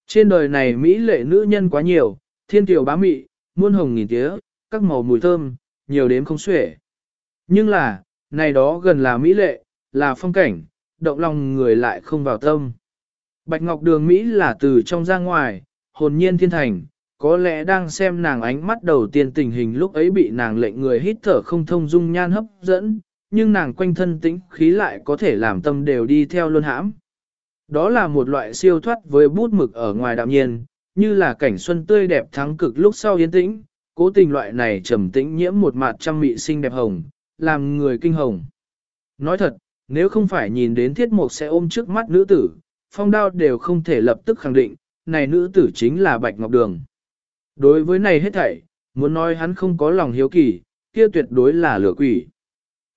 Trên đời này mỹ lệ nữ nhân quá nhiều, thiên tiểu bá mị, muôn hồng nghìn tía, các màu mùi thơm, nhiều đến không xuể. Nhưng là, này đó gần là mỹ lệ, là phong cảnh, động lòng người lại không vào tâm. Bạch Ngọc Đường Mỹ là từ trong ra ngoài, hồn nhiên thiên thành, có lẽ đang xem nàng ánh mắt đầu tiên tình hình lúc ấy bị nàng lệnh người hít thở không thông dung nhan hấp dẫn, nhưng nàng quanh thân tĩnh khí lại có thể làm tâm đều đi theo luôn hãm. Đó là một loại siêu thoát với bút mực ở ngoài đạm nhiên, như là cảnh xuân tươi đẹp thắng cực lúc sau yên tĩnh, cố tình loại này trầm tĩnh nhiễm một mặt trăm mị xinh đẹp hồng, làm người kinh hồng. Nói thật, nếu không phải nhìn đến thiết mục sẽ ôm trước mắt nữ tử, phong đao đều không thể lập tức khẳng định, này nữ tử chính là Bạch Ngọc Đường. Đối với này hết thảy, muốn nói hắn không có lòng hiếu kỳ, kia tuyệt đối là lửa quỷ.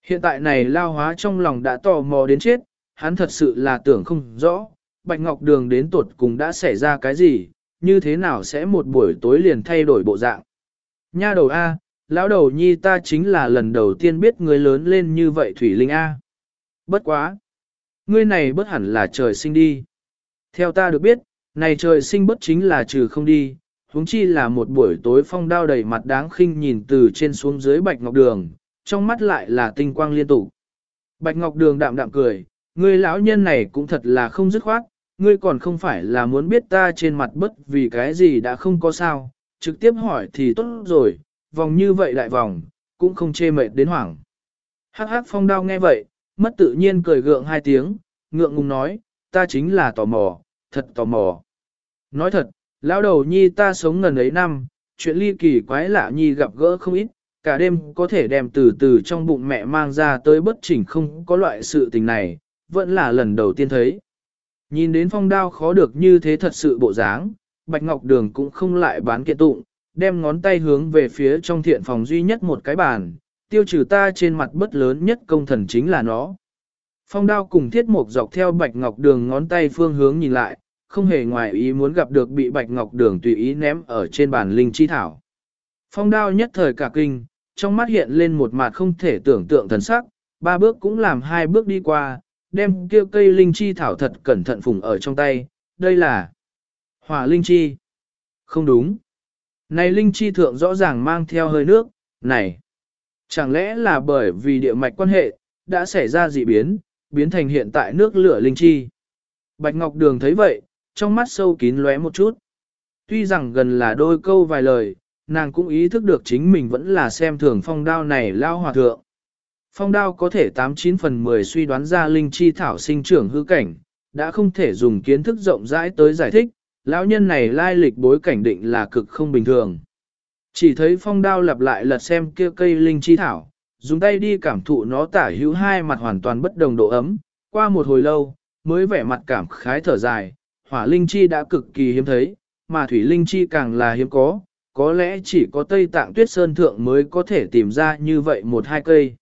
Hiện tại này lao hóa trong lòng đã tò mò đến chết, hắn thật sự là tưởng không rõ, Bạch Ngọc Đường đến tuột cùng đã xảy ra cái gì, như thế nào sẽ một buổi tối liền thay đổi bộ dạng. Nha đầu A, lão đầu nhi ta chính là lần đầu tiên biết người lớn lên như vậy Thủy Linh A. Bất quá. Ngươi này bất hẳn là trời sinh đi. Theo ta được biết, này trời sinh bất chính là trừ không đi, huống chi là một buổi tối phong đao đầy mặt đáng khinh nhìn từ trên xuống dưới Bạch Ngọc Đường, trong mắt lại là tinh quang liên tục. Bạch Ngọc Đường đạm đạm cười, ngươi lão nhân này cũng thật là không dứt khoát, ngươi còn không phải là muốn biết ta trên mặt bất vì cái gì đã không có sao, trực tiếp hỏi thì tốt rồi, vòng như vậy đại vòng, cũng không chê mệt đến hoảng. Hắc hắc phong đao nghe vậy, mất tự nhiên cười gượng hai tiếng, ngượng ngùng nói, ta chính là tò mò, thật tò mò. Nói thật, lão đầu nhi ta sống ngần ấy năm, chuyện ly kỳ quái lạ nhi gặp gỡ không ít, cả đêm có thể đem từ từ trong bụng mẹ mang ra tới bất chỉnh không có loại sự tình này, vẫn là lần đầu tiên thấy. Nhìn đến phong đao khó được như thế thật sự bộ dáng, Bạch Ngọc Đường cũng không lại bán kiện tụng, đem ngón tay hướng về phía trong thiện phòng duy nhất một cái bàn, tiêu trừ ta trên mặt bất lớn nhất công thần chính là nó. Phong đao cùng thiết mục dọc theo Bạch Ngọc Đường ngón tay phương hướng nhìn lại, không hề ngoài ý muốn gặp được bị Bạch Ngọc Đường tùy ý ném ở trên bàn linh chi thảo. Phong đao nhất thời cả kinh, trong mắt hiện lên một mặt không thể tưởng tượng thần sắc, ba bước cũng làm hai bước đi qua, đem kia cây linh chi thảo thật cẩn thận phùng ở trong tay, đây là hỏa linh chi. Không đúng. Này linh chi thượng rõ ràng mang theo hơi nước, này. Chẳng lẽ là bởi vì địa mạch quan hệ, đã xảy ra dị biến, biến thành hiện tại nước lửa linh chi. Bạch Ngọc Đường thấy vậy, trong mắt sâu kín lóe một chút. Tuy rằng gần là đôi câu vài lời, nàng cũng ý thức được chính mình vẫn là xem thường phong đao này lao hòa thượng. Phong đao có thể 89 phần 10 suy đoán ra linh chi thảo sinh trưởng hư cảnh, đã không thể dùng kiến thức rộng rãi tới giải thích, lão nhân này lai lịch bối cảnh định là cực không bình thường. Chỉ thấy phong đao lặp lại lật xem kia cây linh chi thảo, dùng tay đi cảm thụ nó tả hữu hai mặt hoàn toàn bất đồng độ ấm, qua một hồi lâu, mới vẻ mặt cảm khái thở dài, hỏa linh chi đã cực kỳ hiếm thấy, mà thủy linh chi càng là hiếm có, có lẽ chỉ có Tây Tạng Tuyết Sơn Thượng mới có thể tìm ra như vậy một hai cây.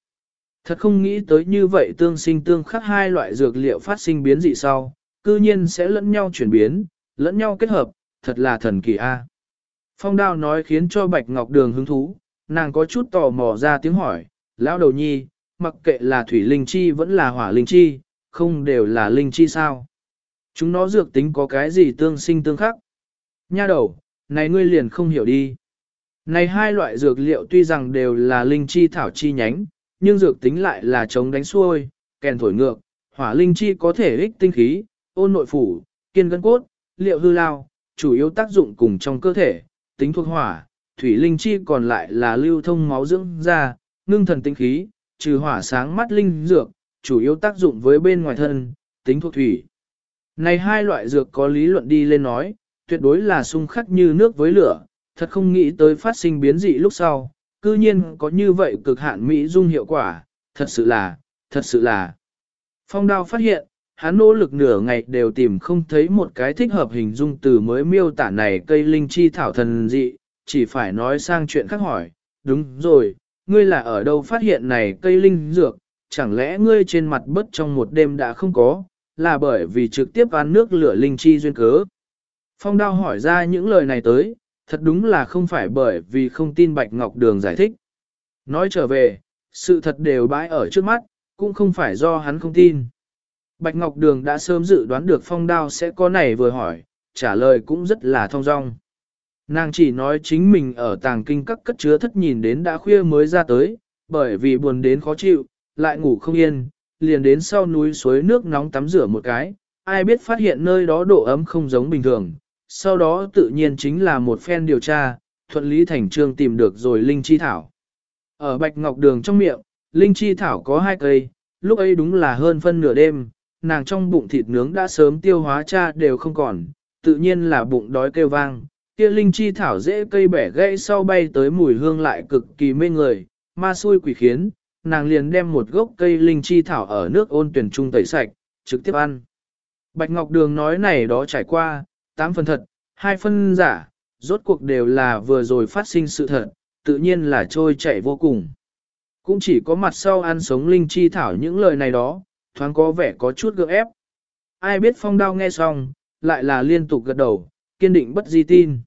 Thật không nghĩ tới như vậy tương sinh tương khắc hai loại dược liệu phát sinh biến dị sau, cư nhiên sẽ lẫn nhau chuyển biến, lẫn nhau kết hợp, thật là thần kỳ a. Phong đao nói khiến cho Bạch Ngọc Đường hứng thú, nàng có chút tò mò ra tiếng hỏi, lão đầu nhi, mặc kệ là thủy linh chi vẫn là hỏa linh chi, không đều là linh chi sao. Chúng nó dược tính có cái gì tương sinh tương khắc. Nha đầu, này ngươi liền không hiểu đi. Này hai loại dược liệu tuy rằng đều là linh chi thảo chi nhánh, nhưng dược tính lại là chống đánh xuôi, kèn thổi ngược, hỏa linh chi có thể ích tinh khí, ôn nội phủ, kiên gân cốt, liệu hư lao, chủ yếu tác dụng cùng trong cơ thể, tính thuộc hỏa, thủy linh chi còn lại là lưu thông máu dưỡng da, ngưng thần tinh khí, trừ hỏa sáng mắt linh dược, chủ yếu tác dụng với bên ngoài thân, tính thuộc thủy. Này hai loại dược có lý luận đi lên nói, tuyệt đối là xung khắc như nước với lửa, thật không nghĩ tới phát sinh biến dị lúc sau, cư nhiên có như vậy cực hạn mỹ dung hiệu quả, thật sự là, thật sự là. Phong đao phát hiện, hắn nỗ lực nửa ngày đều tìm không thấy một cái thích hợp hình dung từ mới miêu tả này cây linh chi thảo thần dị, chỉ phải nói sang chuyện khác hỏi, đúng rồi, ngươi là ở đâu phát hiện này cây linh dược, chẳng lẽ ngươi trên mặt bất trong một đêm đã không có, là bởi vì trực tiếp ăn nước lửa linh chi duyên cớ. Phong đao hỏi ra những lời này tới, thật đúng là không phải bởi vì không tin Bạch Ngọc Đường giải thích. Nói trở về, sự thật đều bãi ở trước mắt, cũng không phải do hắn không tin. Bạch Ngọc Đường đã sớm dự đoán được phong đao sẽ có này vừa hỏi, trả lời cũng rất là thong dong. Nàng chỉ nói chính mình ở tàng kinh các cất chứa thất nhìn đến đã khuya mới ra tới, bởi vì buồn đến khó chịu, lại ngủ không yên, liền đến sau núi suối nước nóng tắm rửa một cái, ai biết phát hiện nơi đó độ ấm không giống bình thường, sau đó tự nhiên chính là một phen điều tra, thuận lý thành trương tìm được rồi Linh Chi Thảo. Ở Bạch Ngọc Đường trong miệng, Linh Chi Thảo có hai cây, lúc ấy đúng là hơn phân nửa đêm, nàng trong bụng thịt nướng đã sớm tiêu hóa cha đều không còn, tự nhiên là bụng đói kêu vang. Kia Linh Chi Thảo dễ cây bẻ gãy sau bay tới mùi hương lại cực kỳ mê người, ma xui quỷ khiến, nàng liền đem một gốc cây Linh Chi Thảo ở nước ôn tuyển trung tẩy sạch, trực tiếp ăn. Bạch Ngọc Đường nói này đó trải qua, tám phần thật, hai phần giả, rốt cuộc đều là vừa rồi phát sinh sự thật, tự nhiên là trôi chảy vô cùng. Cũng chỉ có mặt sau ăn sống linh chi thảo những lời này đó, thoáng có vẻ có chút gượng ép. Ai biết phong đao nghe xong, lại là liên tục gật đầu, kiên định bất di tin.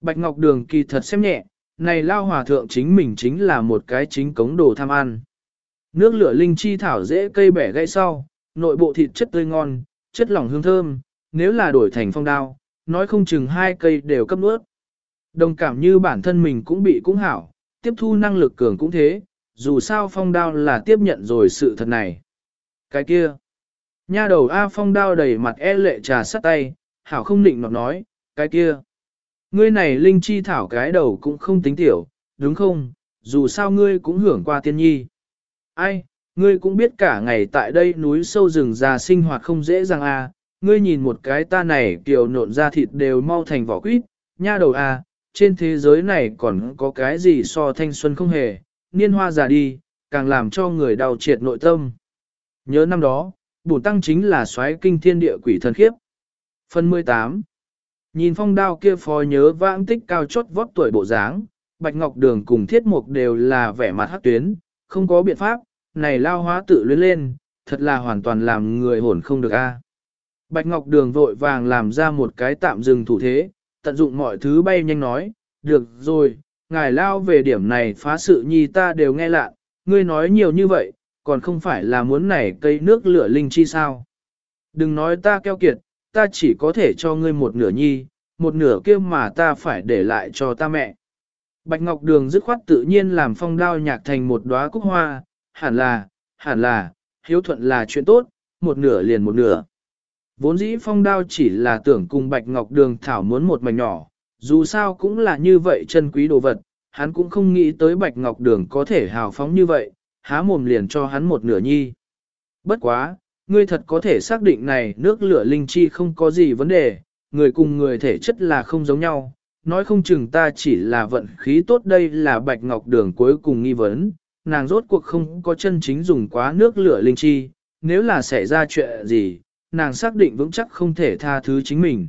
Bạch Ngọc Đường kỳ thật xem nhẹ, này lao hòa thượng chính mình chính là một cái chính cống đồ tham ăn. Nước lửa linh chi thảo dễ cây bẻ gãy sau, nội bộ thịt chất tươi ngon, chất lỏng hương thơm, nếu là đổi thành phong đao, nói không chừng hai cây đều cấp nước Đồng cảm như bản thân mình cũng bị cũng hảo, tiếp thu năng lực cường cũng thế, dù sao phong đao là tiếp nhận rồi sự thật này. Cái kia, nha đầu A phong đao đầy mặt e lệ trà sắt tay, hảo không định nọt nói, cái kia. Ngươi này linh chi thảo cái đầu cũng không tính tiểu, đúng không, dù sao ngươi cũng hưởng qua tiên nhi. Ai, ngươi cũng biết cả ngày tại đây núi sâu rừng già sinh hoạt không dễ dàng à, ngươi nhìn một cái ta này kiểu nộn ra thịt đều mau thành vỏ quýt, nha đầu à, trên thế giới này còn có cái gì so thanh xuân không hề, niên hoa già đi, càng làm cho người đau triệt nội tâm. Nhớ năm đó, bổn tăng chính là xoáy kinh thiên địa quỷ thần khiếp. Phần 18 Nhìn phong đao kia phó nhớ vãng tích cao chót vót tuổi bộ dáng, Bạch Ngọc Đường cùng Thiết Mục đều là vẻ mặt hắc tuyến, không có biện pháp, này lao hóa tự luyến lên, thật là hoàn toàn làm người hồn không được a. Bạch Ngọc Đường vội vàng làm ra một cái tạm dừng thủ thế, tận dụng mọi thứ bay nhanh nói, được rồi, ngài lao về điểm này phá sự nhi ta đều nghe lạ, ngươi nói nhiều như vậy, còn không phải là muốn nảy cây nước lửa linh chi sao. Đừng nói ta keo kiệt, ta chỉ có thể cho ngươi một nửa nhi, một nửa kia mà ta phải để lại cho ta mẹ. Bạch Ngọc Đường dứt khoát tự nhiên làm phong đao nhạc thành một đóa cúc hoa, hẳn là, hẳn là, hiếu thuận là chuyện tốt, một nửa liền một nửa. Vốn dĩ phong đao chỉ là tưởng cùng Bạch Ngọc Đường thảo muốn một mảnh nhỏ, dù sao cũng là như vậy chân quý đồ vật, hắn cũng không nghĩ tới Bạch Ngọc Đường có thể hào phóng như vậy, há mồm liền cho hắn một nửa nhi. Bất quá, ngươi thật có thể xác định này nước lửa linh chi không có gì vấn đề, người cùng người thể chất là không giống nhau, nói không chừng ta chỉ là vận khí tốt đây là Bạch Ngọc Đường cuối cùng nghi vấn, nàng rốt cuộc không có chân chính dùng quá nước lửa linh chi, nếu là xảy ra chuyện gì, nàng xác định vững chắc không thể tha thứ chính mình.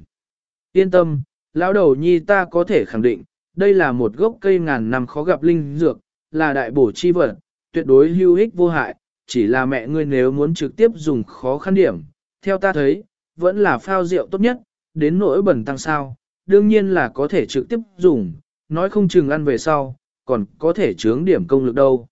Yên tâm, lão đầu nhi ta có thể khẳng định, đây là một gốc cây ngàn năm khó gặp linh dược, là đại bổ chi vật, tuyệt đối hữu ích vô hại, chỉ là mẹ ngươi nếu muốn trực tiếp dùng khó khăn điểm, theo ta thấy, vẫn là phao rượu tốt nhất, đến nỗi bẩn tăng sao, đương nhiên là có thể trực tiếp dùng, nói không chừng ăn về sau, còn có thể chướng điểm công lực đâu.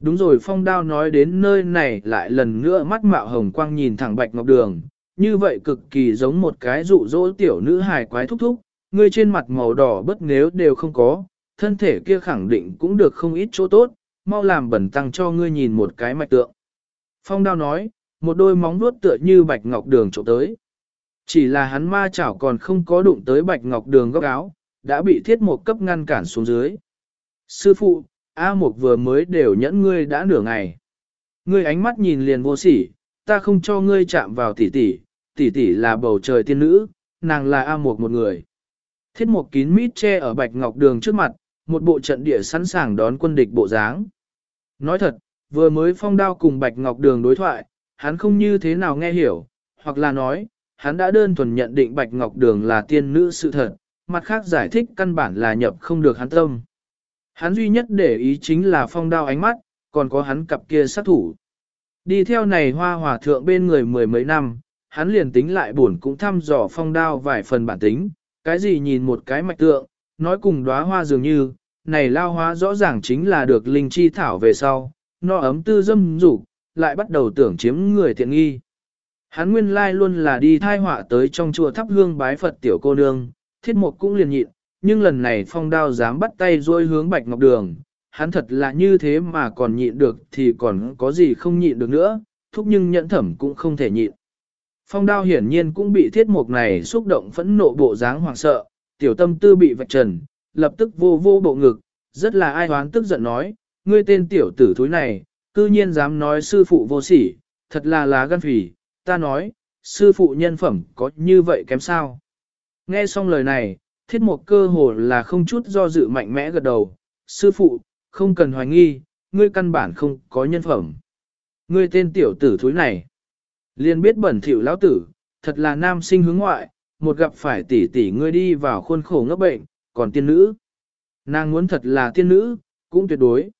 Đúng rồi phong đao nói đến nơi này lại lần nữa mắt mạo hồng quang nhìn thẳng bạch ngọc đường, như vậy cực kỳ giống một cái dụ dỗ tiểu nữ hài quái thúc thúc, người trên mặt màu đỏ bất nếu đều không có, thân thể kia khẳng định cũng được không ít chỗ tốt, mau làm bẩn tăng cho ngươi nhìn một cái mạch tượng. Phong đao nói, một đôi móng vuốt tựa như bạch ngọc đường trộm tới. Chỉ là hắn ma chảo còn không có đụng tới bạch ngọc đường góc áo, đã bị thiết một cấp ngăn cản xuống dưới. Sư phụ, A Mục vừa mới đều nhẫn ngươi đã nửa ngày. Ngươi ánh mắt nhìn liền vô sỉ, ta không cho ngươi chạm vào tỷ tỷ, tỷ tỷ là bầu trời tiên nữ, nàng là A Mục một người. Thiết Mộc kín mít che ở bạch ngọc đường trước mặt, một bộ trận địa sẵn sàng đón quân địch bộ dáng. Nói thật, vừa mới phong đao cùng bạch ngọc đường đối thoại, hắn không như thế nào nghe hiểu, hoặc là nói, hắn đã đơn thuần nhận định bạch ngọc đường là tiên nữ sự thật, mặt khác giải thích căn bản là nhập không được hắn tâm. Hắn duy nhất để ý chính là phong đao ánh mắt, còn có hắn cặp kia sát thủ. Đi theo này hoa hòa thượng bên người mười mấy năm, hắn liền tính lại buồn cũng thăm dò phong đao vài phần bản tính, cái gì nhìn một cái mạch tượng, nói cùng đóa hoa dường như, này lao hóa rõ ràng chính là được linh chi thảo về sau, no ấm tư dâm dục lại bắt đầu tưởng chiếm người tiện nghi. Hắn nguyên lai luôn là đi thai họa tới trong chùa thắp hương bái Phật tiểu cô nương, thiết mục cũng liền nhịn, nhưng lần này phong đao dám bắt tay rôi hướng bạch ngọc đường, hắn thật là như thế mà còn nhịn được thì còn có gì không nhịn được nữa, thúc nhưng nhẫn thẩm cũng không thể nhịn. Phong đao hiển nhiên cũng bị thiết mục này xúc động phẫn nộ bộ dáng hoàng sợ, tiểu tâm tư bị vạch trần, lập tức vô vô bộ ngực, rất là ai hoán tức giận nói, ngươi tên tiểu tử thúi này, cư nhiên dám nói sư phụ vô sỉ, thật là lá gan phỉ, ta nói, sư phụ nhân phẩm có như vậy kém sao. Nghe xong lời này, thiết một cơ hồ là không chút do dự mạnh mẽ gật đầu, sư phụ, không cần hoài nghi, ngươi căn bản không có nhân phẩm. Ngươi tên tiểu tử thúi này, liền biết bẩn thỉu lão tử, thật là nam sinh hướng ngoại, một gặp phải tỷ tỷ ngươi đi vào khuôn khổ ngấp bệnh, còn tiên nữ. Nàng muốn thật là tiên nữ, cũng tuyệt đối.